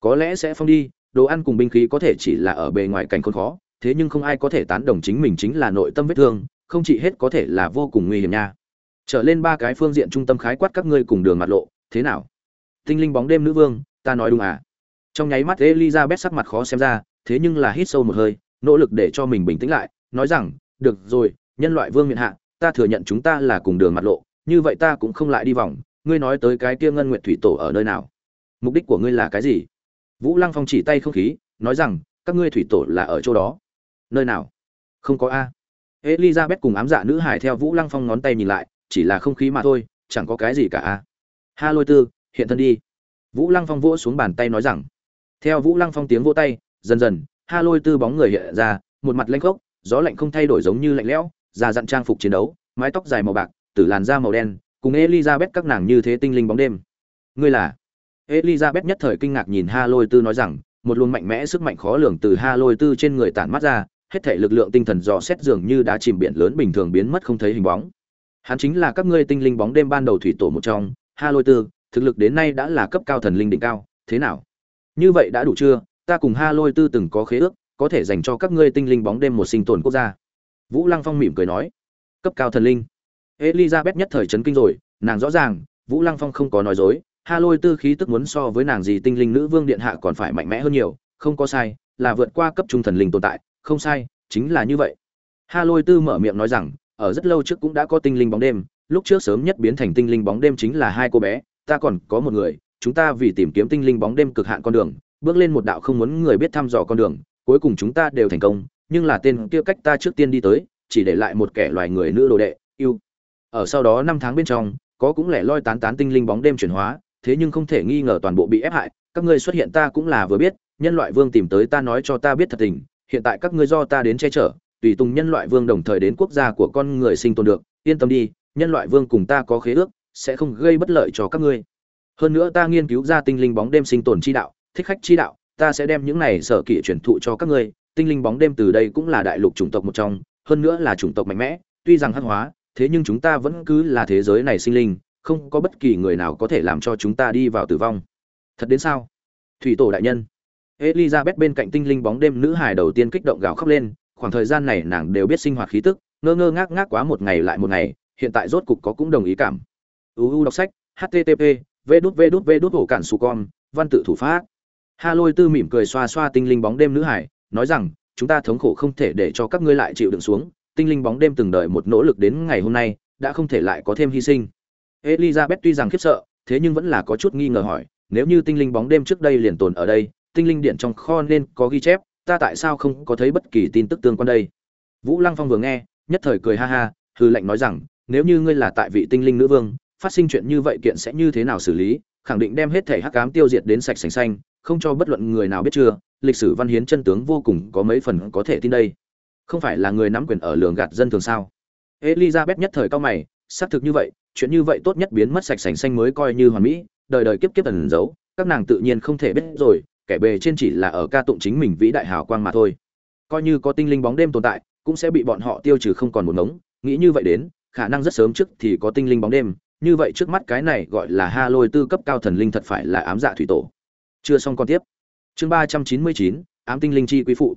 Speaker 1: Có lẽ sẽ phong đi, đồ ăn cùng binh khí có thể chỉ là ở bề ngoài cảnh khốn khó, thế nhưng không ai có thể tán đồng chính mình chính là nội tâm vết thương, không chỉ hết có thể là vô cùng nguy hiểm nha. Trở lên ba cái phương diện trung tâm khái quát các ngươi cùng đường mặt lộ, thế nào? Tinh linh bóng đêm nữ vương, ta nói đúng à? Trong nháy mắt elizabeth sắc mặt khó xem ra thế nhưng là hít sâu một hơi, nỗ lực để cho mình bình tĩnh lại, nói rằng, được rồi, nhân loại vương miện hạ, ta thừa nhận chúng ta là cùng đường mặt lộ, như vậy ta cũng không lại đi vòng, ngươi nói tới cái kia ngân nguyện thủy tổ ở nơi nào? Mục đích của ngươi là cái gì? Vũ lăng phong chỉ tay không khí, nói rằng, các ngươi thủy tổ là ở chỗ đó. Nơi nào? Không có a. Elizabeth cùng ám dạ nữ hải theo vũ lăng phong ngón tay nhìn lại, chỉ là không khí mà thôi, chẳng có cái gì cả a. Ha lôi tư, hiện thân đi. Vũ lăng phong vỗ xuống bàn tay nói rằng. Theo vũ lăng phong tiếng vỗ tay dần dần, ha lôi tư bóng người hiện ra, một mặt lanh khốc, gió lạnh không thay đổi giống như lạnh lẽo, già dặn trang phục chiến đấu, mái tóc dài màu bạc, tử làn da màu đen, cùng elizabeth các nàng như thế tinh linh bóng đêm. Ngươi là? Elizabeth nhất thời kinh ngạc nhìn ha lôi tư nói rằng, một luồng mạnh mẽ sức mạnh khó lường từ ha lôi tư trên người tản mắt ra, hết thể lực lượng tinh thần dò xét dường như đã chìm biển lớn bình thường biến mất không thấy hình bóng. Hắn chính là các ngươi tinh linh bóng đêm ban đầu thủy tổ một trong, ha lôi tư, thực lực đến nay đã là cấp cao thần linh đỉnh cao, thế nào? Như vậy đã đủ chưa? Ta cùng ha lôi tư từng có khế ước, có thể dành cho các ngươi tinh linh bóng đêm một sinh tồn quốc gia. Vũ lăng phong mỉm cười nói, cấp cao thần linh. Elizabeth nhất thời chấn kinh rồi, nàng rõ ràng, vũ lăng phong không có nói dối, ha lôi tư khí tức muốn so với nàng gì tinh linh nữ vương điện hạ còn phải mạnh mẽ hơn nhiều, không có sai, là vượt qua cấp trung thần linh tồn tại, không sai, chính là như vậy. Ha lôi tư mở miệng nói rằng, ở rất lâu trước cũng đã có tinh linh bóng đêm, lúc trước sớm nhất biến thành tinh linh bóng đêm chính là hai cô bé, ta còn có một người, chúng ta vì tìm kiếm tinh linh bóng đêm cực hạn con đường bước lên một đạo không muốn người biết thăm dò con đường, cuối cùng chúng ta đều thành công, nhưng là tên kia cách ta trước tiên đi tới, chỉ để lại một kẻ loài người nữ đồ đệ, yêu. Ở sau đó năm tháng bên trong, có cũng lẻ loi tán tán tinh linh bóng đêm chuyển hóa, thế nhưng không thể nghi ngờ toàn bộ bị ép hại, các ngươi xuất hiện ta cũng là vừa biết, nhân loại vương tìm tới ta nói cho ta biết thật tình, hiện tại các ngươi do ta đến che chở, tùy tùng nhân loại vương đồng thời đến quốc gia của con người sinh tồn được, yên tâm đi, nhân loại vương cùng ta có khế ước, sẽ không gây bất lợi cho các ngươi. Hơn nữa ta nghiên cứu ra tinh linh bóng đêm sinh tồn chi đạo thích khách chi đạo, ta sẽ đem những này sở kỹ truyền thụ cho các ngươi, tinh linh bóng đêm từ đây cũng là đại lục chủng tộc một trong, hơn nữa là chủng tộc mạnh mẽ, tuy rằng hắc hóa, thế nhưng chúng ta vẫn cứ là thế giới này sinh linh, không có bất kỳ người nào có thể làm cho chúng ta đi vào tử vong. Thật đến sao? Thủy tổ đại nhân. Elizabeth bên cạnh tinh linh bóng đêm nữ hài đầu tiên kích động gào khóc lên, khoảng thời gian này nàng đều biết sinh hoạt khí tức, ngơ ngơ ngác ngác quá một ngày lại một ngày, hiện tại rốt cục có cũng đồng ý cảm. Uu đọc sách, http v đút v đút v đút hổ cản su con văn tự thủ pháp ha lôi tư mỉm cười xoa xoa tinh linh bóng đêm nữ hải, nói rằng, chúng ta thống khổ không thể để cho các ngươi lại chịu đựng xuống. Tinh linh bóng đêm từng đợi một nỗ lực đến ngày hôm nay, đã không thể lại có thêm hy sinh. Elizabeth tuy rằng khiếp sợ, thế nhưng vẫn là có chút nghi ngờ hỏi, nếu như tinh linh bóng đêm trước đây liền tồn ở đây, tinh linh điện trong kho nên có ghi chép, ta tại sao không có thấy bất kỳ tin tức tương quan đây? Vũ lăng phong vừa nghe, nhất thời cười ha ha hư lệnh nói rằng, nếu như ngươi là tại vị tinh linh nữ vương, phát sinh chuyện như vậy kiện sẽ như thế nào xử lý? Khẳng định đem hết thể hắc cám tiêu diệt đến sạch sành xanh không cho bất luận người nào biết chưa, lịch sử văn hiến chân tướng vô cùng có mấy phần có thể tin đây. Không phải là người nắm quyền ở lường gạt dân thường sao? Elizabeth nhất thời cao mày, xác thực như vậy, chuyện như vậy tốt nhất biến mất sạch sành xanh mới coi như hoàn mỹ, đời đời kiếp kiếp ẩn giấu, các nàng tự nhiên không thể biết rồi, kẻ bề trên chỉ là ở ca tụng chính mình vĩ đại hào quang mà thôi. Coi như có tinh linh bóng đêm tồn tại, cũng sẽ bị bọn họ tiêu trừ không còn một ngống, nghĩ như vậy đến, khả năng rất sớm trước thì có tinh linh bóng đêm, như vậy trước mắt cái này gọi là ha lôi tư cấp cao thần linh thật phải là ám dạ thủy tổ chưa xong con tiếp. Chương ba trăm chín mươi chín, ám tinh linh chi quý phụ.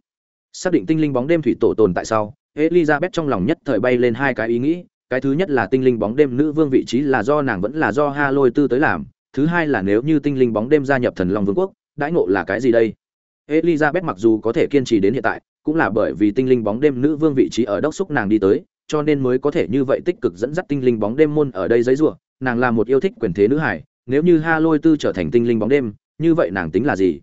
Speaker 1: Xác định tinh linh bóng đêm thủy tổ tồn tại sau, elizabeth trong lòng nhất thời bay lên hai cái ý nghĩ. Cái thứ nhất là tinh linh bóng đêm nữ vương vị trí là do nàng vẫn là do ha lôi tư tới làm. Thứ hai là nếu như tinh linh bóng đêm gia nhập thần long vương quốc, đãi ngộ là cái gì đây? Elizabeth mặc dù có thể kiên trì đến hiện tại, cũng là bởi vì tinh linh bóng đêm nữ vương vị trí ở đốc xúc nàng đi tới, cho nên mới có thể như vậy tích cực dẫn dắt tinh linh bóng đêm môn ở đây giấy rủa. Nàng là một yêu thích quyền thế nữ hải, nếu như ha lôi tư trở thành tinh linh bóng đêm như vậy nàng tính là gì?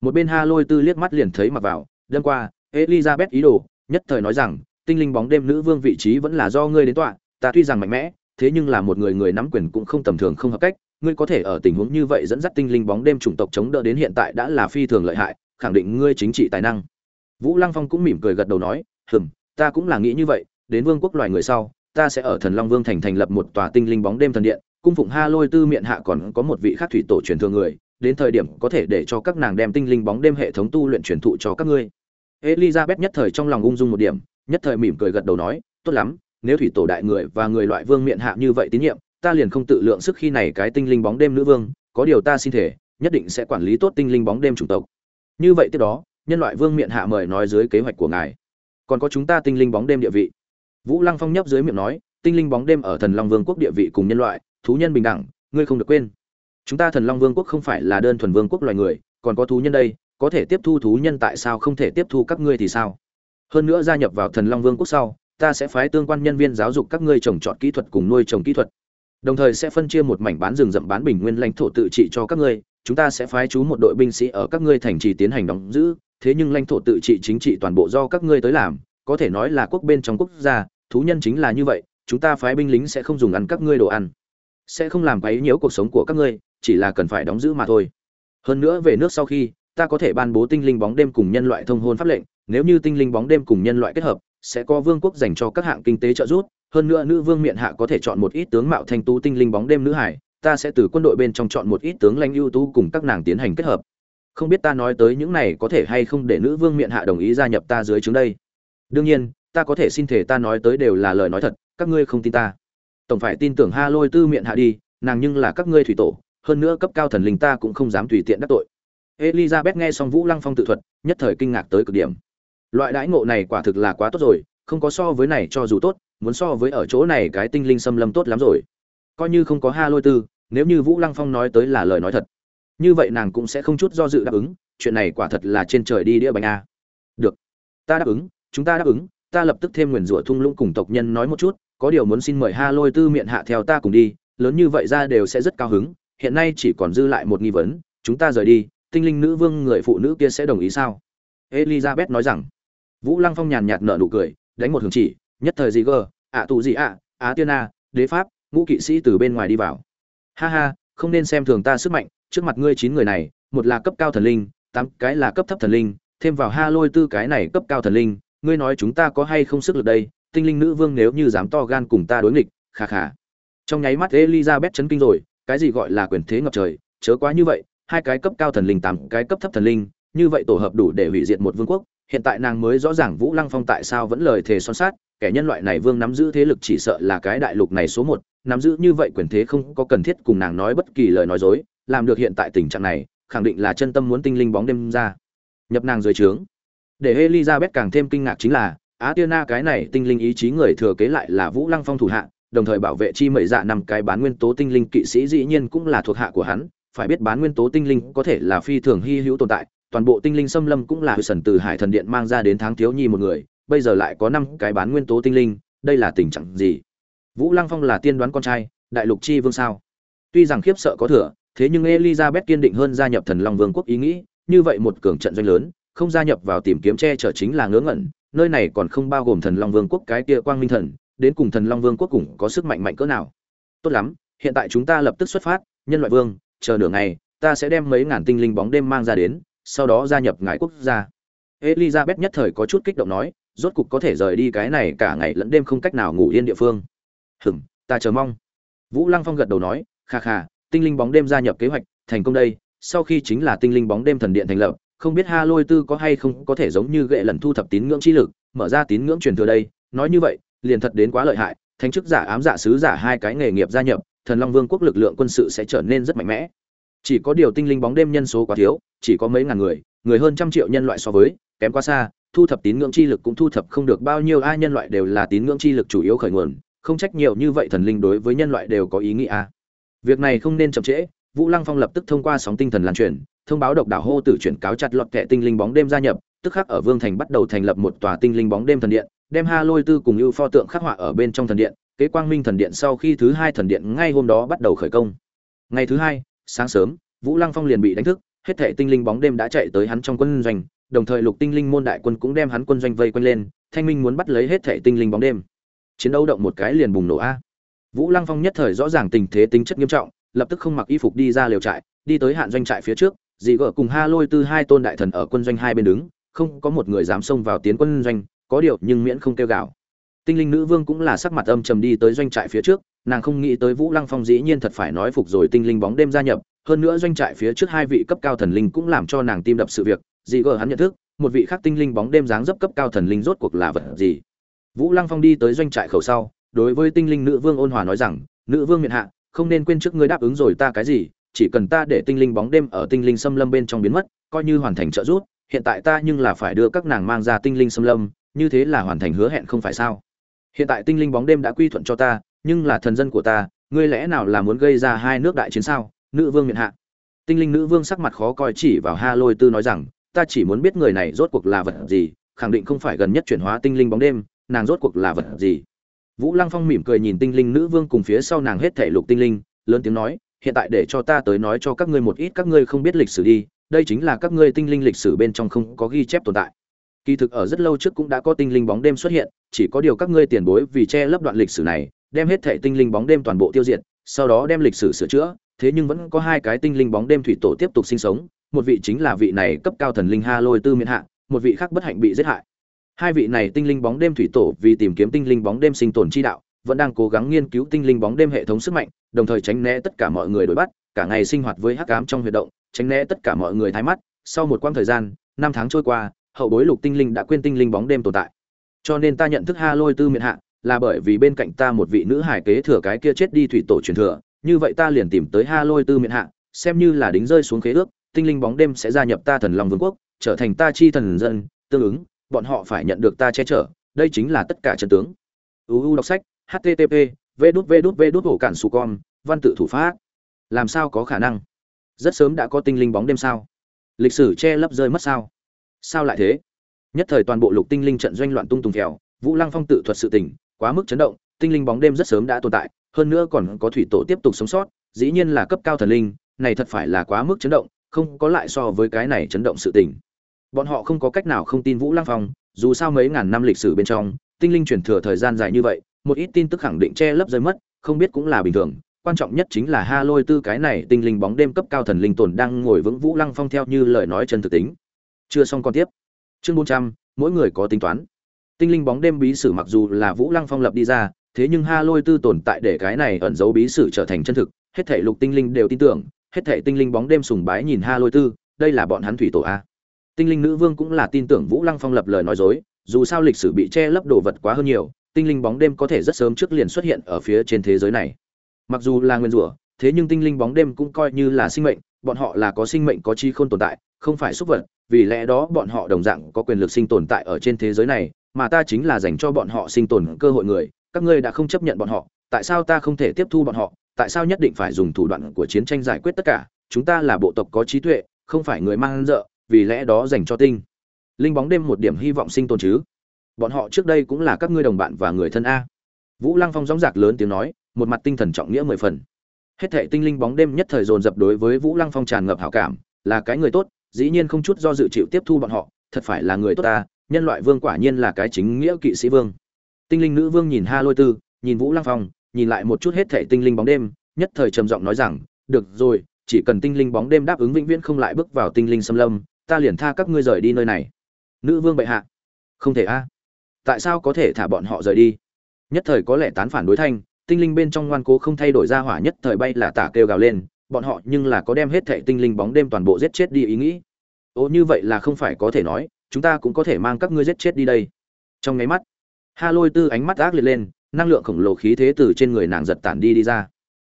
Speaker 1: Một bên ha lôi tư liếc mắt liền thấy mặc vào, đêm qua, elizabeth ý đồ, nhất thời nói rằng, tinh linh bóng đêm nữ vương vị trí vẫn là do ngươi đến tọa, ta tuy rằng mạnh mẽ, thế nhưng là một người người nắm quyền cũng không tầm thường không hợp cách, ngươi có thể ở tình huống như vậy dẫn dắt tinh linh bóng đêm chủng tộc chống đỡ đến hiện tại đã là phi thường lợi hại, khẳng định ngươi chính trị tài năng. Vũ lăng phong cũng mỉm cười gật đầu nói, hừm, ta cũng là nghĩ như vậy, đến vương quốc loài người sau, ta sẽ ở thần long vương thành thành lập một tòa tinh linh bóng đêm thần điện, cung phụng ha lôi tư miệng hạ còn có một vị khác thủy tổ truyền thừa người đến thời điểm có thể để cho các nàng đem tinh linh bóng đêm hệ thống tu luyện truyền thụ cho các ngươi. Elizabeth nhất thời trong lòng ung dung một điểm, nhất thời mỉm cười gật đầu nói, tốt lắm, nếu thủy tổ đại người và người loại vương miệng hạ như vậy tín nhiệm, ta liền không tự lượng sức khi này cái tinh linh bóng đêm nữ vương, có điều ta xin thể, nhất định sẽ quản lý tốt tinh linh bóng đêm chủng tộc. Như vậy tiếp đó, nhân loại vương miệng hạ mời nói dưới kế hoạch của ngài. Còn có chúng ta tinh linh bóng đêm địa vị. Vũ lăng phong nhấp dưới miệng nói, tinh linh bóng đêm ở thần long vương quốc địa vị cùng nhân loại, thú nhân bình đẳng, ngươi không được quên chúng ta thần long vương quốc không phải là đơn thuần vương quốc loài người, còn có thú nhân đây, có thể tiếp thu thú nhân tại sao không thể tiếp thu các ngươi thì sao? Hơn nữa gia nhập vào thần long vương quốc sau, ta sẽ phái tương quan nhân viên giáo dục các ngươi trồng trọt kỹ thuật cùng nuôi trồng kỹ thuật. Đồng thời sẽ phân chia một mảnh bán rừng rậm bán bình nguyên lãnh thổ tự trị cho các ngươi, chúng ta sẽ phái chú một đội binh sĩ ở các ngươi thành trì tiến hành đóng giữ, thế nhưng lãnh thổ tự trị chính trị toàn bộ do các ngươi tới làm, có thể nói là quốc bên trong quốc gia, thú nhân chính là như vậy, chúng ta phái binh lính sẽ không dùng ăn các ngươi đồ ăn, sẽ không làm quấy nhiễu cuộc sống của các ngươi chỉ là cần phải đóng giữ mà thôi. Hơn nữa về nước sau khi, ta có thể ban bố tinh linh bóng đêm cùng nhân loại thông hôn pháp lệnh, nếu như tinh linh bóng đêm cùng nhân loại kết hợp, sẽ có vương quốc dành cho các hạng kinh tế trợ giúp, hơn nữa nữ vương miện hạ có thể chọn một ít tướng mạo thanh tú tinh linh bóng đêm nữ hải, ta sẽ từ quân đội bên trong chọn một ít tướng lãnh ưu tú cùng các nàng tiến hành kết hợp. Không biết ta nói tới những này có thể hay không để nữ vương miện hạ đồng ý gia nhập ta dưới trướng đây? Đương nhiên, ta có thể xin thể ta nói tới đều là lời nói thật, các ngươi không tin ta. Tổng phải tin tưởng ha lôi tư miệng hạ đi, nàng nhưng là các ngươi thủy tổ hơn nữa cấp cao thần linh ta cũng không dám tùy tiện đắc tội. Elizabeth nghe xong vũ lăng phong tự thuật, nhất thời kinh ngạc tới cực điểm. Loại đãi ngộ này quả thực là quá tốt rồi, không có so với này cho dù tốt, muốn so với ở chỗ này cái tinh linh xâm lâm tốt lắm rồi. Coi như không có ha lôi tư, nếu như vũ lăng phong nói tới là lời nói thật, như vậy nàng cũng sẽ không chút do dự đáp ứng, chuyện này quả thật là trên trời đi đĩa bánh a. Được, ta đáp ứng, chúng ta đáp ứng, ta lập tức thêm nguyền rủa thung lũng cùng tộc nhân nói một chút, có điều muốn xin mời ha lôi tư miệng hạ theo ta cùng đi, lớn như vậy ra đều sẽ rất cao hứng hiện nay chỉ còn dư lại một nghi vấn, chúng ta rời đi, tinh linh nữ vương người phụ nữ kia sẽ đồng ý sao? Elizabeth nói rằng. Vũ lăng phong nhàn nhạt nở nụ cười, đánh một hướng chỉ, nhất thời gì gờ, ạ tù gì ạ, á tiên a, đế pháp, ngũ kỵ sĩ từ bên ngoài đi vào. Ha ha, không nên xem thường ta sức mạnh, trước mặt ngươi chín người này, một là cấp cao thần linh, tám cái là cấp thấp thần linh, thêm vào ha lôi tư cái này cấp cao thần linh, ngươi nói chúng ta có hay không sức lực đây? Tinh linh nữ vương nếu như dám to gan cùng ta đối nghịch khà khà trong nháy mắt elizabeth chấn kinh rồi cái gì gọi là quyền thế ngập trời, chớ quá như vậy, hai cái cấp cao thần linh, tám cái cấp thấp thần linh, như vậy tổ hợp đủ để hủy diệt một vương quốc. Hiện tại nàng mới rõ ràng vũ lăng phong tại sao vẫn lời thề son sát kẻ nhân loại này vương nắm giữ thế lực chỉ sợ là cái đại lục này số một, nắm giữ như vậy quyền thế không có cần thiết cùng nàng nói bất kỳ lời nói dối, làm được hiện tại tình trạng này, khẳng định là chân tâm muốn tinh linh bóng đêm ra. Nhập nàng dưới trướng. Để elizabeth càng thêm kinh ngạc chính là á tiên na cái này tinh linh ý chí người thừa kế lại là vũ lăng phong thủ hạ đồng thời bảo vệ chi mệ dạ năm cái bán nguyên tố tinh linh kỵ sĩ dĩ nhiên cũng là thuộc hạ của hắn, phải biết bán nguyên tố tinh linh có thể là phi thường hy hữu tồn tại, toàn bộ tinh linh xâm lâm cũng là sần từ hải thần điện mang ra đến tháng thiếu nhi một người, bây giờ lại có năm cái bán nguyên tố tinh linh, đây là tình trạng gì? Vũ lăng phong là tiên đoán con trai, đại lục chi vương sao? Tuy rằng khiếp sợ có thừa, thế nhưng elizabeth kiên định hơn gia nhập thần long vương quốc ý nghĩ, như vậy một cường trận doanh lớn, không gia nhập vào tìm kiếm che chở chính là ngớ ngẩn, nơi này còn không bao gồm thần long vương quốc cái kia quang minh thần đến cùng thần long vương quốc cùng có sức mạnh mạnh cỡ nào. Tốt lắm, hiện tại chúng ta lập tức xuất phát, nhân loại vương, chờ nửa ngày, ta sẽ đem mấy ngàn tinh linh bóng đêm mang ra đến, sau đó gia nhập ngài quốc gia. Elizabeth nhất thời có chút kích động nói, rốt cục có thể rời đi cái này cả ngày lẫn đêm không cách nào ngủ yên địa phương. Hừm, ta chờ mong. Vũ lăng phong gật đầu nói, kha kha, tinh linh bóng đêm gia nhập kế hoạch, thành công đây, sau khi chính là tinh linh bóng đêm thần điện thành lập, không biết ha lôi tư có hay không có thể giống như gệ lần thu thập tín ngưỡng chi lực, mở ra tín ngưỡng truyền thừa đây, nói như vậy liền thật đến quá lợi hại, thánh chức giả, ám giả, sứ giả hai cái nghề nghiệp gia nhập, thần long vương quốc lực lượng quân sự sẽ trở nên rất mạnh mẽ. Chỉ có điều tinh linh bóng đêm nhân số quá thiếu, chỉ có mấy ngàn người người hơn trăm triệu nhân loại so với, kém quá xa, thu thập tín ngưỡng chi lực cũng thu thập không được bao nhiêu, ai nhân loại đều là tín ngưỡng chi lực chủ yếu khởi nguồn, không trách nhiều như vậy thần linh đối với nhân loại đều có ý nghĩa việc này không nên chậm trễ, vũ lăng phong lập tức thông qua sóng tinh thần lan truyền, thông báo độc đảo hô tử chuyển cáo chặt lọt kệ tinh linh bóng đêm gia nhập, tức khắc ở vương thành bắt đầu thành lập một tòa tinh linh bóng đêm thần điện đem ha lôi tư cùng ưu pho tượng khắc họa ở bên trong thần điện, kế quang minh thần điện sau khi thứ hai thần điện ngay hôm đó bắt đầu khởi công. Ngày thứ hai, sáng sớm, vũ lăng phong liền bị đánh thức, hết thệ tinh linh bóng đêm đã chạy tới hắn trong quân doanh, đồng thời lục tinh linh môn đại quân cũng đem hắn quân doanh vây quanh lên, thanh minh muốn bắt lấy hết thệ tinh linh bóng đêm. Chiến đấu động một cái liền bùng nổ a. Vũ lăng phong nhất thời rõ ràng tình thế tính chất nghiêm trọng, lập tức không mặc y phục đi ra liều trại, đi tới hạn doanh trại phía trước dị gỡ cùng ha lôi tư hai tôn đại thần ở quân doanh hai bên đứng, không có một người dám xông vào tiến quân doanh có điều nhưng miễn không kêu gào. Tinh linh nữ vương cũng là sắc mặt âm trầm đi tới doanh trại phía trước, nàng không nghĩ tới vũ lăng phong dĩ nhiên thật phải nói phục rồi tinh linh bóng đêm gia nhập, hơn nữa doanh trại phía trước hai vị cấp cao thần linh cũng làm cho nàng tim đập sự việc dị gỡ hắn nhận thức, một vị khác tinh linh bóng đêm dáng dấp cấp cao thần linh rốt cuộc là vật gì? Vũ lăng phong đi tới doanh trại khẩu sau, đối với tinh linh nữ vương ôn hòa nói rằng, nữ vương miệng hạ, không nên quên trước ngươi đáp ứng rồi ta cái gì, chỉ cần ta để tinh linh bóng đêm ở tinh linh xâm lâm bên trong biến mất, coi như hoàn thành trợ giúp, hiện tại ta nhưng là phải đưa các nàng mang ra tinh linh xâm lâm như thế là hoàn thành hứa hẹn không phải sao? Hiện tại tinh linh bóng đêm đã quy thuận cho ta, nhưng là thần dân của ta, ngươi lẽ nào là muốn gây ra hai nước đại chiến sao? Nữ vương miệng hạ. Tinh linh nữ vương sắc mặt khó coi chỉ vào ha lôi tư nói rằng, ta chỉ muốn biết người này rốt cuộc là vật gì, khẳng định không phải gần nhất chuyển hóa tinh linh bóng đêm, nàng rốt cuộc là vật gì? Vũ lăng phong mỉm cười nhìn tinh linh nữ vương cùng phía sau nàng hết thể lục tinh linh, lớn tiếng nói, hiện tại để cho ta tới nói cho các ngươi một ít, các ngươi không biết lịch sử đi, đây chính là các ngươi tinh linh lịch sử bên trong không có ghi chép tồn tại kỳ thực ở rất lâu trước cũng đã có tinh linh bóng đêm xuất hiện, chỉ có điều các ngươi tiền bối vì che lấp đoạn lịch sử này, đem hết thệ tinh linh bóng đêm toàn bộ tiêu diệt, sau đó đem lịch sử sửa chữa, thế nhưng vẫn có hai cái tinh linh bóng đêm thủy tổ tiếp tục sinh sống, một vị chính là vị này cấp cao thần linh ha lôi tư miễn hạ, một vị khác bất hạnh bị giết hại. Hai vị này tinh linh bóng đêm thủy tổ vì tìm kiếm tinh linh bóng đêm sinh tồn chi đạo, vẫn đang cố gắng nghiên cứu tinh linh bóng đêm hệ thống sức mạnh, đồng thời tránh né tất cả mọi người đuổi bắt, cả ngày sinh hoạt với hắc ám trong huyệt động, tránh né tất cả mọi người thái mắt. Sau một quãng thời gian, năm tháng trôi qua hậu bối lục tinh linh đã quên tinh linh bóng đêm tồn tại. Cho nên ta nhận thức ha lôi tư miệng hạ, là bởi vì bên cạnh ta một vị nữ hải kế thừa cái kia chết đi thủy tổ truyền thừa, như vậy ta liền tìm tới ha lôi tư miệng hạ, xem như là đính rơi xuống khế ước, tinh linh bóng đêm sẽ gia nhập ta thần long vương quốc, trở thành ta chi thần dân, tương ứng, bọn họ phải nhận được ta che chở, đây chính là tất cả trận tướng. Uu đọc sách http v đút v đút v đút ổ cản su con, văn tự thủ pháp. Làm sao có khả năng? Rất sớm đã có tinh linh bóng đêm sao? Lịch sử che lấp rơi mất sao? Sao lại thế? Nhất thời toàn bộ lục tinh linh trận doanh loạn tung tùng kèo vũ lăng phong tự thuật sự tình, quá mức chấn động, tinh linh bóng đêm rất sớm đã tồn tại, hơn nữa còn có thủy tổ tiếp tục sống sót, dĩ nhiên là cấp cao thần linh, này thật phải là quá mức chấn động, không có lại so với cái này chấn động sự tình. Bọn họ không có cách nào không tin vũ lăng phong, dù sao mấy ngàn năm lịch sử bên trong, tinh linh truyền thừa thời gian dài như vậy, một ít tin tức khẳng định che lấp rơi mất, không biết cũng là bình thường. Quan trọng nhất chính là ha lôi tư cái này tinh linh bóng đêm cấp cao thần linh tồn đang ngồi vững vũ lăng phong theo như lời nói chân thực tính chưa xong còn tiếp. Chương bốn trăm, mỗi người có tính toán. Tinh linh bóng đêm bí sử mặc dù là vũ lăng phong lập đi ra, thế nhưng ha lôi tư tồn tại để cái này ẩn giấu bí sử trở thành chân thực, hết thể lục tinh linh đều tin tưởng, hết thể tinh linh bóng đêm sùng bái nhìn ha lôi tư, đây là bọn hắn thủy tổ a. Tinh linh nữ vương cũng là tin tưởng vũ lăng phong lập lời nói dối, dù sao lịch sử bị che lấp đồ vật quá hơn nhiều, tinh linh bóng đêm có thể rất sớm trước liền xuất hiện ở phía trên thế giới này. Mặc dù là nguyên rủa, thế nhưng tinh linh bóng đêm cũng coi như là sinh mệnh, bọn họ là có sinh mệnh có chi khôn tồn tại không phải xúc vật, vì lẽ đó bọn họ đồng dạng có quyền lực sinh tồn tại ở trên thế giới này, mà ta chính là dành cho bọn họ sinh tồn cơ hội người, các ngươi đã không chấp nhận bọn họ, tại sao ta không thể tiếp thu bọn họ, tại sao nhất định phải dùng thủ đoạn của chiến tranh giải quyết tất cả, chúng ta là bộ tộc có trí tuệ, không phải người mang dợ, vì lẽ đó dành cho tinh. Linh bóng đêm một điểm hy vọng sinh tồn chứ. Bọn họ trước đây cũng là các ngươi đồng bạn và người thân a. Vũ lăng phong gióng giạc lớn tiếng nói, một mặt tinh thần trọng nghĩa mười phần. Hết thệ tinh linh bóng đêm nhất thời dồn dập đối với vũ lăng phong tràn ngập hảo cảm, là cái người tốt dĩ nhiên không chút do dự chịu tiếp thu bọn họ, thật phải là người tốt ta, nhân loại vương quả nhiên là cái chính nghĩa kỵ sĩ vương. Tinh linh nữ vương nhìn ha lôi tư, nhìn vũ lăng phong, nhìn lại một chút hết thệ tinh linh bóng đêm, nhất thời trầm giọng nói rằng, được rồi, chỉ cần tinh linh bóng đêm đáp ứng vĩnh viễn không lại bước vào tinh linh xâm lâm, ta liền tha các ngươi rời đi nơi này. Nữ vương bệ hạ. Không thể a. Tại sao có thể thả bọn họ rời đi? Nhất thời có lẽ tán phản đối thanh, tinh linh bên trong ngoan cố không thay đổi ra hỏa nhất thời bay là tả kêu gào lên bọn họ nhưng là có đem hết thệ tinh linh bóng đêm toàn bộ giết chết đi ý nghĩ. Ô như vậy là không phải có thể nói, chúng ta cũng có thể mang các ngươi giết chết đi đây. Trong nháy mắt, ha lôi tư ánh mắt ác liệt lên, năng lượng khổng lồ khí thế từ trên người nàng giật tản đi đi ra.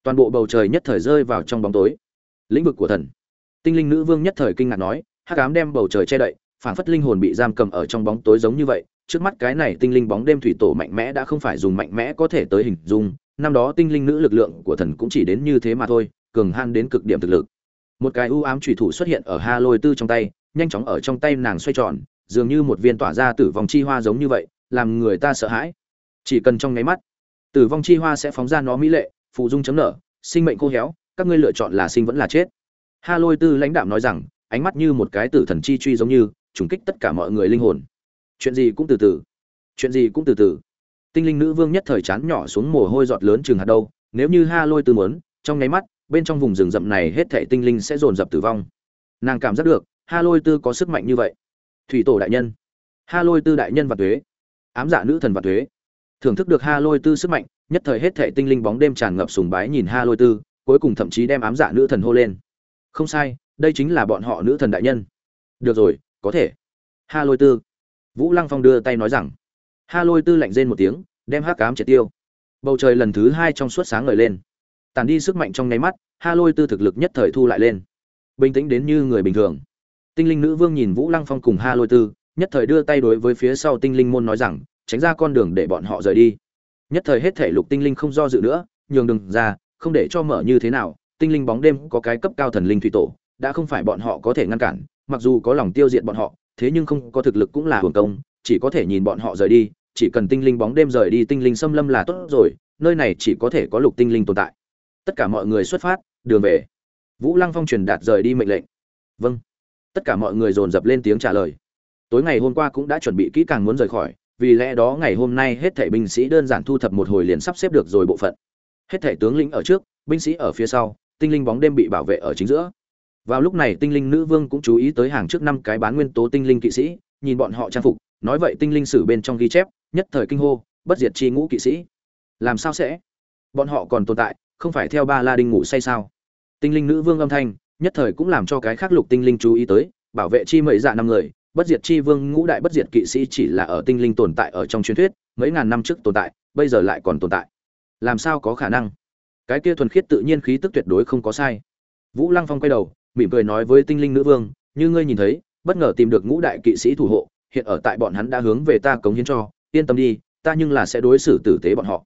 Speaker 1: Toàn bộ bầu trời nhất thời rơi vào trong bóng tối. Lĩnh vực của thần. Tinh linh nữ vương nhất thời kinh ngạc nói, hắc ám đem bầu trời che đậy, phảng phất linh hồn bị giam cầm ở trong bóng tối giống như vậy. Trước mắt cái này tinh linh bóng đêm thủy tổ mạnh mẽ đã không phải dùng mạnh mẽ có thể tới hình dung. Năm đó tinh linh nữ lực lượng của thần cũng chỉ đến như thế mà thôi cường han đến cực điểm thực lực. Một cái u ám chủy thủ xuất hiện ở ha lôi tư trong tay, nhanh chóng ở trong tay nàng xoay tròn, dường như một viên tỏa ra tử vong chi hoa giống như vậy, làm người ta sợ hãi. Chỉ cần trong nháy mắt, tử vong chi hoa sẽ phóng ra nó mỹ lệ phụ dung chấm nở, sinh mệnh khô héo, các ngươi lựa chọn là sinh vẫn là chết. Ha lôi tư lãnh đạm nói rằng, ánh mắt như một cái tử thần chi truy giống như, trùng kích tất cả mọi người linh hồn. Chuyện gì cũng từ từ. Chuyện gì cũng từ từ. Tinh linh nữ vương nhất thời chán nhỏ xuống mồ hôi giọt lớn chừng hạt đâu, nếu như ha lôi tư muốn, trong nháy mắt bên trong vùng rừng rậm này hết thảy tinh linh sẽ dồn dập tử vong. Nàng cảm giác được, ha lôi tư có sức mạnh như vậy. Thủy tổ đại nhân. Ha lôi tư đại nhân và tuế. Ám dạ nữ thần và tuế. Thưởng thức được ha lôi tư sức mạnh, nhất thời hết thảy tinh linh bóng đêm tràn ngập sùng bái nhìn ha lôi tư, cuối cùng thậm chí đem ám dạ nữ thần hô lên. Không sai, đây chính là bọn họ nữ thần đại nhân. Được rồi, có thể. Ha lôi tư. Vũ lăng phong đưa tay nói rằng. Ha lôi tư lạnh rên một tiếng, đem hắc ám triệt tiêu. Bầu trời lần thứ hai trong suốt sáng ngời lên tàn đi sức mạnh trong nháy mắt, ha lôi tư thực lực nhất thời thu lại lên. Bình tĩnh đến như người bình thường. Tinh linh nữ vương nhìn vũ lăng phong cùng ha lôi tư, nhất thời đưa tay đối với phía sau tinh linh môn nói rằng, tránh ra con đường để bọn họ rời đi. Nhất thời hết thể lục tinh linh không do dự nữa, nhường đừng ra, không để cho mở như thế nào, tinh linh bóng đêm có cái cấp cao thần linh thủy tổ, đã không phải bọn họ có thể ngăn cản, mặc dù có lòng tiêu diệt bọn họ, thế nhưng không có thực lực cũng là hưởng công, chỉ có thể nhìn bọn họ rời đi, chỉ cần tinh linh bóng đêm rời đi tinh linh xâm lâm là tốt rồi, nơi này chỉ có thể có lục tinh linh tồn tại tất cả mọi người xuất phát, đường về. Vũ lăng phong truyền đạt rời đi mệnh lệnh. Vâng. Tất cả mọi người dồn dập lên tiếng trả lời. Tối ngày hôm qua cũng đã chuẩn bị kỹ càng muốn rời khỏi, vì lẽ đó ngày hôm nay hết thảy binh sĩ đơn giản thu thập một hồi liền sắp xếp được rồi bộ phận. Hết thảy tướng lĩnh ở trước, binh sĩ ở phía sau, tinh linh bóng đêm bị bảo vệ ở chính giữa. Vào lúc này tinh linh nữ vương cũng chú ý tới hàng trước năm cái bán nguyên tố tinh linh kỵ sĩ, nhìn bọn họ trang phục, nói vậy tinh linh sử bên trong ghi chép, nhất thời kinh hô, bất diệt chi ngũ kỵ sĩ. Làm sao sẽ? Bọn họ còn tồn tại không phải theo ba la đinh ngủ say sao? Tinh linh nữ vương âm thanh, nhất thời cũng làm cho cái khác lục tinh linh chú ý tới, bảo vệ chi mệnh dạ năm người, bất diệt chi vương ngũ đại bất diệt kỵ sĩ chỉ là ở tinh linh tồn tại ở trong truyền thuyết, mấy ngàn năm trước tồn tại, bây giờ lại còn tồn tại. Làm sao có khả năng? Cái kia thuần khiết tự nhiên khí tức tuyệt đối không có sai. Vũ lăng phong quay đầu, mỉm cười nói với tinh linh nữ vương, như ngươi nhìn thấy, bất ngờ tìm được ngũ đại kỵ sĩ thủ hộ, hiện ở tại bọn hắn đã hướng về ta cống hiến cho, yên tâm đi, ta nhưng là sẽ đối xử tử tế bọn họ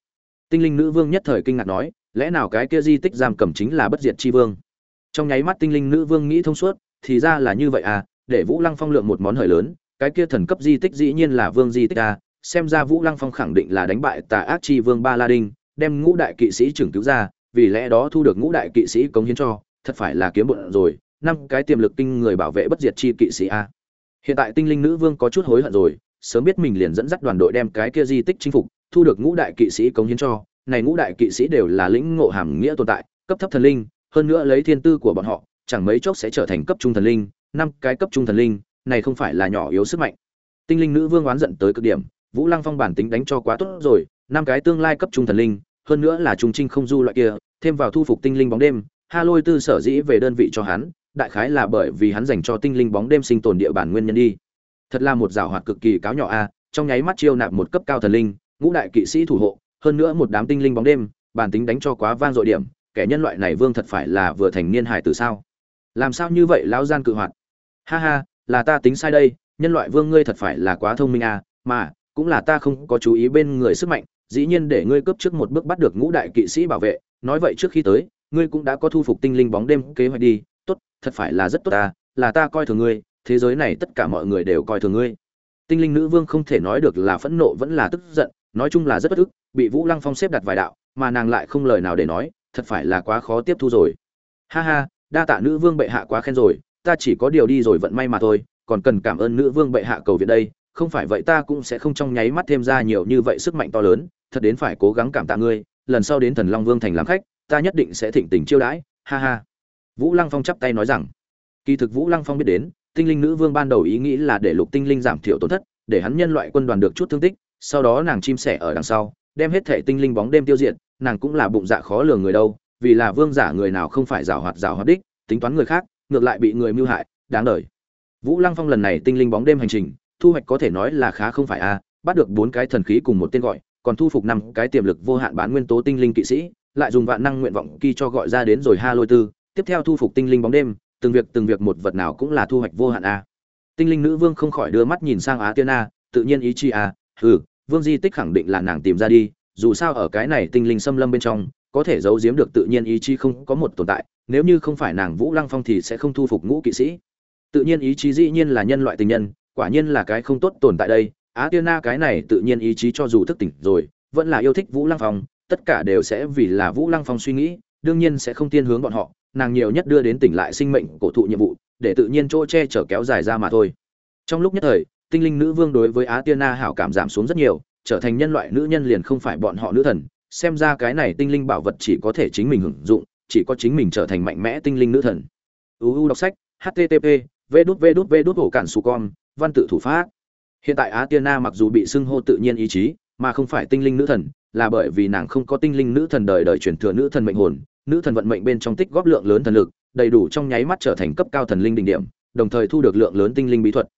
Speaker 1: tinh linh nữ vương nhất thời kinh ngạc nói lẽ nào cái kia di tích giam cầm chính là bất diệt chi vương trong nháy mắt tinh linh nữ vương nghĩ thông suốt thì ra là như vậy à để vũ lăng phong lượng một món hời lớn cái kia thần cấp di tích dĩ nhiên là vương di tích à xem ra Vũ Lăng Phong khẳng định là đánh bại Tà Ác Chi Vương Ba La Đinh, đem ngũ đại kỵ sĩ trưởng cứu ra, vì lẽ đó thu được ngũ đại kỵ sĩ cống hiến cho, thật phải là kiếm bộn rồi, năm cái tiềm lực kinh người bảo vệ bất diệt chi kỵ sĩ a. Hiện tại Tinh Linh Nữ Vương có chút hối hận rồi, sớm biết mình liền dẫn dắt đoàn đội đem cái kia di tích chinh phục, thu được ngũ đại kỵ sĩ cống hiến cho, này ngũ đại kỵ sĩ đều là lĩnh ngộ hàm nghĩa tồn tại, cấp thấp thần linh, hơn nữa lấy thiên tư của bọn họ, chẳng mấy chốc sẽ trở thành cấp trung thần linh, năm cái cấp trung thần linh, này không phải là nhỏ yếu sức mạnh. Tinh Linh Nữ Vương oán giận tới cực điểm, Vũ Lăng Phong bản tính đánh cho quá tốt rồi, năm cái tương lai cấp trung thần linh, hơn nữa là trung trinh không du loại kia, thêm vào thu phục tinh linh bóng đêm, Ha Lôi Tư sở dĩ về đơn vị cho hắn, đại khái là bởi vì hắn dành cho tinh linh bóng đêm sinh tồn địa bàn nguyên nhân đi. Thật là một giảo hoạt cực kỳ cáo nhỏ a, trong nháy mắt chiêu nạp một cấp cao thần linh, ngũ đại kỵ sĩ thủ hộ, hơn nữa một đám tinh linh bóng đêm, bản tính đánh cho quá vang dội điểm, kẻ nhân loại này vương thật phải là vừa thành niên hải tử sao? Làm sao như vậy lão gian cự hoạt? Ha ha, là ta tính sai đây, nhân loại vương ngươi thật phải là quá thông minh à? mà cũng là ta không có chú ý bên người sức mạnh, dĩ nhiên để ngươi cướp trước một bước bắt được ngũ đại kỵ sĩ bảo vệ, nói vậy trước khi tới, ngươi cũng đã có thu phục tinh linh bóng đêm kế hoạch đi, tốt, thật phải là rất tốt ta, là ta coi thường ngươi, thế giới này tất cả mọi người đều coi thường ngươi. Tinh linh nữ vương không thể nói được là phẫn nộ vẫn là tức giận, nói chung là rất bất ức, bị Vũ Lăng Phong xếp đặt vài đạo, mà nàng lại không lời nào để nói, thật phải là quá khó tiếp thu rồi. Ha ha, đa tạ nữ vương bệ hạ quá khen rồi, ta chỉ có điều đi rồi vận may mà thôi, còn cần cảm ơn nữ vương bệ hạ cầu viện đây, không phải vậy ta cũng sẽ không trong nháy mắt thêm ra nhiều như vậy sức mạnh to lớn, thật đến phải cố gắng cảm tạ ngươi, lần sau đến Thần Long Vương thành làm khách, ta nhất định sẽ thịnh tình chiêu đãi, ha ha. Vũ Lăng Phong chắp tay nói rằng, kỳ thực Vũ Lăng Phong biết đến, Tinh Linh Nữ Vương ban đầu ý nghĩ là để Lục Tinh Linh giảm thiểu tổn thất, để hắn nhân loại quân đoàn được chút thương tích, sau đó nàng chim sẻ ở đằng sau, đem hết thể tinh linh bóng đêm tiêu diệt, nàng cũng là bụng dạ khó lường người đâu, vì là vương giả người nào không phải giảo hoạt giảo hoạt đích, tính toán người khác, ngược lại bị người mưu hại, đáng đời. Vũ Lăng Phong lần này tinh linh bóng đêm hành trình, thu hoạch có thể nói là khá không phải a, bắt được bốn cái thần khí cùng một tên gọi, còn thu phục năm cái tiềm lực vô hạn bán nguyên tố tinh linh kỵ sĩ, lại dùng vạn năng nguyện vọng kỳ cho gọi ra đến rồi ha lôi tư, tiếp theo thu phục tinh linh bóng đêm, từng việc từng việc một vật nào cũng là thu hoạch vô hạn a. Tinh linh nữ vương không khỏi đưa mắt nhìn sang Á Tiên A, tự nhiên ý chi a, hừ, vương di tích khẳng định là nàng tìm ra đi, dù sao ở cái này tinh linh xâm lâm bên trong, có thể giấu giếm được tự nhiên ý chí không có một tồn tại, nếu như không phải nàng Vũ Lăng Phong thì sẽ không thu phục ngũ kỵ sĩ. Tự nhiên ý chí dĩ nhiên là nhân loại tình nhân, quả nhiên là cái không tốt tồn tại đây. Á Tiên Na cái này tự nhiên ý chí cho dù thức tỉnh rồi, vẫn là yêu thích Vũ Lăng Phong, tất cả đều sẽ vì là Vũ Lăng Phong suy nghĩ, đương nhiên sẽ không tiên hướng bọn họ, nàng nhiều nhất đưa đến tỉnh lại sinh mệnh cổ thụ nhiệm vụ, để tự nhiên chỗ che chở kéo dài ra mà thôi. Trong lúc nhất thời, tinh linh nữ vương đối với Á Tiên Na hảo cảm giảm xuống rất nhiều, trở thành nhân loại nữ nhân liền không phải bọn họ nữ thần, xem ra cái này tinh linh bảo vật chỉ có thể chính mình hưởng dụng, chỉ có chính mình trở thành mạnh mẽ tinh linh nữ thần. UU đọc sách, http, v đút v đút v đút hổ cản su con, văn tự thủ pháp. Hiện tại Á Tiên Na mặc dù bị xưng hô tự nhiên ý chí, mà không phải tinh linh nữ thần, là bởi vì nàng không có tinh linh nữ thần đời đời truyền thừa nữ thần mệnh hồn, nữ thần vận mệnh bên trong tích góp lượng lớn thần lực, đầy đủ trong nháy mắt trở thành cấp cao thần linh đỉnh điểm, đồng thời thu được lượng lớn tinh linh bí thuật.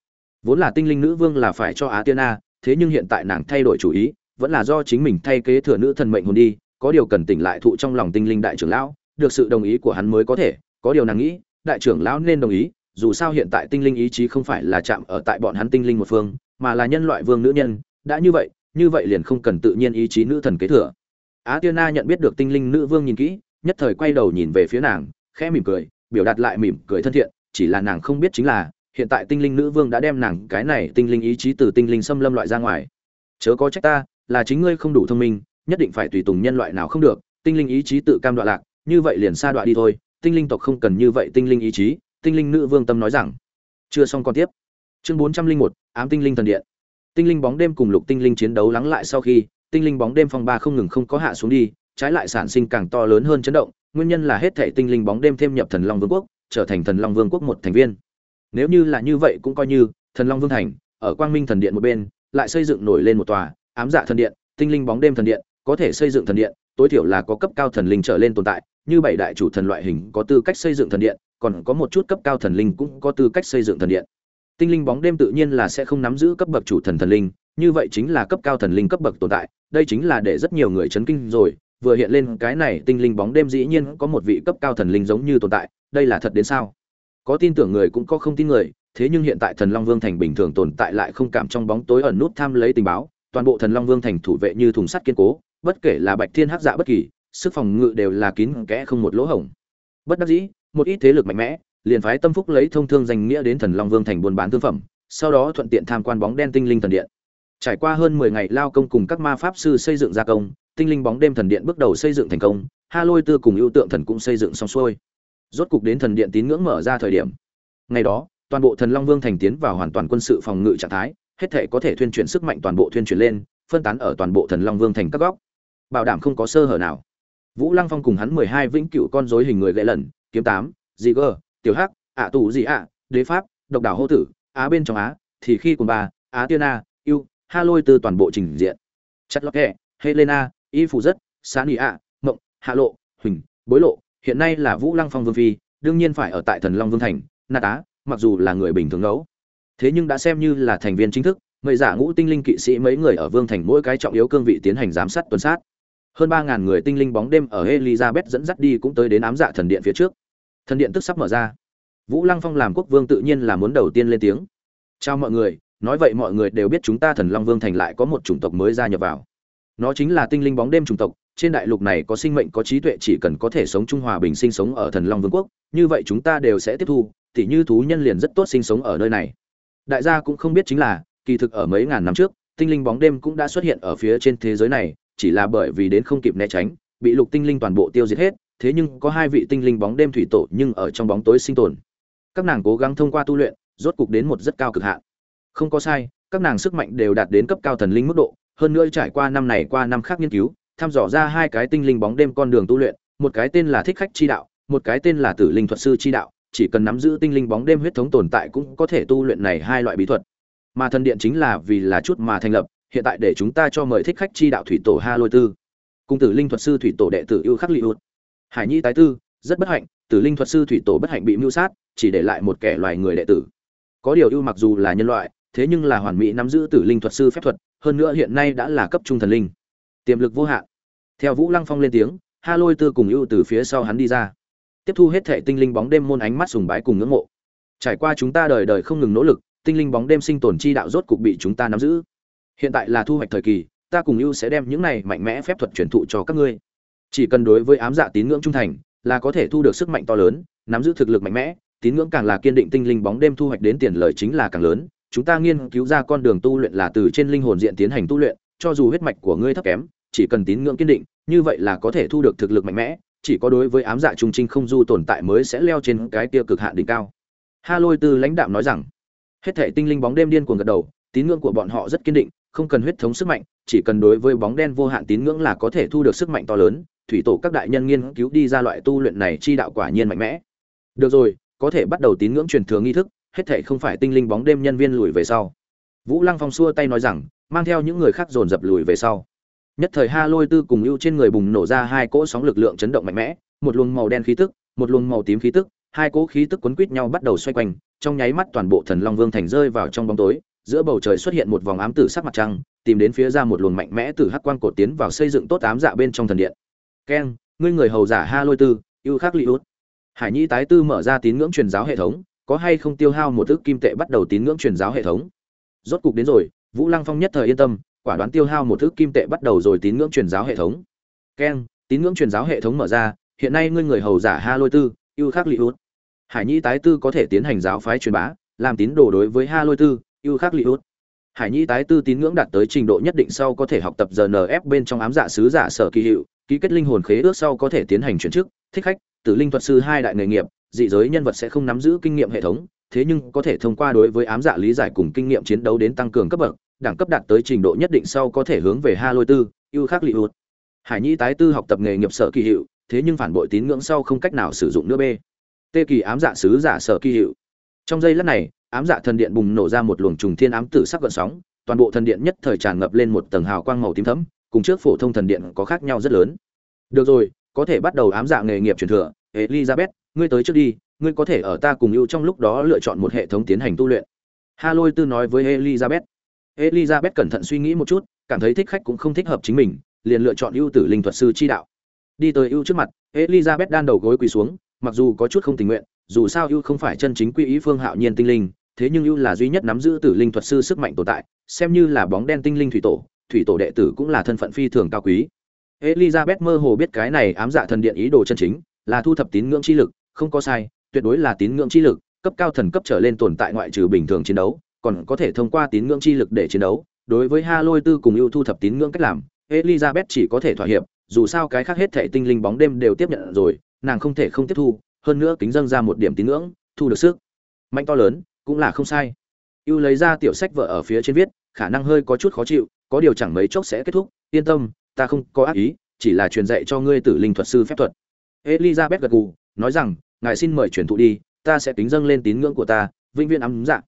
Speaker 1: Vốn là tinh linh nữ vương là phải cho Á Tiên thế nhưng hiện tại nàng thay đổi chủ ý, vẫn là do chính mình thay kế thừa nữ thần mệnh hồn đi, có điều cần tỉnh lại thụ trong lòng tinh linh đại trưởng lão, được sự đồng ý của hắn mới có thể, có điều nàng nghĩ, đại trưởng lão nên đồng ý, dù sao hiện tại tinh linh ý chí không phải là chạm ở tại bọn hắn tinh linh một phương, mà là nhân loại vương nữ nhân, đã như vậy, như vậy liền không cần tự nhiên ý chí nữ thần kế thừa. Á Tiên nhận biết được tinh linh nữ vương nhìn kỹ, nhất thời quay đầu nhìn về phía nàng, khẽ mỉm cười, biểu đạt lại mỉm cười thân thiện, chỉ là nàng không biết chính là, hiện tại tinh linh nữ vương đã đem nàng cái này tinh linh ý chí từ tinh linh xâm lâm loại ra ngoài. Chớ có trách ta, là chính ngươi không đủ thông minh, nhất định phải tùy tùng nhân loại nào không được, tinh linh ý chí tự cam đoạn lạc, như vậy liền xa đoạn đi thôi, tinh linh tộc không cần như vậy tinh linh ý chí, tinh linh nữ vương tâm nói rằng. Chưa xong con tiếp. Chương bốn trăm linh một ám tinh linh thần điện. Tinh linh bóng đêm cùng lục tinh linh chiến đấu lắng lại sau khi, tinh linh bóng đêm phong ba không ngừng không có hạ xuống đi, trái lại sản sinh càng to lớn hơn chấn động, nguyên nhân là hết thảy tinh linh bóng đêm thêm nhập thần long vương quốc, trở thành thần long vương quốc một thành viên. Nếu như là như vậy cũng coi như, thần long vương thành, ở quang minh thần điện một bên, lại xây dựng nổi lên một tòa ám dạ thần điện, tinh linh bóng đêm thần điện, có thể xây dựng thần điện, tối thiểu là có cấp cao thần linh trở lên tồn tại, như bảy đại chủ thần loại hình có tư cách xây dựng thần điện, còn có một chút cấp cao thần linh cũng có tư cách xây dựng thần điện. Tinh linh bóng đêm tự nhiên là sẽ không nắm giữ cấp bậc chủ thần thần linh, như vậy chính là cấp cao thần linh cấp bậc tồn tại, đây chính là để rất nhiều người chấn kinh rồi, vừa hiện lên cái này tinh linh bóng đêm dĩ nhiên có một vị cấp cao thần linh giống như tồn tại, đây là thật đến sao? Có tin tưởng người cũng có không tin người, thế nhưng hiện tại Thần Long Vương thành bình thường tồn tại lại không cảm trong bóng tối ẩn nút tham lấy tình báo, toàn bộ Thần Long Vương thành thủ vệ như thùng sắt kiên cố, bất kể là Bạch Thiên Hắc Dạ bất kỳ, sức phòng ngự đều là kín kẽ không một lỗ hổng. Bất đắc dĩ, một ít thế lực mạnh mẽ, liền phái Tâm Phúc lấy thông thương danh nghĩa đến Thần Long Vương thành buôn bán thương phẩm, sau đó thuận tiện tham quan bóng đen tinh linh thần điện. trải qua hơn mười ngày lao công cùng các ma pháp sư xây dựng gia công tinh linh bóng đêm thần điện bước đầu xây dựng thành công ha lôi tư cùng ưu tượng thần cũng xây dựng xong xuôi rốt cục đến thần điện tín ngưỡng mở ra thời điểm. Ngày đó, toàn bộ thần long vương thành tiến vào hoàn toàn quân sự phòng ngự trạng thái, hết thể có thể thuyên chuyển sức mạnh toàn bộ thuyên chuyển lên, phân tán ở toàn bộ thần long vương thành các góc. Bảo đảm không có sơ hở nào. Vũ lăng phong cùng hắn mười hai vĩnh cựu con dối hình người gậy lần kiếm tám, dị gơ tiểu hắc, ạ tù dị ạ, đế pháp, độc đảo hô tử, á bên trong á, thì khi cùng bà á tiên a, yêu, ha lôi từ toàn bộ trình diện. Chất lót kẹ, helena, y phù rất sán ý ạ, mộng, hạ lộ, huỳnh, bối lộ hiện nay là vũ lăng phong vương phi, đương nhiên phải ở tại thần long vương thành, na tá, mặc dù là người bình thường ngẫu. Thế nhưng đã xem như là thành viên chính thức mời giả ngũ tinh linh kỵ sĩ mấy người ở vương thành mỗi cái trọng yếu cương vị tiến hành giám sát tuần sát. Hơn ba ngàn người tinh linh bóng đêm ở elizabeth dẫn dắt đi cũng tới đến ám dạ thần điện phía trước. Thần điện tức sắp mở ra. Vũ lăng phong làm quốc vương tự nhiên là muốn đầu tiên lên tiếng. Chào mọi người, nói vậy mọi người đều biết chúng ta thần long vương thành lại có một chủng tộc mới gia nhập vào. Nó chính là tinh linh bóng đêm chủng tộc trên đại lục này có sinh mệnh có trí tuệ chỉ cần có thể sống trung hòa bình sinh sống ở thần long vương quốc, như vậy chúng ta đều sẽ tiếp thu, tỉ như thú nhân liền rất tốt sinh sống ở nơi này. Đại gia cũng không biết chính là, kỳ thực ở mấy ngàn năm trước, tinh linh bóng đêm cũng đã xuất hiện ở phía trên thế giới này, chỉ là bởi vì đến không kịp né tránh, bị lục tinh linh toàn bộ tiêu diệt hết, thế nhưng có hai vị tinh linh bóng đêm thủy tổ nhưng ở trong bóng tối sinh tồn. Các nàng cố gắng thông qua tu luyện, rốt cục đến một rất cao cực hạn. Không có sai, các nàng sức mạnh đều đạt đến cấp cao thần linh mức độ, hơn nữa trải qua năm này qua năm khác nghiên cứu thăm dò ra hai cái tinh linh bóng đêm con đường tu luyện, một cái tên là thích khách chi đạo, một cái tên là tử linh thuật sư chi đạo, chỉ cần nắm giữ tinh linh bóng đêm huyết thống tồn tại cũng có thể tu luyện này hai loại bí thuật. Mà thần điện chính là vì là chút mà thành lập, hiện tại để chúng ta cho mời thích khách chi đạo thủy tổ ha lôi tư cung tử linh thuật sư thủy tổ đệ tử yêu khắc lị hụt hải nhi tái tư, rất bất hạnh, tử linh thuật sư thủy tổ bất hạnh bị mưu sát, chỉ để lại một kẻ loài người đệ tử. Có điều ưu mặc dù là nhân loại, thế nhưng là hoàn mỹ nắm giữ tử linh thuật sư phép thuật, hơn nữa hiện nay đã là cấp trung thần linh. Tiềm lực vô hạn theo vũ lăng phong lên tiếng, ha lôi tư cùng ưu từ phía sau hắn đi ra. Tiếp thu hết thệ tinh linh bóng đêm môn ánh mắt sùng bái cùng ngưỡng mộ. Trải qua chúng ta đời đời không ngừng nỗ lực, tinh linh bóng đêm sinh tồn chi đạo rốt cục bị chúng ta nắm giữ. Hiện tại là thu hoạch thời kỳ, ta cùng ưu sẽ đem những này mạnh mẽ phép thuật truyền thụ cho các ngươi. Chỉ cần đối với ám dạ tín ngưỡng trung thành, là có thể thu được sức mạnh to lớn, nắm giữ thực lực mạnh mẽ, tín ngưỡng càng là kiên định tinh linh bóng đêm thu hoạch đến tiền lời chính là càng lớn. Chúng ta nghiên cứu ra con đường tu luyện là từ trên linh hồn diện tiến hành tu luyện, cho dù huyết mạch của ngươi thấp kém chỉ cần tín ngưỡng kiên định, như vậy là có thể thu được thực lực mạnh mẽ, chỉ có đối với ám dạ trung trinh không du tồn tại mới sẽ leo trên cái kia cực hạn đỉnh cao. Ha lôi tư lãnh đạm nói rằng, hết thể tinh linh bóng đêm điên cuồng gật đầu, tín ngưỡng của bọn họ rất kiên định, không cần huyết thống sức mạnh, chỉ cần đối với bóng đen vô hạn tín ngưỡng là có thể thu được sức mạnh to lớn, thủy tổ các đại nhân nghiên cứu đi ra loại tu luyện này chi đạo quả nhiên mạnh mẽ. Được rồi, có thể bắt đầu tín ngưỡng truyền thừa nghi thức, hết thể không phải tinh linh bóng đêm nhân viên lùi về sau. Vũ lăng phong xua tay nói rằng, mang theo những người khác dồn dập lùi về sau nhất thời ha lôi tư cùng ưu trên người bùng nổ ra hai cỗ sóng lực lượng chấn động mạnh mẽ, một luồng màu đen khí tức, một luồng màu tím khí tức, hai cỗ khí tức quấn quít nhau bắt đầu xoay quanh, trong nháy mắt toàn bộ thần long vương thành rơi vào trong bóng tối, giữa bầu trời xuất hiện một vòng ám tử sắc mặt trăng, tìm đến phía ra một luồng mạnh mẽ từ hắc quang cột tiến vào xây dựng tốt ám dạ bên trong thần điện. Keng ngươi người hầu giả ha lôi tư, ưu khắc li út. Hải nhi tái tư mở ra tín ngưỡng truyền giáo hệ thống, có hay không tiêu hao một ước kim tệ bắt đầu tín ngưỡng truyền giáo hệ thống? Rốt cục đến rồi, vũ lăng phong nhất thời yên tâm quả đoán tiêu hao một thước kim tệ bắt đầu rồi tín ngưỡng truyền giáo hệ thống. Keng tín ngưỡng truyền giáo hệ thống mở ra, hiện nay ngươi người hầu giả ha lôi tư ưu khắc li út. Hải nhi tái tư có thể tiến hành giáo phái truyền bá, làm tín đồ đối với ha lôi tư ưu khắc li út. Hải nhi tái tư tín ngưỡng đạt tới trình độ nhất định sau có thể học tập rnf bên trong ám dạ sứ giả sở kỳ hiệu, ký kết linh hồn khế ước sau có thể tiến hành chuyển chức, thích khách, tử linh thuật sư hai đại nghề nghiệp, dị giới nhân vật sẽ không nắm giữ kinh nghiệm hệ thống, thế nhưng có thể thông qua đối với ám dạ lý giải cùng kinh nghiệm chiến đấu đến tăng cường cấp bậc đẳng cấp đạt tới trình độ nhất định sau có thể hướng về ha lôi tư, ưu khắc lị hụt. Hải nhi tái tư học tập nghề nghiệp sở kỳ hiệu, thế nhưng phản bội tín ngưỡng sau không cách nào sử dụng nữa b tê kỳ ám dạ sứ giả sở kỳ hiệu. Trong giây lát này, ám dạ thần điện bùng nổ ra một luồng trùng thiên ám tử sắc gợn sóng, toàn bộ thần điện nhất thời tràn ngập lên một tầng hào quang màu tím thẫm, cùng trước phổ thông thần điện có khác nhau rất lớn. Được rồi, có thể bắt đầu ám dạ nghề nghiệp truyền thừa. Elizabeth, ngươi tới trước đi, ngươi có thể ở ta cùng ưu trong lúc đó lựa chọn một hệ thống tiến hành tu luyện. Ha lôi tư nói với elizabeth elizabeth cẩn thận suy nghĩ một chút, cảm thấy thích khách cũng không thích hợp chính mình, liền lựa chọn ưu tử linh thuật sư chi đạo. Đi tới ưu trước mặt, elizabeth đan đầu gối quỳ xuống, mặc dù có chút không tình nguyện, dù sao ưu không phải chân chính quy ý phương hạo nhiên tinh linh, thế nhưng ưu là duy nhất nắm giữ tử linh thuật sư sức mạnh tồn tại, xem như là bóng đen tinh linh thủy tổ thủy tổ đệ tử cũng là thân phận phi thường cao quý. Elizabeth mơ hồ biết cái này ám dạ thần điện ý đồ chân chính, là thu thập tín ngưỡng chi lực, không có sai, tuyệt đối là tín ngưỡng chi lực, cấp cao thần cấp trở lên tồn tại ngoại trừ bình thường chiến đấu còn có thể thông qua tín ngưỡng chi lực để chiến đấu, đối với ha lôi tư cùng ưu thu thập tín ngưỡng cách làm, elizabeth chỉ có thể thỏa hiệp, dù sao cái khác hết thệ tinh linh bóng đêm đều tiếp nhận rồi, nàng không thể không tiếp thu, hơn nữa kính dâng ra một điểm tín ngưỡng, thu được sức mạnh to lớn, cũng là không sai. Ưu lấy ra tiểu sách vợ ở phía trên viết, khả năng hơi có chút khó chịu, có điều chẳng mấy chốc sẽ kết thúc, yên tâm, ta không có ác ý, chỉ là truyền dạy cho ngươi tử linh thuật sư phép thuật. Elizabeth gật gù, nói rằng, ngài xin mời truyền thụ đi, ta sẽ kính dâng lên tín ngưỡng của ta, vĩnh viễn ấm dạng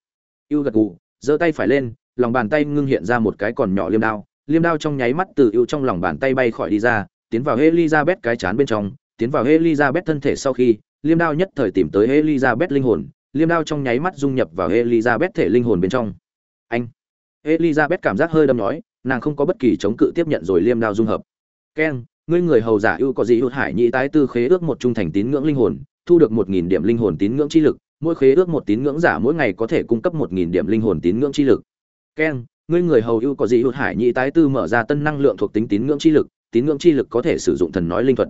Speaker 1: ưu gật gù, giơ tay phải lên, lòng bàn tay ngưng hiện ra một cái còn nhỏ liêm đao. Liêm đao trong nháy mắt từ ưu trong lòng bàn tay bay khỏi đi ra, tiến vào elizabeth cái chán bên trong, tiến vào elizabeth thân thể sau khi, liêm đao nhất thời tìm tới elizabeth linh hồn, liêm đao trong nháy mắt dung nhập vào elizabeth thể linh hồn bên trong. Anh! Elizabeth cảm giác hơi đâm nói, nàng không có bất kỳ chống cự tiếp nhận rồi liêm đao dung hợp. Keng ngươi người hầu giả ưu có gì hụt hải nhị tái tư khế ước một trung thành tín ngưỡng linh hồn, thu được một nghìn điểm linh hồn tín ngưỡng chi lực mỗi khế ước một tín ngưỡng giả mỗi ngày có thể cung cấp một nghìn điểm linh hồn tín ngưỡng chi lực. Keng ngươi người hầu ưu có gì hụt hải nhị tái tư mở ra tân năng lượng thuộc tính tín ngưỡng chi lực, tín ngưỡng chi lực có thể sử dụng thần nói linh thuật.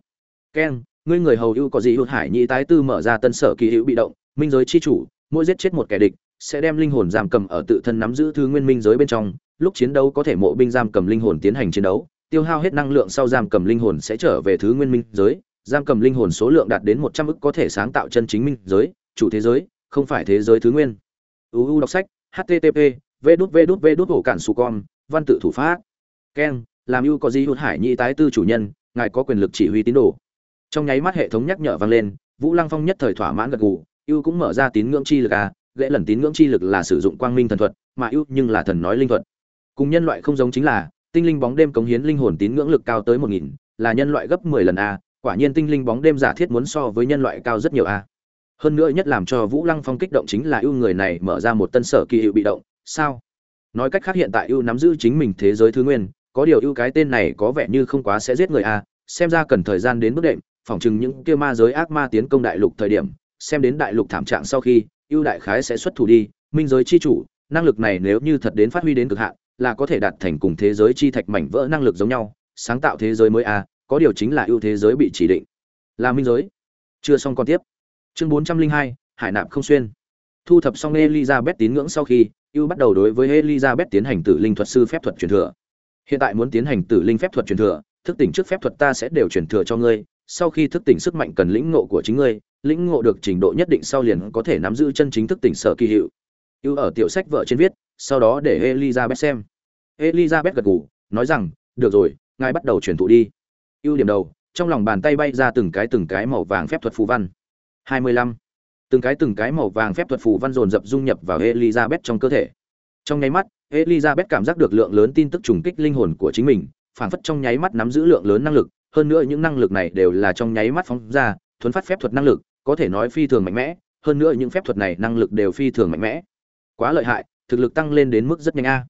Speaker 1: Keng ngươi người hầu ưu có gì hụt hải nhị tái tư mở ra tân sở kỳ hữu bị động, minh giới chi chủ, mỗi giết chết một kẻ địch, sẽ đem linh hồn giam cầm ở tự thân nắm giữ thứ nguyên minh giới bên trong, lúc chiến đấu có thể mộ binh giam cầm linh hồn tiến hành chiến đấu, tiêu hao hết năng lượng sau giam cầm linh hồn sẽ trở về thứ nguyên minh giới giam cầm linh hồn số lượng đạt đến một trăm ức có thể sáng tạo chân chính minh giới, chủ thế giới, không phải thế giới thứ nguyên. Uu đọc sách http v đút v v cản con văn tự thủ pháp. Keng làm ưu có gì hụt hải nhị tái tư chủ nhân, ngài có quyền lực chỉ huy tín đồ. Trong nháy mắt hệ thống nhắc nhở vang lên, vũ lăng phong nhất thời thỏa mãn gật gù, ưu cũng mở ra tín ngưỡng chi lực à lẽ lần tín ngưỡng chi lực là sử dụng quang minh thần thuật, mà ưu nhưng là thần nói linh thuật. Cùng nhân loại không giống chính là, tinh linh bóng đêm cống hiến linh hồn tín ngưỡng lực cao tới một nghìn, là nhân loại gấp mười lần a quả nhiên tinh linh bóng đêm giả thiết muốn so với nhân loại cao rất nhiều a. Hơn nữa nhất làm cho vũ lăng phong kích động chính là ưu người này mở ra một tân sở kỳ hiệu bị động. Sao? Nói cách khác hiện tại ưu nắm giữ chính mình thế giới thứ nguyên, có điều ưu cái tên này có vẻ như không quá sẽ giết người a. Xem ra cần thời gian đến bước đệm, phỏng chừng những kia ma giới ác ma tiến công đại lục thời điểm, xem đến đại lục thảm trạng sau khi, ưu đại khái sẽ xuất thủ đi. Minh giới chi chủ, năng lực này nếu như thật đến phát huy đến cực hạn, là có thể đạt thành cùng thế giới chi thạch mảnh vỡ năng lực giống nhau, sáng tạo thế giới mới a có điều chính là ưu thế giới bị chỉ định. Là minh giới. Chưa xong còn tiếp. Chương bốn trăm linh hai, hải nạp không xuyên. Thu thập xong elizabeth tín ngưỡng sau khi, ưu bắt đầu đối với elizabeth tiến hành tử linh thuật sư phép thuật truyền thừa. Hiện tại muốn tiến hành tử linh phép thuật truyền thừa, thức tỉnh trước phép thuật ta sẽ đều truyền thừa cho ngươi, sau khi thức tỉnh sức mạnh cần lĩnh ngộ của chính ngươi, lĩnh ngộ được trình độ nhất định sau liền có thể nắm giữ chân chính thức tỉnh sở kỳ hiệu. Ưu ở tiểu sách vợ trên viết, sau đó để elizabeth xem. Elizabeth gật gù, nói rằng, được rồi, ngài bắt đầu truyền thụ đi ưu điểm đầu, trong lòng bàn tay bay ra từng cái từng cái màu vàng phép thuật phù văn. 25. từng cái từng cái màu vàng phép thuật phù văn dồn dập dung nhập vào elizabeth trong cơ thể. Trong nháy mắt, elizabeth cảm giác được lượng lớn tin tức trùng kích linh hồn của chính mình, phảng phất trong nháy mắt nắm giữ lượng lớn năng lực, hơn nữa những năng lực này đều là trong nháy mắt phóng ra, thuấn phát phép thuật năng lực, có thể nói phi thường mạnh mẽ, hơn nữa những phép thuật này năng lực đều phi thường mạnh mẽ. Quá lợi hại, thực lực tăng lên đến mức rất nhanh a.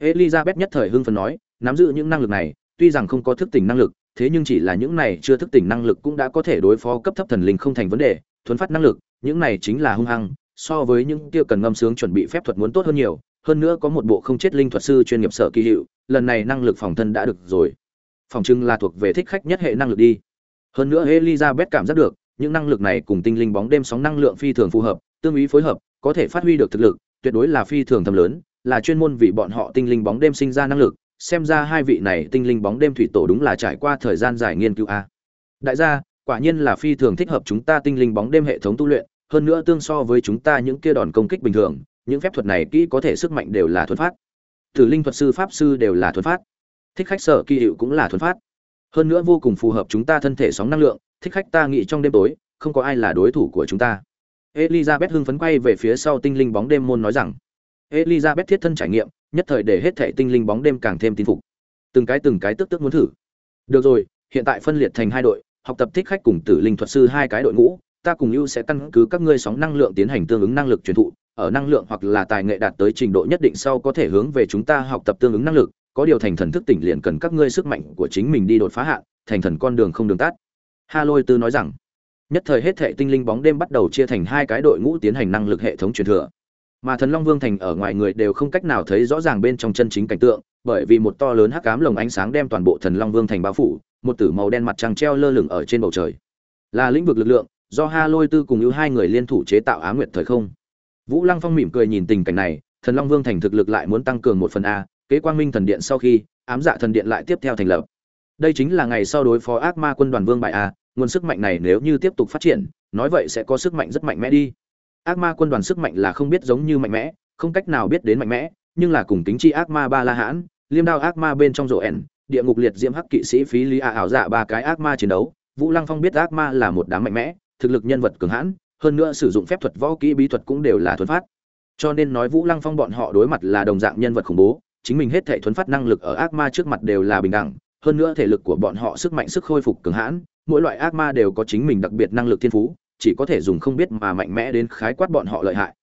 Speaker 1: Elizabeth nhất thời hưng phấn nói, nắm giữ những năng lực này, tuy rằng không có thức tỉnh năng lực thế nhưng chỉ là những này chưa thức tỉnh năng lực cũng đã có thể đối phó cấp thấp thần linh không thành vấn đề, thuấn phát năng lực, những này chính là hung hăng, so với những kia cần ngâm sướng chuẩn bị phép thuật muốn tốt hơn nhiều, hơn nữa có một bộ không chết linh thuật sư chuyên nghiệp sở kỳ hiệu, lần này năng lực phòng thân đã được rồi. Phòng trưng là thuộc về thích khách nhất hệ năng lực đi. Hơn nữa elizabeth cảm giác được, những năng lực này cùng tinh linh bóng đêm sóng năng lượng phi thường phù hợp, tương ý phối hợp, có thể phát huy được thực lực, tuyệt đối là phi thường thầm lớn, là chuyên môn vì bọn họ tinh linh bóng đêm sinh ra năng lực xem ra hai vị này tinh linh bóng đêm thủy tổ đúng là trải qua thời gian dài nghiên cứu a. Đại gia, quả nhiên là phi thường thích hợp chúng ta tinh linh bóng đêm hệ thống tu luyện, hơn nữa tương so với chúng ta những kia đòn công kích bình thường, những phép thuật này kỹ có thể sức mạnh đều là thuần phát. Tử linh thuật sư, pháp sư đều là thuần phát. Thích khách sở kỳ hiệu cũng là thuần phát. Hơn nữa vô cùng phù hợp chúng ta thân thể sóng năng lượng, thích khách ta nghĩ trong đêm tối, không có ai là đối thủ của chúng ta. Elizabeth hưng phấn quay về phía sau tinh linh bóng đêm môn nói rằng, elizabeth thiết thân trải nghiệm nhất thời để hết thảy tinh linh bóng đêm càng thêm tin phục. Từng cái từng cái tức tức muốn thử. Được rồi, hiện tại phân liệt thành hai đội, học tập thích khách cùng tử linh thuật sư hai cái đội ngũ, ta cùng ưu sẽ căn cứ các ngươi sóng năng lượng tiến hành tương ứng năng lực truyền thụ, ở năng lượng hoặc là tài nghệ đạt tới trình độ nhất định sau có thể hướng về chúng ta học tập tương ứng năng lực, có điều thành thần thức tỉnh liền cần các ngươi sức mạnh của chính mình đi đột phá hạn, thành thần con đường không đường tắt. Ha lôi tư nói rằng, nhất thời hết thệ tinh linh bóng đêm bắt đầu chia thành hai cái đội ngũ tiến hành năng lực hệ thống truyền thừa mà thần long vương thành ở ngoài người đều không cách nào thấy rõ ràng bên trong chân chính cảnh tượng, bởi vì một to lớn hắc cám lồng ánh sáng đem toàn bộ thần long vương thành bao phủ, một tử màu đen mặt trăng treo lơ lửng ở trên bầu trời. Là lĩnh vực lực lượng, do ha lôi tư cùng ưu hai người liên thủ chế tạo á nguyệt thời không. Vũ lăng phong mỉm cười nhìn tình cảnh này, thần long vương thành thực lực lại muốn tăng cường một phần a, kế quang minh thần điện sau khi, ám dạ thần điện lại tiếp theo thành lập. Đây chính là ngày sau đối phó ác ma quân đoàn vương bại a, nguồn sức mạnh này nếu như tiếp tục phát triển, nói vậy sẽ có sức mạnh rất mạnh mẽ đi ác ma quân đoàn sức mạnh là không biết giống như mạnh mẽ, không cách nào biết đến mạnh mẽ, nhưng là cùng tính chi ác ma ba la hãn, liêm đao ác ma bên trong rổ ẻn, địa ngục liệt diễm hắc kỵ sĩ phí lý a ảo dạ ba cái ác ma chiến đấu, vũ lăng phong biết ác ma là một đám mạnh mẽ, thực lực nhân vật cường hãn, hơn nữa sử dụng phép thuật võ kỹ bí thuật cũng đều là thuần phát. Cho nên nói vũ lăng phong bọn họ đối mặt là đồng dạng nhân vật khủng bố, chính mình hết thể thuấn phát năng lực ở ác ma trước mặt đều là bình đẳng, hơn nữa thể lực của bọn họ sức mạnh sức khôi phục cường hãn, mỗi loại ác ma đều có chính mình đặc biệt năng lực thiên phú chỉ có thể dùng không biết mà mạnh mẽ đến khái quát bọn họ lợi hại.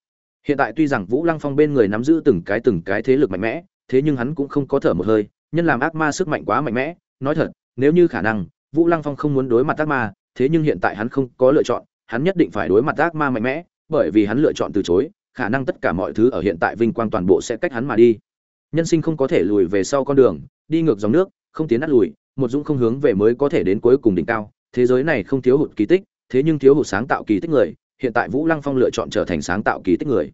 Speaker 1: Hiện tại tuy rằng vũ lăng phong bên người nắm giữ từng cái từng cái thế lực mạnh mẽ, thế nhưng hắn cũng không có thở một hơi, nhân làm ác ma sức mạnh quá mạnh mẽ, nói thật, nếu như khả năng, vũ lăng phong không muốn đối mặt ác ma, thế nhưng hiện tại hắn không có lựa chọn, hắn nhất định phải đối mặt ác ma mạnh mẽ, bởi vì hắn lựa chọn từ chối, khả năng tất cả mọi thứ ở hiện tại vinh quang toàn bộ sẽ cách hắn mà đi. Nhân sinh không có thể lùi về sau con đường, đi ngược dòng nước, không tiến nát lùi, một dũng không hướng về mới có thể đến cuối cùng đỉnh cao, thế giới này không thiếu hụt kỳ tích thế nhưng thiếu hụt sáng tạo kỳ tích người, hiện tại vũ lăng phong lựa chọn trở thành sáng tạo kỳ tích người.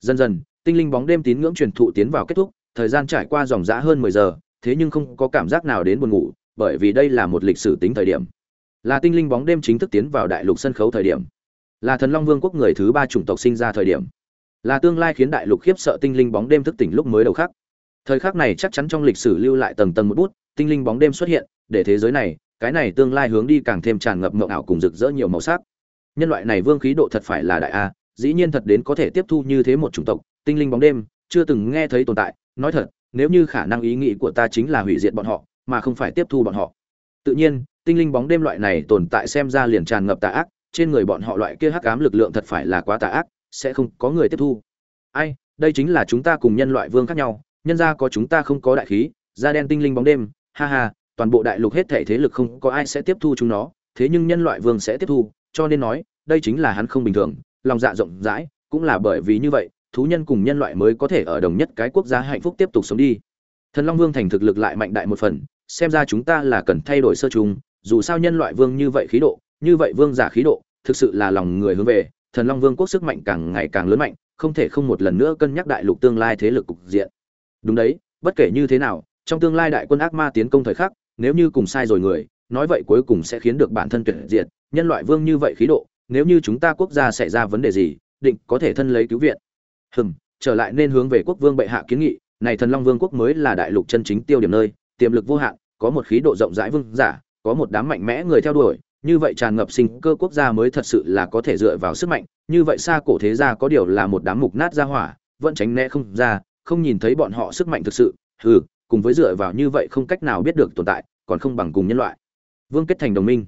Speaker 1: Dần dần, tinh linh bóng đêm tín ngưỡng truyền thụ tiến vào kết thúc, thời gian trải qua dòng dã hơn mười giờ, thế nhưng không có cảm giác nào đến buồn ngủ, bởi vì đây là một lịch sử tính thời điểm. Là tinh linh bóng đêm chính thức tiến vào đại lục sân khấu thời điểm. Là thần long vương quốc người thứ ba chủng tộc sinh ra thời điểm. Là tương lai khiến đại lục khiếp sợ tinh linh bóng đêm thức tỉnh lúc mới đầu khắc. Thời khắc này chắc chắn trong lịch sử lưu lại tầng tầng một bút, tinh linh bóng đêm xuất hiện, để thế giới này cái này tương lai hướng đi càng thêm tràn ngập mộng ảo cùng rực rỡ nhiều màu sắc. Nhân loại này vương khí độ thật phải là đại a, dĩ nhiên thật đến có thể tiếp thu như thế một chủng tộc, tinh linh bóng đêm, chưa từng nghe thấy tồn tại. Nói thật, nếu như khả năng ý nghĩ của ta chính là hủy diệt bọn họ, mà không phải tiếp thu bọn họ. Tự nhiên, tinh linh bóng đêm loại này tồn tại xem ra liền tràn ngập tà ác, trên người bọn họ loại kia hắc ám lực lượng thật phải là quá tà ác, sẽ không có người tiếp thu. Ai, đây chính là chúng ta cùng nhân loại vương khác nhau, nhân ra có chúng ta không có đại khí, da đen tinh linh bóng đêm, ha ha toàn bộ đại lục hết thể thế lực không có ai sẽ tiếp thu chúng nó, thế nhưng nhân loại vương sẽ tiếp thu, cho nên nói, đây chính là hắn không bình thường, lòng dạ rộng rãi, cũng là bởi vì như vậy, thú nhân cùng nhân loại mới có thể ở đồng nhất cái quốc gia hạnh phúc tiếp tục sống đi. Thần long vương thành thực lực lại mạnh đại một phần, xem ra chúng ta là cần thay đổi sơ chung, dù sao nhân loại vương như vậy khí độ, như vậy vương giả khí độ, thực sự là lòng người hướng về, thần long vương quốc sức mạnh càng ngày càng lớn mạnh, không thể không một lần nữa cân nhắc đại lục tương lai thế lực cục diện. Đúng đấy, bất kể như thế nào, trong tương lai đại quân ác ma tiến công thời khắc nếu như cùng sai rồi người, nói vậy cuối cùng sẽ khiến được bản thân tuyệt diệt. Nhân loại vương như vậy khí độ, nếu như chúng ta quốc gia xảy ra vấn đề gì, định có thể thân lấy cứu viện. Hừm, trở lại nên hướng về quốc vương bệ hạ kiến nghị, này thần long vương quốc mới là đại lục chân chính tiêu điểm nơi, tiềm lực vô hạn, có một khí độ rộng rãi vương giả, có một đám mạnh mẽ người theo đuổi, như vậy tràn ngập sinh cơ quốc gia mới thật sự là có thể dựa vào sức mạnh. Như vậy xa cổ thế gia có điều là một đám mục nát ra hỏa, vẫn tránh né không ra, không nhìn thấy bọn họ sức mạnh thực sự. Hừ cùng với dựa vào như vậy không cách nào biết được tồn tại, còn không bằng cùng nhân loại. Vương kết thành đồng minh.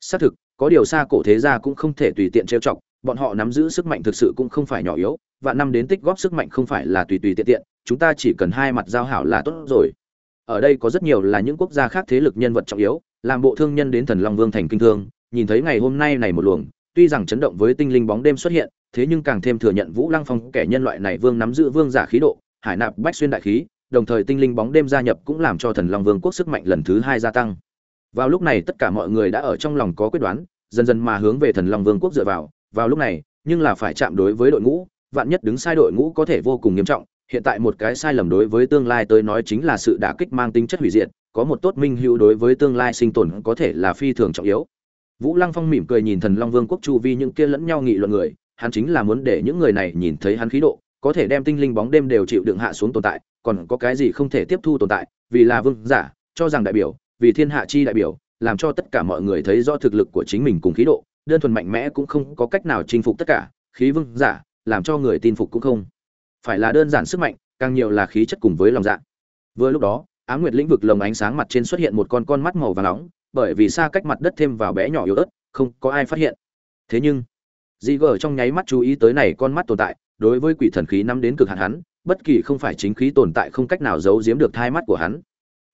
Speaker 1: Xác thực, có điều xa cổ thế gia cũng không thể tùy tiện trêu chọc, bọn họ nắm giữ sức mạnh thực sự cũng không phải nhỏ yếu và năm đến tích góp sức mạnh không phải là tùy tùy tiện tiện, chúng ta chỉ cần hai mặt giao hảo là tốt rồi. Ở đây có rất nhiều là những quốc gia khác thế lực nhân vật trọng yếu, làm bộ thương nhân đến thần long vương thành kinh thương, nhìn thấy ngày hôm nay này một luồng, tuy rằng chấn động với tinh linh bóng đêm xuất hiện, thế nhưng càng thêm thừa nhận vũ lăng phong kẻ nhân loại này vương nắm giữ vương giả khí độ, hải nạp bách xuyên đại khí đồng thời tinh linh bóng đêm gia nhập cũng làm cho thần long vương quốc sức mạnh lần thứ hai gia tăng. Vào lúc này tất cả mọi người đã ở trong lòng có quyết đoán, dần dần mà hướng về thần long vương quốc dựa vào. Vào lúc này, nhưng là phải chạm đối với đội ngũ, vạn nhất đứng sai đội ngũ có thể vô cùng nghiêm trọng. Hiện tại một cái sai lầm đối với tương lai tới nói chính là sự đả kích mang tính chất hủy diệt, có một tốt minh hữu đối với tương lai sinh tồn có thể là phi thường trọng yếu. Vũ lăng phong mỉm cười nhìn thần long vương quốc chu vi những kia lẫn nhau nghị luận người, hắn chính là muốn để những người này nhìn thấy hắn khí độ, có thể đem tinh linh bóng đêm đều chịu đựng hạ xuống tồn tại còn có cái gì không thể tiếp thu tồn tại, vì là vương giả, cho rằng đại biểu, vì thiên hạ chi đại biểu, làm cho tất cả mọi người thấy rõ thực lực của chính mình cùng khí độ, đơn thuần mạnh mẽ cũng không có cách nào chinh phục tất cả, khí vương giả, làm cho người tin phục cũng không. Phải là đơn giản sức mạnh, càng nhiều là khí chất cùng với lòng dạ. Vừa lúc đó á nguyệt lĩnh vực lồng ánh sáng mặt trên xuất hiện một con con mắt màu vàng nóng, bởi vì xa cách mặt đất thêm vào bé nhỏ yếu ớt, không có ai phát hiện. Thế nhưng dị gờ trong nháy mắt chú ý tới này con mắt tồn tại, đối với quỷ thần khí năm đến cực hạn hắn bất kỳ không phải chính khí tồn tại không cách nào giấu giếm được thai mắt của hắn.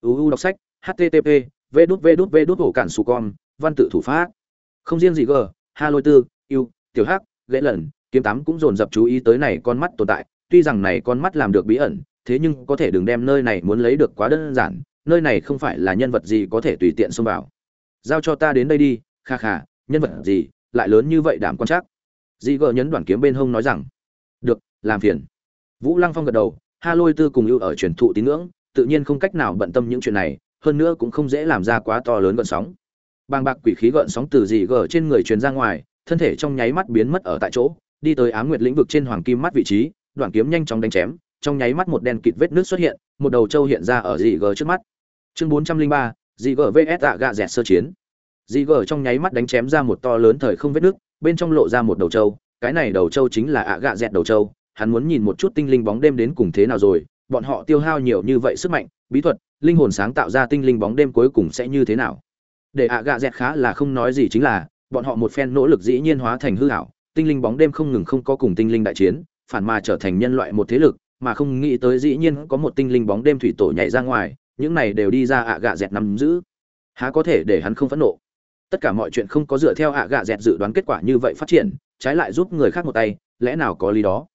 Speaker 1: Uu đọc sách http v đút v đút v đút hổ cản su con, văn tự thủ pháp. Không riêng gì gờ, ha lôi tư, yêu, tiểu hắc lễ lần, kiếm tám cũng dồn dập chú ý tới này con mắt tồn tại. Tuy rằng này con mắt làm được bí ẩn, thế nhưng có thể đừng đem nơi này muốn lấy được quá đơn giản, nơi này không phải là nhân vật gì có thể tùy tiện xông vào. Giao cho ta đến đây đi, kha kha, nhân vật gì, lại lớn như vậy đảm quan chắc. Dị gờ nhấn đoàn kiếm bên hông nói rằng, được, làm phiền vũ lăng phong gật đầu, ha lôi tư cùng ưu ở truyền thụ tín ngưỡng, tự nhiên không cách nào bận tâm những chuyện này, hơn nữa cũng không dễ làm ra quá to lớn gợn sóng. Bàng bạc quỷ khí gợn sóng từ dị gờ trên người truyền ra ngoài, thân thể trong nháy mắt biến mất ở tại chỗ, đi tới ám nguyệt lĩnh vực trên hoàng kim mắt vị trí, đoạn kiếm nhanh chóng đánh chém, trong nháy mắt một đen kịt vết nước xuất hiện, một đầu trâu hiện ra ở dị gờ trước mắt. Chương bốn trăm linh ba dị gờ vs ạ gạ dẹt sơ chiến. Dị gờ trong nháy mắt đánh chém ra một to lớn thời không vết nước, bên trong lộ ra một đầu trâu, cái này đầu trâu chính là ạ gạ dẹt đầu trâu hắn muốn nhìn một chút tinh linh bóng đêm đến cùng thế nào rồi, bọn họ tiêu hao nhiều như vậy sức mạnh, bí thuật, linh hồn sáng tạo ra tinh linh bóng đêm cuối cùng sẽ như thế nào? Để ạ gạ dẹt khá là không nói gì chính là, bọn họ một phen nỗ lực dĩ nhiên hóa thành hư ảo, tinh linh bóng đêm không ngừng không có cùng tinh linh đại chiến, phản mà trở thành nhân loại một thế lực, mà không nghĩ tới dĩ nhiên có một tinh linh bóng đêm thủy tổ nhảy ra ngoài, những này đều đi ra ạ gạ dẹt nắm giữ. Há có thể để hắn không phẫn nộ? Tất cả mọi chuyện không có dựa theo ạ gạ dẹt dự đoán kết quả như vậy phát triển, trái lại giúp người khác một tay, lẽ nào có lý đó?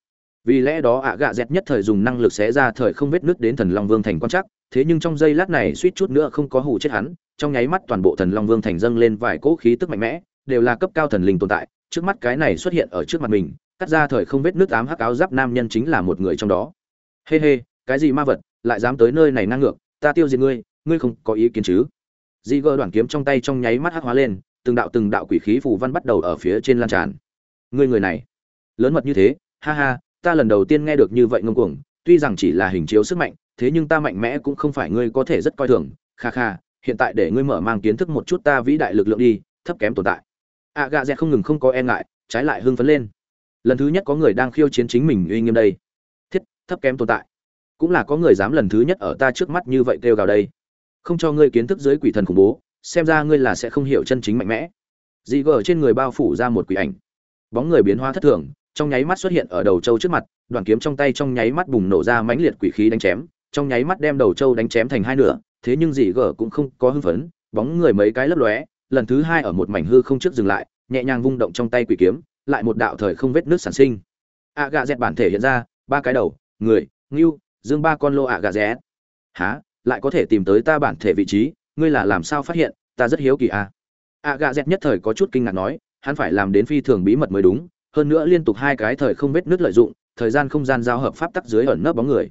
Speaker 1: Vì lẽ đó ạ gạ dẹt nhất thời dùng năng lực xé ra thời không vết nước đến thần long vương thành quan chắc thế nhưng trong giây lát này suýt chút nữa không có hù chết hắn, trong nháy mắt toàn bộ thần long vương thành dâng lên vài cỗ khí tức mạnh mẽ, đều là cấp cao thần linh tồn tại, trước mắt cái này xuất hiện ở trước mặt mình, cắt ra thời không vết nước ám hắc áo giáp nam nhân chính là một người trong đó. Hê hey hê, cái gì ma vật, lại dám tới nơi này ngang ngược, ta tiêu diệt ngươi ngươi không có ý kiến chứ? Di gơ đoạn kiếm trong tay trong nháy mắt hắc hóa lên, từng đạo từng đạo quỷ khí phù văn bắt đầu ở phía trên lan tràn. Ngươi người này, lớn mật như thế, ha ha ta lần đầu tiên nghe được như vậy ngông cuồng, tuy rằng chỉ là hình chiếu sức mạnh, thế nhưng ta mạnh mẽ cũng không phải ngươi có thể rất coi thường. Kha kha, hiện tại để ngươi mở mang kiến thức một chút ta vĩ đại lực lượng đi, thấp kém tồn tại. A gà dẹt không ngừng không có e ngại, trái lại hưng phấn lên. Lần thứ nhất có người đang khiêu chiến chính mình uy nghiêm đây. Thiết, thấp kém tồn tại. Cũng là có người dám lần thứ nhất ở ta trước mắt như vậy kêu gào đây. Không cho ngươi kiến thức dưới quỷ thần khủng bố, xem ra ngươi là sẽ không hiểu chân chính mạnh mẽ. Dị gờ trên người bao phủ ra một quỷ ảnh. Bóng người biến hóa thất thường trong nháy mắt xuất hiện ở đầu châu trước mặt, đoàn kiếm trong tay trong nháy mắt bùng nổ ra mãnh liệt quỷ khí đánh chém, trong nháy mắt đem đầu châu đánh chém thành hai nửa, thế nhưng gì gở cũng không có hưng phấn, bóng người mấy cái lấp lóe, lần thứ hai ở một mảnh hư không trước dừng lại, nhẹ nhàng vung động trong tay quỷ kiếm, lại một đạo thời không vết nước sản sinh. A gà dẹt bản thể hiện ra, ba cái đầu, người, ngưu, dương ba con lô a gà dẹt. Há lại có thể tìm tới ta bản thể vị trí, ngươi là làm sao phát hiện, ta rất hiếu kỳ à? a a gà dẹt nhất thời có chút kinh ngạc nói, hắn phải làm đến phi thường bí mật mới đúng hơn nữa liên tục hai cái thời không vết nứt lợi dụng, thời gian không gian giao hợp pháp tắc dưới ẩn nấp bóng người.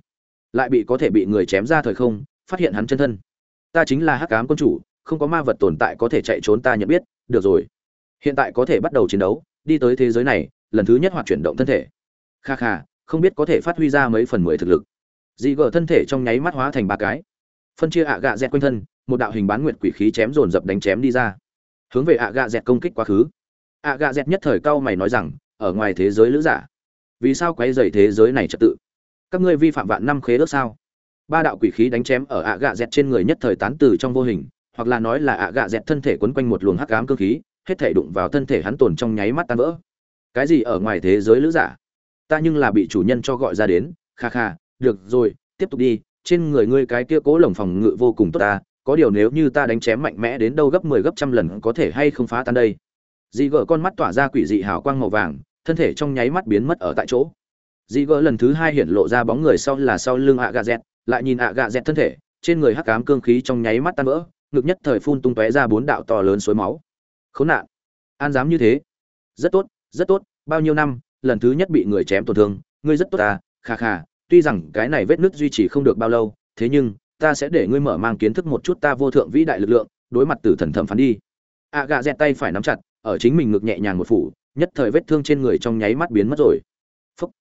Speaker 1: Lại bị có thể bị người chém ra thời không, phát hiện hắn chân thân. Ta chính là hắc ám quân chủ, không có ma vật tồn tại có thể chạy trốn ta nhận biết, được rồi. Hiện tại có thể bắt đầu chiến đấu, đi tới thế giới này, lần thứ nhất hoạt chuyển động thân thể. Kha kha, không biết có thể phát huy ra mấy phần mười thực lực. Dị gờ thân thể trong nháy mắt hóa thành ba cái. Phân chia ạ gạ dẹt quanh thân, một đạo hình bán nguyệt quỷ khí chém dồn dập đánh chém đi ra. Hướng về ạ gạ dẹt công kích quá khứ. Ạ gạ dẹt nhất thời cao mày nói rằng ở ngoài thế giới lữ giả. Vì sao quấy dày thế giới này trật tự? Các ngươi vi phạm vạn năm khế ước sao? Ba đạo quỷ khí đánh chém ở ạ gạ dẹt trên người nhất thời tán từ trong vô hình, hoặc là nói là ạ gạ dẹt thân thể quấn quanh một luồng hắc ám cơ khí, hết thể đụng vào thân thể hắn tồn trong nháy mắt tan vỡ. Cái gì ở ngoài thế giới lữ giả? Ta nhưng là bị chủ nhân cho gọi ra đến. Kha kha, được rồi, tiếp tục đi. Trên người ngươi cái kia cố lồng phòng ngự vô cùng tốt ta. Có điều nếu như ta đánh chém mạnh mẽ đến đâu gấp 10 gấp trăm lần có thể hay không phá tan đây? Dị gỡ con mắt tỏa ra quỷ dị hào quang màu vàng thân thể trong nháy mắt biến mất ở tại chỗ. Dị gỡ lần thứ hai hiện lộ ra bóng người sau là sau lưng ạ gà dẹt, lại nhìn ạ gà dẹt thân thể, trên người hắc ám cương khí trong nháy mắt tan vỡ, ngực nhất thời phun tung tóe ra bốn đạo to lớn suối máu. Khốn nạn! An dám như thế? Rất tốt rất tốt, bao nhiêu năm, lần thứ nhất bị người chém tổn thương, ngươi rất tốt à? khà khà tuy rằng cái này vết nứt duy trì không được bao lâu, thế nhưng, ta sẽ để ngươi mở mang kiến thức một chút ta vô thượng vĩ đại lực lượng, đối mặt tử thần thẩm phán đi. Ạ gà dẹt tay phải nắm chặt, ở chính mình ngực nhẹ nhàng một phủ nhất thời vết thương trên người trong nháy mắt biến mất rồi. Phúc.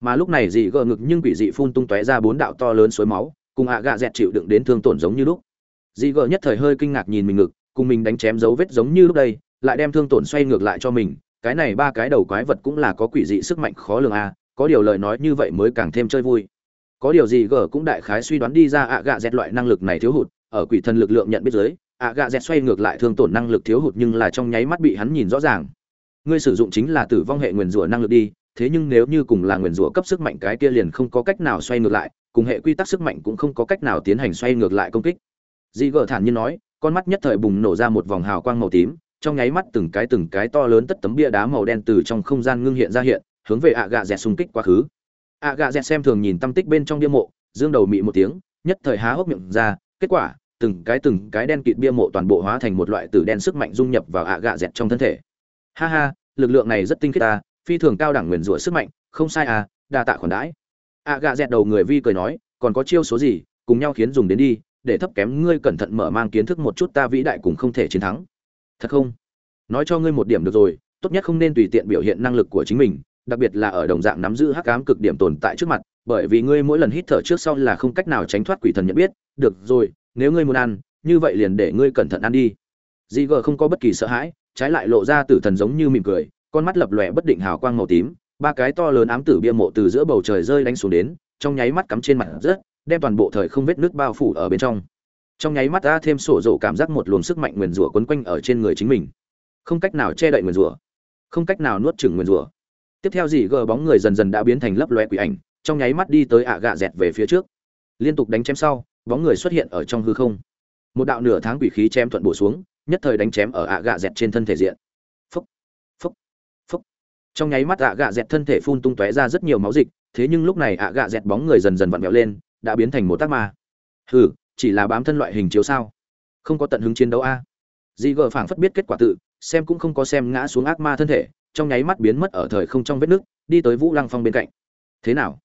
Speaker 1: mà lúc này dị gờ ngực nhưng bị dị phun tung tóe ra bốn đạo to lớn suối máu cùng ạ gạ dẹt chịu đựng đến thương tổn giống như lúc. Dị gờ nhất thời hơi kinh ngạc nhìn mình ngực cùng mình đánh chém dấu vết giống như lúc đây lại đem thương tổn xoay ngược lại cho mình. Cái này ba cái đầu quái vật cũng là có quỷ dị sức mạnh khó lường a à, có điều lời nói như vậy mới càng thêm chơi vui. Có điều gì gở cũng đại khái suy đoán đi ra ạ gạ dẹt loại năng lực này thiếu hụt ở quỷ thần lực lượng nhận biết giới ạ gạ dẹt xoay ngược lại thương tổn năng lực thiếu hụt nhưng là trong nháy mắt bị hắn nhìn rõ ràng ngươi sử dụng chính là tử vong hệ nguyền rủa năng lực đi, thế nhưng nếu như cùng là nguyền rủa cấp sức mạnh cái kia liền không có cách nào xoay ngược lại, cùng hệ quy tắc sức mạnh cũng không có cách nào tiến hành xoay ngược lại công kích. Dị gở thản nhiên nói, con mắt nhất thời bùng nổ ra một vòng hào quang màu tím, trong nháy mắt từng cái từng cái to lớn tất tấm bia đá màu đen từ trong không gian ngưng hiện ra hiện, hướng về ạ gạ dẹt xung kích quá khứ. ạ gạ dẹt xem thường nhìn tâm tích bên trong bia mộ, dương đầu mị một tiếng, nhất thời há hốc miệng ra, kết quả, từng cái từng cái đen kịt bia mộ toàn bộ hóa thành một loại tử đen sức mạnh dung nhập vào ạ gạ dẹt trong thân thể ha ha, lực lượng này rất tinh khiết ta, phi thường cao đẳng nguyền rủa sức mạnh, không sai à đa tạ khoản đãi. À gạ dẹt đầu người vi cười nói, còn có chiêu số gì, cùng nhau khiến dùng đến đi, để thấp kém ngươi cẩn thận mở mang kiến thức một chút ta vĩ đại cùng không thể chiến thắng. Thật không? Nói cho ngươi một điểm được rồi, tốt nhất không nên tùy tiện biểu hiện năng lực của chính mình, đặc biệt là ở đồng dạng nắm giữ hắc ám cực điểm tồn tại trước mặt, bởi vì ngươi mỗi lần hít thở trước sau là không cách nào tránh thoát quỷ thần nhận biết. Được rồi, nếu ngươi muốn ăn, như vậy liền để ngươi cẩn thận ăn đi. Dị gờ không có bất kỳ sợ hãi trái lại lộ ra tử thần giống như mỉm cười, con mắt lập lòe bất định hào quang màu tím, ba cái to lớn ám tử bia mộ từ giữa bầu trời rơi đánh xuống đến, trong nháy mắt cắm trên mặt rất đem toàn bộ thời không vết nước bao phủ ở bên trong. Trong nháy mắt ra thêm sổ rộ cảm giác một luồng sức mạnh nguyền rủa quấn quanh ở trên người chính mình. Không cách nào che đậy nguyền rủa. Không cách nào nuốt chửng nguyền rủa. Tiếp theo gì gờ bóng người dần dần đã biến thành lấp loé quỷ ảnh, trong nháy mắt đi tới ạ gạ dẹt về phía trước. Liên tục đánh chém sau, bóng người xuất hiện ở trong hư không. Một đạo nửa tháng quỷ khí chém thuận bổ xuống nhất thời đánh chém ở ạ gạ dẹt trên thân thể diện. Phúc phúc phúc. Trong nháy mắt ạ gạ dẹt thân thể phun tung tóe ra rất nhiều máu dịch, thế nhưng lúc này ạ gạ dẹt bóng người dần dần vặn vẹo lên, đã biến thành một tác ma. Hừ, chỉ là bám thân loại hình chiếu sao? Không có tận hứng chiến đấu a. Dị gờ phảng phất biết kết quả tự, xem cũng không có xem ngã xuống ác ma thân thể, trong nháy mắt biến mất ở thời không trong vết nước, đi tới vũ lăng phong bên cạnh. Thế nào?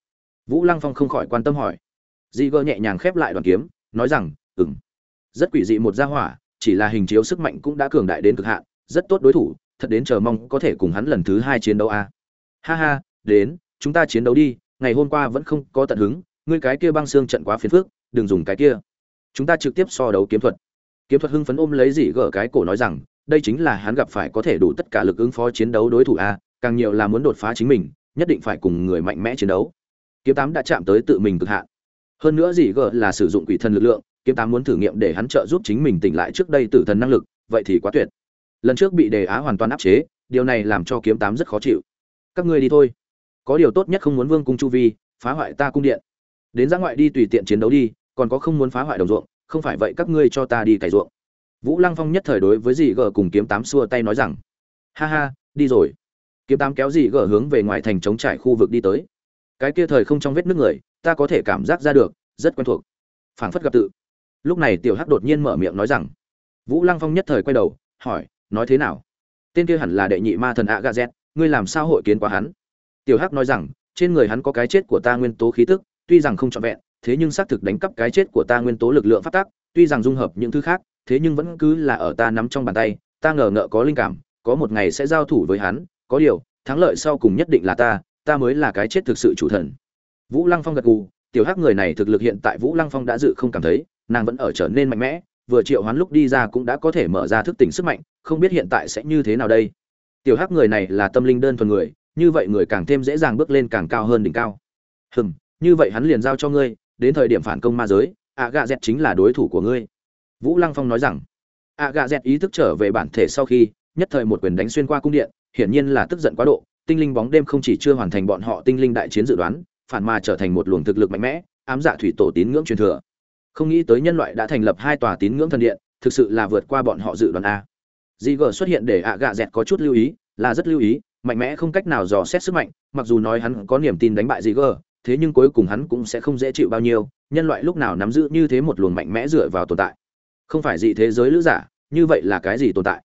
Speaker 1: Vũ lăng phong không khỏi quan tâm hỏi. Dị gờ nhẹ nhàng khép lại đoàn kiếm, nói rằng ừng rất quỷ dị một gia hỏa chỉ là hình chiếu sức mạnh cũng đã cường đại đến cực hạn, rất tốt đối thủ, thật đến chờ mong có thể cùng hắn lần thứ hai chiến đấu a. Ha ha, đến, chúng ta chiến đấu đi, ngày hôm qua vẫn không có tận hứng, ngươi cái kia băng xương trận quá phiền phức, đừng dùng cái kia. Chúng ta trực tiếp so đấu kiếm thuật. Kiếm thuật hưng phấn ôm lấy dị gở cái cổ nói rằng, đây chính là hắn gặp phải có thể đủ tất cả lực ứng phó chiến đấu đối thủ a, càng nhiều là muốn đột phá chính mình, nhất định phải cùng người mạnh mẽ chiến đấu. Kiếm tám đã chạm tới tự mình cực hạn. Hơn nữa dị gở là sử dụng quỷ thần lực lượng kiếm tám muốn thử nghiệm để hắn trợ giúp chính mình tỉnh lại trước đây tử thần năng lực, vậy thì quá tuyệt. Lần trước bị đề á hoàn toàn áp chế, điều này làm cho kiếm tám rất khó chịu. Các ngươi đi thôi. Có điều tốt nhất không muốn vương cung chu vi phá hoại ta cung điện. Đến ra ngoại đi tùy tiện chiến đấu đi, còn có không muốn phá hoại đồng ruộng, không phải vậy các ngươi cho ta đi cày ruộng. Vũ lăng phong nhất thời đối với dì gờ cùng kiếm tám xua tay nói rằng, ha ha, đi rồi. Kiếm tám kéo dì gờ hướng về ngoài thành trống trải khu vực đi tới. Cái kia thời không trong vết nước người, ta có thể cảm giác ra được, rất quen thuộc. Phảng phất gặp tự lúc này tiểu hắc đột nhiên mở miệng nói rằng, vũ lăng phong nhất thời quay đầu, hỏi, nói thế nào? Tên kia hẳn là đệ nhị ma thần a gazet ngươi làm sao hội kiến qua hắn? Tiểu hắc nói rằng, trên người hắn có cái chết của ta nguyên tố khí tức, tuy rằng không trọn vẹn, thế nhưng xác thực đánh cắp cái chết của ta nguyên tố lực lượng phát tác, tuy rằng dung hợp những thứ khác, thế nhưng vẫn cứ là ở ta nắm trong bàn tay, ta ngờ ngợ có linh cảm, có một ngày sẽ giao thủ với hắn, có điều, thắng lợi sau cùng nhất định là ta ta mới là cái chết thực sự chủ thần. Vũ lăng phong gật gù, tiểu hắc người này thực lực hiện tại vũ lăng phong đã dự không cảm thấy nàng vẫn ở trở nên mạnh mẽ, vừa triệu hoán lúc đi ra cũng đã có thể mở ra thức tỉnh sức mạnh, không biết hiện tại sẽ như thế nào đây. Tiểu hắc người này là tâm linh đơn thuần người, như vậy người càng thêm dễ dàng bước lên càng cao hơn đỉnh cao. Hừm, như vậy hắn liền giao cho ngươi, đến thời điểm phản công ma giới, ạ gạ dẹt chính là đối thủ của ngươi. Vũ lăng phong nói rằng, ạ gạ dẹt ý thức trở về bản thể sau khi, nhất thời một quyền đánh xuyên qua cung điện, hiển nhiên là tức giận quá độ, tinh linh bóng đêm không chỉ chưa hoàn thành bọn họ tinh linh đại chiến dự đoán, phản mà trở thành một luồng thực lực mạnh mẽ, ám dạ thủy tổ tín ngưỡng truyền thừa không nghĩ tới nhân loại đã thành lập hai tòa tín ngưỡng thần điện thực sự là vượt qua bọn họ dự đoán a. Dị gờ xuất hiện để ạ gạ dẹt có chút lưu ý là rất lưu ý mạnh mẽ không cách nào dò xét sức mạnh mặc dù nói hắn có niềm tin đánh bại dị gờ thế nhưng cuối cùng hắn cũng sẽ không dễ chịu bao nhiêu nhân loại lúc nào nắm giữ như thế một luồng mạnh mẽ dựa vào tồn tại? Không phải dị thế giới lữ giả như vậy là cái gì tồn tại?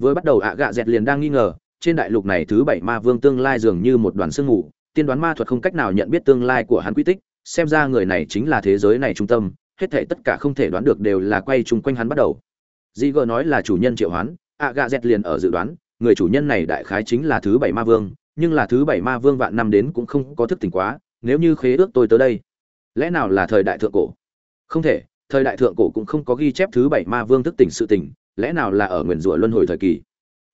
Speaker 1: Vừa bắt đầu ạ gạ dẹt liền đang nghi ngờ trên đại lục này thứ bảy ma vương tương lai dường như một đoàn sương ngủ, tiên đoán ma thuật không cách nào nhận biết tương lai của hắn quy tích xem ra người này chính là thế giới này trung tâm hết thảy tất cả không thể đoán được đều là quay chung quanh hắn bắt đầu. Di gờ nói là chủ nhân triệu hoán, ạ gạ dẹt liền ở dự đoán, người chủ nhân này đại khái chính là thứ bảy ma vương, nhưng là thứ bảy ma vương vạn năm đến cũng không có thức tỉnh quá, nếu như khế ước tôi tới đây, lẽ nào là thời đại thượng cổ? Không thể, thời đại thượng cổ cũng không có ghi chép thứ bảy ma vương thức tỉnh sự tỉnh, lẽ nào là ở nguyên rủa luân hồi thời kỳ?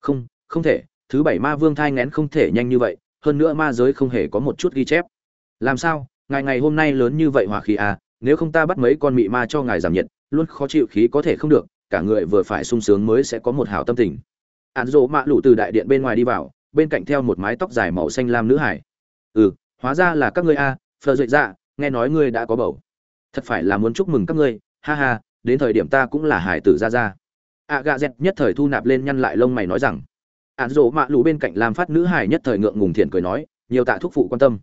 Speaker 1: Không, không thể, thứ bảy ma vương thai ngén không thể nhanh như vậy, hơn nữa ma giới không hề có một chút ghi chép. Làm sao? Ngày ngày hôm nay lớn như vậy hỏa khí à, nếu không ta bắt mấy con mị ma cho ngài giảm nhiệt, luôn khó chịu khí có thể không được, cả người vừa phải sung sướng mới sẽ có một hảo tâm tình. Ạn rộ mạ lụ từ đại điện bên ngoài đi vào, bên cạnh theo một mái tóc dài màu xanh lam nữ hải. Ừ hóa ra là các ngươi a, phờ dậy ra dạ, nghe nói ngươi đã có bầu. Thật phải là muốn chúc mừng các ngươi, ha ha, đến thời điểm ta cũng là hải tử ra ra ạ gà dẹt nhất thời thu nạp lên nhăn lại lông mày nói rằng ạn rộ mạ lụ bên cạnh làm phát nữ hải nhất thời ngượng ngùng thiện cười nói, nhiều tạ thúc phụ quan tâm.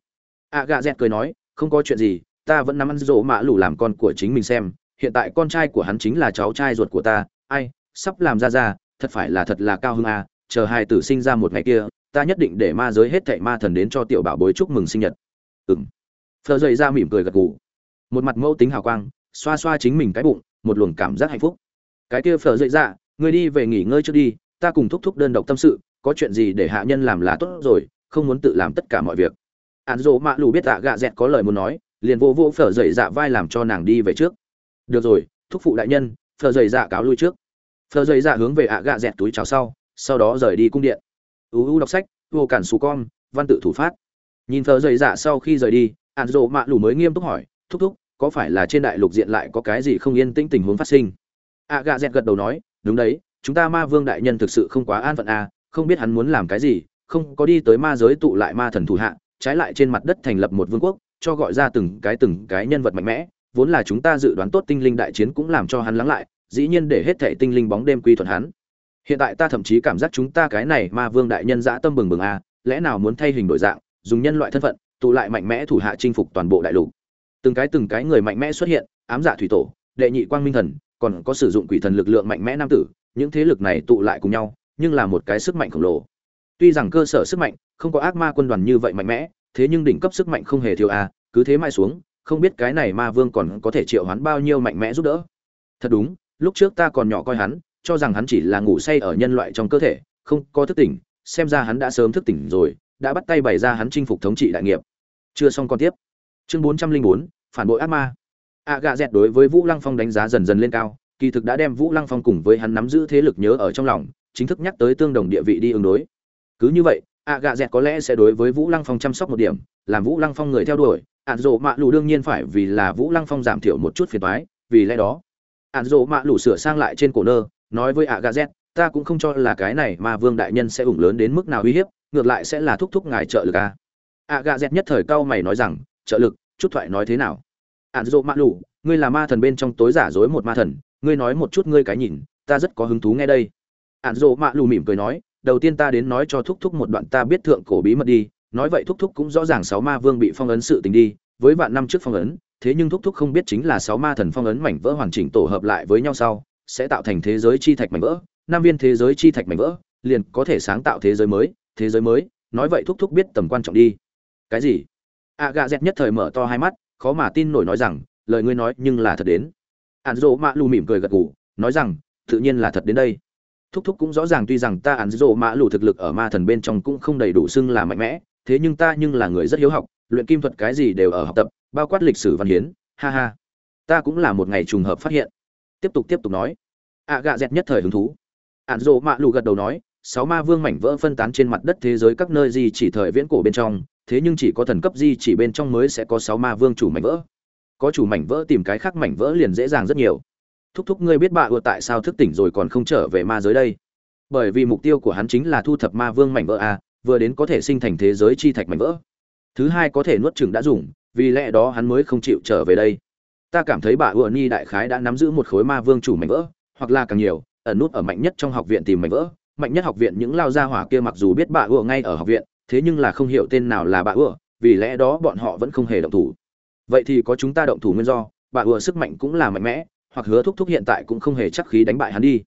Speaker 1: Ạ gà dẹt cười nói, không có chuyện gì ta vẫn nắm ăn rỗ mạ lù làm con của chính mình xem, hiện tại con trai của hắn chính là cháu trai ruột của ta, ai, sắp làm ra ra, thật phải là thật là cao hưng à chờ hai tử sinh ra một ngày kia, ta nhất định để ma giới hết thảy ma thần đến cho tiểu bảo bối chúc mừng sinh nhật. Ừng phờ dậy ra mỉm cười gật gù. Một mặt mẫu tính hào quang, xoa xoa chính mình cái bụng, một luồng cảm giác hạnh phúc. Cái kia phở dậy ra người đi về nghỉ ngơi trước đi, ta cùng thúc thúc đơn độc tâm sự, có chuyện gì để hạ nhân làm là tốt rồi, không muốn tự làm tất cả mọi việc. Ạn dỗ mạ lù biết tạ gạ dẹt có lời muốn nói liền vô vô phở dậy dạ vai làm cho nàng đi về trước. Được rồi, thúc phụ đại nhân, phở dậy dạ cáo lui trước. Phở dậy dạ hướng về ạ gạ dẹt túi chào sau sau đó rời đi cung điện. Uu đọc sách, vô cản xù con, văn tự thủ phát. Nhìn phở dậy dạ sau khi rời đi, ạn rộ mạ lù mới nghiêm túc hỏi, thúc thúc, có phải là trên đại lục diện lại có cái gì không yên tĩnh tình huống phát sinh? ạ gạ dẹt gật đầu nói, đúng đấy, chúng ta ma vương đại nhân thực sự không quá an phận à không biết hắn muốn làm cái gì, không có đi tới ma giới tụ lại ma thần thủ hạ, trái lại trên mặt đất thành lập một vương quốc cho gọi ra từng cái từng cái nhân vật mạnh mẽ, vốn là chúng ta dự đoán tốt tinh linh đại chiến cũng làm cho hắn lắng lại, dĩ nhiên để hết thảy tinh linh bóng đêm quy thuận hắn. Hiện tại ta thậm chí cảm giác chúng ta cái này ma vương đại nhân dã tâm bừng bừng à lẽ nào muốn thay hình đổi dạng, dùng nhân loại thân phận, tụ lại mạnh mẽ thủ hạ chinh phục toàn bộ đại lục. Từng cái từng cái người mạnh mẽ xuất hiện, ám giả thủy tổ, đệ nhị quang minh thần, còn có sử dụng quỷ thần lực lượng mạnh mẽ nam tử, những thế lực này tụ lại cùng nhau, nhưng là một cái sức mạnh khổng lồ. Tuy rằng cơ sở sức mạnh không có ác ma quân đoàn như vậy mạnh mẽ thế nhưng đỉnh cấp sức mạnh không hề thiếu a cứ thế mai xuống, không biết cái này ma vương còn có thể triệu hoán bao nhiêu mạnh mẽ giúp đỡ. Thật đúng, lúc trước ta còn nhỏ coi hắn, cho rằng hắn chỉ là ngủ say ở nhân loại trong cơ thể, không có thức tỉnh, xem ra hắn đã sớm thức tỉnh rồi, đã bắt tay bày ra hắn chinh phục thống trị đại nghiệp. Chưa xong con tiếp. Chương bốn trăm linh bốn, phản bội ác ma. A gạ dẹt đối với vũ lăng phong đánh giá dần dần lên cao, kỳ thực đã đem vũ lăng phong cùng với hắn nắm giữ thế lực nhớ ở trong lòng, chính thức nhắc tới tương đồng địa vị đi ứng đối. Cứ như vậy ạ gạ dẹt có lẽ sẽ đối với vũ lăng phong chăm sóc một điểm, làm vũ lăng phong người theo đuổi. Ạn rộ mạ lù đương nhiên phải vì là vũ lăng phong giảm thiểu một chút phiền toái, vì lẽ đó ạn rộ mạ lù sửa sang lại trên cổ nơ, nói với ạ gạ dẹt, ta cũng không cho là cái này mà vương đại nhân sẽ ủng lớn đến mức nào uy hiếp, ngược lại sẽ là thúc thúc ngài trợ lực à. ạ gạ dẹt nhất thời cao mày nói rằng, trợ lực, chút thoại nói thế nào? Ạn rộ mạ lù, ngươi là ma thần bên trong tối giả dối một ma thần, ngươi nói một chút ngươi cái nhìn, ta rất có hứng thú nghe đây. Ạn rộ mạ lù mỉm cười nói đầu tiên ta đến nói cho thúc thúc một đoạn ta biết thượng cổ bí mật đi, nói vậy thúc thúc cũng rõ ràng sáu ma vương bị phong ấn sự tình đi, với vạn năm trước phong ấn, thế nhưng thúc thúc không biết chính là sáu ma thần phong ấn mảnh vỡ hoàn chỉnh tổ hợp lại với nhau sau, sẽ tạo thành thế giới chi thạch mảnh vỡ, năm viên thế giới chi thạch mảnh vỡ, liền có thể sáng tạo thế giới mới, thế giới mới, nói vậy thúc thúc biết tầm quan trọng đi. Cái gì? A gà dẹt nhất thời mở to hai mắt, khó mà tin nổi nói rằng, lời ngươi nói nhưng là thật đến. Ạn dỗ mạ lù mỉm cười gật gù, nói rằng, tự nhiên là thật đến đây thúc thúc cũng rõ ràng tuy rằng ta ăn dỗ Mã lù thực lực ở ma thần bên trong cũng không đầy đủ xưng là mạnh mẽ, thế nhưng ta nhưng là người rất hiếu học, luyện kim thuật cái gì đều ở học tập, bao quát lịch sử văn hiến, ha ha. Ta cũng là một ngày trùng hợp phát hiện. Tiếp tục tiếp tục nói. Ạ gạ dẹt nhất thời hứng thú. Ạn dỗ mạ lù gật đầu nói, sáu ma vương mảnh vỡ phân tán trên mặt đất thế giới các nơi gì chỉ thời viễn cổ bên trong, thế nhưng chỉ có thần cấp di chỉ bên trong mới sẽ có sáu ma vương chủ mảnh vỡ. Có chủ mảnh vỡ tìm cái khác mảnh vỡ liền dễ dàng rất nhiều thúc thúc ngươi biết bạ ưa tại sao thức tỉnh rồi còn không trở về ma giới đây. Bởi vì mục tiêu của hắn chính là thu thập ma vương mảnh vỡ a, vừa đến có thể sinh thành thế giới chi thạch mảnh vỡ. Thứ hai có thể nuốt chừng đã dùng, vì lẽ đó hắn mới không chịu trở về đây. Ta cảm thấy bà ưa ni đại khái đã nắm giữ một khối ma vương chủ mảnh vỡ, hoặc là càng nhiều, ẩn nút ở mạnh nhất trong học viện tìm mảnh vỡ. Mạnh nhất học viện những lao gia hỏa kia mặc dù biết bà ưa ngay ở học viện, thế nhưng là không hiểu tên nào là bà ưa, vì lẽ đó bọn họ vẫn không hề động thủ. Vậy thì có chúng ta động thủ nguyên do, bà ưa sức mạnh cũng là mạnh mẽ hoặc hứa thúc thúc hiện tại cũng không hề chắc khí đánh bại hắn đi.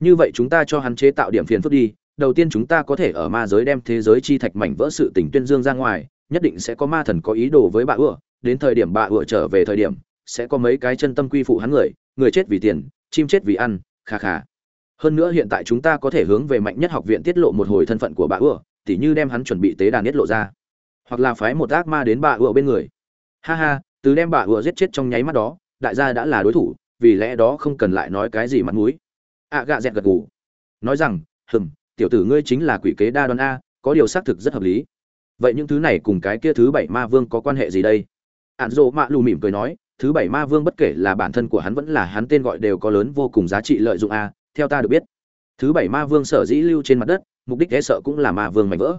Speaker 1: Như vậy chúng ta cho hắn chế tạo điểm phiền phức đi, đầu tiên chúng ta có thể ở ma giới đem thế giới chi thạch mảnh vỡ sự tình tuyên dương ra ngoài, nhất định sẽ có ma thần có ý đồ với bà ựa đến thời điểm bà ựa trở về thời điểm, sẽ có mấy cái chân tâm quy phụ hắn người người chết vì tiền, chim chết vì ăn, kha kha. Hơn nữa hiện tại chúng ta có thể hướng về mạnh nhất học viện tiết lộ một hồi thân phận của bà ựa tỉ như đem hắn chuẩn bị tế đàn tiết lộ ra. Hoặc là phái một ác ma đến bà ựa bên người. Ha ha, từ đem bà ựa giết chết trong nháy mắt đó, đại gia đã là đối thủ vì lẽ đó không cần lại nói cái gì mặt mũi. Ạ gạ dẹt gật gù. Nói rằng, hừm, tiểu tử ngươi chính là quỷ kế đa đoan a, có điều xác thực rất hợp lý. Vậy những thứ này cùng cái kia thứ bảy ma vương có quan hệ gì đây? Ạn dỗ mạ lù mỉm cười nói, thứ bảy ma vương bất kể là bản thân của hắn vẫn là hắn tên gọi đều có lớn vô cùng giá trị lợi dụng a, theo ta được biết. Thứ bảy ma vương sở dĩ lưu trên mặt đất, mục đích e sợ cũng là ma vương mạnh vỡ.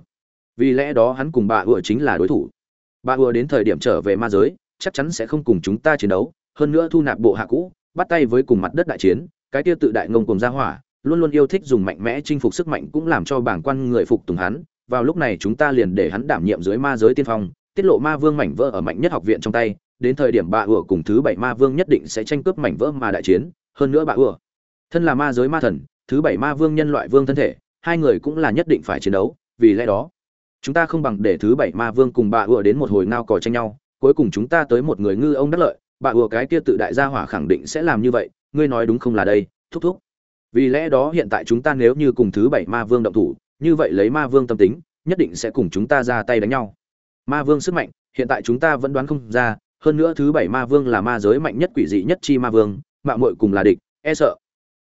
Speaker 1: Vì lẽ đó hắn cùng bà ựa chính là đối thủ. Bà ựa đến thời điểm trở về ma giới, chắc chắn sẽ không cùng chúng ta chiến đấu, hơn nữa thu nạp bộ hạ cũ bắt tay với cùng mặt đất đại chiến, cái kia tự đại ngông cùng ra hỏa, luôn luôn yêu thích dùng mạnh mẽ chinh phục sức mạnh cũng làm cho bảng quan người phục tùng hắn. Vào lúc này chúng ta liền để hắn đảm nhiệm dưới ma giới tiên phong, tiết lộ ma vương mảnh vỡ ở mạnh nhất học viện trong tay. Đến thời điểm bà ủa cùng thứ bảy ma vương nhất định sẽ tranh cướp mảnh vỡ mà đại chiến. Hơn nữa bà ủa, thân là ma giới ma thần, thứ bảy ma vương nhân loại vương thân thể, hai người cũng là nhất định phải chiến đấu. Vì lẽ đó, chúng ta không bằng để thứ bảy ma vương cùng bà ủa đến một hồi ngao cò tranh nhau. Cuối cùng chúng ta tới một người ngư ông đắc lợi bà ùa cái kia tự đại gia hỏa khẳng định sẽ làm như vậy, ngươi nói đúng không là đây, thúc thúc. Vì lẽ đó hiện tại chúng ta nếu như cùng thứ bảy ma vương động thủ, như vậy lấy ma vương tâm tính, nhất định sẽ cùng chúng ta ra tay đánh nhau. Ma vương sức mạnh, hiện tại chúng ta vẫn đoán không ra, hơn nữa thứ bảy ma vương là ma giới mạnh nhất quỷ dị nhất chi ma vương, mạo muội cùng là địch e sợ.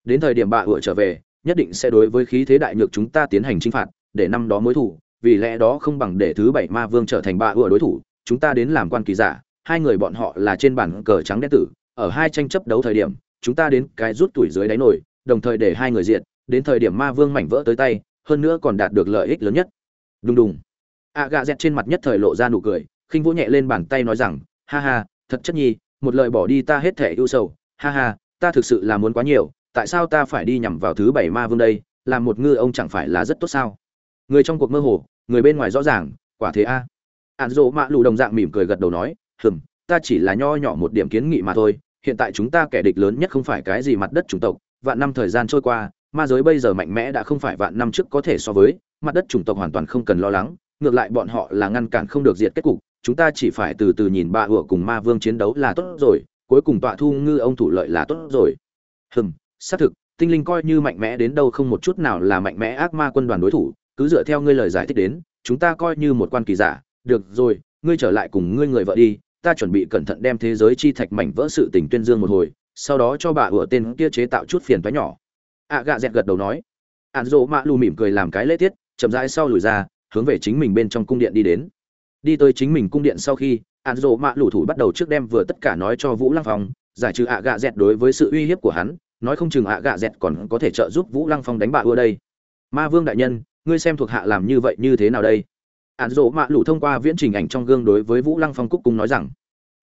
Speaker 1: Đến thời điểm bà ùa trở về, nhất định sẽ đối với khí thế đại nhược chúng ta tiến hành chinh phạt, để năm đó mối thủ, vì lẽ đó không bằng để thứ bảy ma vương trở thành bà ùa đối thủ, chúng ta đến làm quan kỳ giả hai người bọn họ là trên bản cờ trắng đen tử, ở hai tranh chấp đấu thời điểm, chúng ta đến cái rút tuổi dưới đáy nổi, đồng thời để hai người diện đến thời điểm ma vương mảnh vỡ tới tay, hơn nữa còn đạt được lợi ích lớn nhất. Đùng đùng. A gà dẹt trên mặt nhất thời lộ ra nụ cười, khinh vỗ nhẹ lên bàn tay nói rằng, ha ha, thật chất nhi, một lời bỏ đi ta hết thể ưu sầu. Ha ha, ta thực sự là muốn quá nhiều, tại sao ta phải đi nhằm vào thứ bảy ma vương đây? Làm một ngư ông chẳng phải là rất tốt sao? Người trong cuộc mơ hồ, người bên ngoài rõ ràng, quả thế a. Ạn dỗ mạ lù đồng dạng mỉm cười gật đầu nói hừm, ta chỉ là nho nhỏ một điểm kiến nghị mà thôi, hiện tại chúng ta kẻ địch lớn nhất không phải cái gì mặt đất chủng tộc, vạn năm thời gian trôi qua, ma giới bây giờ mạnh mẽ đã không phải vạn năm trước có thể so với, mặt đất chủng tộc hoàn toàn không cần lo lắng, ngược lại bọn họ là ngăn cản không được diệt kết cục, chúng ta chỉ phải từ từ nhìn bà ủa cùng ma vương chiến đấu là tốt rồi, cuối cùng tọa thu ngư ông thủ lợi là tốt rồi. Hừm, xác thực, tinh linh coi như mạnh mẽ đến đâu không một chút nào là mạnh mẽ ác ma quân đoàn đối thủ, cứ dựa theo ngươi lời giải thích đến, chúng ta coi như một quan kỳ giả, được rồi, ngươi trở lại cùng ngươi người vợ đi ta chuẩn bị cẩn thận đem thế giới chi thạch mảnh vỡ sự tình tuyên dương một hồi, sau đó cho bà ủa tên kia chế tạo chút phiền toái nhỏ. Ạ gạ dẹt gật đầu nói. Ạn dỗ mạ lù mỉm cười làm cái lễ tiết, chậm rãi sau lùi ra, hướng về chính mình bên trong cung điện đi đến. Đi tới chính mình cung điện sau khi ạn dỗ mạ lù thủ bắt đầu trước đem vừa tất cả nói cho vũ lăng phong, giải trừ ạ gạ dẹt đối với sự uy hiếp của hắn, nói không chừng ạ gạ dẹt còn có thể trợ giúp vũ lăng phong đánh bạ ưa đây. Ma vương đại nhân, ngươi xem thuộc hạ làm như vậy như thế nào đây? Ạn dỗ mạ lù thông qua viễn trình ảnh trong gương đối với vũ lăng phong cúc cung nói rằng,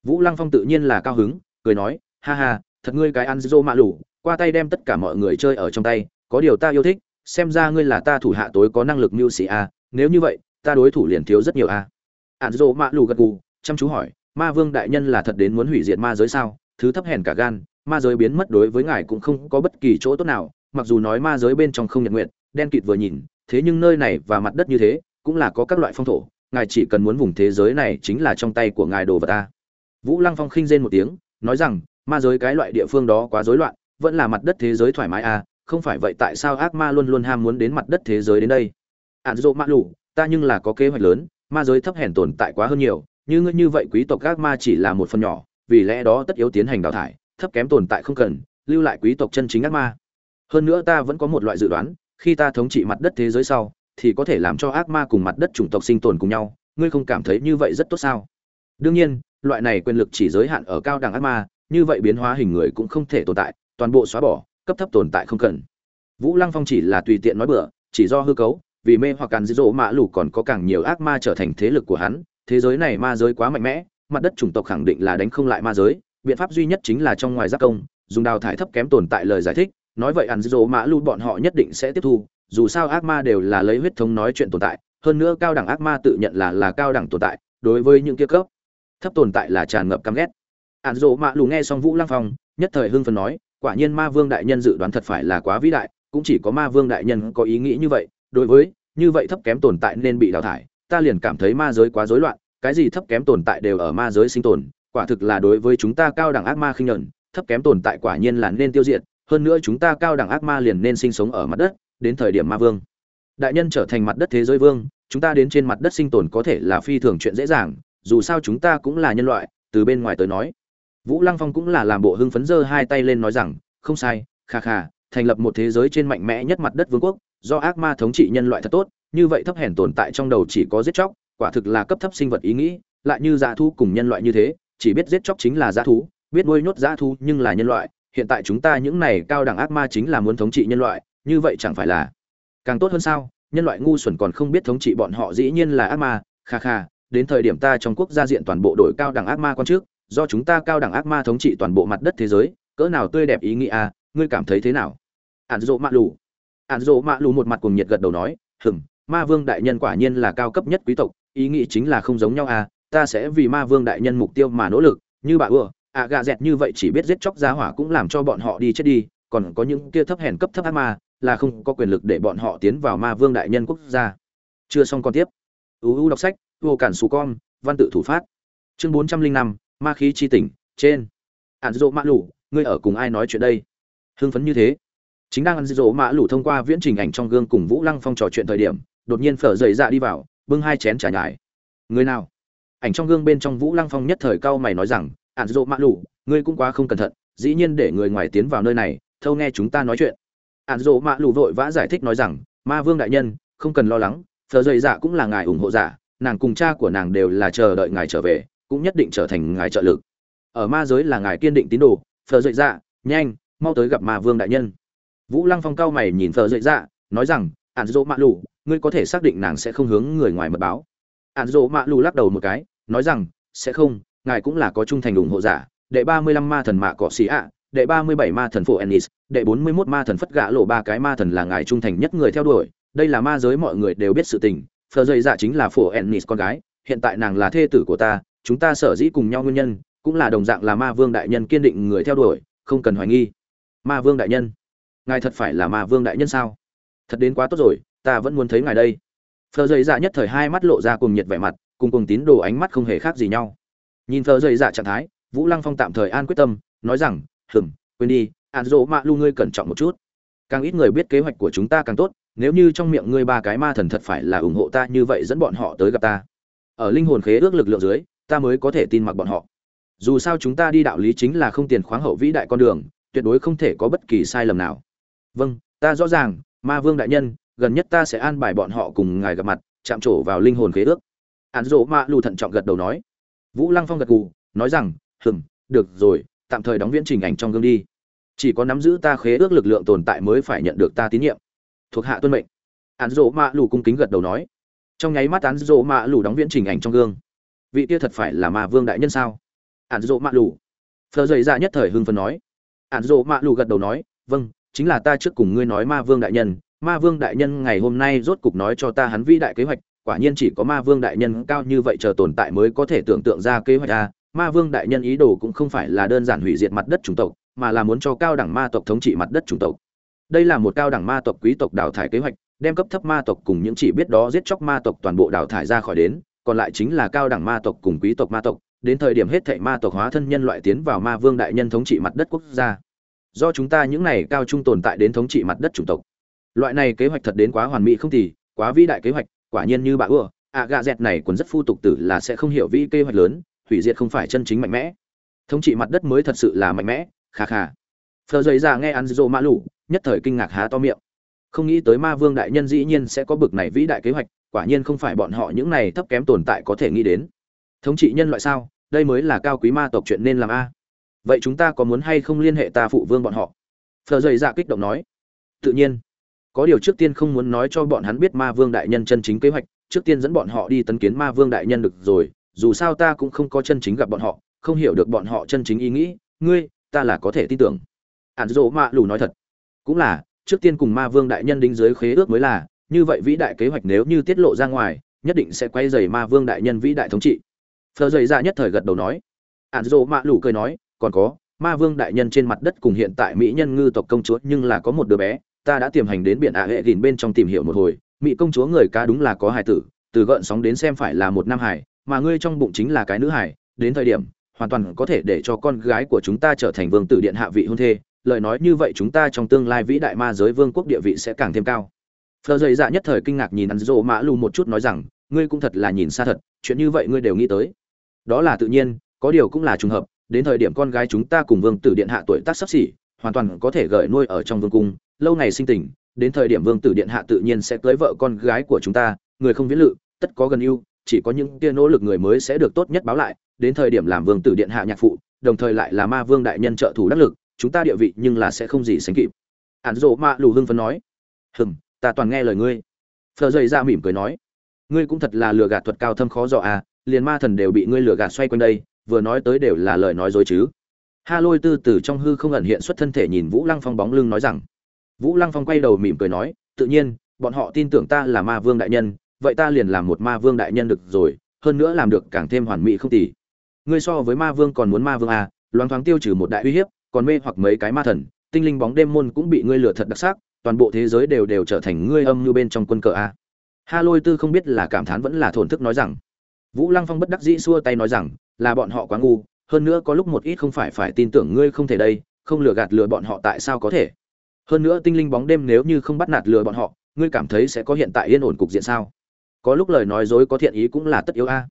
Speaker 1: vũ lăng phong tự nhiên là cao hứng, cười nói, ha ha, thật ngươi cái ăn dỗ mạ lù qua tay đem tất cả mọi người chơi ở trong tay, có điều ta yêu thích, xem ra ngươi là ta thủ hạ tối có năng lực mưu sĩ a, nếu như vậy, ta đối thủ liền thiếu rất nhiều a. Ạn dỗ mạ lù gật gù, chăm chú hỏi, ma vương đại nhân là thật đến muốn hủy diệt ma giới sao? Thứ thấp hèn cả gan, ma giới biến mất đối với ngài cũng không có bất kỳ chỗ tốt nào, mặc dù nói ma giới bên trong không nhật nguyện đen kịt vừa nhìn, thế nhưng nơi này và mặt đất như thế cũng là có các loại phong thổ ngài chỉ cần muốn vùng thế giới này chính là trong tay của ngài đồ vật ta. Vũ lăng phong khinh rên một tiếng nói rằng ma giới cái loại địa phương đó quá rối loạn vẫn là mặt đất thế giới thoải mái à không phải vậy tại sao ác ma luôn luôn ham muốn đến mặt đất thế giới đến đây? Ạn dỗ mã lủ, ta nhưng là có kế hoạch lớn ma giới thấp hèn tồn tại quá hơn nhiều như ngươi như vậy quý tộc ác ma chỉ là một phần nhỏ vì lẽ đó tất yếu tiến hành đào thải thấp kém tồn tại không cần lưu lại quý tộc chân chính ác ma. Hơn nữa ta vẫn có một loại dự đoán khi ta thống trị mặt đất thế giới sau thì có thể làm cho ác ma cùng mặt đất chủng tộc sinh tồn cùng nhau, ngươi không cảm thấy như vậy rất tốt sao? Đương nhiên, loại này quyền lực chỉ giới hạn ở cao đẳng ác ma, như vậy biến hóa hình người cũng không thể tồn tại, toàn bộ xóa bỏ, cấp thấp tồn tại không cần. Vũ lăng phong chỉ là tùy tiện nói bừa, chỉ do hư cấu, vì mê hoặc càn dữ dỗ mã lù còn có càng nhiều ác ma trở thành thế lực của hắn, thế giới này ma giới quá mạnh mẽ, mặt đất chủng tộc khẳng định là đánh không lại ma giới, biện pháp duy nhất chính là trong ngoài giác công, dùng đào thải thấp kém tồn tại lời giải thích, nói vậy ăn dỗ mã lù bọn họ nhất định sẽ tiếp thu dù sao ác ma đều là lấy huyết thống nói chuyện tồn tại, hơn nữa cao đẳng ác ma tự nhận là là cao đẳng tồn tại, đối với những kia cấp, thấp tồn tại là tràn ngập căm ghét. Ạn dỗ mạ lù nghe xong vũ lăng phong, nhất thời hưng phấn nói, quả nhiên ma vương đại nhân dự đoán thật phải là quá vĩ đại, cũng chỉ có ma vương đại nhân có ý nghĩ như vậy, đối với như vậy thấp kém tồn tại nên bị đào thải, ta liền cảm thấy ma giới quá rối loạn, cái gì thấp kém tồn tại đều ở ma giới sinh tồn, quả thực là đối với chúng ta cao đẳng ác ma khinh nhẫn, thấp kém tồn tại quả nhiên là nên tiêu diệt, hơn nữa chúng ta cao đẳng ác ma liền nên sinh sống ở mặt đất đến thời điểm ma vương. Đại nhân trở thành mặt đất thế giới vương, chúng ta đến trên mặt đất sinh tồn có thể là phi thường chuyện dễ dàng, dù sao chúng ta cũng là nhân loại, từ bên ngoài tới nói. Vũ lăng phong cũng là làm bộ hưng phấn giơ hai tay lên nói rằng, không sai, kha kha, thành lập một thế giới trên mạnh mẽ nhất mặt đất vương quốc, do ác ma thống trị nhân loại thật tốt, như vậy thấp hèn tồn tại trong đầu chỉ có giết chóc, quả thực là cấp thấp sinh vật ý nghĩ, lại như dã thú cùng nhân loại như thế, chỉ biết giết chóc chính là dã thú, biết nuôi nhốt dã thú nhưng là nhân loại, hiện tại chúng ta những này cao đẳng ác ma chính là muốn thống trị nhân loại như vậy chẳng phải là càng tốt hơn sao? Nhân loại ngu xuẩn còn không biết thống trị bọn họ dĩ nhiên là ác ma. Kha kha đến thời điểm ta trong quốc gia diện toàn bộ đội cao đẳng ác ma quan trước do chúng ta cao đẳng ác ma thống trị toàn bộ mặt đất thế giới cỡ nào tươi đẹp ý nghĩa à, ngươi cảm thấy thế nào? Ạn dỗ mạ lù. Ạn dỗ mạ lù một mặt cùng nhiệt gật đầu nói hừng ma vương đại nhân quả nhiên là cao cấp nhất quý tộc ý nghĩ chính là không giống nhau à? Ta sẽ vì ma vương đại nhân mục tiêu mà nỗ lực như bà ưa ạ gạ dẹt như vậy chỉ biết giết chóc giá hỏa cũng làm cho bọn họ đi chết đi còn có những kia thấp hèn cấp thấp ác ma là không có quyền lực để bọn họ tiến vào ma vương đại nhân quốc gia. Chưa xong còn tiếp. Uu đọc sách, vô cản xù con văn tự thủ phát. Chương bốn trăm linh năm, ma khí chi tỉnh, trên. Ạn dỗ mã lủ ngươi ở cùng ai nói chuyện đây? Hưng phấn như thế. Chính đang ạn dỗ mã lủ thông qua viễn trình ảnh trong gương cùng vũ lăng phong trò chuyện thời điểm, đột nhiên phở dậy dạ đi vào, bưng hai chén trà nhải. Người nào? Ảnh trong gương bên trong vũ lăng phong nhất thời cao mày nói rằng ạn dỗ mã lủ ngươi cũng quá không cẩn thận, dĩ nhiên để người ngoài tiến vào nơi này, thâu nghe chúng ta nói chuyện ạn dỗ mạ lù vội vã giải thích nói rằng, ma vương đại nhân, không cần lo lắng Thờ dậy dạ cũng là ngài ủng hộ giả nàng cùng cha của nàng đều là chờ đợi ngài trở về, cũng nhất định trở thành ngài trợ lực. Ở ma giới là ngài kiên định tín đồ Thờ dậy dạ nhanh, mau tới gặp ma vương đại nhân. Vũ lăng phong cao mày nhìn Thờ dậy dạ nói rằng ạn dỗ mạ lù, ngươi có thể xác định nàng sẽ không hướng người ngoài mật báo. Ạn dỗ mạ lù lắc đầu một cái, nói rằng, sẽ không, ngài cũng là có trung thành ủng hộ giả đệ ba mươi lăm ma thần mạ cọ xì ạ đệ ba mươi bảy ma thần phổ ennis, đệ bốn mươi mốt ma thần phất gã lộ ba cái ma thần là ngài trung thành nhất người theo đuổi. Đây là ma giới mọi người đều biết sự tình. Phờ dậy dạ chính là phổ ennis con gái. Hiện tại nàng là thê tử của ta, chúng ta sở dĩ cùng nhau nguyên nhân, cũng là đồng dạng là ma vương đại nhân kiên định người theo đuổi, không cần hoài nghi. Ma vương đại nhân, ngài thật phải là ma vương đại nhân sao? Thật đến quá tốt rồi, ta vẫn muốn thấy ngài đây. Phờ dậy dạ nhất thời hai mắt lộ ra cùng nhiệt vẻ mặt, cùng cùng tín đồ ánh mắt không hề khác gì nhau. Nhìn phờ dậy dạ trạng thái, vũ lăng phong tạm thời an quyết tâm, nói rằng hừm, quên đi, ạn dỗ mạ lu ngươi cẩn trọng một chút. Càng ít người biết kế hoạch của chúng ta càng tốt, nếu như trong miệng ngươi ba cái ma thần thật phải là ủng hộ ta như vậy dẫn bọn họ tới gặp ta. Ở linh hồn khế ước lực lượng dưới, ta mới có thể tin mặc bọn họ. Dù sao chúng ta đi đạo lý chính là không tiền khoáng hậu vĩ đại con đường, tuyệt đối không thể có bất kỳ sai lầm nào. Vâng ta rõ ràng, ma vương đại nhân, gần nhất ta sẽ an bài bọn họ cùng ngài gặp mặt, chạm trổ vào linh hồn khế ước. Án dỗ mạ lù thận trọng gật đầu nói. Vũ lăng phong gật gù, nói rằng hừng được rồi tạm thời đóng viễn trình ảnh trong gương đi. Chỉ có nắm giữ ta khế ước lực lượng tồn tại mới phải nhận được ta tín nhiệm. Thuộc hạ tuân mệnh. Án dỗ mạ lù cung kính gật đầu nói. Trong nháy mắt án dỗ mạ lù đóng viễn trình ảnh trong gương. Vị kia thật phải là ma vương đại nhân sao? Án dỗ mạ lù. Phờ dậy ra nhất thời hưng phấn nói. Án dỗ mạ lù gật đầu nói vâng chính là ta trước cùng ngươi nói ma vương đại nhân. Ma vương đại nhân ngày hôm nay rốt cục nói cho ta hắn vĩ đại kế hoạch, quả nhiên chỉ có ma vương đại nhân cao như vậy chờ tồn tại mới có thể tưởng tượng ra kế hoạch ta ma vương đại nhân ý đồ cũng không phải là đơn giản hủy diệt mặt đất chủng tộc, mà là muốn cho cao đẳng ma tộc thống trị mặt đất chủng tộc. Đây là một cao đẳng ma tộc quý tộc đào thải kế hoạch, đem cấp thấp ma tộc cùng những chỉ biết đó giết chóc ma tộc toàn bộ đào thải ra khỏi đến, còn lại chính là cao đẳng ma tộc cùng quý tộc ma tộc, đến thời điểm hết thệ ma tộc hóa thân nhân loại tiến vào ma vương đại nhân thống trị mặt đất quốc gia. Do chúng ta những này cao trung tồn tại đến thống trị mặt đất chủng tộc. Loại này kế hoạch thật đến quá hoàn mỹ không thì, quá vĩ đại kế hoạch, quả nhiên như bà ưa, ạ gạ dẹt này còn rất phu tục tử là sẽ không hiểu vĩ kế hoạch lớn hủy diệt không phải chân chính mạnh mẽ. Thống trị mặt đất mới thật sự là mạnh mẽ khà khà phờ dày ra nghe ăn dô mã lù, nhất thời kinh ngạc há to miệng. Không nghĩ tới ma vương đại nhân dĩ nhiên sẽ có bực này vĩ đại kế hoạch, quả nhiên không phải bọn họ những này thấp kém tồn tại có thể nghĩ đến. Thống trị nhân loại sao? Đây mới là cao quý ma tộc chuyện nên làm a. Vậy chúng ta có muốn hay không liên hệ ta phụ vương bọn họ? Phờ dày ra kích động nói. Tự nhiên. Có điều trước tiên không muốn nói cho bọn hắn biết ma vương đại nhân chân chính kế hoạch, trước tiên dẫn bọn họ đi tấn kiến ma vương đại nhân được rồi dù sao ta cũng không có chân chính gặp bọn họ, không hiểu được bọn họ chân chính ý nghĩ, ngươi, ta là có thể tin tưởng. Ạn dỗ mạ lù nói thật. Cũng là, trước tiên cùng ma vương đại nhân đính dưới khế ước mới là, như vậy vĩ đại kế hoạch nếu như tiết lộ ra ngoài, nhất định sẽ quay dày ma vương đại nhân vĩ đại thống trị. Phờ dày ra dạ nhất thời gật đầu nói. Ạn dỗ mạ lù cười nói, còn có, ma vương đại nhân trên mặt đất cùng hiện tại mỹ nhân ngư tộc công chúa nhưng là có một đứa bé, ta đã tiềm hành đến biển ạ hệ gìn bên trong tìm hiểu một hồi, mỹ công chúa người cá đúng là có hài tử, từ gợn sóng đến xem phải là một nam hải mà ngươi trong bụng chính là cái nữ hải đến thời điểm, hoàn toàn có thể để cho con gái của chúng ta trở thành vương tử điện hạ vị hôn thê, lời nói như vậy chúng ta trong tương lai vĩ đại ma giới vương quốc địa vị sẽ càng thêm cao. Phờ dày dạ nhất thời kinh ngạc nhìn ăn rộ mã lù một chút nói rằng, ngươi cũng thật là nhìn xa thật, chuyện như vậy ngươi đều nghĩ tới. Đó là tự nhiên, có điều cũng là trùng hợp, đến thời điểm con gái chúng ta cùng vương tử điện hạ tuổi tác sắp xỉ, hoàn toàn có thể gợi nuôi ở trong vương cung, lâu ngày sinh tình, đến thời điểm vương tử điện hạ tự nhiên sẽ cưới vợ con gái của chúng ta, người không viễn lự, tất có gần yêu chỉ có những kia nỗ lực người mới sẽ được tốt nhất báo lại, đến thời điểm làm vương tử điện hạ nhạc phụ, đồng thời lại là ma vương đại nhân trợ thủ đắc lực, chúng ta địa vị nhưng là sẽ không gì sánh kịp. Ạn rộ ma lù hưng phấn nói. Hừm, ta toàn nghe lời ngươi. Phờ dày ra dạ mỉm cười nói. Ngươi cũng thật là lừa gạt thuật cao thâm khó dọ à liền ma thần đều bị ngươi lừa gạt xoay quanh đây, vừa nói tới đều là lời nói dối chứ. Ha lôi tư từ trong hư không ẩn hiện xuất thân thể nhìn vũ lăng phong bóng lưng nói rằng. Vũ lăng phong quay đầu mỉm cười nói, tự nhiên, bọn họ tin tưởng ta là ma vương đại nhân vậy ta liền làm một ma vương đại nhân được rồi, hơn nữa làm được càng thêm hoàn mỹ không tỷ ngươi so với ma vương còn muốn ma vương à loáng thoáng tiêu trừ một đại uy hiếp, còn mê hoặc mấy cái ma thần, tinh linh bóng đêm môn cũng bị ngươi lừa thật đặc sắc, toàn bộ thế giới đều đều trở thành ngươi âm như bên trong quân cờ a ha lôi tư không biết là cảm thán vẫn là thổn thức nói rằng. Vũ lăng phong bất đắc dĩ xua tay nói rằng, là bọn họ quá ngu, hơn nữa có lúc một ít không phải phải tin tưởng ngươi không thể đây, không lừa gạt lừa bọn họ tại sao có thể? Hơn nữa tinh linh bóng đêm nếu như không bắt nạt lừa bọn họ, ngươi cảm thấy sẽ có hiện tại yên ổn cục diện sao? Có lúc lời nói dối có thiện ý cũng là tất yếu a.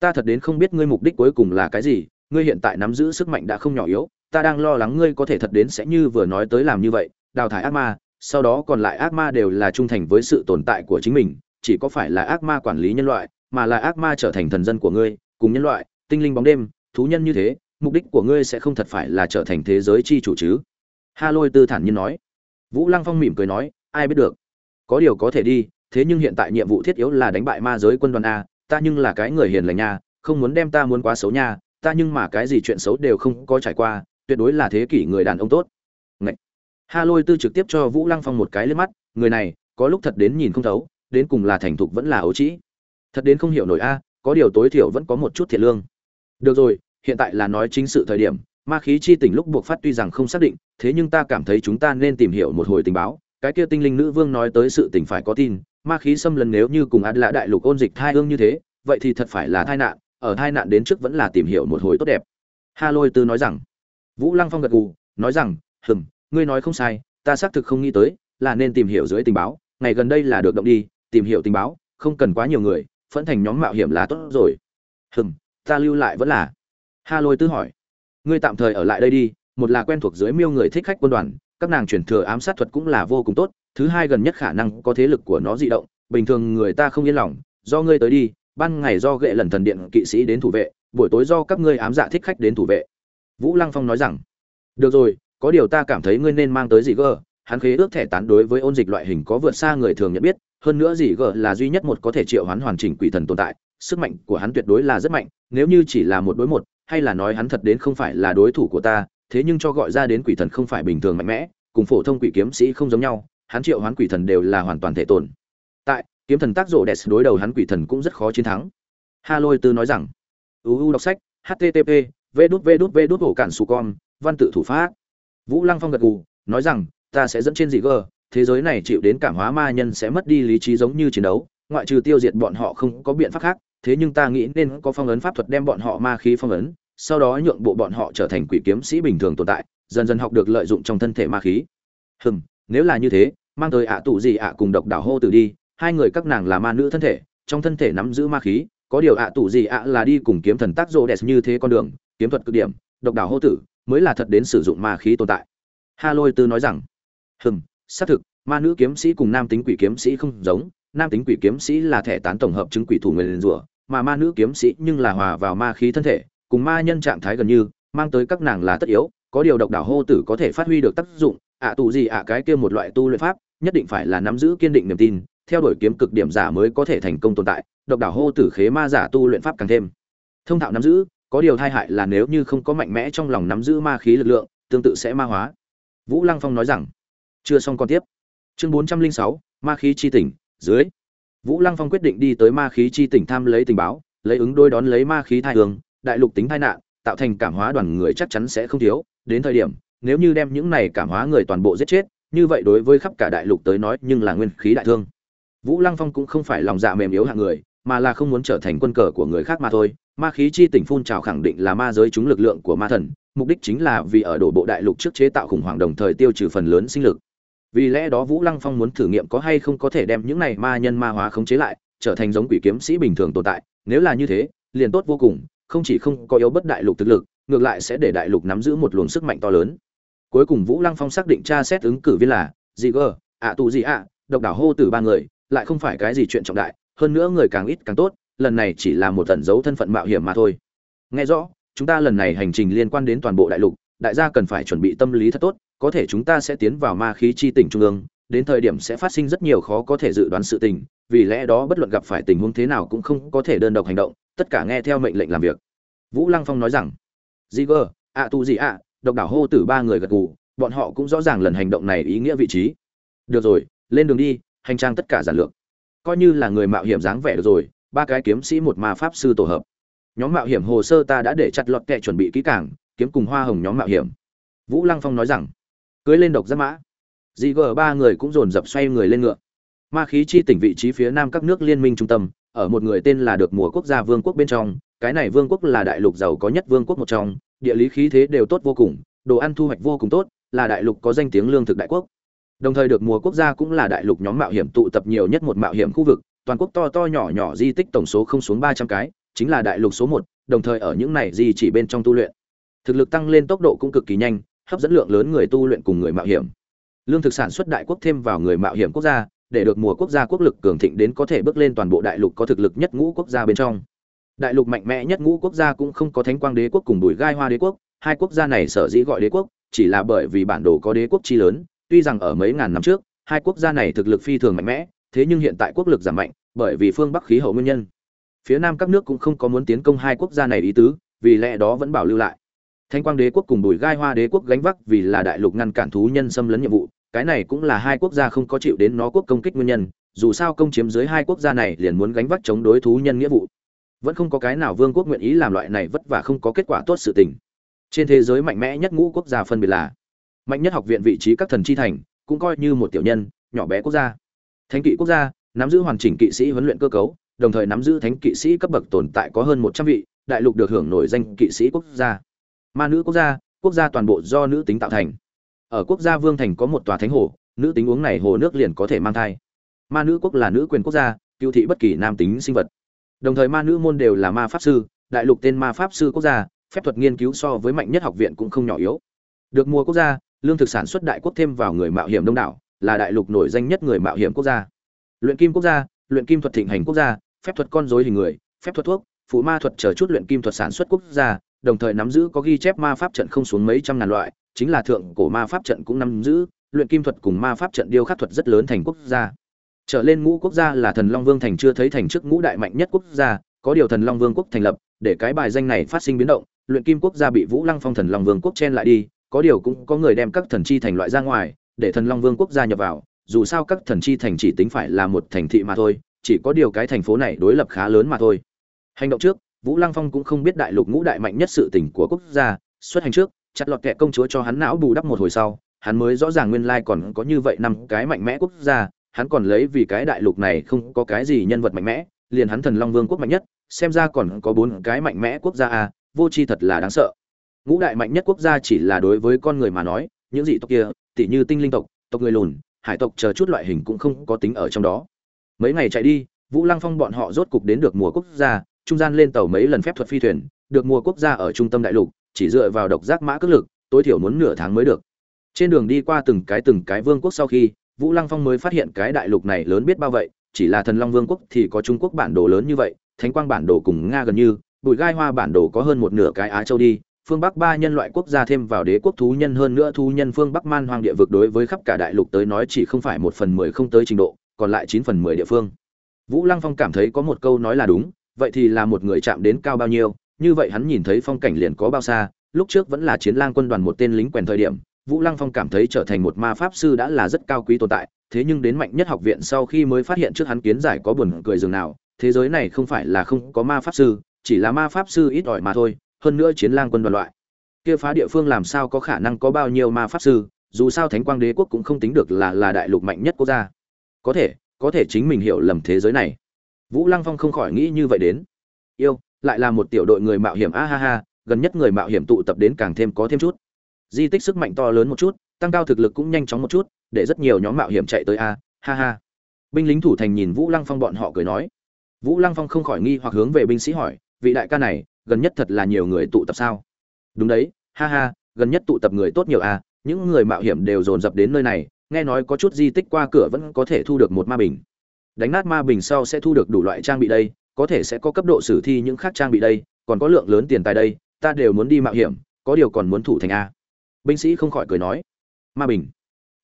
Speaker 1: Ta thật đến không biết ngươi mục đích cuối cùng là cái gì, ngươi hiện tại nắm giữ sức mạnh đã không nhỏ yếu, ta đang lo lắng ngươi có thể thật đến sẽ như vừa nói tới làm như vậy, đào thải ác ma, sau đó còn lại ác ma đều là trung thành với sự tồn tại của chính mình, chỉ có phải là ác ma quản lý nhân loại, mà là ác ma trở thành thần dân của ngươi, cùng nhân loại, tinh linh bóng đêm, thú nhân như thế, mục đích của ngươi sẽ không thật phải là trở thành thế giới chi chủ chứ. Ha lôi tư thản nhiên nói. Vũ lăng phong mỉm cười nói, ai biết được, có điều có thể đi thế nhưng hiện tại nhiệm vụ thiết yếu là đánh bại ma giới quân đoàn a, ta nhưng là cái người hiền lành nha không muốn đem ta muốn quá xấu nha, ta nhưng mà cái gì chuyện xấu đều không có trải qua, tuyệt đối là thế kỷ người đàn ông tốt. Ngậy. ha lôi tư trực tiếp cho vũ lăng phong một cái lên mắt, người này, có lúc thật đến nhìn không thấu, đến cùng là thành thục vẫn là ấu trĩ. Thật đến không hiểu nổi a, có điều tối thiểu vẫn có một chút thiệt lương. Được rồi, hiện tại là nói chính sự thời điểm, ma khí chi tỉnh lúc buộc phát tuy rằng không xác định, thế nhưng ta cảm thấy chúng ta nên tìm hiểu một hồi tình báo cái kia tinh linh nữ vương nói tới sự tình phải có tin, ma khí xâm lấn nếu như cùng ạt lạ đại lục ôn dịch thai hương như thế, vậy thì thật phải là tai nạn, ở tai nạn đến trước vẫn là tìm hiểu một hồi tốt đẹp. Ha lôi tư nói rằng. Vũ lăng phong gật gù, nói rằng, hừm, ngươi nói không sai, ta xác thực không nghĩ tới, là nên tìm hiểu dưới tình báo, ngày gần đây là được động đi, tìm hiểu tình báo, không cần quá nhiều người, phẫn thành nhóm mạo hiểm là tốt rồi. Hừm, ta lưu lại vẫn là. Ha lôi tư hỏi. Ngươi tạm thời ở lại đây đi, một là quen thuộc dưới miêu người thích khách quân đoàn các nàng chuyển thừa ám sát thuật cũng là vô cùng tốt, thứ hai gần nhất khả năng có thế lực của nó di động, bình thường người ta không yên lòng, do ngươi tới đi, ban ngày do gệ lần thần điện kỵ sĩ đến thủ vệ, buổi tối do các ngươi ám dạ thích khách đến thủ vệ. Vũ lăng phong nói rằng, được rồi, có điều ta cảm thấy ngươi nên mang tới gì gờ, hắn khế ước thẻ tán đối với ôn dịch loại hình có vượt xa người thường nhận biết, hơn nữa gì gờ là duy nhất một có thể triệu hoán hoàn chỉnh quỷ thần tồn tại, sức mạnh của hắn tuyệt đối là rất mạnh, nếu như chỉ là một đối một, hay là nói hắn thật đến không phải là đối thủ của ta thế nhưng cho gọi ra đến quỷ thần không phải bình thường mạnh mẽ, cùng phổ thông quỷ kiếm sĩ không giống nhau, hắn triệu hoán quỷ thần đều là hoàn toàn thể tồn. Tại, kiếm thần tác rộ đẹp đối đầu hắn quỷ thần cũng rất khó chiến thắng. Ha lôi tư nói rằng uu đọc sách http v đút v đút v đút ổ cản su con, văn tự thủ pháp. Vũ lăng phong gật gù, nói rằng, ta sẽ dẫn trên dị gờ thế giới này chịu đến cảm hóa ma nhân sẽ mất đi lý trí giống như chiến đấu, ngoại trừ tiêu diệt bọn họ không có biện pháp khác, thế nhưng ta nghĩ nên có phong ấn pháp thuật đem bọn họ ma khí phong ấn sau đó nhượng bộ bọn họ trở thành quỷ kiếm sĩ bình thường tồn tại, dần dần học được lợi dụng trong thân thể ma khí. Hừm, nếu là như thế, mang tới ạ tụ gì ạ cùng độc đảo hô tử đi, hai người các nàng là ma nữ thân thể, trong thân thể nắm giữ ma khí, có điều ạ tụ gì ạ là đi cùng kiếm thần tác rô đẹp như thế con đường, kiếm thuật cực điểm, độc đảo hô tử mới là thật đến sử dụng ma khí tồn tại. Ha lôi tư nói rằng, hừm, xác thực, ma nữ kiếm sĩ cùng nam tính quỷ kiếm sĩ không giống, nam tính quỷ kiếm sĩ là thẻ tán tổng hợp chứng quỷ thủ người liền rủa, mà ma nữ kiếm sĩ nhưng là hòa vào ma khí thân thể cùng ma nhân trạng thái gần như, mang tới các nàng là tất yếu, có điều độc đảo hô tử có thể phát huy được tác dụng, ạ tù gì ạ cái kia một loại tu luyện pháp, nhất định phải là nắm giữ kiên định niềm tin, theo đuổi kiếm cực điểm giả mới có thể thành công tồn tại, độc đảo hô tử khế ma giả tu luyện pháp càng thêm. Thông thạo nắm giữ, có điều tai hại là nếu như không có mạnh mẽ trong lòng nắm giữ ma khí lực lượng, tương tự sẽ ma hóa. Vũ lăng phong nói rằng, chưa xong còn tiếp. Chương bốn trăm linh sáu, ma khí chi tỉnh, dưới. Vũ lăng phong quyết định đi tới ma khí chi tỉnh tham lấy tình báo, lấy ứng đôi đón lấy ma khí thai hương đại lục tính tai nạn, tạo thành cảm hóa đoàn người chắc chắn sẽ không thiếu. Đến thời điểm, nếu như đem những này cảm hóa người toàn bộ giết chết, như vậy đối với khắp cả đại lục tới nói nhưng là nguyên khí đại thương. Vũ lăng phong cũng không phải lòng dạ mềm yếu hạng người, mà là không muốn trở thành quân cờ của người khác mà thôi. Ma khí chi tỉnh phun trào khẳng định là ma giới chúng lực lượng của ma thần, mục đích chính là vì ở đổ bộ đại lục trước chế tạo khủng hoảng đồng thời tiêu trừ phần lớn sinh lực. Vì lẽ đó vũ lăng phong muốn thử nghiệm có hay không có thể đem những này ma nhân ma hóa khống chế lại, trở thành giống quỷ kiếm sĩ bình thường tồn tại. Nếu là như thế, liền tốt vô cùng không chỉ không có yếu bất đại lục thực lực, ngược lại sẽ để đại lục nắm giữ một luồng sức mạnh to lớn. Cuối cùng vũ lăng phong xác định tra xét ứng cử viên là gì ạ tù gì ạ độc đảo hô từ ba người, lại không phải cái gì chuyện trọng đại, hơn nữa người càng ít càng tốt, lần này chỉ là một tẩn dấu thân phận mạo hiểm mà thôi. Nghe rõ, chúng ta lần này hành trình liên quan đến toàn bộ đại lục, đại gia cần phải chuẩn bị tâm lý thật tốt, có thể chúng ta sẽ tiến vào ma khí chi tỉnh trung ương đến thời điểm sẽ phát sinh rất nhiều khó có thể dự đoán sự tình, vì lẽ đó bất luận gặp phải tình huống thế nào cũng không có thể đơn độc hành động, tất cả nghe theo mệnh lệnh làm việc. Vũ lăng phong nói rằng di ạ tu gì ạ, độc đảo hô tử ba người gật gù, bọn họ cũng rõ ràng lần hành động này ý nghĩa vị trí. Được rồi, lên đường đi, hành trang tất cả giản lược. Coi như là người mạo hiểm dáng vẻ được rồi, ba cái kiếm sĩ một ma pháp sư tổ hợp. Nhóm mạo hiểm hồ sơ ta đã để chặt lọt kệ chuẩn bị kỹ càng, kiếm cùng hoa hồng nhóm mạo hiểm. Vũ lăng phong nói rằng, cưới lên độc giáp mã dị gờ ba người cũng dồn dập xoay người lên ngựa. Ma khí chi tỉnh vị trí phía nam các nước liên minh trung tâm, ở một người tên là được mùa quốc gia vương quốc bên trong, cái này vương quốc là đại lục giàu có nhất vương quốc một trong, địa lý khí thế đều tốt vô cùng, đồ ăn thu hoạch vô cùng tốt, là đại lục có danh tiếng lương thực đại quốc. Đồng thời được mùa quốc gia cũng là đại lục nhóm mạo hiểm tụ tập nhiều nhất một mạo hiểm khu vực, toàn quốc to to nhỏ nhỏ di tích tổng số không xuống ba trăm cái, chính là đại lục số một, đồng thời ở những này di chỉ bên trong tu luyện. Thực lực tăng lên tốc độ cũng cực kỳ nhanh, hấp dẫn lượng lớn người tu luyện cùng người mạo hiểm lương thực sản xuất đại quốc thêm vào người mạo hiểm quốc gia để được mùa quốc gia quốc lực cường thịnh đến có thể bước lên toàn bộ đại lục có thực lực nhất ngũ quốc gia bên trong. Đại lục mạnh mẽ nhất ngũ quốc gia cũng không có thánh quang đế quốc cùng bùi gai hoa đế quốc hai quốc gia này sở dĩ gọi đế quốc chỉ là bởi vì bản đồ có đế quốc chi lớn tuy rằng ở mấy ngàn năm trước hai quốc gia này thực lực phi thường mạnh mẽ thế nhưng hiện tại quốc lực giảm mạnh bởi vì phương bắc khí hậu nguyên nhân. Phía nam các nước cũng không có muốn tiến công hai quốc gia này ý tứ vì lẽ đó vẫn bảo lưu lại. Thánh Quang Đế quốc cùng Bùi Gai Hoa Đế quốc gánh vác vì là đại lục ngăn cản thú nhân xâm lấn nhiệm vụ, cái này cũng là hai quốc gia không có chịu đến nó quốc công kích nguyên nhân, dù sao công chiếm dưới hai quốc gia này liền muốn gánh vác chống đối thú nhân nghĩa vụ. Vẫn không có cái nào vương quốc nguyện ý làm loại này vất vả không có kết quả tốt sự tình. Trên thế giới mạnh mẽ nhất ngũ quốc gia phân biệt là mạnh nhất học viện vị trí các thần chi thành, cũng coi như một tiểu nhân, nhỏ bé quốc gia. Thánh kỵ quốc gia, nắm giữ hoàn chỉnh kỵ sĩ huấn luyện cơ cấu, đồng thời nắm giữ thánh kỵ sĩ cấp bậc tồn tại có hơn một trăm vị, đại lục được hưởng nổi danh kỵ sĩ quốc gia ma nữ quốc gia quốc gia toàn bộ do nữ tính tạo thành ở quốc gia vương thành có một tòa thánh hồ, nữ tính uống này hồ nước liền có thể mang thai. Ma nữ quốc là nữ quyền quốc gia cựu thị bất kỳ nam tính sinh vật. Đồng thời ma nữ môn đều là ma pháp sư, đại lục tên ma pháp sư quốc gia, phép thuật nghiên cứu so với mạnh nhất học viện cũng không nhỏ yếu. Được mua quốc gia, lương thực sản xuất đại quốc thêm vào người mạo hiểm đông đảo, là đại lục nổi danh nhất người mạo hiểm quốc gia. Luyện kim quốc gia, luyện kim thuật thịnh hành quốc gia, phép thuật con dối hình người, phép thuật thuốc, phụ ma thuật chờ chút luyện kim thuật sản xuất quốc gia đồng thời nắm giữ có ghi chép ma pháp trận không xuống mấy trăm ngàn loại, chính là thượng cổ ma pháp trận cũng nắm giữ, luyện kim thuật cùng ma pháp trận điêu khắc thuật rất lớn thành quốc gia. Trở lên ngũ quốc gia là Thần Long Vương thành chưa thấy thành trước ngũ đại mạnh nhất quốc gia, có điều Thần Long Vương quốc thành lập, để cái bài danh này phát sinh biến động, luyện kim quốc gia bị Vũ Lăng Phong Thần Long Vương quốc chen lại đi, có điều cũng có người đem các thần chi thành loại ra ngoài, để Thần Long Vương quốc gia nhập vào, dù sao các thần chi thành chỉ tính phải là một thành thị mà thôi, chỉ có điều cái thành phố này đối lập khá lớn mà thôi. Hành động trước, Vũ Lăng Phong cũng không biết đại lục ngũ đại mạnh nhất sự tình của quốc gia, xuất hành trước, chặt lọt kẹ công chúa cho hắn não bù đắp một hồi sau, hắn mới rõ ràng nguyên lai còn có như vậy năm cái mạnh mẽ quốc gia, hắn còn lấy vì cái đại lục này không có cái gì nhân vật mạnh mẽ, liền hắn Thần Long Vương quốc mạnh nhất, xem ra còn có bốn cái mạnh mẽ quốc gia à, vô tri thật là đáng sợ. Ngũ đại mạnh nhất quốc gia chỉ là đối với con người mà nói, những dị tộc kia, tỉ như tinh linh tộc, tộc người lùn, hải tộc chờ chút loại hình cũng không có tính ở trong đó. Mấy ngày chạy đi, Vũ Lăng Phong bọn họ rốt cục đến được mùa quốc gia, trung gian lên tàu mấy lần phép thuật phi thuyền, được mua quốc gia ở trung tâm đại lục, chỉ dựa vào độc giác mã cước lực, tối thiểu muốn nửa tháng mới được. Trên đường đi qua từng cái từng cái vương quốc sau khi, Vũ Lăng Phong mới phát hiện cái đại lục này lớn biết bao vậy, chỉ là Thần Long Vương quốc thì có Trung Quốc bản đồ lớn như vậy, Thánh Quang bản đồ cùng Nga gần như, Bùi Gai Hoa bản đồ có hơn một nửa cái Á Châu đi, phương Bắc ba nhân loại quốc gia thêm vào đế quốc thú nhân hơn nữa thú nhân phương Bắc Man Hoang địa vực đối với khắp cả đại lục tới nói chỉ không phải một phần mười không tới trình độ, còn lại chín phần mười địa phương. Vũ Lăng Phong cảm thấy có một câu nói là đúng, vậy thì là một người chạm đến cao bao nhiêu? Như vậy hắn nhìn thấy phong cảnh liền có bao xa. Lúc trước vẫn là chiến lang quân đoàn một tên lính quèn thời điểm, vũ lăng phong cảm thấy trở thành một ma pháp sư đã là rất cao quý tồn tại. Thế nhưng đến mạnh nhất học viện sau khi mới phát hiện trước hắn kiến giải có buồn cười dường nào, thế giới này không phải là không có ma pháp sư, chỉ là ma pháp sư ít ỏi mà thôi, hơn nữa chiến lang quân đoàn loại. Kia phá địa phương làm sao có khả năng có bao nhiêu ma pháp sư, dù sao thánh quang đế quốc cũng không tính được là là đại lục mạnh nhất quốc gia. Có thể có thể chính mình hiểu lầm thế giới này. Vũ Lăng Phong không khỏi nghĩ như vậy đến. Yêu, lại là một tiểu đội người mạo hiểm a ha ha, gần nhất người mạo hiểm tụ tập đến càng thêm có thêm chút. Di tích sức mạnh to lớn một chút, tăng cao thực lực cũng nhanh chóng một chút, để rất nhiều nhóm mạo hiểm chạy tới a, ha ha. Binh lính thủ thành nhìn Vũ Lăng Phong bọn họ cười nói. Vũ Lăng Phong không khỏi nghi hoặc hướng về binh sĩ hỏi, vị đại ca này, gần nhất thật là nhiều người tụ tập sao? Đúng đấy, ha ha, gần nhất tụ tập người tốt nhiều a, những người mạo hiểm đều dồn dập đến nơi này, nghe nói có chút di tích qua cửa vẫn có thể thu được một ma bình đánh nát ma bình sau sẽ thu được đủ loại trang bị đây, có thể sẽ có cấp độ sử thi những khác trang bị đây, còn có lượng lớn tiền tài đây, ta đều muốn đi mạo hiểm, có điều còn muốn thủ thành a. Binh sĩ không khỏi cười nói. Ma bình.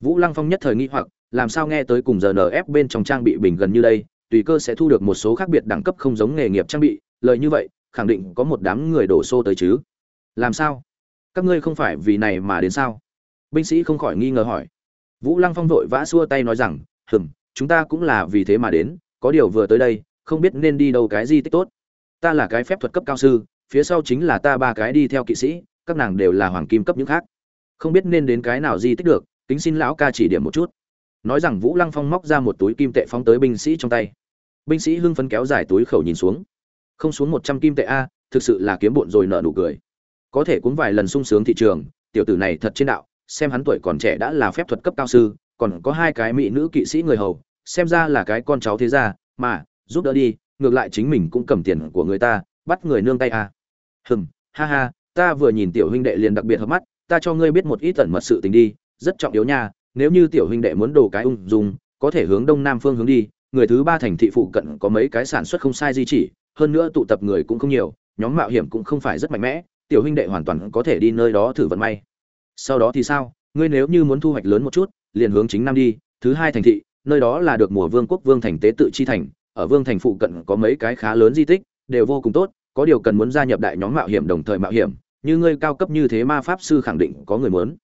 Speaker 1: Vũ lăng phong nhất thời nghi hoặc, làm sao nghe tới cùng giờ nf bên trong trang bị bình gần như đây, tùy cơ sẽ thu được một số khác biệt đẳng cấp không giống nghề nghiệp trang bị, lời như vậy, khẳng định có một đám người đổ xô tới chứ. Làm sao? Các ngươi không phải vì này mà đến sao? Binh sĩ không khỏi nghi ngờ hỏi. Vũ lăng phong vội vã xua tay nói rằng hừng chúng ta cũng là vì thế mà đến, có điều vừa tới đây, không biết nên đi đâu cái di tích tốt. Ta là cái phép thuật cấp cao sư, phía sau chính là ta ba cái đi theo kỵ sĩ, các nàng đều là hoàng kim cấp những khác. Không biết nên đến cái nào di tích được, kính xin lão ca chỉ điểm một chút. Nói rằng vũ lăng phong móc ra một túi kim tệ phóng tới binh sĩ trong tay. Binh sĩ hưng phấn kéo dài túi khẩu nhìn xuống. Không xuống một trăm kim tệ a, thực sự là kiếm bộn rồi nợ nụ cười. Có thể cuốn vài lần sung sướng thị trường, tiểu tử này thật trên đạo, xem hắn tuổi còn trẻ đã là phép thuật cấp cao sư còn có hai cái mỹ nữ kỵ sĩ người hầu, xem ra là cái con cháu thế gia, mà, giúp đỡ đi, ngược lại chính mình cũng cầm tiền của người ta, bắt người nương tay à. hừm, ha ha, ta vừa nhìn tiểu huynh đệ liền đặc biệt hợp mắt, ta cho ngươi biết một ít tẩn mật sự tình đi, rất trọng yếu nha, nếu như tiểu huynh đệ muốn đồ cái ung dung, có thể hướng đông nam phương hướng đi, người thứ ba thành thị phụ cận có mấy cái sản xuất không sai di chỉ, hơn nữa tụ tập người cũng không nhiều, nhóm mạo hiểm cũng không phải rất mạnh mẽ, tiểu huynh đệ hoàn toàn có thể đi nơi đó thử vận may sau đó thì sao ngươi nếu như muốn thu hoạch lớn một chút liền hướng chính nam đi, thứ hai thành thị, nơi đó là được mùa vương quốc vương thành tế tự chi thành, ở vương thành phụ cận có mấy cái khá lớn di tích, đều vô cùng tốt, có điều cần muốn gia nhập đại nhóm mạo hiểm đồng thời mạo hiểm, như ngươi cao cấp như thế ma pháp sư khẳng định có người muốn.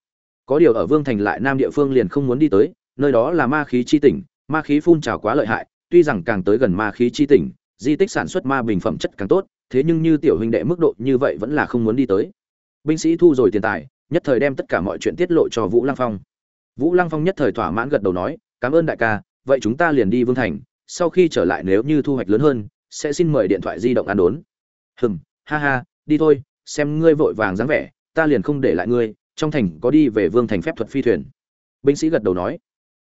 Speaker 1: Có điều ở vương thành lại nam địa phương liền không muốn đi tới, nơi đó là ma khí chi tỉnh, ma khí phun trào quá lợi hại, tuy rằng càng tới gần ma khí chi tỉnh, di tích sản xuất ma bình phẩm chất càng tốt, thế nhưng như tiểu huynh đệ mức độ như vậy vẫn là không muốn đi tới. Binh sĩ thu rồi tiền tài, nhất thời đem tất cả mọi chuyện tiết lộ cho vũ lăng phong vũ lăng phong nhất thời thỏa mãn gật đầu nói, cảm ơn đại ca, vậy chúng ta liền đi vương thành, sau khi trở lại nếu như thu hoạch lớn hơn, sẽ xin mời điện thoại di động ăn đốn. Hừm, ha ha, đi thôi, xem ngươi vội vàng dáng vẻ, ta liền không để lại ngươi, trong thành có đi về vương thành phép thuật phi thuyền. Binh sĩ gật đầu nói.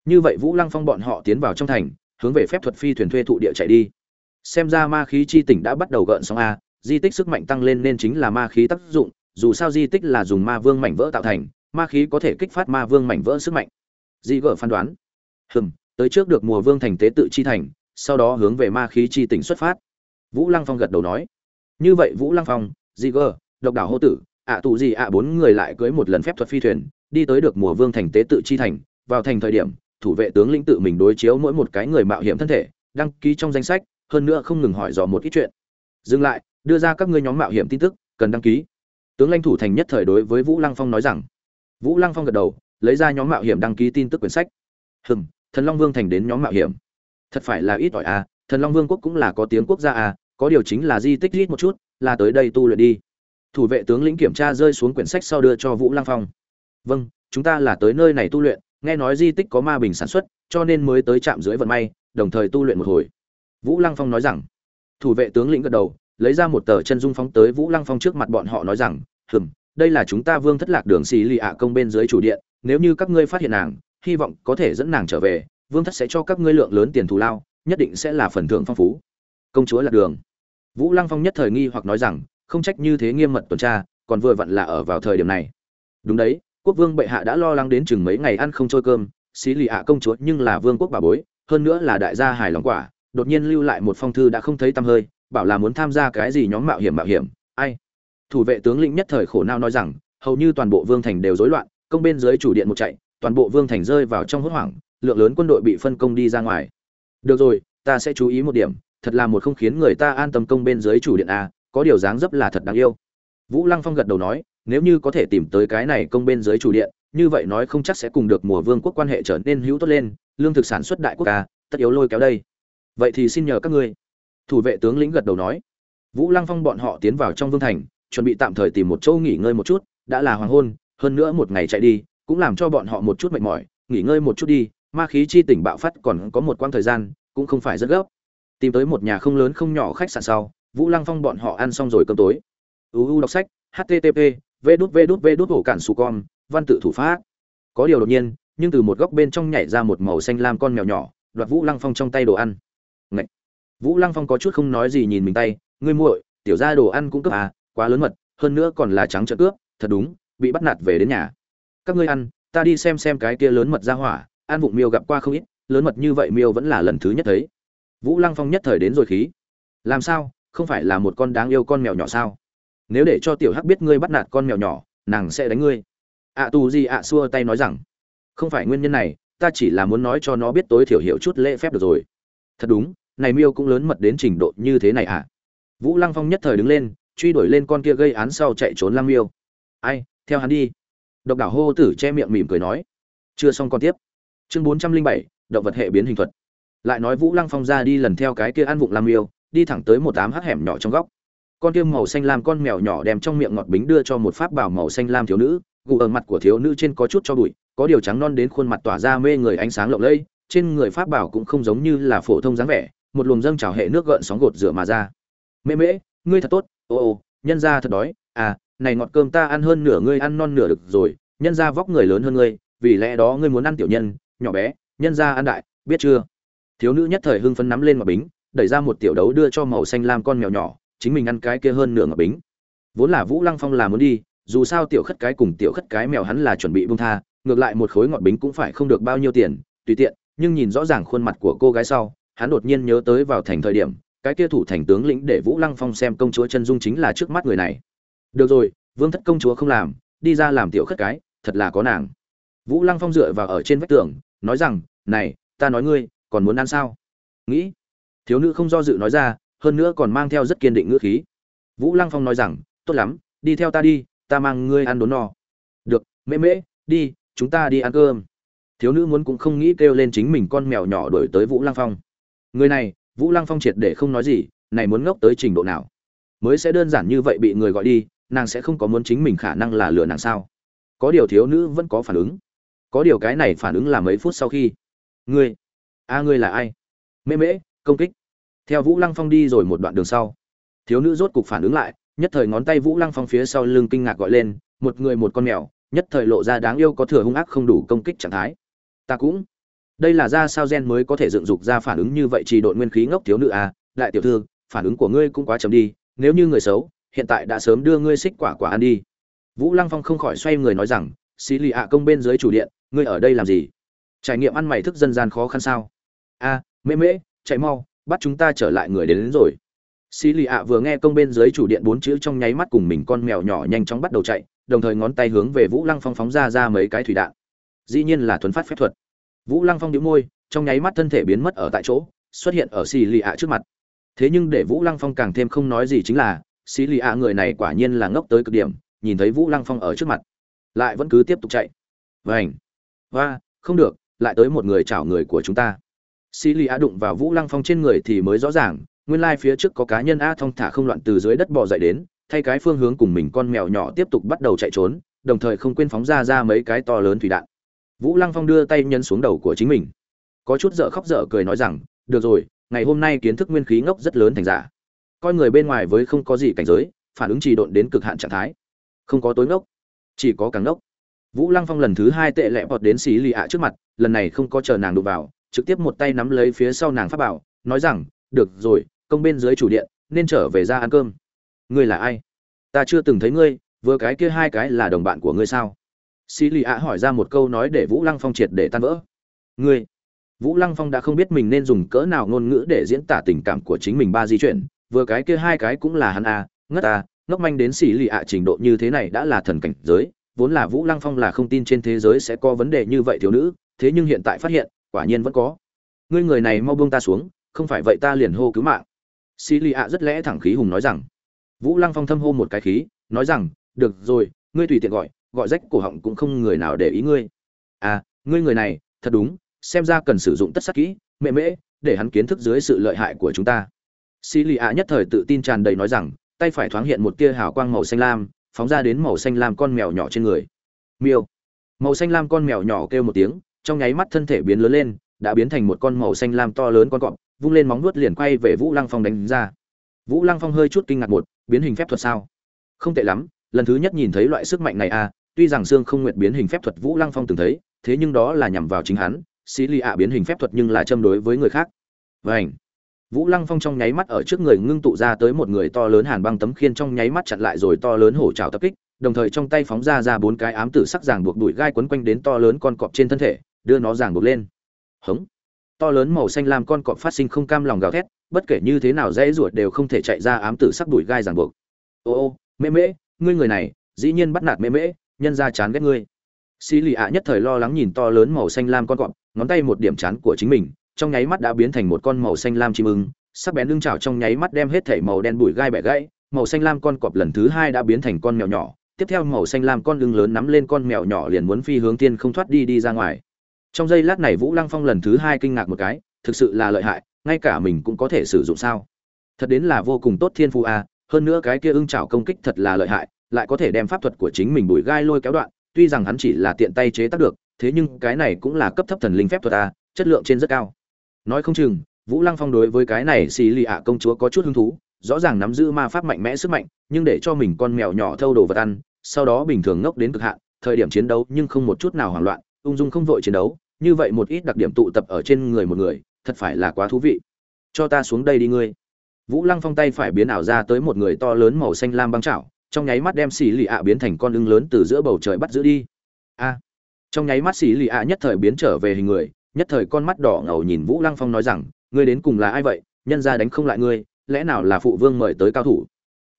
Speaker 1: Như vậy vũ lăng phong bọn họ tiến vào trong thành, hướng về phép thuật phi thuyền thuê thụ địa chạy đi. Xem ra ma khí chi tỉnh đã bắt đầu gợn sóng a, di tích sức mạnh tăng lên nên chính là ma khí tác dụng, dù sao di tích là dùng ma vương mảnh vỡ tạo thành ma khí có thể kích phát ma vương mảnh vỡ sức mạnh. Di gở phán đoán. Hừm, tới trước được mùa vương thành tế tự chi thành, sau đó hướng về ma khí chi tỉnh xuất phát. Vũ lăng phong gật đầu nói. Như vậy vũ lăng phong di gở, độc đảo hô tử, ạ tù gì ạ bốn người lại cưới một lần phép thuật phi thuyền, đi tới được mùa vương thành tế tự chi thành, vào thành thời điểm, thủ vệ tướng lĩnh tự mình đối chiếu mỗi một cái người mạo hiểm thân thể, đăng ký trong danh sách, hơn nữa không ngừng hỏi dò một ít chuyện. Dừng lại, đưa ra các ngươi nhóm mạo hiểm tin tức, cần đăng ký. Tướng lãnh thủ thành nhất thời đối với vũ lăng phong nói rằng vũ lăng phong gật đầu, lấy ra nhóm mạo hiểm đăng ký tin tức quyển sách. Hừm, thần long vương thành đến nhóm mạo hiểm. Thật phải là ít ỏi à thần long vương quốc cũng là có tiếng quốc gia à có điều chính là di tích ít một chút, là tới đây tu luyện đi. Thủ vệ tướng lĩnh kiểm tra rơi xuống quyển sách sau đưa cho vũ lăng phong. Vâng chúng ta là tới nơi này tu luyện, nghe nói di tích có ma bình sản xuất, cho nên mới tới trạm dưới vận may, đồng thời tu luyện một hồi. Vũ lăng phong nói rằng. Thủ vệ tướng lĩnh gật đầu, lấy ra một tờ chân dung phóng tới vũ lăng phong trước mặt bọn họ nói rằng, hừm đây là chúng ta vương thất lạc đường xì lì ạ công bên dưới chủ điện, nếu như các ngươi phát hiện nàng, hy vọng có thể dẫn nàng trở về, vương thất sẽ cho các ngươi lượng lớn tiền thù lao, nhất định sẽ là phần thưởng phong phú. Công chúa lạc đường. Vũ lăng phong nhất thời nghi hoặc nói rằng, không trách như thế nghiêm mật tuần tra, còn vừa vặn là ở vào thời điểm này. Đúng đấy, quốc vương bệ hạ đã lo lắng đến chừng mấy ngày ăn không trôi cơm xí lì ạ công chúa nhưng là vương quốc bà bối, hơn nữa là đại gia hài lòng quả, đột nhiên lưu lại một phong thư đã không thấy tăm hơi, bảo là muốn tham gia cái gì nhóm mạo hiểm mạo hiểm, ai? Thủ vệ tướng lĩnh nhất thời khổ nao nói rằng, hầu như toàn bộ vương thành đều rối loạn, công bên dưới chủ điện một chạy, toàn bộ vương thành rơi vào trong hốt hoảng, lượng lớn quân đội bị phân công đi ra ngoài. Được rồi, ta sẽ chú ý một điểm, thật là một không khiến người ta an tâm công bên dưới chủ điện a, có điều dáng dấp là thật đáng yêu. Vũ lăng phong gật đầu nói, nếu như có thể tìm tới cái này công bên dưới chủ điện, như vậy nói không chắc sẽ cùng được mùa vương quốc quan hệ trở nên hữu tốt lên, lương thực sản xuất đại quốc ca tất yếu lôi kéo đây. Vậy thì xin nhờ các ngươi. Thủ vệ tướng lĩnh gật đầu nói. Vũ lăng phong bọn họ tiến vào trong vương thành chuẩn bị tạm thời tìm một chỗ nghỉ ngơi một chút đã là hoàng hôn hơn nữa một ngày chạy đi cũng làm cho bọn họ một chút mệt mỏi nghỉ ngơi một chút đi ma khí chi tỉnh bạo phát còn có một quãng thời gian cũng không phải rất gấp tìm tới một nhà không lớn không nhỏ khách sạn sau vũ lăng phong bọn họ ăn xong rồi cơm tối uu đọc sách http v đút v đút v đút ổ cản su con văn tự thủ pháp có điều đột nhiên nhưng từ một góc bên trong nhảy ra một màu xanh lam con mèo nhỏ đoạt vũ lăng phong trong tay đồ ăn Ngậy! vũ lăng phong có chút không nói gì nhìn mình tay ngươi muội tiểu ra đồ ăn cũng cấp à quá lớn mật hơn nữa còn là trắng trợn cướp thật đúng bị bắt nạt về đến nhà. Các ngươi ăn ta đi xem xem cái kia lớn mật ra hỏa an vụng miêu gặp qua không ít lớn mật như vậy miêu vẫn là lần thứ nhất thấy. Vũ lăng phong nhất thời đến rồi khí. Làm sao không phải là một con đáng yêu con mèo nhỏ sao? Nếu để cho tiểu hắc biết ngươi bắt nạt con mèo nhỏ nàng sẽ đánh ngươi. Ạ à, tù gì ạ xua tay nói rằng không phải nguyên nhân này ta chỉ là muốn nói cho nó biết tối thiểu hiểu chút lễ phép được rồi. Thật đúng này miêu cũng lớn mật đến trình độ như thế này à? Vũ lăng phong nhất thời đứng lên truy đuổi lên con kia gây án sau chạy trốn lang miêu. Ai, theo hắn đi. Độc đảo hô tử che miệng mỉm cười nói. Chưa xong con tiếp. Chương bốn trăm linh bảy, động vật hệ biến hình thuật. Lại nói vũ lăng phong ra đi lần theo cái kia ăn vụng lam miêu, đi thẳng tới một ám hắc hẻm nhỏ trong góc. Con kia màu xanh lam con mèo nhỏ đem trong miệng ngọt bính đưa cho một pháp bảo màu xanh lam thiếu nữ, gù ở mặt của thiếu nữ trên có chút cho bụi, có điều trắng non đến khuôn mặt tỏa ra mê người ánh sáng lộng lẫy, trên người pháp bảo cũng không giống như là phổ thông dáng vẻ, một luồng dâng trào hệ nước gợn sóng gột rửa mà ra. Mễ mễ, ngươi thật tốt ô ô, nhân ra thật đói. À này ngọt cơm ta ăn hơn nửa ngươi ăn non nửa được rồi. Nhân ra vóc người lớn hơn ngươi, vì lẽ đó ngươi muốn ăn tiểu nhân, nhỏ bé. Nhân ra ăn đại, biết chưa? Thiếu nữ nhất thời hưng phấn nắm lên ngọc bính, đẩy ra một tiểu đấu đưa cho màu xanh lam con mèo nhỏ, chính mình ăn cái kia hơn nửa ngọc bính. Vốn là vũ lăng phong là muốn đi, dù sao tiểu khất cái cùng tiểu khất cái mèo hắn là chuẩn bị bung tha, ngược lại một khối ngọt bính cũng phải không được bao nhiêu tiền, tùy tiện, nhưng nhìn rõ ràng khuôn mặt của cô gái sau, hắn đột nhiên nhớ tới vào thành thời điểm cái kia thủ thành tướng lĩnh để vũ lăng phong xem công chúa chân dung chính là trước mắt người này. Được rồi, vương thất công chúa không làm, đi ra làm tiểu khất cái, thật là có nàng. Vũ lăng phong dựa vào ở trên vách tường, nói rằng, này, ta nói ngươi, còn muốn ăn sao? Nghĩ, thiếu nữ không do dự nói ra, hơn nữa còn mang theo rất kiên định ngữ khí. Vũ lăng phong nói rằng, tốt lắm, đi theo ta đi, ta mang ngươi ăn đốn no. Được, mễ mễ, đi, chúng ta đi ăn cơm. Thiếu nữ muốn cũng không nghĩ kêu lên chính mình con mèo nhỏ đổi tới vũ lăng phong. Người này vũ lăng phong triệt để không nói gì, này muốn ngốc tới trình độ nào? Mới sẽ đơn giản như vậy bị người gọi đi, nàng sẽ không có muốn chính mình khả năng là lừa nàng sao? Có điều thiếu nữ vẫn có phản ứng. Có điều cái này phản ứng là mấy phút sau khi. Ngươi, a ngươi là ai? Mễ mễ, công kích. Theo vũ lăng phong đi rồi một đoạn đường sau, thiếu nữ rốt cục phản ứng lại, nhất thời ngón tay vũ lăng phong phía sau lưng kinh ngạc gọi lên, một người một con mèo, nhất thời lộ ra đáng yêu có thừa hung ác không đủ công kích trạng thái. Ta cũng đây là ra sao gen mới có thể dựng dục ra phản ứng như vậy chỉ độn nguyên khí ngốc thiếu nữ à? Đại tiểu thư phản ứng của ngươi cũng quá chậm đi nếu như người xấu hiện tại đã sớm đưa ngươi xích quả quả ăn đi. Vũ lăng phong không khỏi xoay người nói rằng xí lì ạ công bên dưới chủ điện ngươi ở đây làm gì? Trải nghiệm ăn mày thức dân gian khó khăn sao? A mễ mễ chạy mau bắt chúng ta trở lại người đến, đến rồi. Xí lì ạ vừa nghe công bên dưới chủ điện bốn chữ trong nháy mắt cùng mình con mèo nhỏ nhanh chóng bắt đầu chạy đồng thời ngón tay hướng về vũ lăng phong phóng ra ra mấy cái thủy đạn. Dĩ nhiên là thuấn phát phép thuật vũ lăng phong đĩu môi, trong nháy mắt thân thể biến mất ở tại chỗ, xuất hiện ở xì lì ạ trước mặt. Thế nhưng để vũ lăng phong càng thêm không nói gì chính là, xì lì ạ người này quả nhiên là ngốc tới cực điểm, nhìn thấy vũ lăng phong ở trước mặt, lại vẫn cứ tiếp tục chạy. Vảnh và không được, lại tới một người chảo người của chúng ta. Xì lì ạ đụng vào vũ lăng phong trên người thì mới rõ ràng, nguyên lai phía trước có cá nhân a thong thả không loạn từ dưới đất bò dậy đến, thay cái phương hướng cùng mình con mèo nhỏ tiếp tục bắt đầu chạy trốn, đồng thời không quên phóng ra ra mấy cái to lớn thủy đạn vũ lăng phong đưa tay nhân xuống đầu của chính mình. Có chút dở khóc dở cười nói rằng, được rồi, ngày hôm nay kiến thức nguyên khí ngốc rất lớn thành giả. Coi người bên ngoài với không có gì cảnh giới, phản ứng trì độn đến cực hạn trạng thái. Không có tối ngốc, chỉ có càng ngốc. Vũ lăng phong lần thứ hai tệ lẹ bọt đến xí lì ạ trước mặt, lần này không có chờ nàng đụng vào, trực tiếp một tay nắm lấy phía sau nàng pháp bảo, nói rằng, được rồi, công bên dưới chủ điện, nên trở về ra ăn cơm. Ngươi là ai? Ta chưa từng thấy ngươi, vừa cái kia hai cái là đồng bạn của ngươi sao? Sĩ lì ạ hỏi ra một câu nói để vũ lăng phong triệt để tan vỡ. Ngươi, vũ lăng phong đã không biết mình nên dùng cỡ nào ngôn ngữ để diễn tả tình cảm của chính mình ba di chuyển. Vừa cái kia hai cái cũng là hắn à? ngất à? ngốc manh đến Sĩ lì ạ trình độ như thế này đã là thần cảnh giới. Vốn là vũ lăng phong là không tin trên thế giới sẽ có vấn đề như vậy thiếu nữ. Thế nhưng hiện tại phát hiện, quả nhiên vẫn có. Ngươi người này mau buông ta xuống, không phải vậy ta liền hô cứu mạng. Sĩ lì ạ rất lẽ thẳng khí hùng nói rằng. Vũ lăng phong thâm hô một cái khí, nói rằng, được rồi, ngươi tùy tiện gọi gọi rách cổ họng cũng không người nào để ý ngươi. À ngươi người này, thật đúng, xem ra cần sử dụng tất sắc kỹ, mẹ mễ, để hắn kiến thức dưới sự lợi hại của chúng ta. Xì lì ạ nhất thời tự tin tràn đầy nói rằng, tay phải thoáng hiện một tia hào quang màu xanh lam, phóng ra đến màu xanh lam con mèo nhỏ trên người. Miêu. Màu xanh lam con mèo nhỏ kêu một tiếng, trong nháy mắt thân thể biến lớn lên, đã biến thành một con màu xanh lam to lớn con cọp, vung lên móng nuốt liền quay về vũ lăng phong đánh ra. Vũ lăng phong hơi chút kinh ngạc một, biến hình phép thuật sao? Không tệ lắm, lần thứ nhất nhìn thấy loại sức mạnh này à tuy rằng xương không nguyệt biến hình phép thuật vũ lăng phong từng thấy, thế nhưng đó là nhằm vào chính hắn, xí lì ạ biến hình phép thuật nhưng là châm đối với người khác. Vảnh vũ lăng phong trong nháy mắt ở trước người ngưng tụ ra tới một người to lớn hàn băng tấm khiên trong nháy mắt chặn lại rồi to lớn hổ trào tập kích, đồng thời trong tay phóng ra ra bốn cái ám tử sắc ràng buộc đuổi gai quấn quanh đến to lớn con cọp trên thân thể, đưa nó ràng buộc lên. Hống! To lớn màu xanh lam con cọp phát sinh không cam lòng gào thét, bất kể như thế nào dễ ruột đều không thể chạy ra ám tử sắc đuổi gai ràng buộc. Ô ô, mễ mễ, ngươi người này, dĩ nhiên bắt nạt mễ mễ nhân ra chán ghét ngươi. Xì lì ạ nhất thời lo lắng nhìn to lớn màu xanh lam con cọp, ngón tay một điểm chán của chính mình, trong nháy mắt đã biến thành một con màu xanh lam chim ưng, sắc bén lưng chảo trong nháy mắt đem hết thảy màu đen bụi gai bẻ gãy, màu xanh lam con cọp lần thứ hai đã biến thành con mèo nhỏ, tiếp theo màu xanh lam con lưng lớn nắm lên con mèo nhỏ liền muốn phi hướng tiên không thoát đi đi ra ngoài. Trong giây lát này vũ lăng phong lần thứ hai kinh ngạc một cái, thực sự là lợi hại, ngay cả mình cũng có thể sử dụng sao? Thật đến là vô cùng tốt thiên phu a à, hơn nữa cái kia ưng chảo công kích thật là lợi hại lại có thể đem pháp thuật của chính mình bùi gai lôi kéo đoạn tuy rằng hắn chỉ là tiện tay chế tác được thế nhưng cái này cũng là cấp thấp thần linh phép thuật ta, chất lượng trên rất cao. Nói không chừng vũ lăng phong đối với cái này xì lì ạ công chúa có chút hứng thú rõ ràng nắm giữ ma pháp mạnh mẽ sức mạnh nhưng để cho mình con mèo nhỏ thâu đồ vật ăn sau đó bình thường ngốc đến cực hạn thời điểm chiến đấu nhưng không một chút nào hoảng loạn ung dung không vội chiến đấu như vậy một ít đặc điểm tụ tập ở trên người một người thật phải là quá thú vị. Cho ta xuống đây đi ngươi. Vũ lăng phong tay phải biến ảo ra tới một người to lớn màu xanh lam băng chảo trong nháy mắt đem xì lì ạ biến thành con lưng lớn từ giữa bầu trời bắt giữ đi. A. Trong nháy mắt xì lì ạ nhất thời biến trở về hình người, nhất thời con mắt đỏ ngầu nhìn vũ lăng phong nói rằng, ngươi đến cùng là ai vậy? Nhân ra đánh không lại ngươi, lẽ nào là phụ vương mời tới cao thủ?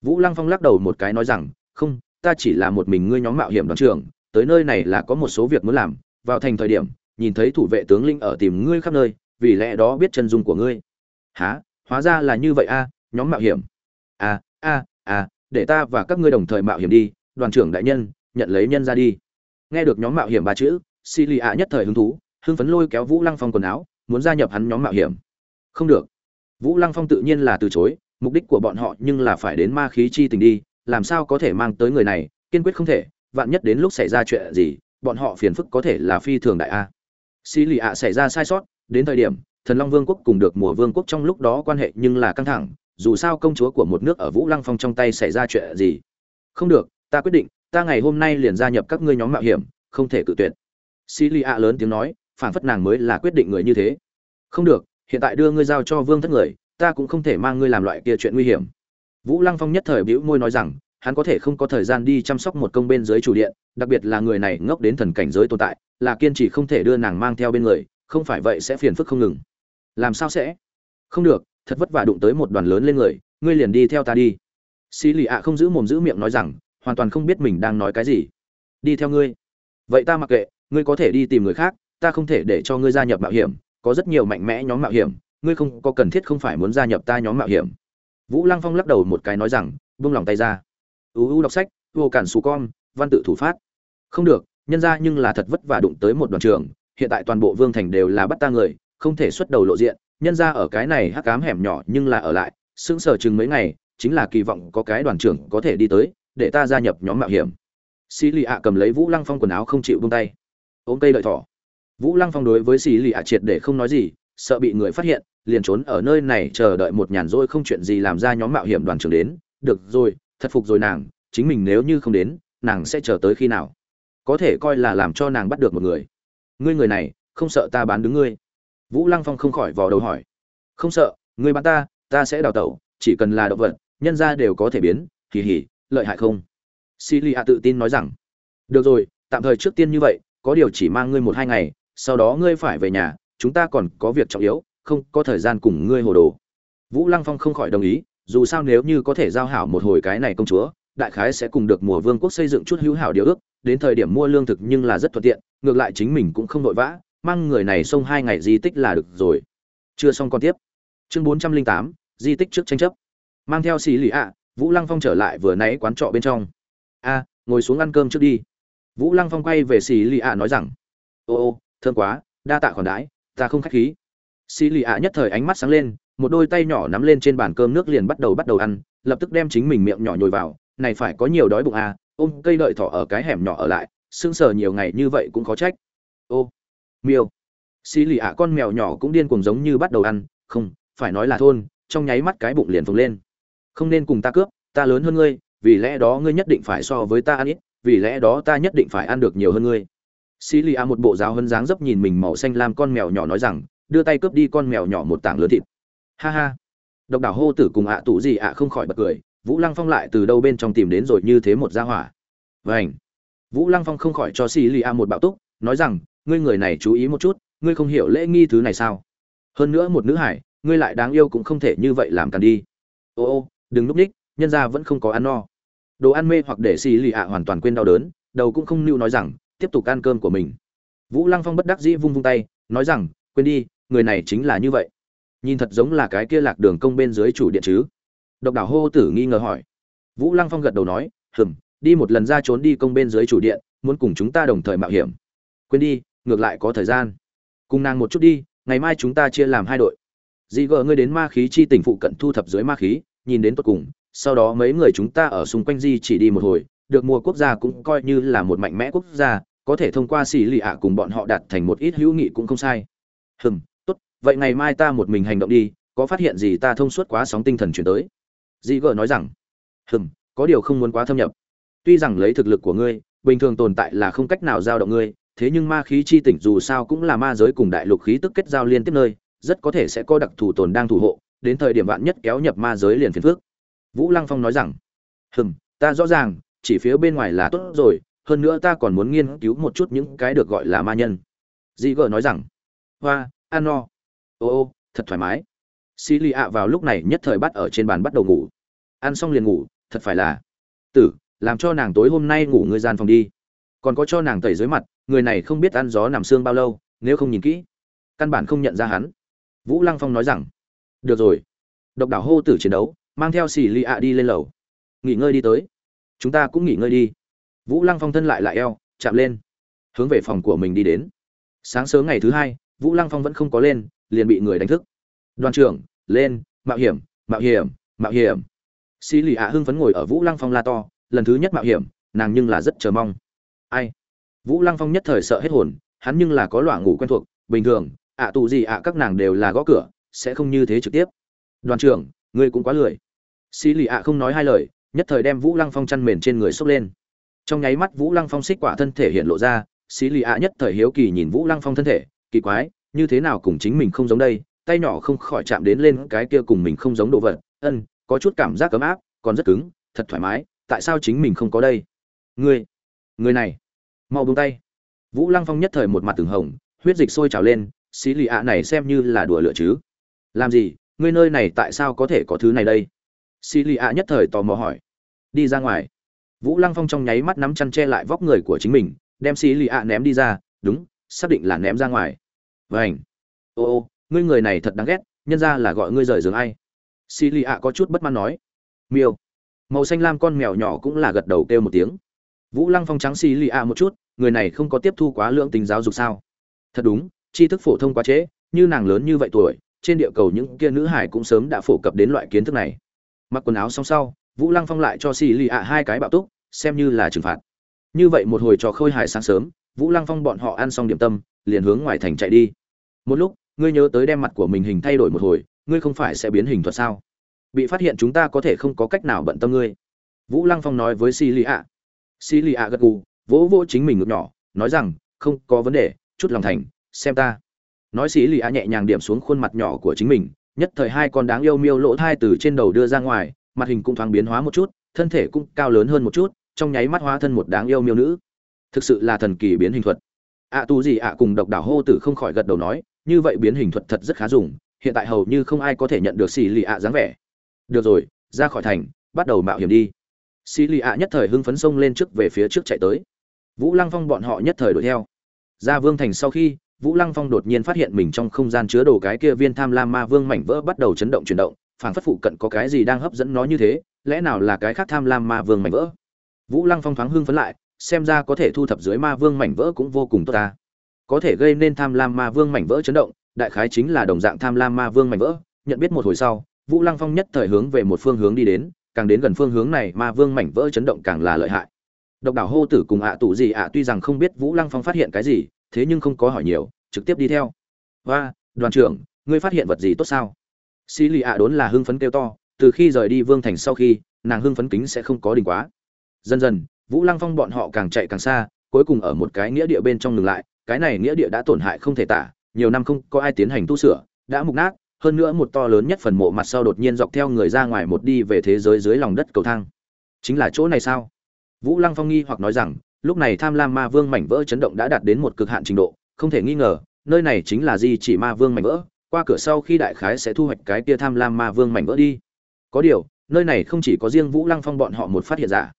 Speaker 1: Vũ lăng phong lắc đầu một cái nói rằng, không, ta chỉ là một mình ngươi nhóm mạo hiểm đoàn trường tới nơi này là có một số việc muốn làm, vào thành thời điểm, nhìn thấy thủ vệ tướng linh ở tìm ngươi khắp nơi, vì lẽ đó biết chân dung của ngươi. Há hóa ra là như vậy a, nhóm mạo hiểm. A a a để ta và các ngươi đồng thời mạo hiểm đi, đoàn trưởng đại nhân, nhận lấy nhân ra đi. Nghe được nhóm mạo hiểm ba chữ xì lì ạ nhất thời hứng thú, hưng phấn lôi kéo vũ lăng phong quần áo, muốn gia nhập hắn nhóm mạo hiểm. Không được. Vũ lăng phong tự nhiên là từ chối, mục đích của bọn họ nhưng là phải đến ma khí chi tình đi, làm sao có thể mang tới người này, kiên quyết không thể, vạn nhất đến lúc xảy ra chuyện gì, bọn họ phiền phức có thể là phi thường đại a. Xì lì ạ xảy ra sai sót, đến thời điểm, thần long vương quốc cùng được mùa vương quốc trong lúc đó quan hệ nhưng là căng thẳng dù sao công chúa của một nước ở vũ lăng phong trong tay xảy ra chuyện gì? Không được, ta quyết định, ta ngày hôm nay liền gia nhập các ngươi nhóm mạo hiểm, không thể cự tuyệt. Xì ạ lớn tiếng nói, phản phất nàng mới là quyết định người như thế. Không được, hiện tại đưa ngươi giao cho vương thất người, ta cũng không thể mang ngươi làm loại kia chuyện nguy hiểm. Vũ lăng phong nhất thời bĩu môi nói rằng, hắn có thể không có thời gian đi chăm sóc một công bên dưới chủ điện, đặc biệt là người này ngốc đến thần cảnh giới tồn tại, là kiên trì không thể đưa nàng mang theo bên người, không phải vậy sẽ phiền phức không ngừng. Làm sao sẽ? Không được thật vất vả đụng tới một đoàn lớn lên người, ngươi liền đi theo ta đi. Xì lì ạ không giữ mồm giữ miệng nói rằng, hoàn toàn không biết mình đang nói cái gì. Đi theo ngươi. Vậy ta mặc kệ, ngươi có thể đi tìm người khác, ta không thể để cho ngươi gia nhập mạo hiểm, có rất nhiều mạnh mẽ nhóm mạo hiểm, ngươi không có cần thiết không phải muốn gia nhập ta nhóm mạo hiểm. Vũ lăng phong lắc đầu một cái nói rằng buông lòng tay ra. Uu đọc sách, vô cản xù con, văn tự thủ phát. Không được, nhân ra nhưng là thật vất vả đụng tới một đoàn trường, hiện tại toàn bộ vương thành đều là bắt ta người, không thể xuất đầu lộ diện nhân ra ở cái này hắc cám hẻm nhỏ nhưng là ở lại, sững sờ chừng mấy ngày, chính là kỳ vọng có cái đoàn trưởng có thể đi tới, để ta gia nhập nhóm mạo hiểm. Xì lì ạ cầm lấy vũ lăng phong quần áo không chịu buông tay. Ôm cây lợi thỏ. Vũ lăng phong đối với xì lì ạ triệt để không nói gì, sợ bị người phát hiện, liền trốn ở nơi này chờ đợi một nhàn rỗi không chuyện gì làm ra nhóm mạo hiểm đoàn trưởng đến. Được rồi, thật phục rồi nàng, chính mình nếu như không đến, nàng sẽ chờ tới khi nào? Có thể coi là làm cho nàng bắt được một người. Ngươi người này, không sợ ta bán đứng ngươi vũ lăng phong không khỏi vò đầu hỏi. Không sợ ngươi bán ta ta sẽ đào tẩu, chỉ cần là động vật, nhân ra đều có thể biến, kỳ hỉ, lợi hại không? Celia tự tin nói rằng. Được rồi, tạm thời trước tiên như vậy, có điều chỉ mang ngươi một hai ngày, sau đó ngươi phải về nhà, chúng ta còn có việc trọng yếu, không có thời gian cùng ngươi hồ đồ. Vũ lăng phong không khỏi đồng ý, dù sao nếu như có thể giao hảo một hồi cái này công chúa, đại khái sẽ cùng được mùa vương quốc xây dựng chút hữu hảo điều ước, đến thời điểm mua lương thực nhưng là rất thuận tiện, ngược lại chính mình cũng không vội vã mang người này xông hai ngày di tích là được rồi. Chưa xong còn tiếp. Chương bốn trăm linh tám, di tích trước tranh chấp. Mang theo xì lì ạ, vũ lăng phong trở lại vừa nãy quán trọ bên trong. A, ngồi xuống ăn cơm trước đi. Vũ lăng phong quay về xì lì ạ nói rằng, ô ô thương quá, đa tạ khoản đãi, ta không khách khí. Xì lì ạ nhất thời ánh mắt sáng lên, một đôi tay nhỏ nắm lên trên bàn cơm nước liền bắt đầu bắt đầu ăn, lập tức đem chính mình miệng nhỏ nhồi vào, này phải có nhiều đói bụng à ôm cây đợi thỏ ở cái hẻm nhỏ ở lại sưng sờ nhiều ngày như vậy cũng có trách. Ô miêu. Xì lì ạ con mèo nhỏ cũng điên cuồng giống như bắt đầu ăn. Không, phải nói là thôn, trong nháy mắt cái bụng liền phồng lên. Không nên cùng ta cướp, ta lớn hơn ngươi, vì lẽ đó ngươi nhất định phải so với ta ăn ít, vì lẽ đó ta nhất định phải ăn được nhiều hơn ngươi. Xì lì ạ một bộ giáo hơn dáng dấp nhìn mình màu xanh lam con mèo nhỏ nói rằng, đưa tay cướp đi con mèo nhỏ một tảng lớn thịt. Ha ha. Độc đảo hô tử cùng ạ tủ gì ạ không khỏi bật cười, vũ lăng phong lại từ đâu bên trong tìm đến rồi như thế một gia hỏa. Vảnh vũ lăng phong không khỏi cho xì lì ạ một bạo túc, nói rằng ngươi người này chú ý một chút, ngươi không hiểu lễ nghi thứ này sao? Hơn nữa một nữ hải, ngươi lại đáng yêu cũng không thể như vậy làm càn đi. Ô ô, đừng núp ních, nhân ra vẫn không có ăn no. Đồ ăn mê hoặc để xì lì ạ hoàn toàn quên đau đớn, đầu cũng không lưu nói rằng, tiếp tục ăn cơm của mình. Vũ lăng phong bất đắc dĩ vung vung tay, nói rằng, quên đi, người này chính là như vậy. Nhìn thật giống là cái kia lạc đường công bên dưới chủ điện chứ. Độc đảo hô tử nghi ngờ hỏi. Vũ lăng phong gật đầu nói, hừm, đi một lần ra trốn đi công bên dưới chủ điện, muốn cùng chúng ta đồng thời mạo hiểm. Quên đi ngược lại có thời gian. Cùng nàng một chút đi, ngày mai chúng ta chia làm hai đội. Dị gờ ngươi đến ma khí chi tỉnh phụ cận thu thập dưới ma khí, nhìn đến tột cùng, sau đó mấy người chúng ta ở xung quanh di chỉ đi một hồi, được mua quốc gia cũng coi như là một mạnh mẽ quốc gia, có thể thông qua xì lì ạ cùng bọn họ đạt thành một ít hữu nghị cũng không sai. Hừm tốt vậy ngày mai ta một mình hành động đi, có phát hiện gì ta thông suốt quá sóng tinh thần chuyển tới? Dị gờ nói rằng, hừm, có điều không muốn quá thâm nhập. Tuy rằng lấy thực lực của ngươi, bình thường tồn tại là không cách nào giao động ngươi thế nhưng ma khí chi tỉnh dù sao cũng là ma giới cùng đại lục khí tức kết giao liên tiếp nơi, rất có thể sẽ có đặc thù tồn đang thủ hộ, đến thời điểm vạn nhất kéo nhập ma giới liền phiền phức. vũ lăng phong nói rằng, hừm, ta rõ ràng, chỉ phía bên ngoài là tốt rồi, hơn nữa ta còn muốn nghiên cứu một chút những cái được gọi là ma nhân. Dị gờ nói rằng, hoa, ăn no. Ô ô, thật thoải mái. Xí lì ạ vào lúc này nhất thời bắt ở trên bàn bắt đầu ngủ. Ăn xong liền ngủ, thật phải là. Tử, làm cho nàng tối hôm nay ngủ người gian phòng đi. Còn có cho nàng tẩy dưới mặt người này không biết ăn gió nằm xương bao lâu, nếu không nhìn kỹ, căn bản không nhận ra hắn. Vũ lăng phong nói rằng, được rồi, độc đảo hô tử chiến đấu, mang theo xì lì ạ đi lên lầu. Nghỉ ngơi đi tới. Chúng ta cũng nghỉ ngơi đi. Vũ lăng phong thân lại lại eo, chạm lên, hướng về phòng của mình đi đến. Sáng sớm ngày thứ hai, vũ lăng phong vẫn không có lên, liền bị người đánh thức. Đoàn trưởng, lên, mạo hiểm mạo hiểm mạo hiểm. Xì lì ạ hưng phấn ngồi ở vũ lăng phong la to, lần thứ nhất mạo hiểm, nàng nhưng là rất chờ mong. Ai? Vũ lăng phong nhất thời sợ hết hồn, hắn nhưng là có loạ ngủ quen thuộc, bình thường, ạ tù gì ạ, các nàng đều là gõ cửa, sẽ không như thế trực tiếp. Đoàn trưởng, ngươi cũng quá lười. Xì lì ạ không nói hai lời, nhất thời đem vũ lăng phong chăn mền trên người xốc lên. Trong nháy mắt vũ lăng phong xích quả thân thể hiện lộ ra xì lì ạ nhất thời hiếu kỳ nhìn vũ lăng phong thân thể, kỳ quái, như thế nào cùng chính mình không giống đây, tay nhỏ không khỏi chạm đến lên cái kia cùng mình không giống đồ vật, ân, có chút cảm giác ấm áp, còn rất cứng, thật thoải mái, tại sao chính mình không có đây? Ngươi, người này mau buông tay. Vũ lăng phong nhất thời một mặt từng hồng, huyết dịch sôi trào lên, xí lì ạ này xem như là đùa lửa chứ. Làm gì, ngươi nơi này tại sao có thể có thứ này đây? Xí lì ạ nhất thời tò mò hỏi. Đi ra ngoài. Vũ lăng phong trong nháy mắt nắm chăn che lại vóc người của chính mình, đem xí lì ạ ném đi ra, đúng, xác định là ném ra ngoài. Vảnh ô ô, ngươi người này thật đáng ghét, nhân ra là gọi ngươi rời giường ai? Xì lì ạ có chút bất mãn nói. Miêu. Màu xanh lam con mèo nhỏ cũng là gật đầu kêu một tiếng vũ lăng phong trắng xì lì ạ một chút, người này không có tiếp thu quá lượng tính giáo dục sao? Thật đúng, tri thức phổ thông quá trễ, như nàng lớn như vậy tuổi, trên địa cầu những kia nữ hải cũng sớm đã phổ cập đến loại kiến thức này. Mặc quần áo xong sau, vũ lăng phong lại cho xì lì ạ hai cái bạo túc, xem như là trừng phạt. Như vậy một hồi trò khôi hài sáng sớm, vũ lăng phong bọn họ ăn xong điểm tâm, liền hướng ngoài thành chạy đi. Một lúc, ngươi nhớ tới đem mặt của mình hình thay đổi một hồi, ngươi không phải sẽ biến hình thuật sao? Bị phát hiện chúng ta có thể không có cách nào bận tâm ngươi. Vũ lăng phong nói với xì lì ạ xì lì ạ gật gù, vỗ vỗ chính mình ngực nhỏ, nói rằng, không có vấn đề, chút lòng thành, xem ta. Nói xì lì ạ nhẹ nhàng điểm xuống khuôn mặt nhỏ của chính mình, nhất thời hai con đáng yêu miêu lỗ thai từ trên đầu đưa ra ngoài, mặt hình cũng thoáng biến hóa một chút, thân thể cũng cao lớn hơn một chút, trong nháy mắt hóa thân một đáng yêu miêu nữ. Thực sự là thần kỳ biến hình thuật. Ạ tu gì ạ cùng độc đảo hô tử không khỏi gật đầu nói, như vậy biến hình thuật thật rất khá dùng, hiện tại hầu như không ai có thể nhận được xì lì ạ dáng vẻ. Được rồi, ra khỏi thành, bắt đầu mạo hiểm đi xì lì ạ nhất thời hưng phấn xông lên trước về phía trước chạy tới. Vũ lăng phong bọn họ nhất thời đuổi theo. Ra vương thành sau khi, vũ lăng phong đột nhiên phát hiện mình trong không gian chứa đồ cái kia viên tham lam ma vương mảnh vỡ bắt đầu chấn động chuyển động, phảng phất phụ cận có cái gì đang hấp dẫn nó như thế, lẽ nào là cái khác tham lam ma vương mảnh vỡ? Vũ lăng phong thoáng hưng phấn lại, xem ra có thể thu thập dưới ma vương mảnh vỡ cũng vô cùng tốt ta. Có thể gây nên tham lam ma vương mảnh vỡ chấn động, đại khái chính là đồng dạng tham lam ma vương mảnh vỡ, nhận biết một hồi sau, vũ lăng phong nhất thời hướng về một phương hướng đi đến càng đến gần phương hướng này ma vương mảnh vỡ chấn động càng là lợi hại. Độc đảo hô tử cùng ạ tù gì ạ, tuy rằng không biết vũ lăng phong phát hiện cái gì, thế nhưng không có hỏi nhiều, trực tiếp đi theo. Và đoàn trưởng, ngươi phát hiện vật gì tốt sao? Xì lì ạ đốn là hưng phấn kêu to, từ khi rời đi vương thành sau khi, nàng hưng phấn kính sẽ không có đỉnh quá. Dần dần, vũ lăng phong bọn họ càng chạy càng xa, cuối cùng ở một cái nghĩa địa bên trong ngừng lại, cái này nghĩa địa đã tổn hại không thể tả, nhiều năm không có ai tiến hành tu sửa, đã mục nát hơn nữa một to lớn nhất phần mộ mặt sau đột nhiên dọc theo người ra ngoài một đi về thế giới dưới lòng đất cầu thang. Chính là chỗ này sao? Vũ lăng phong nghi hoặc nói rằng, lúc này tham lam ma vương mảnh vỡ chấn động đã đạt đến một cực hạn trình độ, không thể nghi ngờ, nơi này chính là di chỉ ma vương mảnh vỡ, qua cửa sau khi đại khái sẽ thu hoạch cái kia tham lam ma vương mảnh vỡ đi. Có điều, nơi này không chỉ có riêng vũ lăng phong bọn họ một phát hiện giả.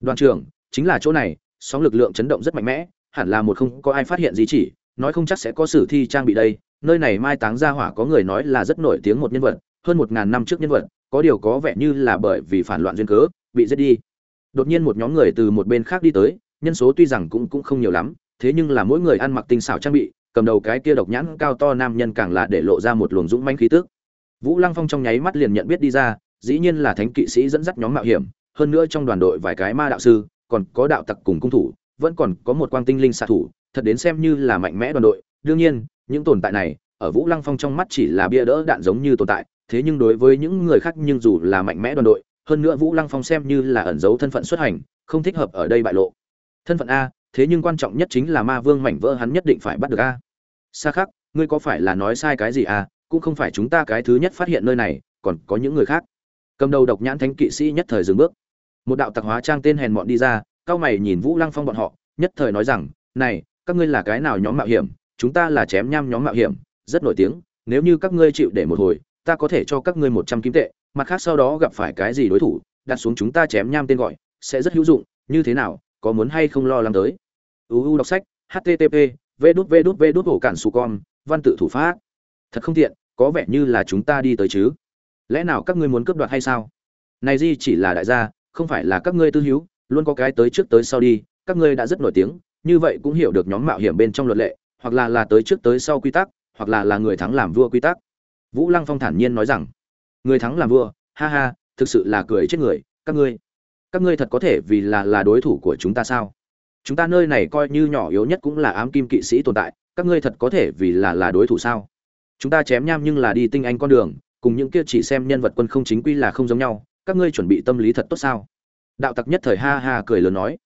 Speaker 1: Đoàn trưởng, chính là chỗ này, sóng lực lượng chấn động rất mạnh mẽ, hẳn là một không có ai phát hiện gì chỉ, nói không chắc sẽ có sử thi trang bị đây nơi này mai táng gia hỏa có người nói là rất nổi tiếng một nhân vật, hơn một ngàn năm trước nhân vật, có điều có vẻ như là bởi vì phản loạn duyên cớ, bị giết đi. Đột nhiên một nhóm người từ một bên khác đi tới, nhân số tuy rằng cũng cũng không nhiều lắm, thế nhưng là mỗi người ăn mặc tinh xảo trang bị, cầm đầu cái kia độc nhãn cao to nam nhân càng là để lộ ra một luồng dũng manh khí tức. Vũ lăng phong trong nháy mắt liền nhận biết đi ra, dĩ nhiên là thánh kỵ sĩ dẫn dắt nhóm mạo hiểm, hơn nữa trong đoàn đội vài cái ma đạo sư, còn có đạo tặc cùng cung thủ, vẫn còn có một quang tinh linh xạ thủ, thật đến xem như là mạnh mẽ đoàn đội. Đương nhiên những tồn tại này, ở vũ lăng phong trong mắt chỉ là bia đỡ đạn giống như tồn tại, thế nhưng đối với những người khác nhưng dù là mạnh mẽ đoàn đội, hơn nữa vũ lăng phong xem như là ẩn giấu thân phận xuất hành, không thích hợp ở đây bại lộ. Thân phận a, thế nhưng quan trọng nhất chính là ma vương mảnh vỡ hắn nhất định phải bắt được a. Xa khắc, ngươi có phải là nói sai cái gì a, cũng không phải chúng ta cái thứ nhất phát hiện nơi này, còn có những người khác. Cầm đầu độc nhãn thánh kỵ sĩ nhất thời dừng bước. Một đạo tặc hóa trang tên hèn mọn đi ra, cao mày nhìn vũ lăng phong bọn họ, nhất thời nói rằng, này, các ngươi là cái nào nhóm mạo hiểm? Chúng ta là chém nham nhóm mạo hiểm, rất nổi tiếng, nếu như các ngươi chịu để một hồi, ta có thể cho các ngươi một trăm kim tệ, mặt khác sau đó gặp phải cái gì đối thủ, đặt xuống chúng ta chém nham tên gọi, sẽ rất hữu dụng, như thế nào, có muốn hay không lo lắng tới. Uu đọc sách http v đút v đút v đút ổ cản su con, văn tự thủ pháp. Thật không tiện, có vẻ như là chúng ta đi tới chứ. Lẽ nào các ngươi muốn cướp đoạt hay sao? Này di chỉ là đại gia, không phải là các ngươi tư hữu, luôn có cái tới trước tới sau đi, các ngươi đã rất nổi tiếng, như vậy cũng hiểu được nhóm mạo hiểm bên trong luật lệ hoặc là là tới trước tới sau quy tắc, hoặc là là người thắng làm vua quy tắc. Vũ lăng phong thản nhiên nói rằng, người thắng làm vua, ha ha, thực sự là cười chết người, các ngươi các ngươi thật có thể vì là là đối thủ của chúng ta sao? Chúng ta nơi này coi như nhỏ yếu nhất cũng là ám kim kỵ sĩ tồn tại, các ngươi thật có thể vì là là đối thủ sao? Chúng ta chém nham nhưng là đi tinh anh con đường, cùng những kia chỉ xem nhân vật quân không chính quy là không giống nhau, các ngươi chuẩn bị tâm lý thật tốt sao? Đạo tặc nhất thời ha ha cười lớn nói,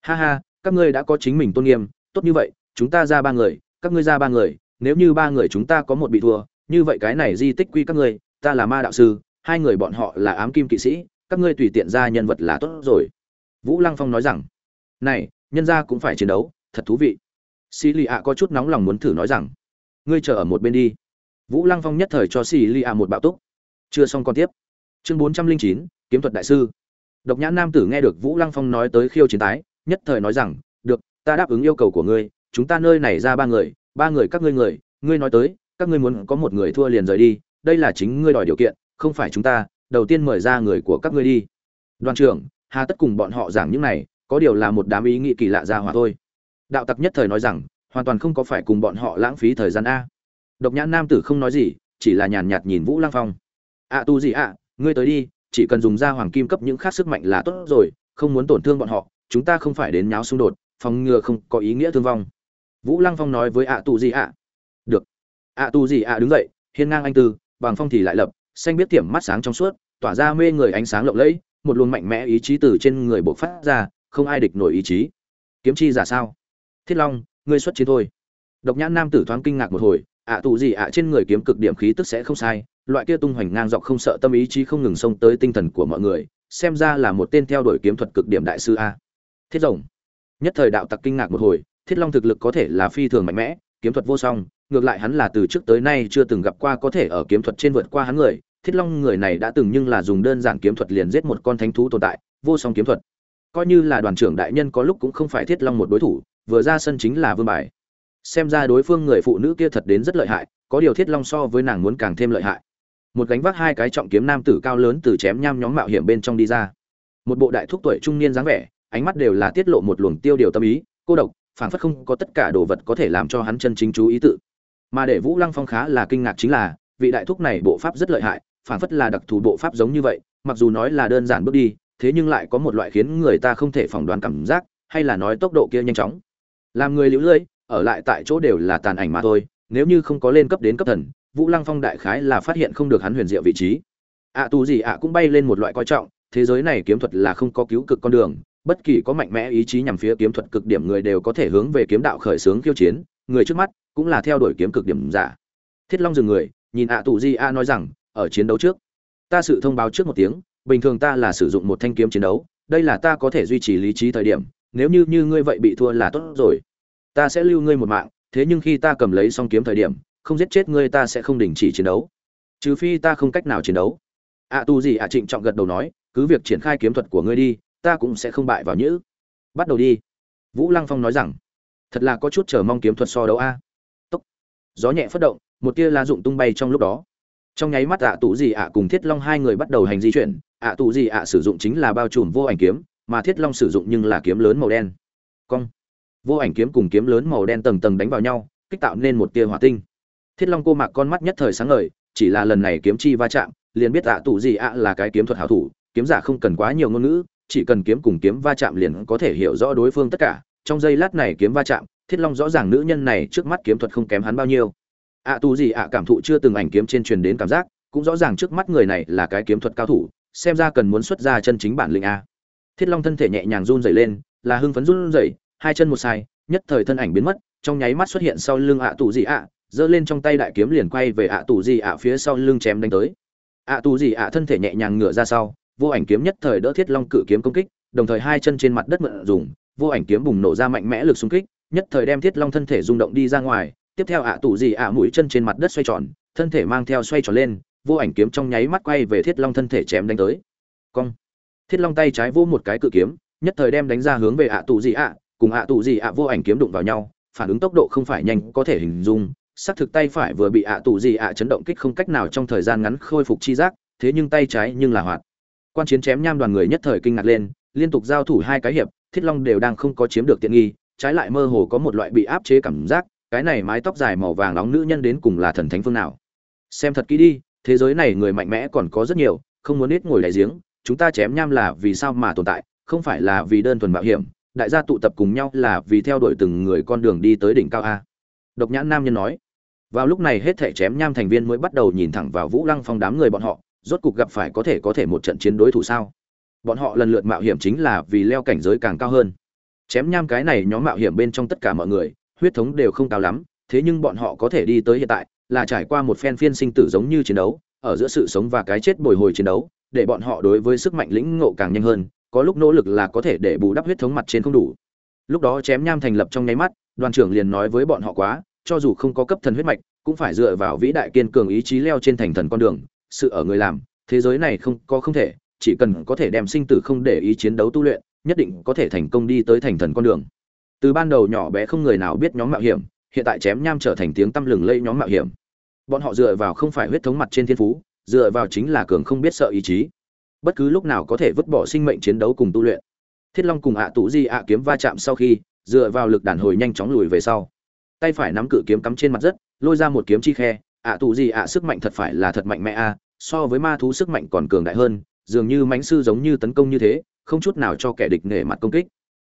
Speaker 1: ha ha, các ngươi đã có chính mình tôn nghiêm, tốt như vậy, chúng ta ra ba người các ngươi ra ba người, nếu như ba người chúng ta có một bị thua, như vậy cái này di tích quy các ngươi, ta là ma đạo sư, hai người bọn họ là ám kim kỵ sĩ, các ngươi tùy tiện ra nhân vật là tốt rồi. Vũ lăng phong nói rằng, này, nhân gia cũng phải chiến đấu, thật thú vị. Xì lì ạ có chút nóng lòng muốn thử nói rằng, ngươi chờ ở một bên đi. Vũ lăng phong nhất thời cho xì lì ạ một bạo túc. Chưa xong còn tiếp. Chương bốn trăm linh chín, kiếm thuật đại sư. Độc nhãn nam tử nghe được vũ lăng phong nói tới khiêu chiến tái, nhất thời nói rằng, được, ta đáp ứng yêu cầu của ngươi chúng ta nơi này ra ba người ba người các ngươi người, ngươi nói tới, các ngươi muốn có một người thua liền rời đi, đây là chính ngươi đòi điều kiện, không phải chúng ta, đầu tiên mời ra người của các ngươi đi. Đoàn trưởng, hà tất cùng bọn họ giảng những này, có điều là một đám ý nghĩ kỳ lạ ra hòa thôi. Đạo tặc nhất thời nói rằng, hoàn toàn không có phải cùng bọn họ lãng phí thời gian a. Độc nhãn nam tử không nói gì, chỉ là nhàn nhạt nhìn vũ lang phong. Ạ tu gì ạ, ngươi tới đi, chỉ cần dùng ra hoàng kim cấp những khác sức mạnh là tốt rồi, không muốn tổn thương bọn họ, chúng ta không phải đến nháo xung đột, phòng ngừa không có ý nghĩa thương vong vũ lăng phong nói với ạ tù gì ạ được. Ạ tù gì ạ đứng dậy, hiên ngang anh tư bằng phong thì lại lập, xanh biết tiệm mắt sáng trong suốt, tỏa ra mê người ánh sáng lộng lẫy, một luồng mạnh mẽ ý chí từ trên người bộc phát ra, không ai địch nổi ý chí. Kiếm chi giả sao? Thiết long, ngươi xuất chiến thôi. Độc nhãn nam tử thoáng kinh ngạc một hồi ạ tù gì ạ, trên người kiếm cực điểm khí tức sẽ không sai, loại kia tung hoành ngang dọc không sợ tâm ý chí không ngừng xông tới tinh thần của mọi người, xem ra là một tên theo đuổi kiếm thuật cực điểm đại sư a. Thiết rồng. Nhất thời đạo tặc kinh ngạc một hồi thiết long thực lực có thể là phi thường mạnh mẽ, kiếm thuật vô song, ngược lại hắn là từ trước tới nay chưa từng gặp qua có thể ở kiếm thuật trên vượt qua hắn người. Thiết long người này đã từng nhưng là dùng đơn giản kiếm thuật liền giết một con thánh thú tồn tại, vô song kiếm thuật. Coi như là đoàn trưởng đại nhân có lúc cũng không phải thiết long một đối thủ, vừa ra sân chính là vương bài. Xem ra đối phương người phụ nữ kia thật đến rất lợi hại, có điều thiết long so với nàng muốn càng thêm lợi hại. Một gánh vác hai cái trọng kiếm nam tử cao lớn từ chém nham nhóm mạo hiểm bên trong đi ra. Một bộ đại thúc tuổi trung niên dáng vẻ, ánh mắt đều là tiết lộ một luồng tiêu điều tâm ý, cô độc phảng phất không có tất cả đồ vật có thể làm cho hắn chân chính chú ý tự. Mà để vũ lăng phong khá là kinh ngạc chính là vị đại thúc này bộ pháp rất lợi hại phảng phất là đặc thù bộ pháp giống như vậy mặc dù nói là đơn giản bước đi thế nhưng lại có một loại khiến người ta không thể phỏng đoán cảm giác hay là nói tốc độ kia nhanh chóng. Làm người liễu lưỡi ở lại tại chỗ đều là tàn ảnh mà thôi nếu như không có lên cấp đến cấp thần vũ lăng phong đại khái là phát hiện không được hắn huyền diệu vị trí. Ạ à, tù gì ạ cũng bay lên một loại coi trọng thế giới này kiếm thuật là không có cứu cực con đường bất kỳ có mạnh mẽ ý chí nhằm phía kiếm thuật cực điểm người đều có thể hướng về kiếm đạo khởi xướng khiêu chiến người trước mắt cũng là theo đuổi kiếm cực điểm giả. Thiết long dừng người nhìn ạ tù di a nói rằng ở chiến đấu trước ta sự thông báo trước một tiếng bình thường ta là sử dụng một thanh kiếm chiến đấu đây là ta có thể duy trì lý trí thời điểm nếu như như ngươi vậy bị thua là tốt rồi. Ta sẽ lưu ngươi một mạng thế nhưng khi ta cầm lấy xong kiếm thời điểm không giết chết ngươi ta sẽ không đình chỉ chiến đấu. Trừ phi ta không cách nào chiến đấu. Ạ à, tu gì ạ trịnh trọng gật đầu nói cứ việc triển khai kiếm thuật của ngươi đi ta cũng sẽ không bại vào nhữ. Bắt đầu đi. Vũ lăng phong nói rằng, thật là có chút chờ mong kiếm thuật so đấu a. Tốc. Gió nhẹ phất động, một tia lá dụng tung bay trong lúc đó. Trong nháy mắt ạ à tù gì ạ cùng thiết long hai người bắt đầu hành di chuyển. Ạ tụ tù gì ạ sử dụng chính là bao trùm vô ảnh kiếm, mà thiết long sử dụng nhưng là kiếm lớn màu đen. Cong. Vô ảnh kiếm cùng kiếm lớn màu đen tầng tầng đánh vào nhau, kích tạo nên một tia hỏa tinh. Thiết long cô mạc con mắt nhất thời sáng ngời, chỉ là lần này kiếm chi va chạm, liền biết ạ tù gì ạ là cái kiếm thuật hảo thủ, kiếm giả không cần quá nhiều ngôn ngữ chỉ cần kiếm cùng kiếm va chạm liền có thể hiểu rõ đối phương tất cả. Trong giây lát này kiếm va chạm, thiết long rõ ràng nữ nhân này trước mắt kiếm thuật không kém hắn bao nhiêu. Ạ tù gì ạ cảm thụ chưa từng ảnh kiếm trên truyền đến cảm giác, cũng rõ ràng trước mắt người này là cái kiếm thuật cao thủ, xem ra cần muốn xuất ra chân chính bản lĩnh a. Thiết long thân thể nhẹ nhàng run rẩy lên, là hưng phấn run rẩy, hai chân một sai, nhất thời thân ảnh biến mất, trong nháy mắt xuất hiện sau lưng ạ tù gì ạ, giơ lên trong tay đại kiếm liền quay về ạ tù gì ạ phía sau lưng chém đánh tới. Ạ tù gì ạ thân thể nhẹ nhàng ngửa ra sau vô ảnh kiếm nhất thời đỡ thiết long cự kiếm công kích, đồng thời hai chân trên mặt đất mượn dùng, vô ảnh kiếm bùng nổ ra mạnh mẽ lực xung kích, nhất thời đem thiết long thân thể rung động đi ra ngoài, tiếp theo ạ tù gì ạ mũi chân trên mặt đất xoay tròn, thân thể mang theo xoay tròn lên, vô ảnh kiếm trong nháy mắt quay về thiết long thân thể chém đánh tới. Cong. Thiết long tay trái vô một cái cự kiếm, nhất thời đem đánh ra hướng về ạ tù gì ạ, cùng ạ tù gì ạ vô ảnh kiếm đụng vào nhau, phản ứng tốc độ không phải nhanh có thể hình dung, xác thực tay phải vừa bị ạ tù gì ạ chấn động kích không cách nào trong thời gian ngắn khôi phục chi giác, thế nhưng tay trái nhưng là hoạt quan chiến chém nham đoàn người nhất thời kinh ngạc lên, liên tục giao thủ hai cái hiệp, thiết long đều đang không có chiếm được tiện nghi, trái lại mơ hồ có một loại bị áp chế cảm giác, cái này mái tóc dài màu vàng nóng nữ nhân đến cùng là thần thánh phương nào? Xem thật kỹ đi, thế giới này người mạnh mẽ còn có rất nhiều, không muốn ít ngồi đại giếng, chúng ta chém nham là vì sao mà tồn tại, không phải là vì đơn thuần mạo hiểm, đại gia tụ tập cùng nhau là vì theo đuổi từng người con đường đi tới đỉnh cao a. Độc nhãn nam nhân nói, vào lúc này hết thể chém nham thành viên mới bắt đầu nhìn thẳng vào vũ lăng phong đám người bọn họ rốt cục gặp phải có thể có thể một trận chiến đối thủ sao? Bọn họ lần lượt mạo hiểm chính là vì leo cảnh giới càng cao hơn. Chém nham cái này nhóm mạo hiểm bên trong tất cả mọi người, huyết thống đều không cao lắm, thế nhưng bọn họ có thể đi tới hiện tại, là trải qua một phen phiên sinh tử giống như chiến đấu, ở giữa sự sống và cái chết bồi hồi chiến đấu, để bọn họ đối với sức mạnh lĩnh ngộ càng nhanh hơn, có lúc nỗ lực là có thể để bù đắp huyết thống mặt trên không đủ. Lúc đó chém nham thành lập trong nháy mắt, đoàn trưởng liền nói với bọn họ quá, cho dù không có cấp thần huyết mạch, cũng phải dựa vào vĩ đại kiên cường ý chí leo trên thành thần con đường sự ở người làm, thế giới này không có không thể, chỉ cần có thể đem sinh tử không để ý chiến đấu tu luyện, nhất định có thể thành công đi tới thành thần con đường. Từ ban đầu nhỏ bé không người nào biết nhóm mạo hiểm, hiện tại chém nham trở thành tiếng tăm lừng lây nhóm mạo hiểm. Bọn họ dựa vào không phải huyết thống mặt trên thiên phú, dựa vào chính là cường không biết sợ ý chí. Bất cứ lúc nào có thể vứt bỏ sinh mệnh chiến đấu cùng tu luyện. Thiết long cùng ạ tụ di ạ kiếm va chạm sau khi, dựa vào lực đàn hồi nhanh chóng lùi về sau. Tay phải nắm cự kiếm cắm trên mặt đất, lôi ra một kiếm chi khe ạ tù gì ạ, sức mạnh thật phải là thật mạnh mẽ a, so với ma thú sức mạnh còn cường đại hơn, dường như mãnh sư giống như tấn công như thế, không chút nào cho kẻ địch nể mặt công kích.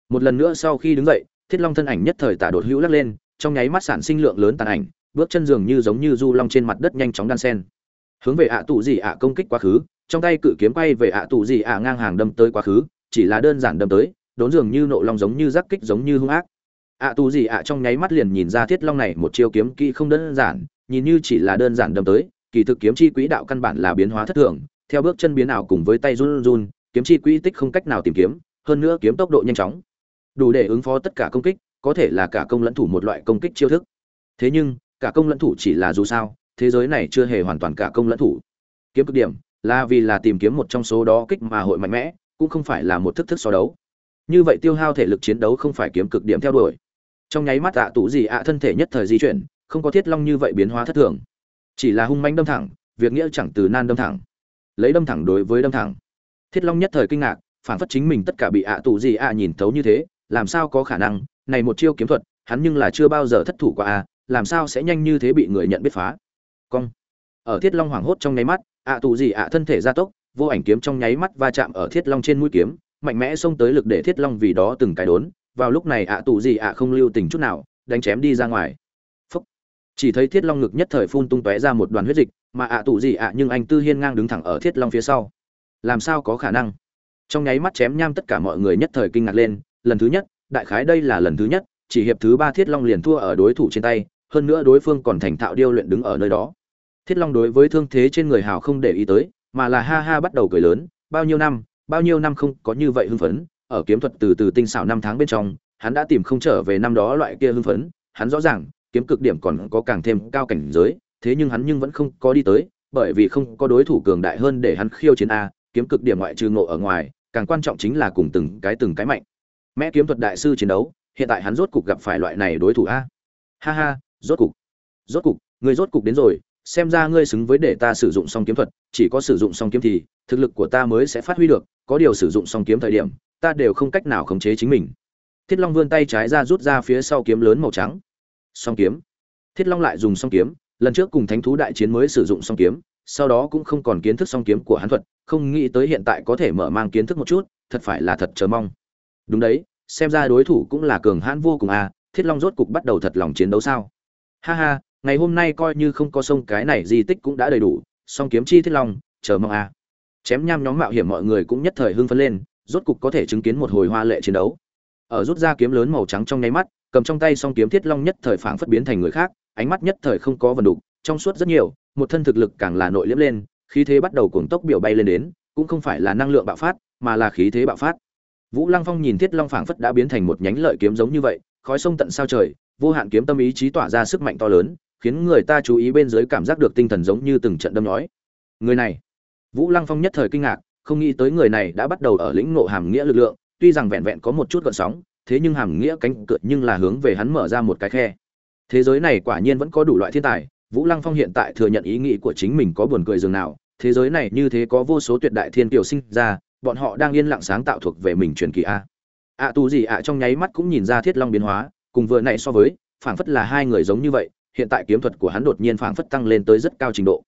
Speaker 1: Một lần nữa sau khi đứng dậy, thiết long thân ảnh nhất thời tả đột hữu lắc lên, trong nháy mắt sản sinh lượng lớn tàn ảnh, bước chân dường như giống như du long trên mặt đất nhanh chóng đan sen. Hướng về ạ tù gì ạ công kích quá khứ, trong tay cự kiếm quay về ạ tù gì ạ ngang hàng đâm tới quá khứ, chỉ là đơn giản đâm tới, đốn dường như nộ long giống như giác kích giống như hung ác. ạ tù gì ạ trong nháy mắt liền nhìn ra thiết long này một chiêu kiếm kỹ không đơn giản nhìn như chỉ là đơn giản đâm tới, kỳ thực kiếm chi quỹ đạo căn bản là biến hóa thất thường, theo bước chân biến ảo cùng với tay run run, kiếm chi quỹ tích không cách nào tìm kiếm, hơn nữa kiếm tốc độ nhanh chóng. Đủ để ứng phó tất cả công kích, có thể là cả công lẫn thủ một loại công kích chiêu thức. Thế nhưng, cả công lẫn thủ chỉ là dù sao, thế giới này chưa hề hoàn toàn cả công lẫn thủ. Kiếm cực điểm, là vì là tìm kiếm một trong số đó kích mà hội mạnh mẽ, cũng không phải là một thức thức so đấu. Như vậy tiêu hao thể lực chiến đấu không phải kiếm cực điểm theo đuổi. Trong nháy mắt ạ tủ gì ạ thân thể nhất thời di chuyển không có thiết long như vậy biến hóa thất thường. Chỉ là hung manh đâm thẳng, việc nghĩa chẳng từ nan đâm thẳng. Lấy đâm thẳng đối với đâm thẳng. Thiết long nhất thời kinh ngạc, phản phất chính mình tất cả bị ạ tù gì ạ nhìn thấu như thế, làm sao có khả năng, này một chiêu kiếm thuật, hắn nhưng là chưa bao giờ thất thủ qua a, làm sao sẽ nhanh như thế bị người nhận biết phá. Cong. Ở thiết long hoảng hốt trong nháy mắt, ạ tù gì ạ thân thể gia tốc, vô ảnh kiếm trong nháy mắt va chạm ở thiết long trên mũi kiếm, mạnh mẽ xông tới lực để thiết long vì đó từng cái đốn. Vào lúc này ạ tù gì ạ không lưu tình chút nào, đánh chém đi ra ngoài chỉ thấy thiết long ngực nhất thời phun tung tóe ra một đoàn huyết dịch, mà ạ tù gì ạ nhưng anh tư hiên ngang đứng thẳng ở thiết long phía sau. Làm sao có khả năng? Trong nháy mắt chém nham tất cả mọi người nhất thời kinh ngạc lên, lần thứ nhất, đại khái đây là lần thứ nhất, chỉ hiệp thứ ba thiết long liền thua ở đối thủ trên tay, hơn nữa đối phương còn thành thạo điêu luyện đứng ở nơi đó. Thiết long đối với thương thế trên người hào không để ý tới, mà là ha ha bắt đầu cười lớn, bao nhiêu năm, bao nhiêu năm không có như vậy hưng phấn, ở kiếm thuật từ từ tinh xảo năm tháng bên trong, hắn đã tìm không trở về năm đó loại kia hưng phấn, hắn rõ ràng kiếm cực điểm còn có càng thêm cao cảnh giới, thế nhưng hắn nhưng vẫn không có đi tới, bởi vì không có đối thủ cường đại hơn để hắn khiêu chiến a, kiếm cực điểm ngoại trừ ngộ ở ngoài, càng quan trọng chính là cùng từng cái từng cái mạnh. Mẹ kiếm thuật đại sư chiến đấu, hiện tại hắn rốt cục gặp phải loại này đối thủ a. Ha ha, rốt cục rốt cục ngươi rốt cục đến rồi, xem ra ngươi xứng với để ta sử dụng song kiếm thuật, chỉ có sử dụng song kiếm thì, thực lực của ta mới sẽ phát huy được, có điều sử dụng song kiếm thời điểm, ta đều không cách nào khống chế chính mình. Thiết long vươn tay trái ra rút ra phía sau kiếm lớn màu trắng song kiếm. Thiết long lại dùng song kiếm, lần trước cùng thánh thú đại chiến mới sử dụng song kiếm, sau đó cũng không còn kiến thức song kiếm của hắn thuật, không nghĩ tới hiện tại có thể mở mang kiến thức một chút, thật phải là thật chờ mong. Đúng đấy, xem ra đối thủ cũng là cường hãn vô cùng à thiết long rốt cục bắt đầu thật lòng chiến đấu sao? Ha ha, ngày hôm nay coi như không có sông cái này di tích cũng đã đầy đủ, song kiếm chi thiết long, chờ mong à. Chém nham nhóm mạo hiểm mọi người cũng nhất thời hưng phấn lên, rốt cục có thể chứng kiến một hồi hoa lệ chiến đấu. Ở rút ra kiếm lớn màu trắng trong nháy mắt cầm trong tay song kiếm thiết long nhất thời phảng phất biến thành người khác, ánh mắt nhất thời không có vần đục, trong suốt rất nhiều, một thân thực lực càng là nội liễm lên, khí thế bắt đầu cuồng tốc biểu bay lên đến, cũng không phải là năng lượng bạo phát, mà là khí thế bạo phát. Vũ lăng phong nhìn thiết long phảng phất đã biến thành một nhánh lợi kiếm giống như vậy, khói sông tận sao trời, vô hạn kiếm tâm ý chí tỏa ra sức mạnh to lớn, khiến người ta chú ý bên dưới cảm giác được tinh thần giống như từng trận đâm nhói. Người này. Vũ lăng phong nhất thời kinh ngạc, không nghĩ tới người này đã bắt đầu ở lĩnh ngộ hàm nghĩa lực lượng, tuy rằng vẹn vẹn có một chút gợn sóng thế nhưng hàm nghĩa cánh cửa nhưng là hướng về hắn mở ra một cái khe. Thế giới này quả nhiên vẫn có đủ loại thiên tài vũ lăng phong hiện tại thừa nhận ý nghĩ của chính mình có buồn cười dường nào thế giới này như thế có vô số tuyệt đại thiên kiều sinh ra bọn họ đang yên lặng sáng tạo thuộc về mình truyền kỳ a. Ạ à, gì ạ trong nháy mắt cũng nhìn ra thiết long biến hóa cùng vừa nãy so với phảng phất là hai người giống như vậy hiện tại kiếm thuật của hắn đột nhiên phảng phất tăng lên tới rất cao trình độ.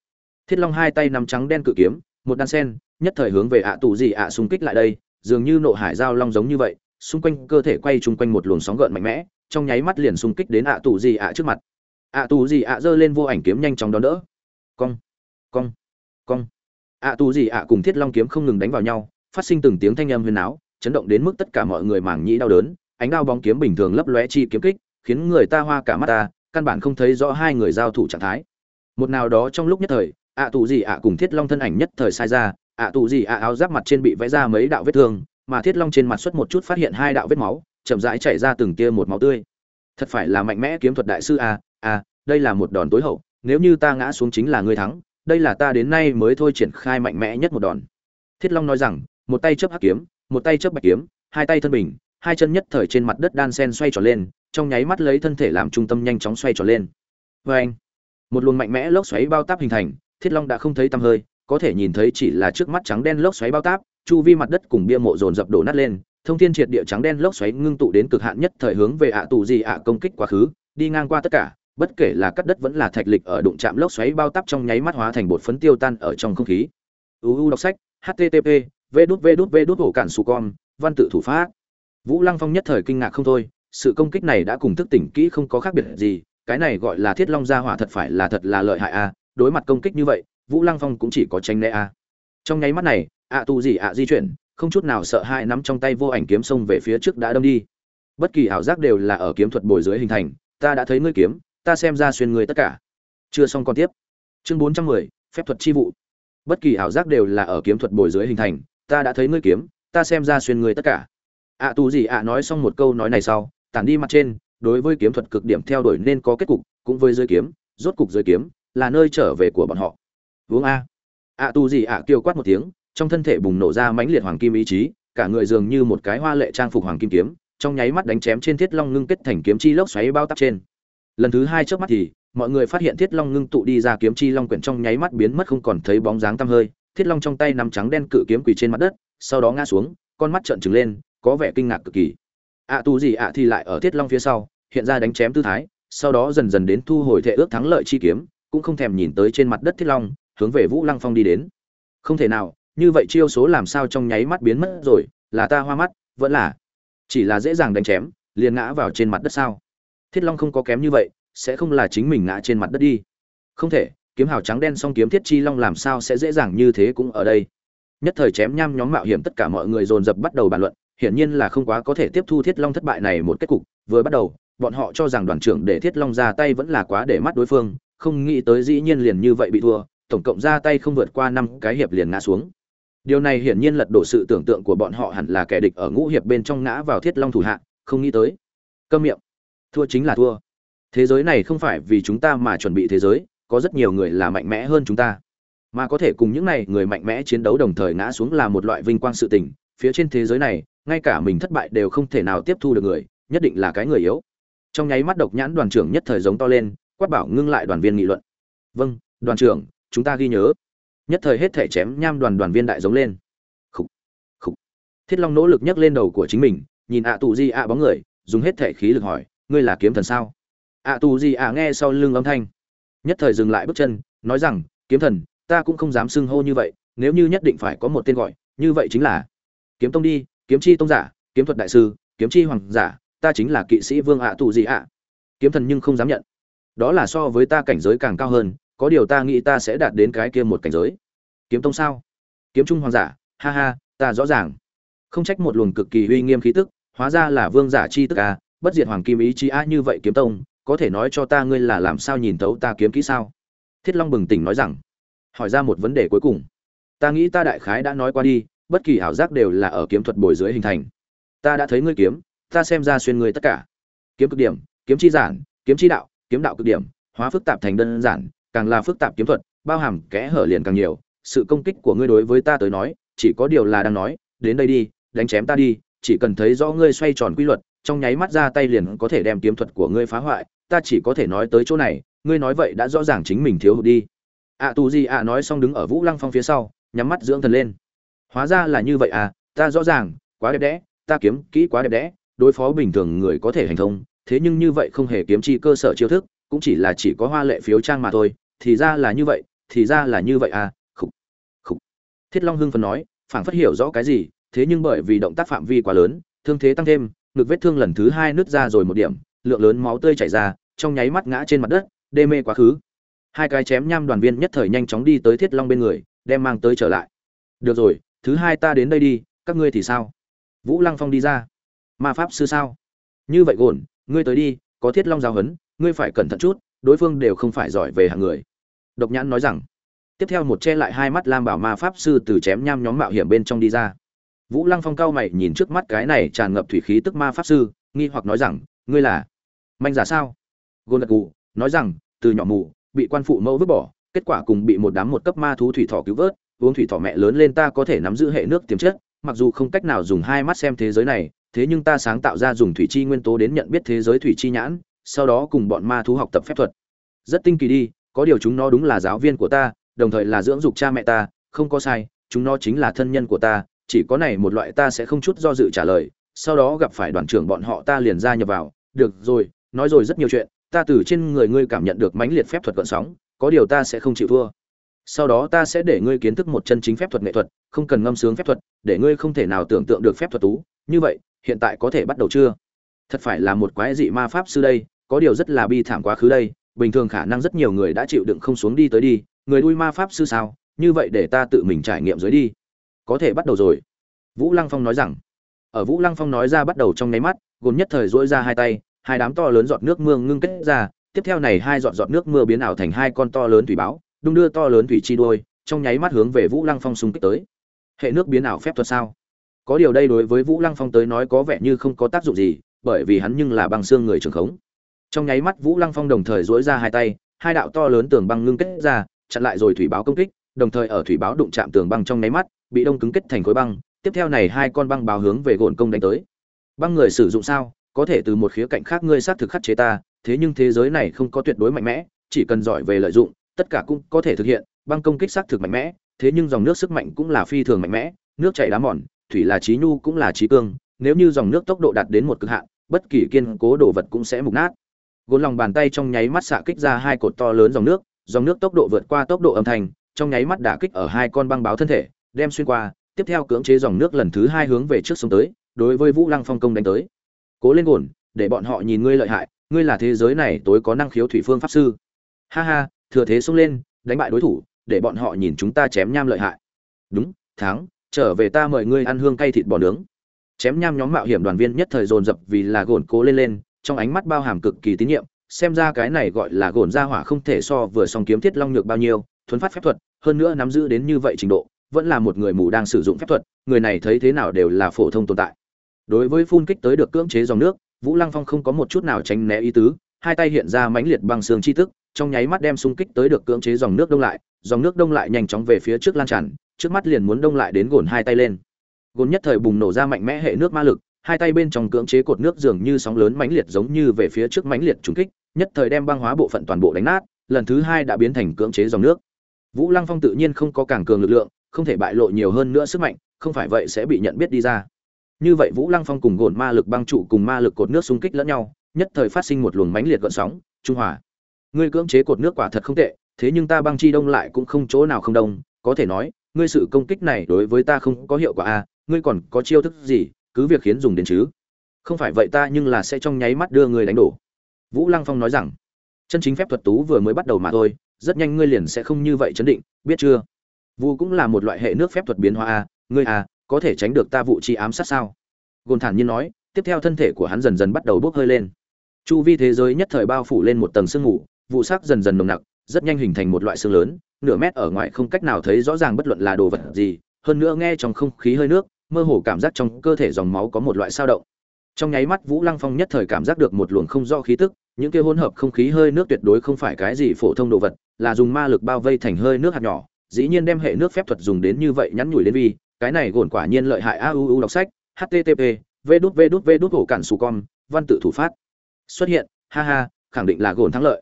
Speaker 1: Thiết long hai tay nắm trắng đen cự kiếm một đan sen nhất thời hướng về ạ à gì ạ xung kích lại đây dường như nộ hải giao long giống như vậy xung quanh cơ thể quay chung quanh một luồng sóng gợn mạnh mẽ, trong nháy mắt liền xung kích đến ạ à gì ạ trước mặt. ạ à gì ạ giơ lên vô ảnh kiếm nhanh chóng đón đỡ. Cong cong cong. ạ tù gì ạ cùng thiết long kiếm không ngừng đánh vào nhau, phát sinh từng tiếng thanh âm huyền áo, chấn động đến mức tất cả mọi người mảng nhĩ đau đớn, ánh đao bóng kiếm bình thường lấp lóe chi kiếm kích, khiến người ta hoa cả mắt ta, căn bản không thấy rõ hai người giao thủ trạng thái. Một nào đó trong lúc nhất thời, ạ tù gì ạ cùng thiết long thân ảnh nhất thời sai ra, ạ tù gì ạ áo giáp mặt trên bị vẽ ra mấy đạo vết thương mà thiết long trên mặt xuất một chút phát hiện hai đạo vết máu chậm rãi chảy ra từng tia một máu tươi. Thật phải là mạnh mẽ kiếm thuật đại sư à, à, đây là một đòn tối hậu nếu như ta ngã xuống chính là ngươi thắng đây là ta đến nay mới thôi triển khai mạnh mẽ nhất một đòn. Thiết long nói rằng một tay chấp hắc kiếm một tay chấp bạch kiếm hai tay thân bình hai chân nhất thời trên mặt đất đan sen xoay tròn lên trong nháy mắt lấy thân thể làm trung tâm nhanh chóng xoay tròn lên. Vê anh một luồng mạnh mẽ lốc xoáy bao táp hình thành thiết long đã không thấy tăm hơi có thể nhìn thấy chỉ là trước mắt trắng đen lốc xoáy bao táp chu vi mặt đất cùng bia mộ dồn dập đổ nát lên, thông thiên triệt địa trắng đen lốc xoáy ngưng tụ đến cực hạn nhất thời hướng về ạ tù gì ạ công kích quá khứ, đi ngang qua tất cả, bất kể là cắt đất vẫn là thạch lịch ở đụng chạm lốc xoáy bao tắp trong nháy mắt hóa thành bột phấn tiêu tan ở trong không khí. Uu đọc sách http v đút v đút v đút hổ cản su con văn tự thủ pháp. Vũ lăng phong nhất thời kinh ngạc không thôi, sự công kích này đã cùng thức tỉnh kỹ không có khác biệt gì, cái này gọi là thiết long gia hỏa thật phải là thật là lợi hại a, đối mặt công kích như vậy, vũ lăng phong cũng chỉ có tranh né a. Trong nháy mắt này ạ tu gì ạ di chuyển không chút nào sợ hai nắm trong tay vô ảnh kiếm xông về phía trước đã đâm đi. Bất kỳ ảo giác đều là ở kiếm thuật bồi dưới hình thành ta đã thấy ngươi kiếm ta xem ra xuyên người tất cả. Chưa xong còn tiếp. Chương bốn trăm mười phép thuật chi vụ. Bất kỳ ảo giác đều là ở kiếm thuật bồi dưới hình thành ta đã thấy ngươi kiếm ta xem ra xuyên người tất cả. Ạ à, gì ạ nói xong một câu nói này sau tản đi mặt trên đối với kiếm thuật cực điểm theo đuổi nên có kết cục cũng với dưới kiếm rốt cục dưới kiếm là nơi trở về của bọn họ. Uống a. Ạ tu gì ạ kêu quát một tiếng trong thân thể bùng nổ ra mãnh liệt hoàng kim ý chí cả người dường như một cái hoa lệ trang phục hoàng kim kiếm trong nháy mắt đánh chém trên thiết long ngưng kết thành kiếm chi lốc xoáy bao tắp trên. Lần thứ hai trước mắt thì mọi người phát hiện thiết long ngưng tụ đi ra kiếm chi long quyển trong nháy mắt biến mất không còn thấy bóng dáng tăm hơi thiết long trong tay nằm trắng đen cự kiếm quỳ trên mặt đất sau đó ngã xuống con mắt trợn trừng lên có vẻ kinh ngạc cực kỳ. Ạ à, tu gì ạ thì lại ở thiết long phía sau hiện ra đánh chém tư thái sau đó dần dần đến thu hồi thể ước thắng lợi chi kiếm cũng không thèm nhìn tới trên mặt đất thiết long hướng về vũ lăng phong đi đến. Không thể nào như vậy chiêu số làm sao trong nháy mắt biến mất rồi, là ta hoa mắt, vẫn là, chỉ là dễ dàng đánh chém, liền ngã vào trên mặt đất sao? Thiết long không có kém như vậy, sẽ không là chính mình ngã trên mặt đất đi. Không thể, kiếm hào trắng đen song kiếm thiết chi long làm sao sẽ dễ dàng như thế cũng ở đây. Nhất thời chém nham nhóm mạo hiểm tất cả mọi người dồn dập bắt đầu bàn luận, hiển nhiên là không quá có thể tiếp thu thiết long thất bại này một kết cục, vừa bắt đầu, bọn họ cho rằng đoàn trưởng để thiết long ra tay vẫn là quá để mắt đối phương, không nghĩ tới dĩ nhiên liền như vậy bị thua, tổng cộng ra tay không vượt qua năm cái hiệp liền ngã xuống điều này hiển nhiên lật đổ sự tưởng tượng của bọn họ hẳn là kẻ địch ở ngũ hiệp bên trong ngã vào thiết long thủ hạ, không nghĩ tới. Câm miệng. Thua chính là thua. Thế giới này không phải vì chúng ta mà chuẩn bị thế giới, có rất nhiều người là mạnh mẽ hơn chúng ta. Mà có thể cùng những này người mạnh mẽ chiến đấu đồng thời ngã xuống là một loại vinh quang sự tình. Phía trên thế giới này, ngay cả mình thất bại đều không thể nào tiếp thu được người, nhất định là cái người yếu. Trong nháy mắt độc nhãn đoàn trưởng nhất thời giống to lên, quát bảo ngưng lại đoàn viên nghị luận. Vâng đoàn trưởng, chúng ta ghi nhớ nhất thời hết thể chém nham đoàn đoàn viên đại giống lên. Khúc, khúc. thiết long nỗ lực nhấc lên đầu của chính mình nhìn ạ tù di ạ bóng người dùng hết thể khí lực hỏi ngươi là kiếm thần sao? ạ tù Di ạ nghe sau lưng âm thanh. Nhất thời dừng lại bước chân nói rằng kiếm thần ta cũng không dám xưng hô như vậy nếu như nhất định phải có một tên gọi như vậy chính là kiếm tông đi kiếm chi tông giả kiếm thuật đại sư kiếm chi hoàng giả ta chính là kỵ sĩ vương ạ tù Di ạ. Kiếm thần nhưng không dám nhận. Đó là so với ta cảnh giới càng cao hơn có điều ta nghĩ ta sẽ đạt đến cái kia một cảnh giới. Kiếm tông sao? Kiếm trung hoàng giả, ha ha, ta rõ ràng. Không trách một luồng cực kỳ uy nghiêm khí tức, hóa ra là vương giả chi tức à bất diệt hoàng kim ý chí a như vậy kiếm tông, có thể nói cho ta ngươi là làm sao nhìn thấu ta kiếm kỹ sao? Thiết long bừng tỉnh nói rằng, hỏi ra một vấn đề cuối cùng. Ta nghĩ ta đại khái đã nói qua đi, bất kỳ ảo giác đều là ở kiếm thuật bồi dưới hình thành. Ta đã thấy ngươi kiếm, ta xem ra xuyên ngươi tất cả. Kiếm cực điểm, kiếm chi giản, kiếm chi đạo, kiếm đạo cực điểm, hóa phức tạp thành đơn giản càng là phức tạp kiếm thuật, bao hàm kẽ hở liền càng nhiều. Sự công kích của ngươi đối với ta tới nói, chỉ có điều là đang nói, đến đây đi, đánh chém ta đi, chỉ cần thấy rõ ngươi xoay tròn quy luật, trong nháy mắt ra tay liền có thể đem kiếm thuật của ngươi phá hoại. Ta chỉ có thể nói tới chỗ này, ngươi nói vậy đã rõ ràng chính mình thiếu hụt đi. Ạ tù gì ạ nói xong đứng ở vũ lăng phong phía sau, nhắm mắt dưỡng thần lên. Hóa ra là như vậy à ta rõ ràng, quá đẹp đẽ, ta kiếm kỹ quá đẹp đẽ, đối phó bình thường người có thể hành thông, thế nhưng như vậy không hề kiếm chi cơ sở chiêu thức, cũng chỉ là chỉ có hoa lệ phiếu trang mà thôi thì ra là như vậy, thì ra là như vậy à khục khục. Thiết long hưng phần nói, phảng phất hiểu rõ cái gì, thế nhưng bởi vì động tác phạm vi quá lớn, thương thế tăng thêm, ngực vết thương lần thứ hai nứt ra rồi một điểm, lượng lớn máu tươi chảy ra, trong nháy mắt ngã trên mặt đất, đê mê quá khứ. Hai cái chém nham đoàn viên nhất thời nhanh chóng đi tới thiết long bên người, đem mang tới trở lại. Được rồi, thứ hai ta đến đây đi, các ngươi thì sao? Vũ lăng phong đi ra. Ma pháp sư sao? Như vậy gồn, ngươi tới đi, có thiết long giao huấn, ngươi phải cẩn thận chút, đối phương đều không phải giỏi về hạng người độc nhãn nói rằng, tiếp theo một che lại hai mắt lam bảo ma pháp sư từ chém nham nhóm mạo hiểm bên trong đi ra. Vũ lăng phong cao mày nhìn trước mắt cái này tràn ngập thủy khí tức ma pháp sư, nghi hoặc nói rằng, ngươi là manh giả sao? Gôn gật gù nói rằng, từ nhỏ mù, bị quan phụ mẫu vứt bỏ, kết quả cùng bị một đám một cấp ma thú thủy thỏ cứu vớt, uống thủy thỏ mẹ lớn lên ta có thể nắm giữ hệ nước tiềm chất, mặc dù không cách nào dùng hai mắt xem thế giới này, thế nhưng ta sáng tạo ra dùng thủy chi nguyên tố đến nhận biết thế giới thủy chi nhãn, sau đó cùng bọn ma thú học tập phép thuật. Rất tinh kỳ đi có điều chúng nó đúng là giáo viên của ta, đồng thời là dưỡng dục cha mẹ ta, không có sai, chúng nó chính là thân nhân của ta, chỉ có này một loại ta sẽ không chút do dự trả lời, sau đó gặp phải đoàn trưởng bọn họ ta liền ra nhập vào, được rồi, nói rồi rất nhiều chuyện, ta từ trên người ngươi cảm nhận được mãnh liệt phép thuật cận sóng, có điều ta sẽ không chịu thua. Sau đó ta sẽ để ngươi kiến thức một chân chính phép thuật nghệ thuật, không cần ngâm sướng phép thuật, để ngươi không thể nào tưởng tượng được phép thuật tú. Như vậy, hiện tại có thể bắt đầu chưa? Thật phải là một quái dị ma pháp sư đây, có điều rất là bi thảm quá khứ đây bình thường khả năng rất nhiều người đã chịu đựng không xuống đi tới đi, người đuôi ma pháp sư sao? Như vậy để ta tự mình trải nghiệm dưới đi. Có thể bắt đầu rồi. Vũ lăng phong nói rằng. Ở vũ lăng phong nói ra bắt đầu trong nháy mắt, gồm nhất thời dỗi ra hai tay, hai đám to lớn giọt nước mưa ngưng kết ra. Tiếp theo này hai giọt giọt nước mưa biến ảo thành hai con to lớn thủy báo, đung đưa to lớn thủy chi đuôi, trong nháy mắt hướng về vũ lăng phong xung kích tới. Hệ nước biến ảo phép thuật sao? Có điều đây đối với vũ lăng phong tới nói có vẻ như không có tác dụng gì, bởi vì hắn nhưng là băng xương người trường khống trong nháy mắt vũ lăng phong đồng thời dối ra hai tay, hai đạo to lớn tường băng ngưng kết ra, chặn lại rồi thủy báo công kích, đồng thời ở thủy báo đụng chạm tường băng trong nháy mắt, bị đông cứng kết thành khối băng, tiếp theo này hai con băng báo hướng về gồn công đánh tới. Băng người sử dụng sao? Có thể từ một khía cạnh khác ngươi xác thực khắc chế ta, thế nhưng thế giới này không có tuyệt đối mạnh mẽ, chỉ cần giỏi về lợi dụng, tất cả cũng có thể thực hiện, băng công kích xác thực mạnh mẽ, thế nhưng dòng nước sức mạnh cũng là phi thường mạnh mẽ, nước chảy đá mòn, thủy là trí nhu cũng là trí cương, nếu như dòng nước tốc độ đạt đến một cực hạn, bất kỳ kiên cố đồ vật cũng sẽ mục nát gồn lòng bàn tay trong nháy mắt xạ kích ra hai cột to lớn dòng nước dòng nước tốc độ vượt qua tốc độ âm thanh, trong nháy mắt đả kích ở hai con băng báo thân thể, đem xuyên qua, tiếp theo cưỡng chế dòng nước lần thứ hai hướng về trước sông tới, đối với vũ lăng phong công đánh tới. Cố lên gồn, để bọn họ nhìn ngươi lợi hại, ngươi là thế giới này tối có năng khiếu thủy phương pháp sư. Ha ha, thừa thế xông lên, đánh bại đối thủ, để bọn họ nhìn chúng ta chém nham lợi hại. Đúng, thắng, trở về ta mời ngươi ăn hương cay thịt bò nướng. Chém nham nhóm mạo hiểm đoàn viên nhất thời dồn dập vì là gồn cố lên lên trong ánh mắt bao hàm cực kỳ tín nhiệm, xem ra cái này gọi là gồn ra hỏa không thể so vừa song kiếm thiết long nhược bao nhiêu thuấn phát phép thuật, hơn nữa nắm giữ đến như vậy trình độ, vẫn là một người mù đang sử dụng phép thuật, người này thấy thế nào đều là phổ thông tồn tại. Đối với phun kích tới được cưỡng chế dòng nước, vũ lăng phong không có một chút nào tránh né ý tứ, hai tay hiện ra mãnh liệt băng xương chi tức, trong nháy mắt đem xung kích tới được cưỡng chế dòng nước đông lại, dòng nước đông lại nhanh chóng về phía trước lan tràn, trước mắt liền muốn đông lại đến gồn hai tay lên. Gồn nhất thời bùng nổ ra mạnh mẽ hệ nước ma lực hai tay bên trong cưỡng chế cột nước dường như sóng lớn mãnh liệt giống như về phía trước mãnh liệt trúng kích nhất thời đem băng hóa bộ phận toàn bộ đánh nát lần thứ hai đã biến thành cưỡng chế dòng nước. Vũ lăng phong tự nhiên không có càng cường lực lượng không thể bại lộ nhiều hơn nữa sức mạnh không phải vậy sẽ bị nhận biết đi ra. Như vậy vũ lăng phong cùng gồn ma lực băng trụ cùng ma lực cột nước xung kích lẫn nhau nhất thời phát sinh một luồng mãnh liệt gợn sóng trung hòa. Ngươi cưỡng chế cột nước quả thật không tệ thế nhưng ta băng chi đông lại cũng không chỗ nào không đông có thể nói ngươi sự công kích này đối với ta không có hiệu quả a à, ngươi còn có chiêu thức gì cứ việc khiến dùng đến chứ. Không phải vậy ta nhưng là sẽ trong nháy mắt đưa người đánh đổ. Vũ lăng phong nói rằng, chân chính phép thuật tú vừa mới bắt đầu mà thôi, rất nhanh ngươi liền sẽ không như vậy chấn định, biết chưa? Vụ cũng là một loại hệ nước phép thuật biến hóa a, ngươi à có thể tránh được ta vụ chi ám sát sao? Gồn thản nhiên nói, tiếp theo thân thể của hắn dần dần bắt đầu bốc hơi lên. Chu vi thế giới nhất thời bao phủ lên một tầng sương mù, vụ sắc dần dần nồng nặc, rất nhanh hình thành một loại sương lớn, nửa mét ở ngoài không cách nào thấy rõ ràng bất luận là đồ vật gì, hơn nữa nghe trong không khí hơi nước mơ hồ cảm giác trong cơ thể dòng máu có một loại sao động. Trong nháy mắt, vũ lăng phong nhất thời cảm giác được một luồng không do khí tức, những kia hỗn hợp không khí hơi nước tuyệt đối không phải cái gì phổ thông đồ vật, là dùng ma lực bao vây thành hơi nước hạt nhỏ, dĩ nhiên đem hệ nước phép thuật dùng đến như vậy nhắn nhủi lên vi cái này gồn quả nhiên lợi hại. A u u đọc sách http v đút v đút v đút hổ cản sù con, văn tự thủ phát. Xuất hiện, ha ha, khẳng định là gồn thắng lợi.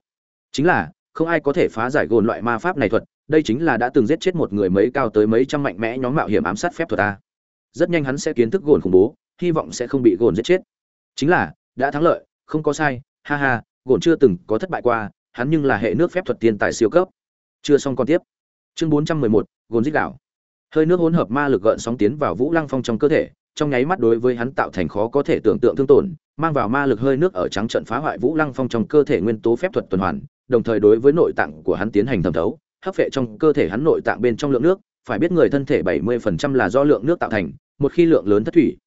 Speaker 1: Chính là, không ai có thể phá giải gồn loại ma pháp này thuật, đây chính là đã từng giết chết một người mấy cao tới mấy trăm mạnh mẽ nhóm mạo hiểm ám sát phép thuật ta rất nhanh hắn sẽ kiến thức gồn khủng bố, hy vọng sẽ không bị gồn giết chết. Chính là, đã thắng lợi, không có sai, ha ha, gồn chưa từng có thất bại qua, hắn nhưng là hệ nước phép thuật tiên tài siêu cấp. Chưa xong còn tiếp. Chương bốn trăm mười một, gồn giết đảo hơi nước hỗn hợp ma lực gợn sóng tiến vào vũ lăng phong trong cơ thể, trong nháy mắt đối với hắn tạo thành khó có thể tưởng tượng thương tổn, mang vào ma lực hơi nước ở trắng trận phá hoại vũ lăng phong trong cơ thể nguyên tố phép thuật tuần hoàn, đồng thời đối với nội tạng của hắn tiến hành thẩm thấu, hấp phệ trong cơ thể hắn nội tạng bên trong lượng nước phải biết người thân thể 70% là do lượng nước tạo thành, một khi lượng lớn thất thủy.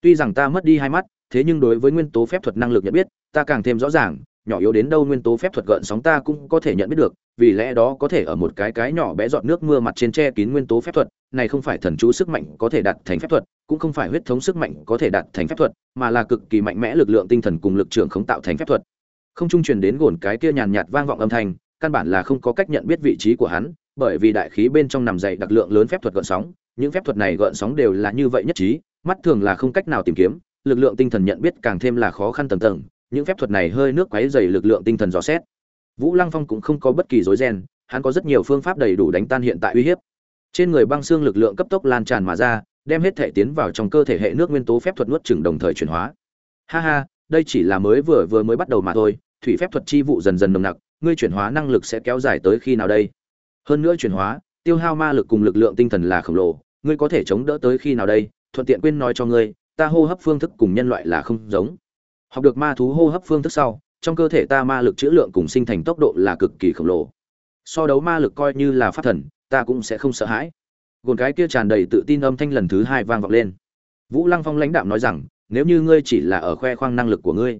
Speaker 1: Tuy rằng ta mất đi hai mắt, thế nhưng đối với nguyên tố phép thuật năng lực nhận biết, ta càng thêm rõ ràng, nhỏ yếu đến đâu nguyên tố phép thuật gợn sóng ta cũng có thể nhận biết được, vì lẽ đó có thể ở một cái cái nhỏ bé giọt nước mưa mặt trên che kín nguyên tố phép thuật, này không phải thần chú sức mạnh có thể đạt thành phép thuật, cũng không phải huyết thống sức mạnh có thể đạt thành phép thuật, mà là cực kỳ mạnh mẽ lực lượng tinh thần cùng lực trưởng khống tạo thành phép thuật. Không trung truyền đến gồn cái kia nhàn nhạt vang vọng âm thanh, căn bản là không có cách nhận biết vị trí của hắn bởi vì đại khí bên trong nằm dày đặc lượng lớn phép thuật gợn sóng, những phép thuật này gợn sóng đều là như vậy nhất trí, mắt thường là không cách nào tìm kiếm, lực lượng tinh thần nhận biết càng thêm là khó khăn tầng tầng, những phép thuật này hơi nước quấy dày lực lượng tinh thần dò xét. Vũ lăng phong cũng không có bất kỳ rối ren hắn có rất nhiều phương pháp đầy đủ đánh tan hiện tại uy hiếp. Trên người băng xương lực lượng cấp tốc lan tràn mà ra, đem hết thể tiến vào trong cơ thể hệ nước nguyên tố phép thuật nuốt chửng đồng thời chuyển hóa. Ha ha, đây chỉ là mới vừa vừa mới bắt đầu mà thôi, thủy phép thuật chi vụ dần dần nồng nặc, ngươi chuyển hóa năng lực sẽ kéo dài tới khi nào đây? Hơn nữa chuyển hóa, tiêu hao ma lực cùng lực lượng tinh thần là khổng lồ, ngươi có thể chống đỡ tới khi nào đây, thuận tiện quên nói cho ngươi, ta hô hấp phương thức cùng nhân loại là không giống. Học được ma thú hô hấp phương thức sau, trong cơ thể ta ma lực chữ lượng cùng sinh thành tốc độ là cực kỳ khổng lồ. So đấu ma lực coi như là pháp thần, ta cũng sẽ không sợ hãi. Gồn cái kia tràn đầy tự tin âm thanh lần thứ hai vang vọng lên. Vũ lăng phong lãnh đạm nói rằng, nếu như ngươi chỉ là ở khoe khoang năng lực của ngươi,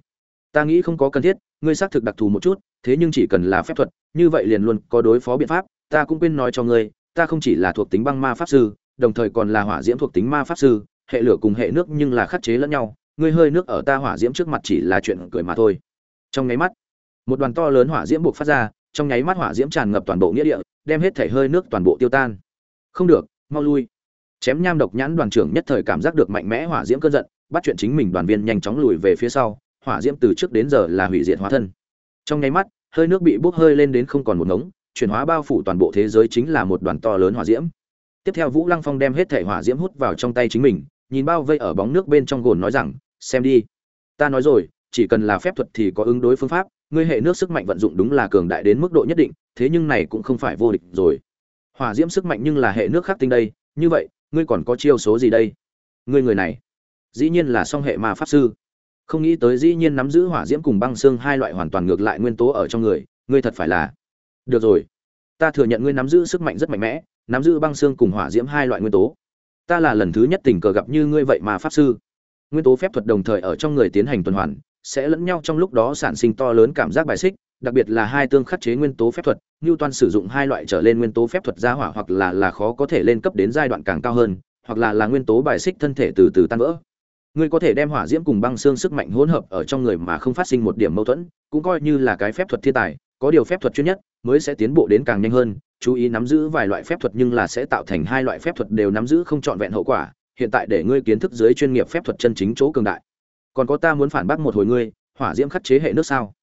Speaker 1: ta nghĩ không có cần thiết, ngươi xác thực đặc thù một chút, thế nhưng chỉ cần là phép thuật, như vậy liền luôn có đối phó biện pháp ta cũng quên nói cho ngươi, ta không chỉ là thuộc tính băng ma pháp sư, đồng thời còn là hỏa diễm thuộc tính ma pháp sư, hệ lửa cùng hệ nước nhưng là khắc chế lẫn nhau, ngươi hơi nước ở ta hỏa diễm trước mặt chỉ là chuyện cười mà thôi. Trong nháy mắt, một đoàn to lớn hỏa diễm buộc phát ra, trong nháy mắt hỏa diễm tràn ngập toàn bộ nghĩa địa, đem hết thể hơi nước toàn bộ tiêu tan. Không được, mau lui. Chém nham độc nhãn đoàn trưởng nhất thời cảm giác được mạnh mẽ hỏa diễm cơn giận, bắt chuyện chính mình đoàn viên nhanh chóng lùi về phía sau, hỏa diễm từ trước đến giờ là hủy diệt hóa thân. Trong nháy mắt, hơi nước bị bốc hơi lên đến không còn một ngống chuyển hóa bao phủ toàn bộ thế giới chính là một đoàn to lớn hỏa diễm. Tiếp theo vũ lăng phong đem hết thể hỏa diễm hút vào trong tay chính mình, nhìn bao vây ở bóng nước bên trong gồn nói rằng, xem đi. Ta nói rồi, chỉ cần là phép thuật thì có ứng đối phương pháp, ngươi hệ nước sức mạnh vận dụng đúng là cường đại đến mức độ nhất định, thế nhưng này cũng không phải vô địch rồi. Hỏa diễm sức mạnh nhưng là hệ nước khắc tinh đây, như vậy, ngươi còn có chiêu số gì đây? Ngươi người này, dĩ nhiên là song hệ ma pháp sư. Không nghĩ tới dĩ nhiên nắm giữ hỏa diễm cùng băng xương hai loại hoàn toàn ngược lại nguyên tố ở trong người, ngươi thật phải là được rồi. Ta thừa nhận ngươi nắm giữ sức mạnh rất mạnh mẽ, nắm giữ băng xương cùng hỏa diễm hai loại nguyên tố. Ta là lần thứ nhất tình cờ gặp như ngươi vậy mà pháp sư. Nguyên tố phép thuật đồng thời ở trong người tiến hành tuần hoàn, sẽ lẫn nhau trong lúc đó sản sinh to lớn cảm giác bài xích, đặc biệt là hai tương khắc chế nguyên tố phép thuật. Như toàn sử dụng hai loại trở lên nguyên tố phép thuật ra hỏa hoặc là là khó có thể lên cấp đến giai đoạn càng cao hơn, hoặc là là nguyên tố bài xích thân thể từ từ tan vỡ. Ngươi có thể đem hỏa diễm cùng băng xương sức mạnh hỗn hợp ở trong người mà không phát sinh một điểm mâu thuẫn, cũng coi như là cái phép thuật thiên tài có điều phép thuật chuyên nhất, mới sẽ tiến bộ đến càng nhanh hơn, chú ý nắm giữ vài loại phép thuật nhưng là sẽ tạo thành hai loại phép thuật đều nắm giữ không trọn vẹn hậu quả, hiện tại để ngươi kiến thức dưới chuyên nghiệp phép thuật chân chính chỗ cường đại. Còn có ta muốn phản bác một hồi ngươi, hỏa diễm khắc chế hệ nước sao?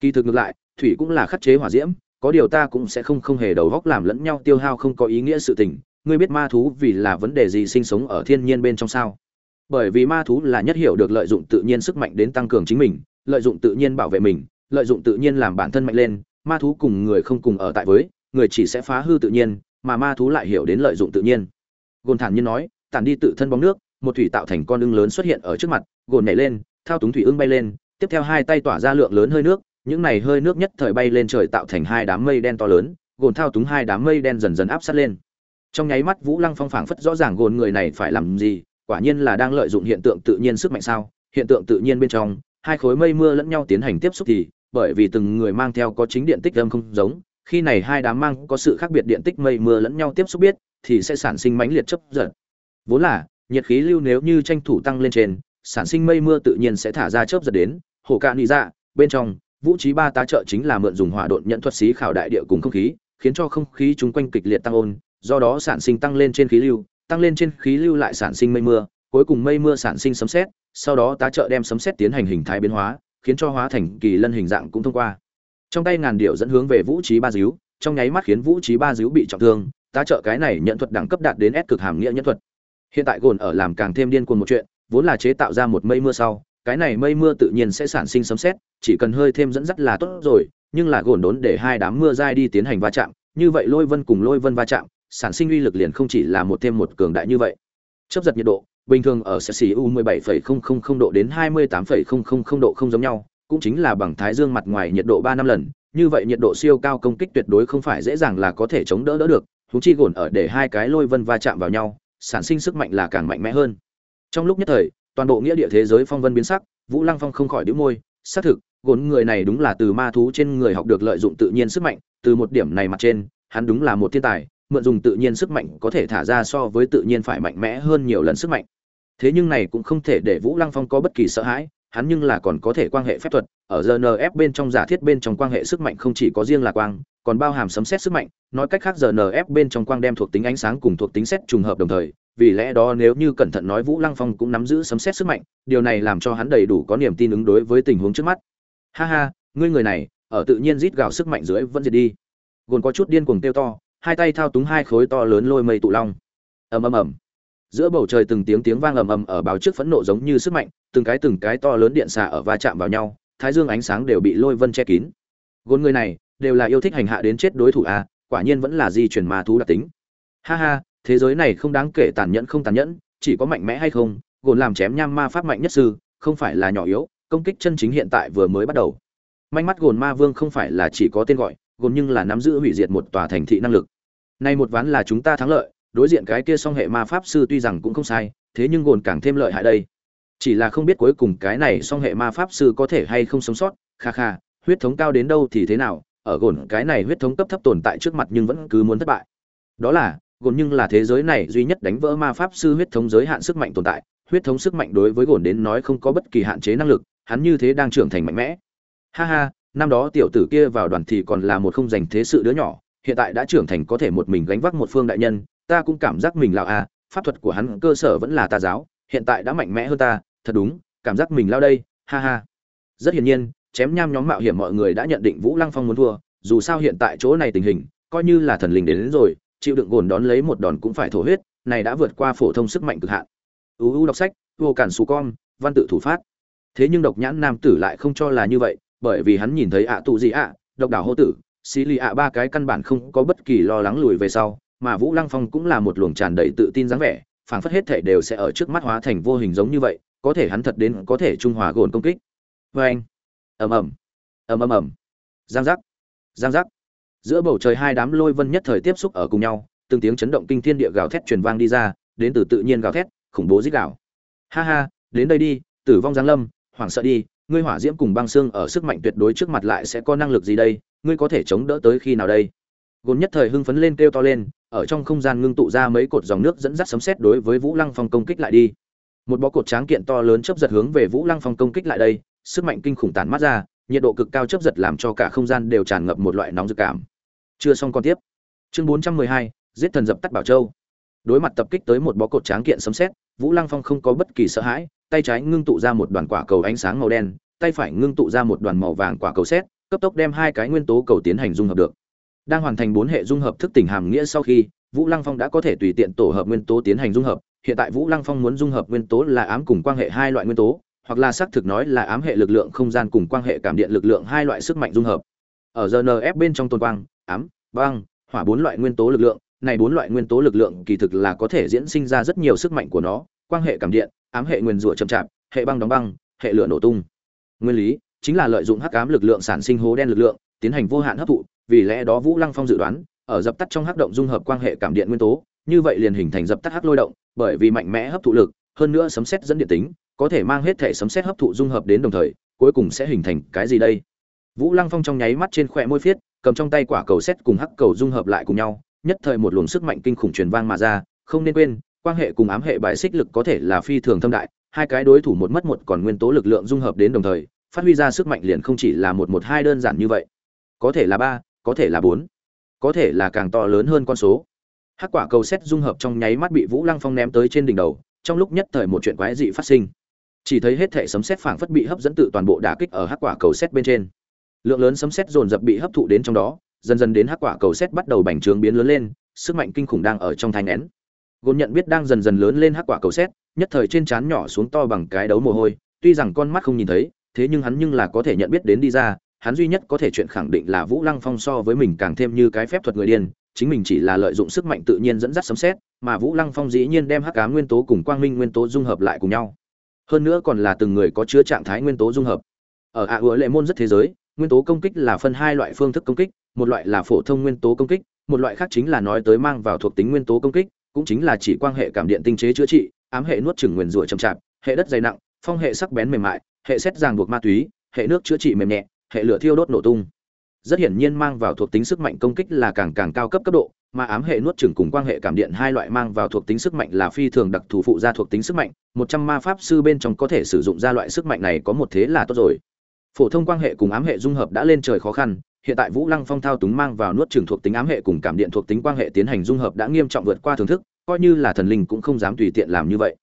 Speaker 1: Kỳ thực ngược lại, thủy cũng là khắc chế hỏa diễm, có điều ta cũng sẽ không không hề đầu góc làm lẫn nhau tiêu hao không có ý nghĩa sự tình, ngươi biết ma thú vì là vấn đề gì sinh sống ở thiên nhiên bên trong sao? Bởi vì ma thú là nhất hiểu được lợi dụng tự nhiên sức mạnh đến tăng cường chính mình, lợi dụng tự nhiên bảo vệ mình, lợi dụng tự nhiên làm bản thân mạnh lên ma thú cùng người không cùng ở tại với, người chỉ sẽ phá hư tự nhiên, mà ma thú lại hiểu đến lợi dụng tự nhiên. Gồn thản nhiên nói, tản đi tự thân bóng nước, một thủy tạo thành con ưng lớn xuất hiện ở trước mặt, gồn nhảy lên, thao túng thủy ưng bay lên, tiếp theo hai tay tỏa ra lượng lớn hơi nước, những này hơi nước nhất thời bay lên trời tạo thành hai đám mây đen to lớn, gồn thao túng hai đám mây đen dần dần áp sát lên. Trong nháy mắt vũ lăng phong phảng phất rõ ràng gồn người này phải làm gì, quả nhiên là đang lợi dụng hiện tượng tự nhiên sức mạnh sao, hiện tượng tự nhiên bên trong, hai khối mây mưa lẫn nhau tiến hành tiếp xúc thì bởi vì từng người mang theo có chính điện tích âm không giống khi này hai đám mang có sự khác biệt điện tích mây mưa lẫn nhau tiếp xúc biết thì sẽ sản sinh mãnh liệt chấp giật. Vốn là nhiệt khí lưu nếu như tranh thủ tăng lên trên sản sinh mây mưa tự nhiên sẽ thả ra chớp giật đến hồ cạn nị dạ, bên trong vũ trí ba tá trợ chính là mượn dùng hỏa độn nhận thuật sĩ khảo đại địa cùng không khí khiến cho không khí chung quanh kịch liệt tăng ôn do đó sản sinh tăng lên trên khí lưu tăng lên trên khí lưu lại sản sinh mây mưa cuối cùng mây mưa sản sinh sấm sét sau đó tá trợ đem sấm sét tiến hành hình thái biến hóa khiến cho hóa thành kỳ lân hình dạng cũng thông qua. Trong tay ngàn điệu dẫn hướng về vũ trí ba díu, trong nháy mắt khiến vũ trí ba díu bị trọng thương, tá trợ cái này nhận thuật đẳng cấp đạt đến S cực hàm nghĩa nhân thuật. Hiện tại gồn ở làm càng thêm điên cuồng một chuyện, vốn là chế tạo ra một mây mưa sau, cái này mây mưa tự nhiên sẽ sản sinh sấm sét, chỉ cần hơi thêm dẫn dắt là tốt rồi, nhưng là gồn đốn để hai đám mưa dai đi tiến hành va chạm, như vậy lôi vân cùng lôi vân va chạm, sản sinh uy lực liền không chỉ là một thêm một cường đại như vậy. Chấp giật nhiệt độ bình thường ở CCU 17,000 độ đến 28,000 độ không giống nhau, cũng chính là bằng thái dương mặt ngoài nhiệt độ 3 năm lần, như vậy nhiệt độ siêu cao công kích tuyệt đối không phải dễ dàng là có thể chống đỡ đỡ được, huống chi gồn ở để hai cái lôi vân va chạm vào nhau, sản sinh sức mạnh là càng mạnh mẽ hơn. Trong lúc nhất thời, toàn bộ nghĩa địa thế giới phong vân biến sắc, Vũ Lăng Phong không khỏi nhíu môi, xác thực, gồn người này đúng là từ ma thú trên người học được lợi dụng tự nhiên sức mạnh, từ một điểm này mặt trên, hắn đúng là một thiên tài, mượn dùng tự nhiên sức mạnh có thể thả ra so với tự nhiên phải mạnh mẽ hơn nhiều lần sức mạnh thế nhưng này cũng không thể để vũ lăng phong có bất kỳ sợ hãi, hắn nhưng là còn có thể quan hệ phép thuật, ở rnf bên trong giả thiết bên trong quan hệ sức mạnh không chỉ có riêng là quang, còn bao hàm sấm xét sức mạnh, nói cách khác rnf bên trong quang đem thuộc tính ánh sáng cùng thuộc tính xét trùng hợp đồng thời, vì lẽ đó nếu như cẩn thận nói vũ lăng phong cũng nắm giữ sấm xét sức mạnh, điều này làm cho hắn đầy đủ có niềm tin ứng đối với tình huống trước mắt. Ha ha, ngươi người này, ở tự nhiên rít gào sức mạnh dưới vẫn diệt đi. Gồn có chút điên cuồng tiêu to, hai tay thao túng hai khối to lớn lôi mây tụ long. Ầm ầm ầm giữa bầu trời từng tiếng tiếng vang ầm ầm ở báo trước phẫn nộ giống như sức mạnh, từng cái từng cái to lớn điện xạ ở va chạm vào nhau, thái dương ánh sáng đều bị lôi vân che kín. Gôn người này, đều là yêu thích hành hạ đến chết đối thủ a quả nhiên vẫn là di chuyển ma thú đặc tính. Ha ha, thế giới này không đáng kể tàn nhẫn không tàn nhẫn, chỉ có mạnh mẽ hay không gồn làm chém nham ma pháp mạnh nhất sư, không phải là nhỏ yếu, công kích chân chính hiện tại vừa mới bắt đầu. Manh mắt gồn ma vương không phải là chỉ có tên gọi gồn nhưng là nắm giữ hủy diệt một tòa thành thị năng lực. Nay một ván là chúng ta thắng lợi đối diện cái kia song hệ ma pháp sư tuy rằng cũng không sai, thế nhưng gồn càng thêm lợi hại đây. Chỉ là không biết cuối cùng cái này song hệ ma pháp sư có thể hay không sống sót, kha kha, huyết thống cao đến đâu thì thế nào, ở gồn cái này huyết thống cấp thấp tồn tại trước mặt nhưng vẫn cứ muốn thất bại. Đó là, gồn nhưng là thế giới này duy nhất đánh vỡ ma pháp sư huyết thống giới hạn sức mạnh tồn tại, huyết thống sức mạnh đối với gồn đến nói không có bất kỳ hạn chế năng lực, hắn như thế đang trưởng thành mạnh mẽ. Ha ha, năm đó tiểu tử kia vào đoàn thì còn là một không dành thế sự đứa nhỏ, hiện tại đã trưởng thành có thể một mình gánh vác một phương đại nhân ta cũng cảm giác mình lão à, pháp thuật của hắn cơ sở vẫn là tà giáo, hiện tại đã mạnh mẽ hơn ta, thật đúng, cảm giác mình lao đây, ha ha. Rất hiển nhiên, chém nham nhóm mạo hiểm mọi người đã nhận định Vũ Lăng Phong muốn thua, dù sao hiện tại chỗ này tình hình, coi như là thần linh đến, đến rồi, chịu đựng gồn đón lấy một đòn cũng phải thổ huyết, này đã vượt qua phổ thông sức mạnh cực hạn. UU đọc sách, vô cản sù con, văn tự thủ phát. Thế nhưng độc nhãn nam tử lại không cho là như vậy, bởi vì hắn nhìn thấy ạ tụ gì ạ, độc đảo hô tử, xí lì ạ ba cái căn bản không có bất kỳ lo lắng lùi về sau, mà Vũ Lăng Phong cũng là một luồng tràn đầy tự tin dáng vẻ, phảng phất hết thể đều sẽ ở trước mắt hóa thành vô hình giống như vậy, có thể hắn thật đến có thể trung hòa gồn công kích. Oeng, ầm ầm, ầm ầm ầm, giang giác, giang giác. Giữa bầu trời hai đám lôi vân nhất thời tiếp xúc ở cùng nhau, từng tiếng chấn động kinh thiên địa gào thét truyền vang đi ra, đến từ tự nhiên gào thét, khủng bố rít gào. Ha ha, đến đây đi, tử vong giáng lâm, hoảng sợ đi, ngươi hỏa diễm cùng băng xương ở sức mạnh tuyệt đối trước mặt lại sẽ có năng lực gì đây, ngươi có thể chống đỡ tới khi nào đây? Gồn nhất thời hưng phấn lên kêu to lên, ở trong không gian ngưng tụ ra mấy cột dòng nước dẫn dắt sấm sét đối với Vũ Lăng Phong công kích lại đi. Một bó cột tráng kiện to lớn chớp giật hướng về Vũ Lăng Phong công kích lại đây, sức mạnh kinh khủng tản mát ra, nhiệt độ cực cao chớp giật làm cho cả không gian đều tràn ngập một loại nóng rực cảm. Chưa xong con tiếp. Chương 412, giết thần dập tắt Bảo Châu. Đối mặt tập kích tới một bó cột tráng kiện sấm sét, Vũ Lăng Phong không có bất kỳ sợ hãi, tay trái ngưng tụ ra một đoàn quả cầu ánh sáng màu đen, tay phải ngưng tụ ra một đoàn màu vàng quả cầu sét, cấp tốc đem hai cái nguyên tố cầu tiến hành dung hợp được đang hoàn thành bốn hệ dung hợp thức tỉnh hàm nghĩa sau khi, vũ lăng phong đã có thể tùy tiện tổ hợp nguyên tố tiến hành dung hợp. Hiện tại vũ lăng phong muốn dung hợp nguyên tố là ám cùng quan hệ hai loại nguyên tố, hoặc là xác thực nói là ám hệ lực lượng không gian cùng quan hệ cảm điện lực lượng hai loại sức mạnh dung hợp. Ở rnf bên trong tôn quang, ám băng hỏa bốn loại nguyên tố lực lượng, này bốn loại nguyên tố lực lượng kỳ thực là có thể diễn sinh ra rất nhiều sức mạnh của nó. Quan hệ cảm điện, ám hệ nguyên rủa chậm chạp, hệ băng đóng băng, hệ lửa nổ tung. Nguyên lý chính là lợi dụng hắc ám lực lượng sản sinh hố đen lực lượng, tiến hành vô hạn hấp thụ vì lẽ đó Vũ Lăng Phong dự đoán, ở dập tắt trong hắc động dung hợp quan hệ cảm điện nguyên tố, như vậy liền hình thành dập tắt hắc lôi động bởi vì mạnh mẽ hấp thụ lực hơn nữa sấm sét dẫn điện tính có thể mang hết thể sấm sét hấp thụ dung hợp đến đồng thời cuối cùng sẽ hình thành cái gì đây? Vũ lăng phong trong nháy mắt trên khóe môi phiết cầm trong tay quả cầu sét cùng hắc cầu dung hợp lại cùng nhau nhất thời một luồng sức mạnh kinh khủng truyền vang mà ra không nên quên quan hệ cùng ám hệ bài xích lực có thể là phi thường thâm đại hai cái đối thủ một mất một còn nguyên tố lực lượng dung hợp đến đồng thời phát huy ra sức mạnh liền không chỉ là một một hai đơn giản như vậy. Có thể là ba có thể là bốn, có thể là càng to lớn hơn con số. Hắc quả cầu xét dung hợp trong nháy mắt bị vũ lăng phong ném tới trên đỉnh đầu, trong lúc nhất thời một chuyện quái dị phát sinh. Chỉ thấy hết thể sấm xét phảng phất bị hấp dẫn tự toàn bộ đả kích ở hắc quả cầu xét bên trên. Lượng lớn sấm xét dồn dập bị hấp thụ đến trong đó, dần dần đến hắc quả cầu xét bắt đầu bành trướng biến lớn lên, sức mạnh kinh khủng đang ở trong thai nén gồn nhận biết đang dần dần lớn lên hắc quả cầu xét, nhất thời trên trán nhỏ xuống to bằng cái đấu mồ hôi, tuy rằng con mắt không nhìn thấy, thế nhưng hắn nhưng là có thể nhận biết đến đi ra hắn duy nhất có thể chuyện khẳng định là vũ lăng phong so với mình càng thêm như cái phép thuật người điên chính mình chỉ là lợi dụng sức mạnh tự nhiên dẫn dắt sấm sét, mà vũ lăng phong dĩ nhiên đem hắc ám nguyên tố cùng quang minh nguyên tố dung hợp lại cùng nhau. Hơn nữa còn là từng người có chứa trạng thái nguyên tố dung hợp. Ở ạ à lệ môn rất thế giới nguyên tố công kích là phân hai loại phương thức công kích một loại là phổ thông nguyên tố công kích một loại khác chính là nói tới mang vào thuộc tính nguyên tố công kích cũng chính là chỉ quan hệ cảm điện tinh chế chữa trị ám hệ nuốt chửng nguyên rủa chậm chạp hệ đất dày nặng phong hệ sắc bén mềm mại hệ xét ràng buộc ma túy hệ nước chữa trị mềm nhẹ hệ lửa thiêu đốt nổ tung. Rất hiển nhiên mang vào thuộc tính sức mạnh công kích là càng càng cao cấp cấp độ, mà ám hệ nuốt chửng cùng quang hệ cảm điện hai loại mang vào thuộc tính sức mạnh là phi thường đặc thù phụ ra thuộc tính sức mạnh, một trăm ma pháp sư bên trong có thể sử dụng ra loại sức mạnh này có một thế là tốt rồi. Phổ thông quang hệ cùng ám hệ dung hợp đã lên trời khó khăn, hiện tại vũ lăng phong thao túng mang vào nuốt chửng thuộc tính ám hệ cùng cảm điện thuộc tính quang hệ tiến hành dung hợp đã nghiêm trọng vượt qua thưởng thức, coi như là thần linh cũng không dám tùy tiện làm như vậy.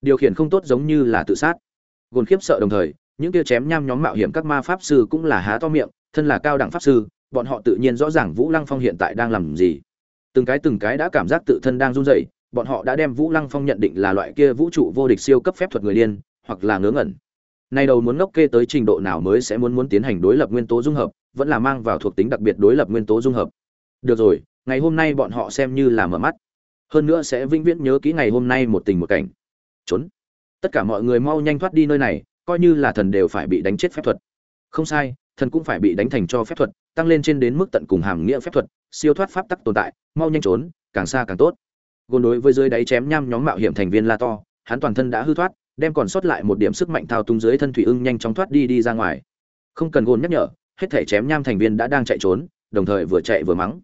Speaker 1: Điều khiển không tốt giống như là tự sát. Gồn khiếp sợ đồng thời những kia chém nham nhóm mạo hiểm các ma pháp sư cũng là há to miệng, thân là cao đẳng pháp sư, bọn họ tự nhiên rõ ràng vũ lăng phong hiện tại đang làm gì. Từng cái từng cái đã cảm giác tự thân đang run rẩy, bọn họ đã đem vũ lăng phong nhận định là loại kia vũ trụ vô địch siêu cấp phép thuật người điên, hoặc là ngớ ngẩn. Nay đầu muốn ngốc kê tới trình độ nào mới sẽ muốn muốn tiến hành đối lập nguyên tố dung hợp, vẫn là mang vào thuộc tính đặc biệt đối lập nguyên tố dung hợp. Được rồi, ngày hôm nay bọn họ xem như là mở mắt. Hơn nữa sẽ vĩnh viễn nhớ kỹ ngày hôm nay một tình một cảnh. Trốn. Tất cả mọi người mau nhanh thoát đi nơi này coi như là thần đều phải bị đánh chết phép thuật. Không sai, thần cũng phải bị đánh thành cho phép thuật, tăng lên trên đến mức tận cùng hàm nghĩa phép thuật, siêu thoát pháp tắc tồn tại, mau nhanh trốn, càng xa càng tốt. Gôn đối với dưới đáy chém nham nhóm mạo hiểm thành viên la to, hắn toàn thân đã hư thoát, đem còn sót lại một điểm sức mạnh thao túng dưới thân thủy ưng nhanh chóng thoát đi đi ra ngoài. Không cần gôn nhắc nhở, hết thể chém nham thành viên đã đang chạy trốn, đồng thời vừa chạy vừa mắng.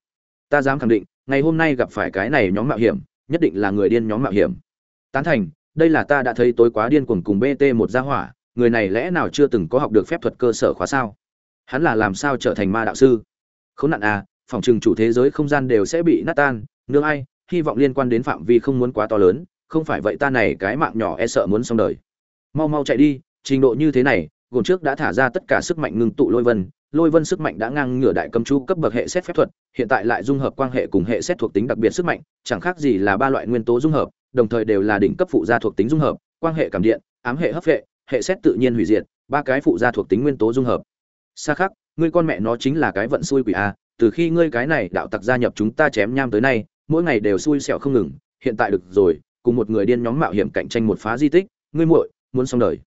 Speaker 1: Ta dám khẳng định, ngày hôm nay gặp phải cái này nhóm mạo hiểm, nhất định là người điên nhóm mạo hiểm. Tán thành, đây là ta đã thấy tối quá điên cuồng cùng bt một gia hỏa người này lẽ nào chưa từng có học được phép thuật cơ sở khóa sao? Hắn là làm sao trở thành ma đạo sư? Không nạn à phòng trừng chủ thế giới không gian đều sẽ bị nát tan. Nương ai, hy vọng liên quan đến phạm vi không muốn quá to lớn, không phải vậy ta này cái mạng nhỏ e sợ muốn xong đời. Mau mau chạy đi, trình độ như thế này, gồm trước đã thả ra tất cả sức mạnh ngưng tụ lôi vân. Lôi vân sức mạnh đã ngang ngửa đại cầm chu cấp bậc hệ xét phép thuật, hiện tại lại dung hợp quan hệ cùng hệ xét thuộc tính đặc biệt sức mạnh, chẳng khác gì là ba loại nguyên tố dung hợp, đồng thời đều là đỉnh cấp phụ gia thuộc tính dung hợp quan hệ cảm điện, ám hệ hấp hệ hệ xét tự nhiên hủy diệt, ba cái phụ gia thuộc tính nguyên tố dung hợp. Xa khắc, ngươi con mẹ nó chính là cái vận xui quỷ a, từ khi ngươi cái này đạo tặc gia nhập chúng ta chém nham tới nay, mỗi ngày đều xui xẻo không ngừng, hiện tại được rồi, cùng một người điên nhóm mạo hiểm cạnh tranh một phá di tích, ngươi muội, muốn xong đời.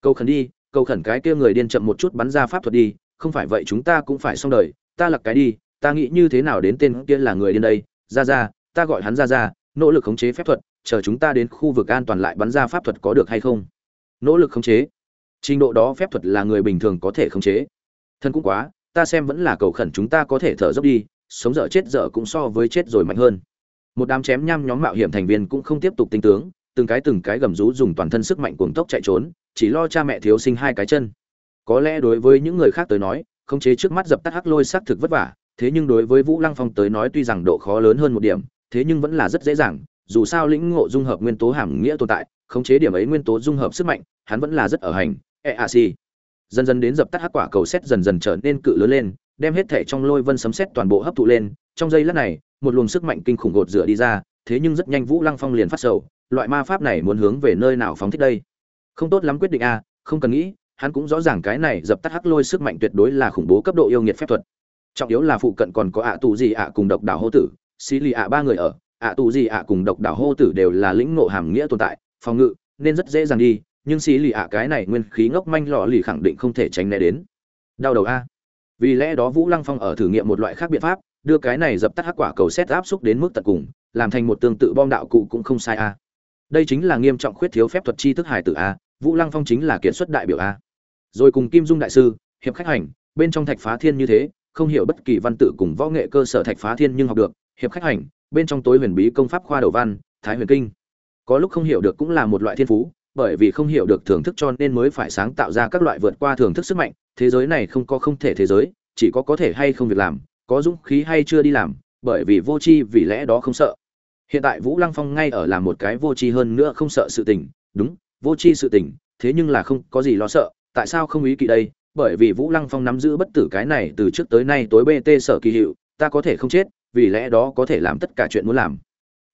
Speaker 1: Câu khẩn đi câu khẩn cái kia người điên chậm một chút bắn ra pháp thuật đi, không phải vậy chúng ta cũng phải xong đời, ta lặc cái đi, ta nghĩ như thế nào đến tên kia là người điên đây, ra ra, ta gọi hắn ra ra, nỗ lực khống chế phép thuật, chờ chúng ta đến khu vực an toàn lại bắn ra pháp thuật có được hay không? Nỗ lực khống chế. Trình độ đó phép thuật là người bình thường có thể khống chế. Thân cũng quá, ta xem vẫn là cầu khẩn chúng ta có thể thở dốc đi, sống dở chết dở cũng so với chết rồi mạnh hơn. Một đám chém nham nhóm mạo hiểm thành viên cũng không tiếp tục tinh tướng, từng cái từng cái gầm rú dùng toàn thân sức mạnh cuồng tốc chạy trốn, chỉ lo cha mẹ thiếu sinh hai cái chân. Có lẽ đối với những người khác tới nói, khống chế trước mắt dập tắt hắc lôi xác thực vất vả, thế nhưng đối với vũ lăng phong tới nói tuy rằng độ khó lớn hơn một điểm, thế nhưng vẫn là rất dễ dàng, dù sao lĩnh ngộ dung hợp nguyên tố hàm nghĩa tồn tại khống chế điểm ấy nguyên tố dung hợp sức mạnh, hắn vẫn là rất ở hành eac dần dần đến dập tắt hắc quả cầu xét dần dần trở nên cự lớn lên, đem hết thể trong lôi vân sấm xét toàn bộ hấp thụ lên, trong giây lát này, một luồng sức mạnh kinh khủng gột rửa đi ra, thế nhưng rất nhanh vũ lăng phong liền phát sầu, loại ma pháp này muốn hướng về nơi nào phóng thích đây? Không tốt lắm quyết định a, không cần nghĩ, hắn cũng rõ ràng cái này dập tắt hắc lôi sức mạnh tuyệt đối là khủng bố cấp độ yêu nghiệt phép thuật. Trọng yếu là phụ cận còn có ạ tù gì ạ cùng độc đảo hô tử, xí lì ạ ba người ở, ạ tù gì ạ cùng độc đảo hô tử đều là lĩnh ngộ hàm nghĩa tồn tại phòng ngự, nên rất dễ dàng đi, nhưng xì lì ạ cái này nguyên khí ngốc manh lò lì khẳng định không thể tránh né đến. Đau đầu a. Vì lẽ đó vũ lăng phong ở thử nghiệm một loại khác biện pháp, đưa cái này dập tắt hắc quả cầu xét áp xúc đến mức tận cùng, làm thành một tương tự bom đạo cụ cũng không sai a. Đây chính là nghiêm trọng khuyết thiếu phép thuật chi thức hải tử a, vũ lăng phong chính là kiệt xuất đại biểu a. Rồi cùng kim dung đại sư, hiệp khách hành, bên trong thạch phá thiên như thế, không hiểu bất kỳ văn tự cùng võ nghệ cơ sở thạch phá thiên nhưng học được, hiệp khách hành, bên trong tối huyền bí công pháp khoa đầu văn, thái huyền kinh có lúc không hiểu được cũng là một loại thiên phú, bởi vì không hiểu được thưởng thức cho nên mới phải sáng tạo ra các loại vượt qua thưởng thức sức mạnh. Thế giới này không có không thể thế giới, chỉ có có thể hay không việc làm, có dũng khí hay chưa đi làm, bởi vì vô tri vì lẽ đó không sợ. Hiện tại vũ lăng phong ngay ở làm một cái vô tri hơn nữa không sợ sự tình. Đúng, vô tri sự tình, thế nhưng là không có gì lo sợ. Tại sao không ý kỵ đây? Bởi vì vũ lăng phong nắm giữ bất tử cái này từ trước tới nay tối bt sở kỳ hiệu, ta có thể không chết, vì lẽ đó có thể làm tất cả chuyện muốn làm.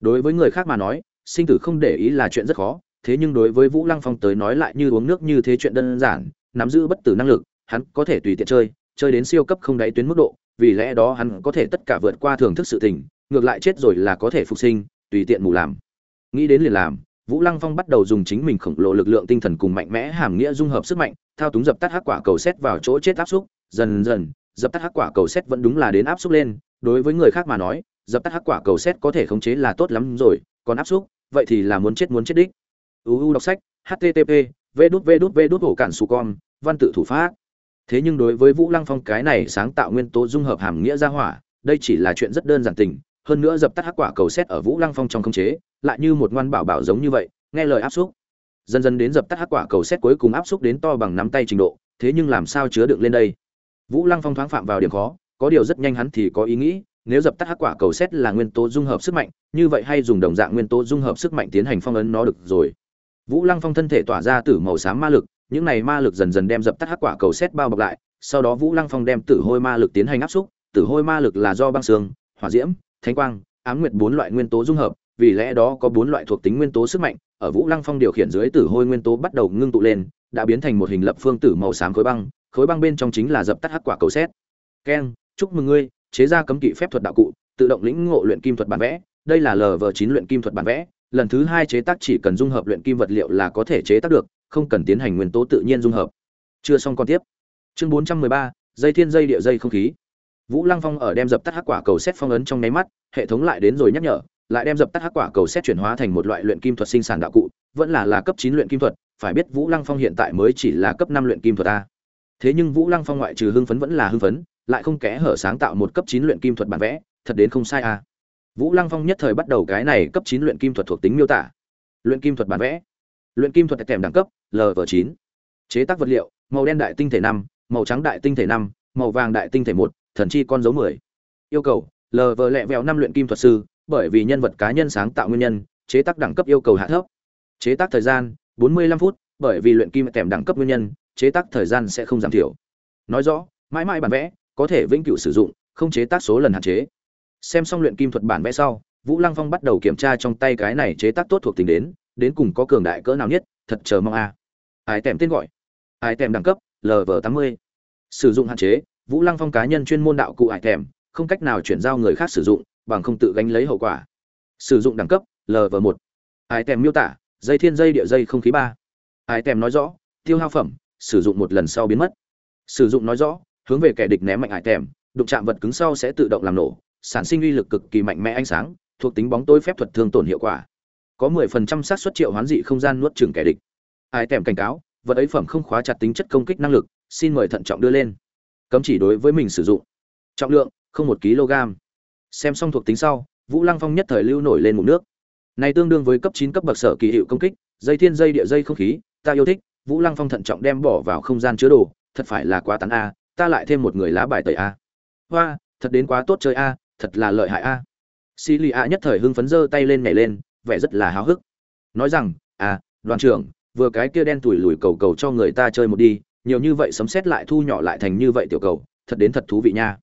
Speaker 1: Đối với người khác mà nói sinh tử không để ý là chuyện rất khó, thế nhưng đối với vũ lăng phong tới nói lại như uống nước như thế chuyện đơn giản, nắm giữ bất tử năng lực, hắn có thể tùy tiện chơi chơi đến siêu cấp không đáy tuyến mức độ, vì lẽ đó hắn có thể tất cả vượt qua thưởng thức sự tình, ngược lại chết rồi là có thể phục sinh, tùy tiện mù làm. Nghĩ đến liền làm, vũ lăng phong bắt đầu dùng chính mình khổng lồ lực lượng tinh thần cùng mạnh mẽ hàm nghĩa dung hợp sức mạnh, thao túng dập tắt hắc quả cầu xét vào chỗ chết áp xúc, dần dần, dập tắt hắc quả cầu xét vẫn đúng là đến áp xúc lên, đối với người khác mà nói, dập tắt hắc quả cầu xét có thể khống chế là tốt lắm rồi, còn áp xúc vậy thì là muốn chết muốn chết đích. Uu đọc sách http v đút v đút v đút hổ cản su con, văn tự thủ pháp. Thế nhưng đối với vũ lăng phong cái này sáng tạo nguyên tố dung hợp hàm nghĩa ra hỏa, đây chỉ là chuyện rất đơn giản tình, hơn nữa dập tắt hắc quả cầu xét ở vũ lăng phong trong không chế, lại như một ngoan bảo bảo giống như vậy, nghe lời áp xúc. Dần dần đến dập tắt hắc quả cầu xét cuối cùng áp xúc đến to bằng nắm tay trình độ, thế nhưng làm sao chứa đựng lên đây? Vũ lăng phong thoáng phạm vào điểm khó, có điều rất nhanh hắn thì có ý nghĩ nếu dập tắt hắc quả cầu xét là nguyên tố dung hợp sức mạnh, như vậy hay dùng đồng dạng nguyên tố dung hợp sức mạnh tiến hành phong ấn nó được rồi. Vũ lăng phong thân thể tỏa ra tử màu xám ma lực, những này ma lực dần dần đem dập tắt hắc quả cầu xét bao bọc lại, sau đó vũ lăng phong đem tử hôi ma lực tiến hành áp xúc, tử hôi ma lực là do băng xương, hỏa diễm, thánh quang, ám nguyệt bốn loại nguyên tố dung hợp, vì lẽ đó có bốn loại thuộc tính nguyên tố sức mạnh, ở vũ lăng phong điều khiển dưới tử hôi nguyên tố bắt đầu ngưng tụ lên, đã biến thành một hình lập phương tử màu xám khối băng khối băng bên trong chính là dập tắt hắc quả cầu xét. Keng chúc mừng ngươi chế ra cấm kỵ phép thuật đạo cụ, tự động lĩnh ngộ luyện kim thuật bản vẽ. Đây là lv chín luyện kim thuật bản vẽ. Lần thứ hai chế tác chỉ cần dung hợp luyện kim vật liệu là có thể chế tác được, không cần tiến hành nguyên tố tự nhiên dung hợp. Chưa xong còn tiếp. Chương bốn trăm mười ba, dây thiên dây địa dây không khí. Vũ lăng phong ở đem dập tắt hắc quả cầu xét phong ấn trong nháy mắt, hệ thống lại đến rồi nhắc nhở, lại đem dập tắt hắc quả cầu xét chuyển hóa thành một loại luyện kim thuật sinh sản đạo cụ, vẫn là là cấp chín luyện kim thuật, phải biết vũ lăng phong hiện tại mới chỉ là cấp năm luyện kim thuật a. Thế nhưng vũ lăng phong ngoại trừ hưng phấn vẫn là hưng phấn lại không kẽ hở sáng tạo một cấp chín luyện kim thuật bản vẽ, thật đến không sai à? vũ lăng phong nhất thời bắt đầu cái này cấp chín luyện kim thuật thuộc tính miêu tả. Luyện kim thuật bản vẽ. Luyện kim thuật kèm đẳng cấp lv9 chế tác vật liệu, màu đen đại tinh thể năm, màu trắng đại tinh thể năm, màu vàng đại tinh thể một, thần chi con dấu mười. Yêu cầu lv lẹ vẹo năm luyện kim thuật sư, bởi vì nhân vật cá nhân sáng tạo nguyên nhân, chế tác đẳng cấp yêu cầu hạ thấp. Chế tác thời gian 45 phút, bởi vì luyện kim kèm đẳng cấp nguyên nhân, chế tác thời gian sẽ không giảm thiểu. Nói rõ, mãi mãi bản vẽ có thể vĩnh cửu sử dụng, không chế tác số lần hạn chế. Xem xong luyện kim thuật bản vẽ sau, vũ lăng phong bắt đầu kiểm tra trong tay cái này chế tác tốt thuộc tính đến đến cùng có cường đại cỡ nào nhất, thật chờ mong a. Ai tèm tên gọi? Ai tèm đẳng cấp? Lv 80 sử dụng hạn chế, vũ lăng phong cá nhân chuyên môn đạo cụ ai tèm, không cách nào chuyển giao người khác sử dụng, bằng không tự gánh lấy hậu quả. Sử dụng đẳng cấp LV1. ai tèm miêu tả, dây thiên dây địa dây không khí ba. Ai tèm nói rõ, tiêu hao phẩm, sử dụng một lần sau biến mất. Sử dụng nói rõ hướng về kẻ địch ném mạnh ai tèm, đụng chạm vật cứng sau sẽ tự động làm nổ, sản sinh uy lực cực kỳ mạnh mẽ ánh sáng, thuộc tính bóng tối phép thuật thương tổn hiệu quả. Có 10% xác suất triệu hoán dị không gian nuốt chửng kẻ địch. Ai tèm cảnh cáo, vật ấy phẩm không khóa chặt tính chất công kích năng lực, xin mời thận trọng đưa lên. Cấm chỉ đối với mình sử dụng. Trọng lượng, không một kg. Xem xong thuộc tính sau, vũ lăng phong nhất thời lưu nổi lên mụn nước. Này tương đương với cấp chín cấp bậc sở kỳ hiệu công kích, dây thiên dây địa dây không khí, ta yêu thích, vũ lăng phong thận trọng đem bỏ vào không gian chứa đồ, thật phải là quá tán a ta lại thêm một người lá bài tẩy a. Hoa, thật đến quá tốt chơi a, thật là lợi hại a. Xì lì a nhất thời hưng phấn giơ tay lên nhảy lên, vẻ rất là háo hức. Nói rằng à đoàn trưởng, vừa cái kia đen tủi lùi cầu cầu cho người ta chơi một đi, nhiều như vậy sấm xét lại thu nhỏ lại thành như vậy tiểu cầu, thật đến thật thú vị nha.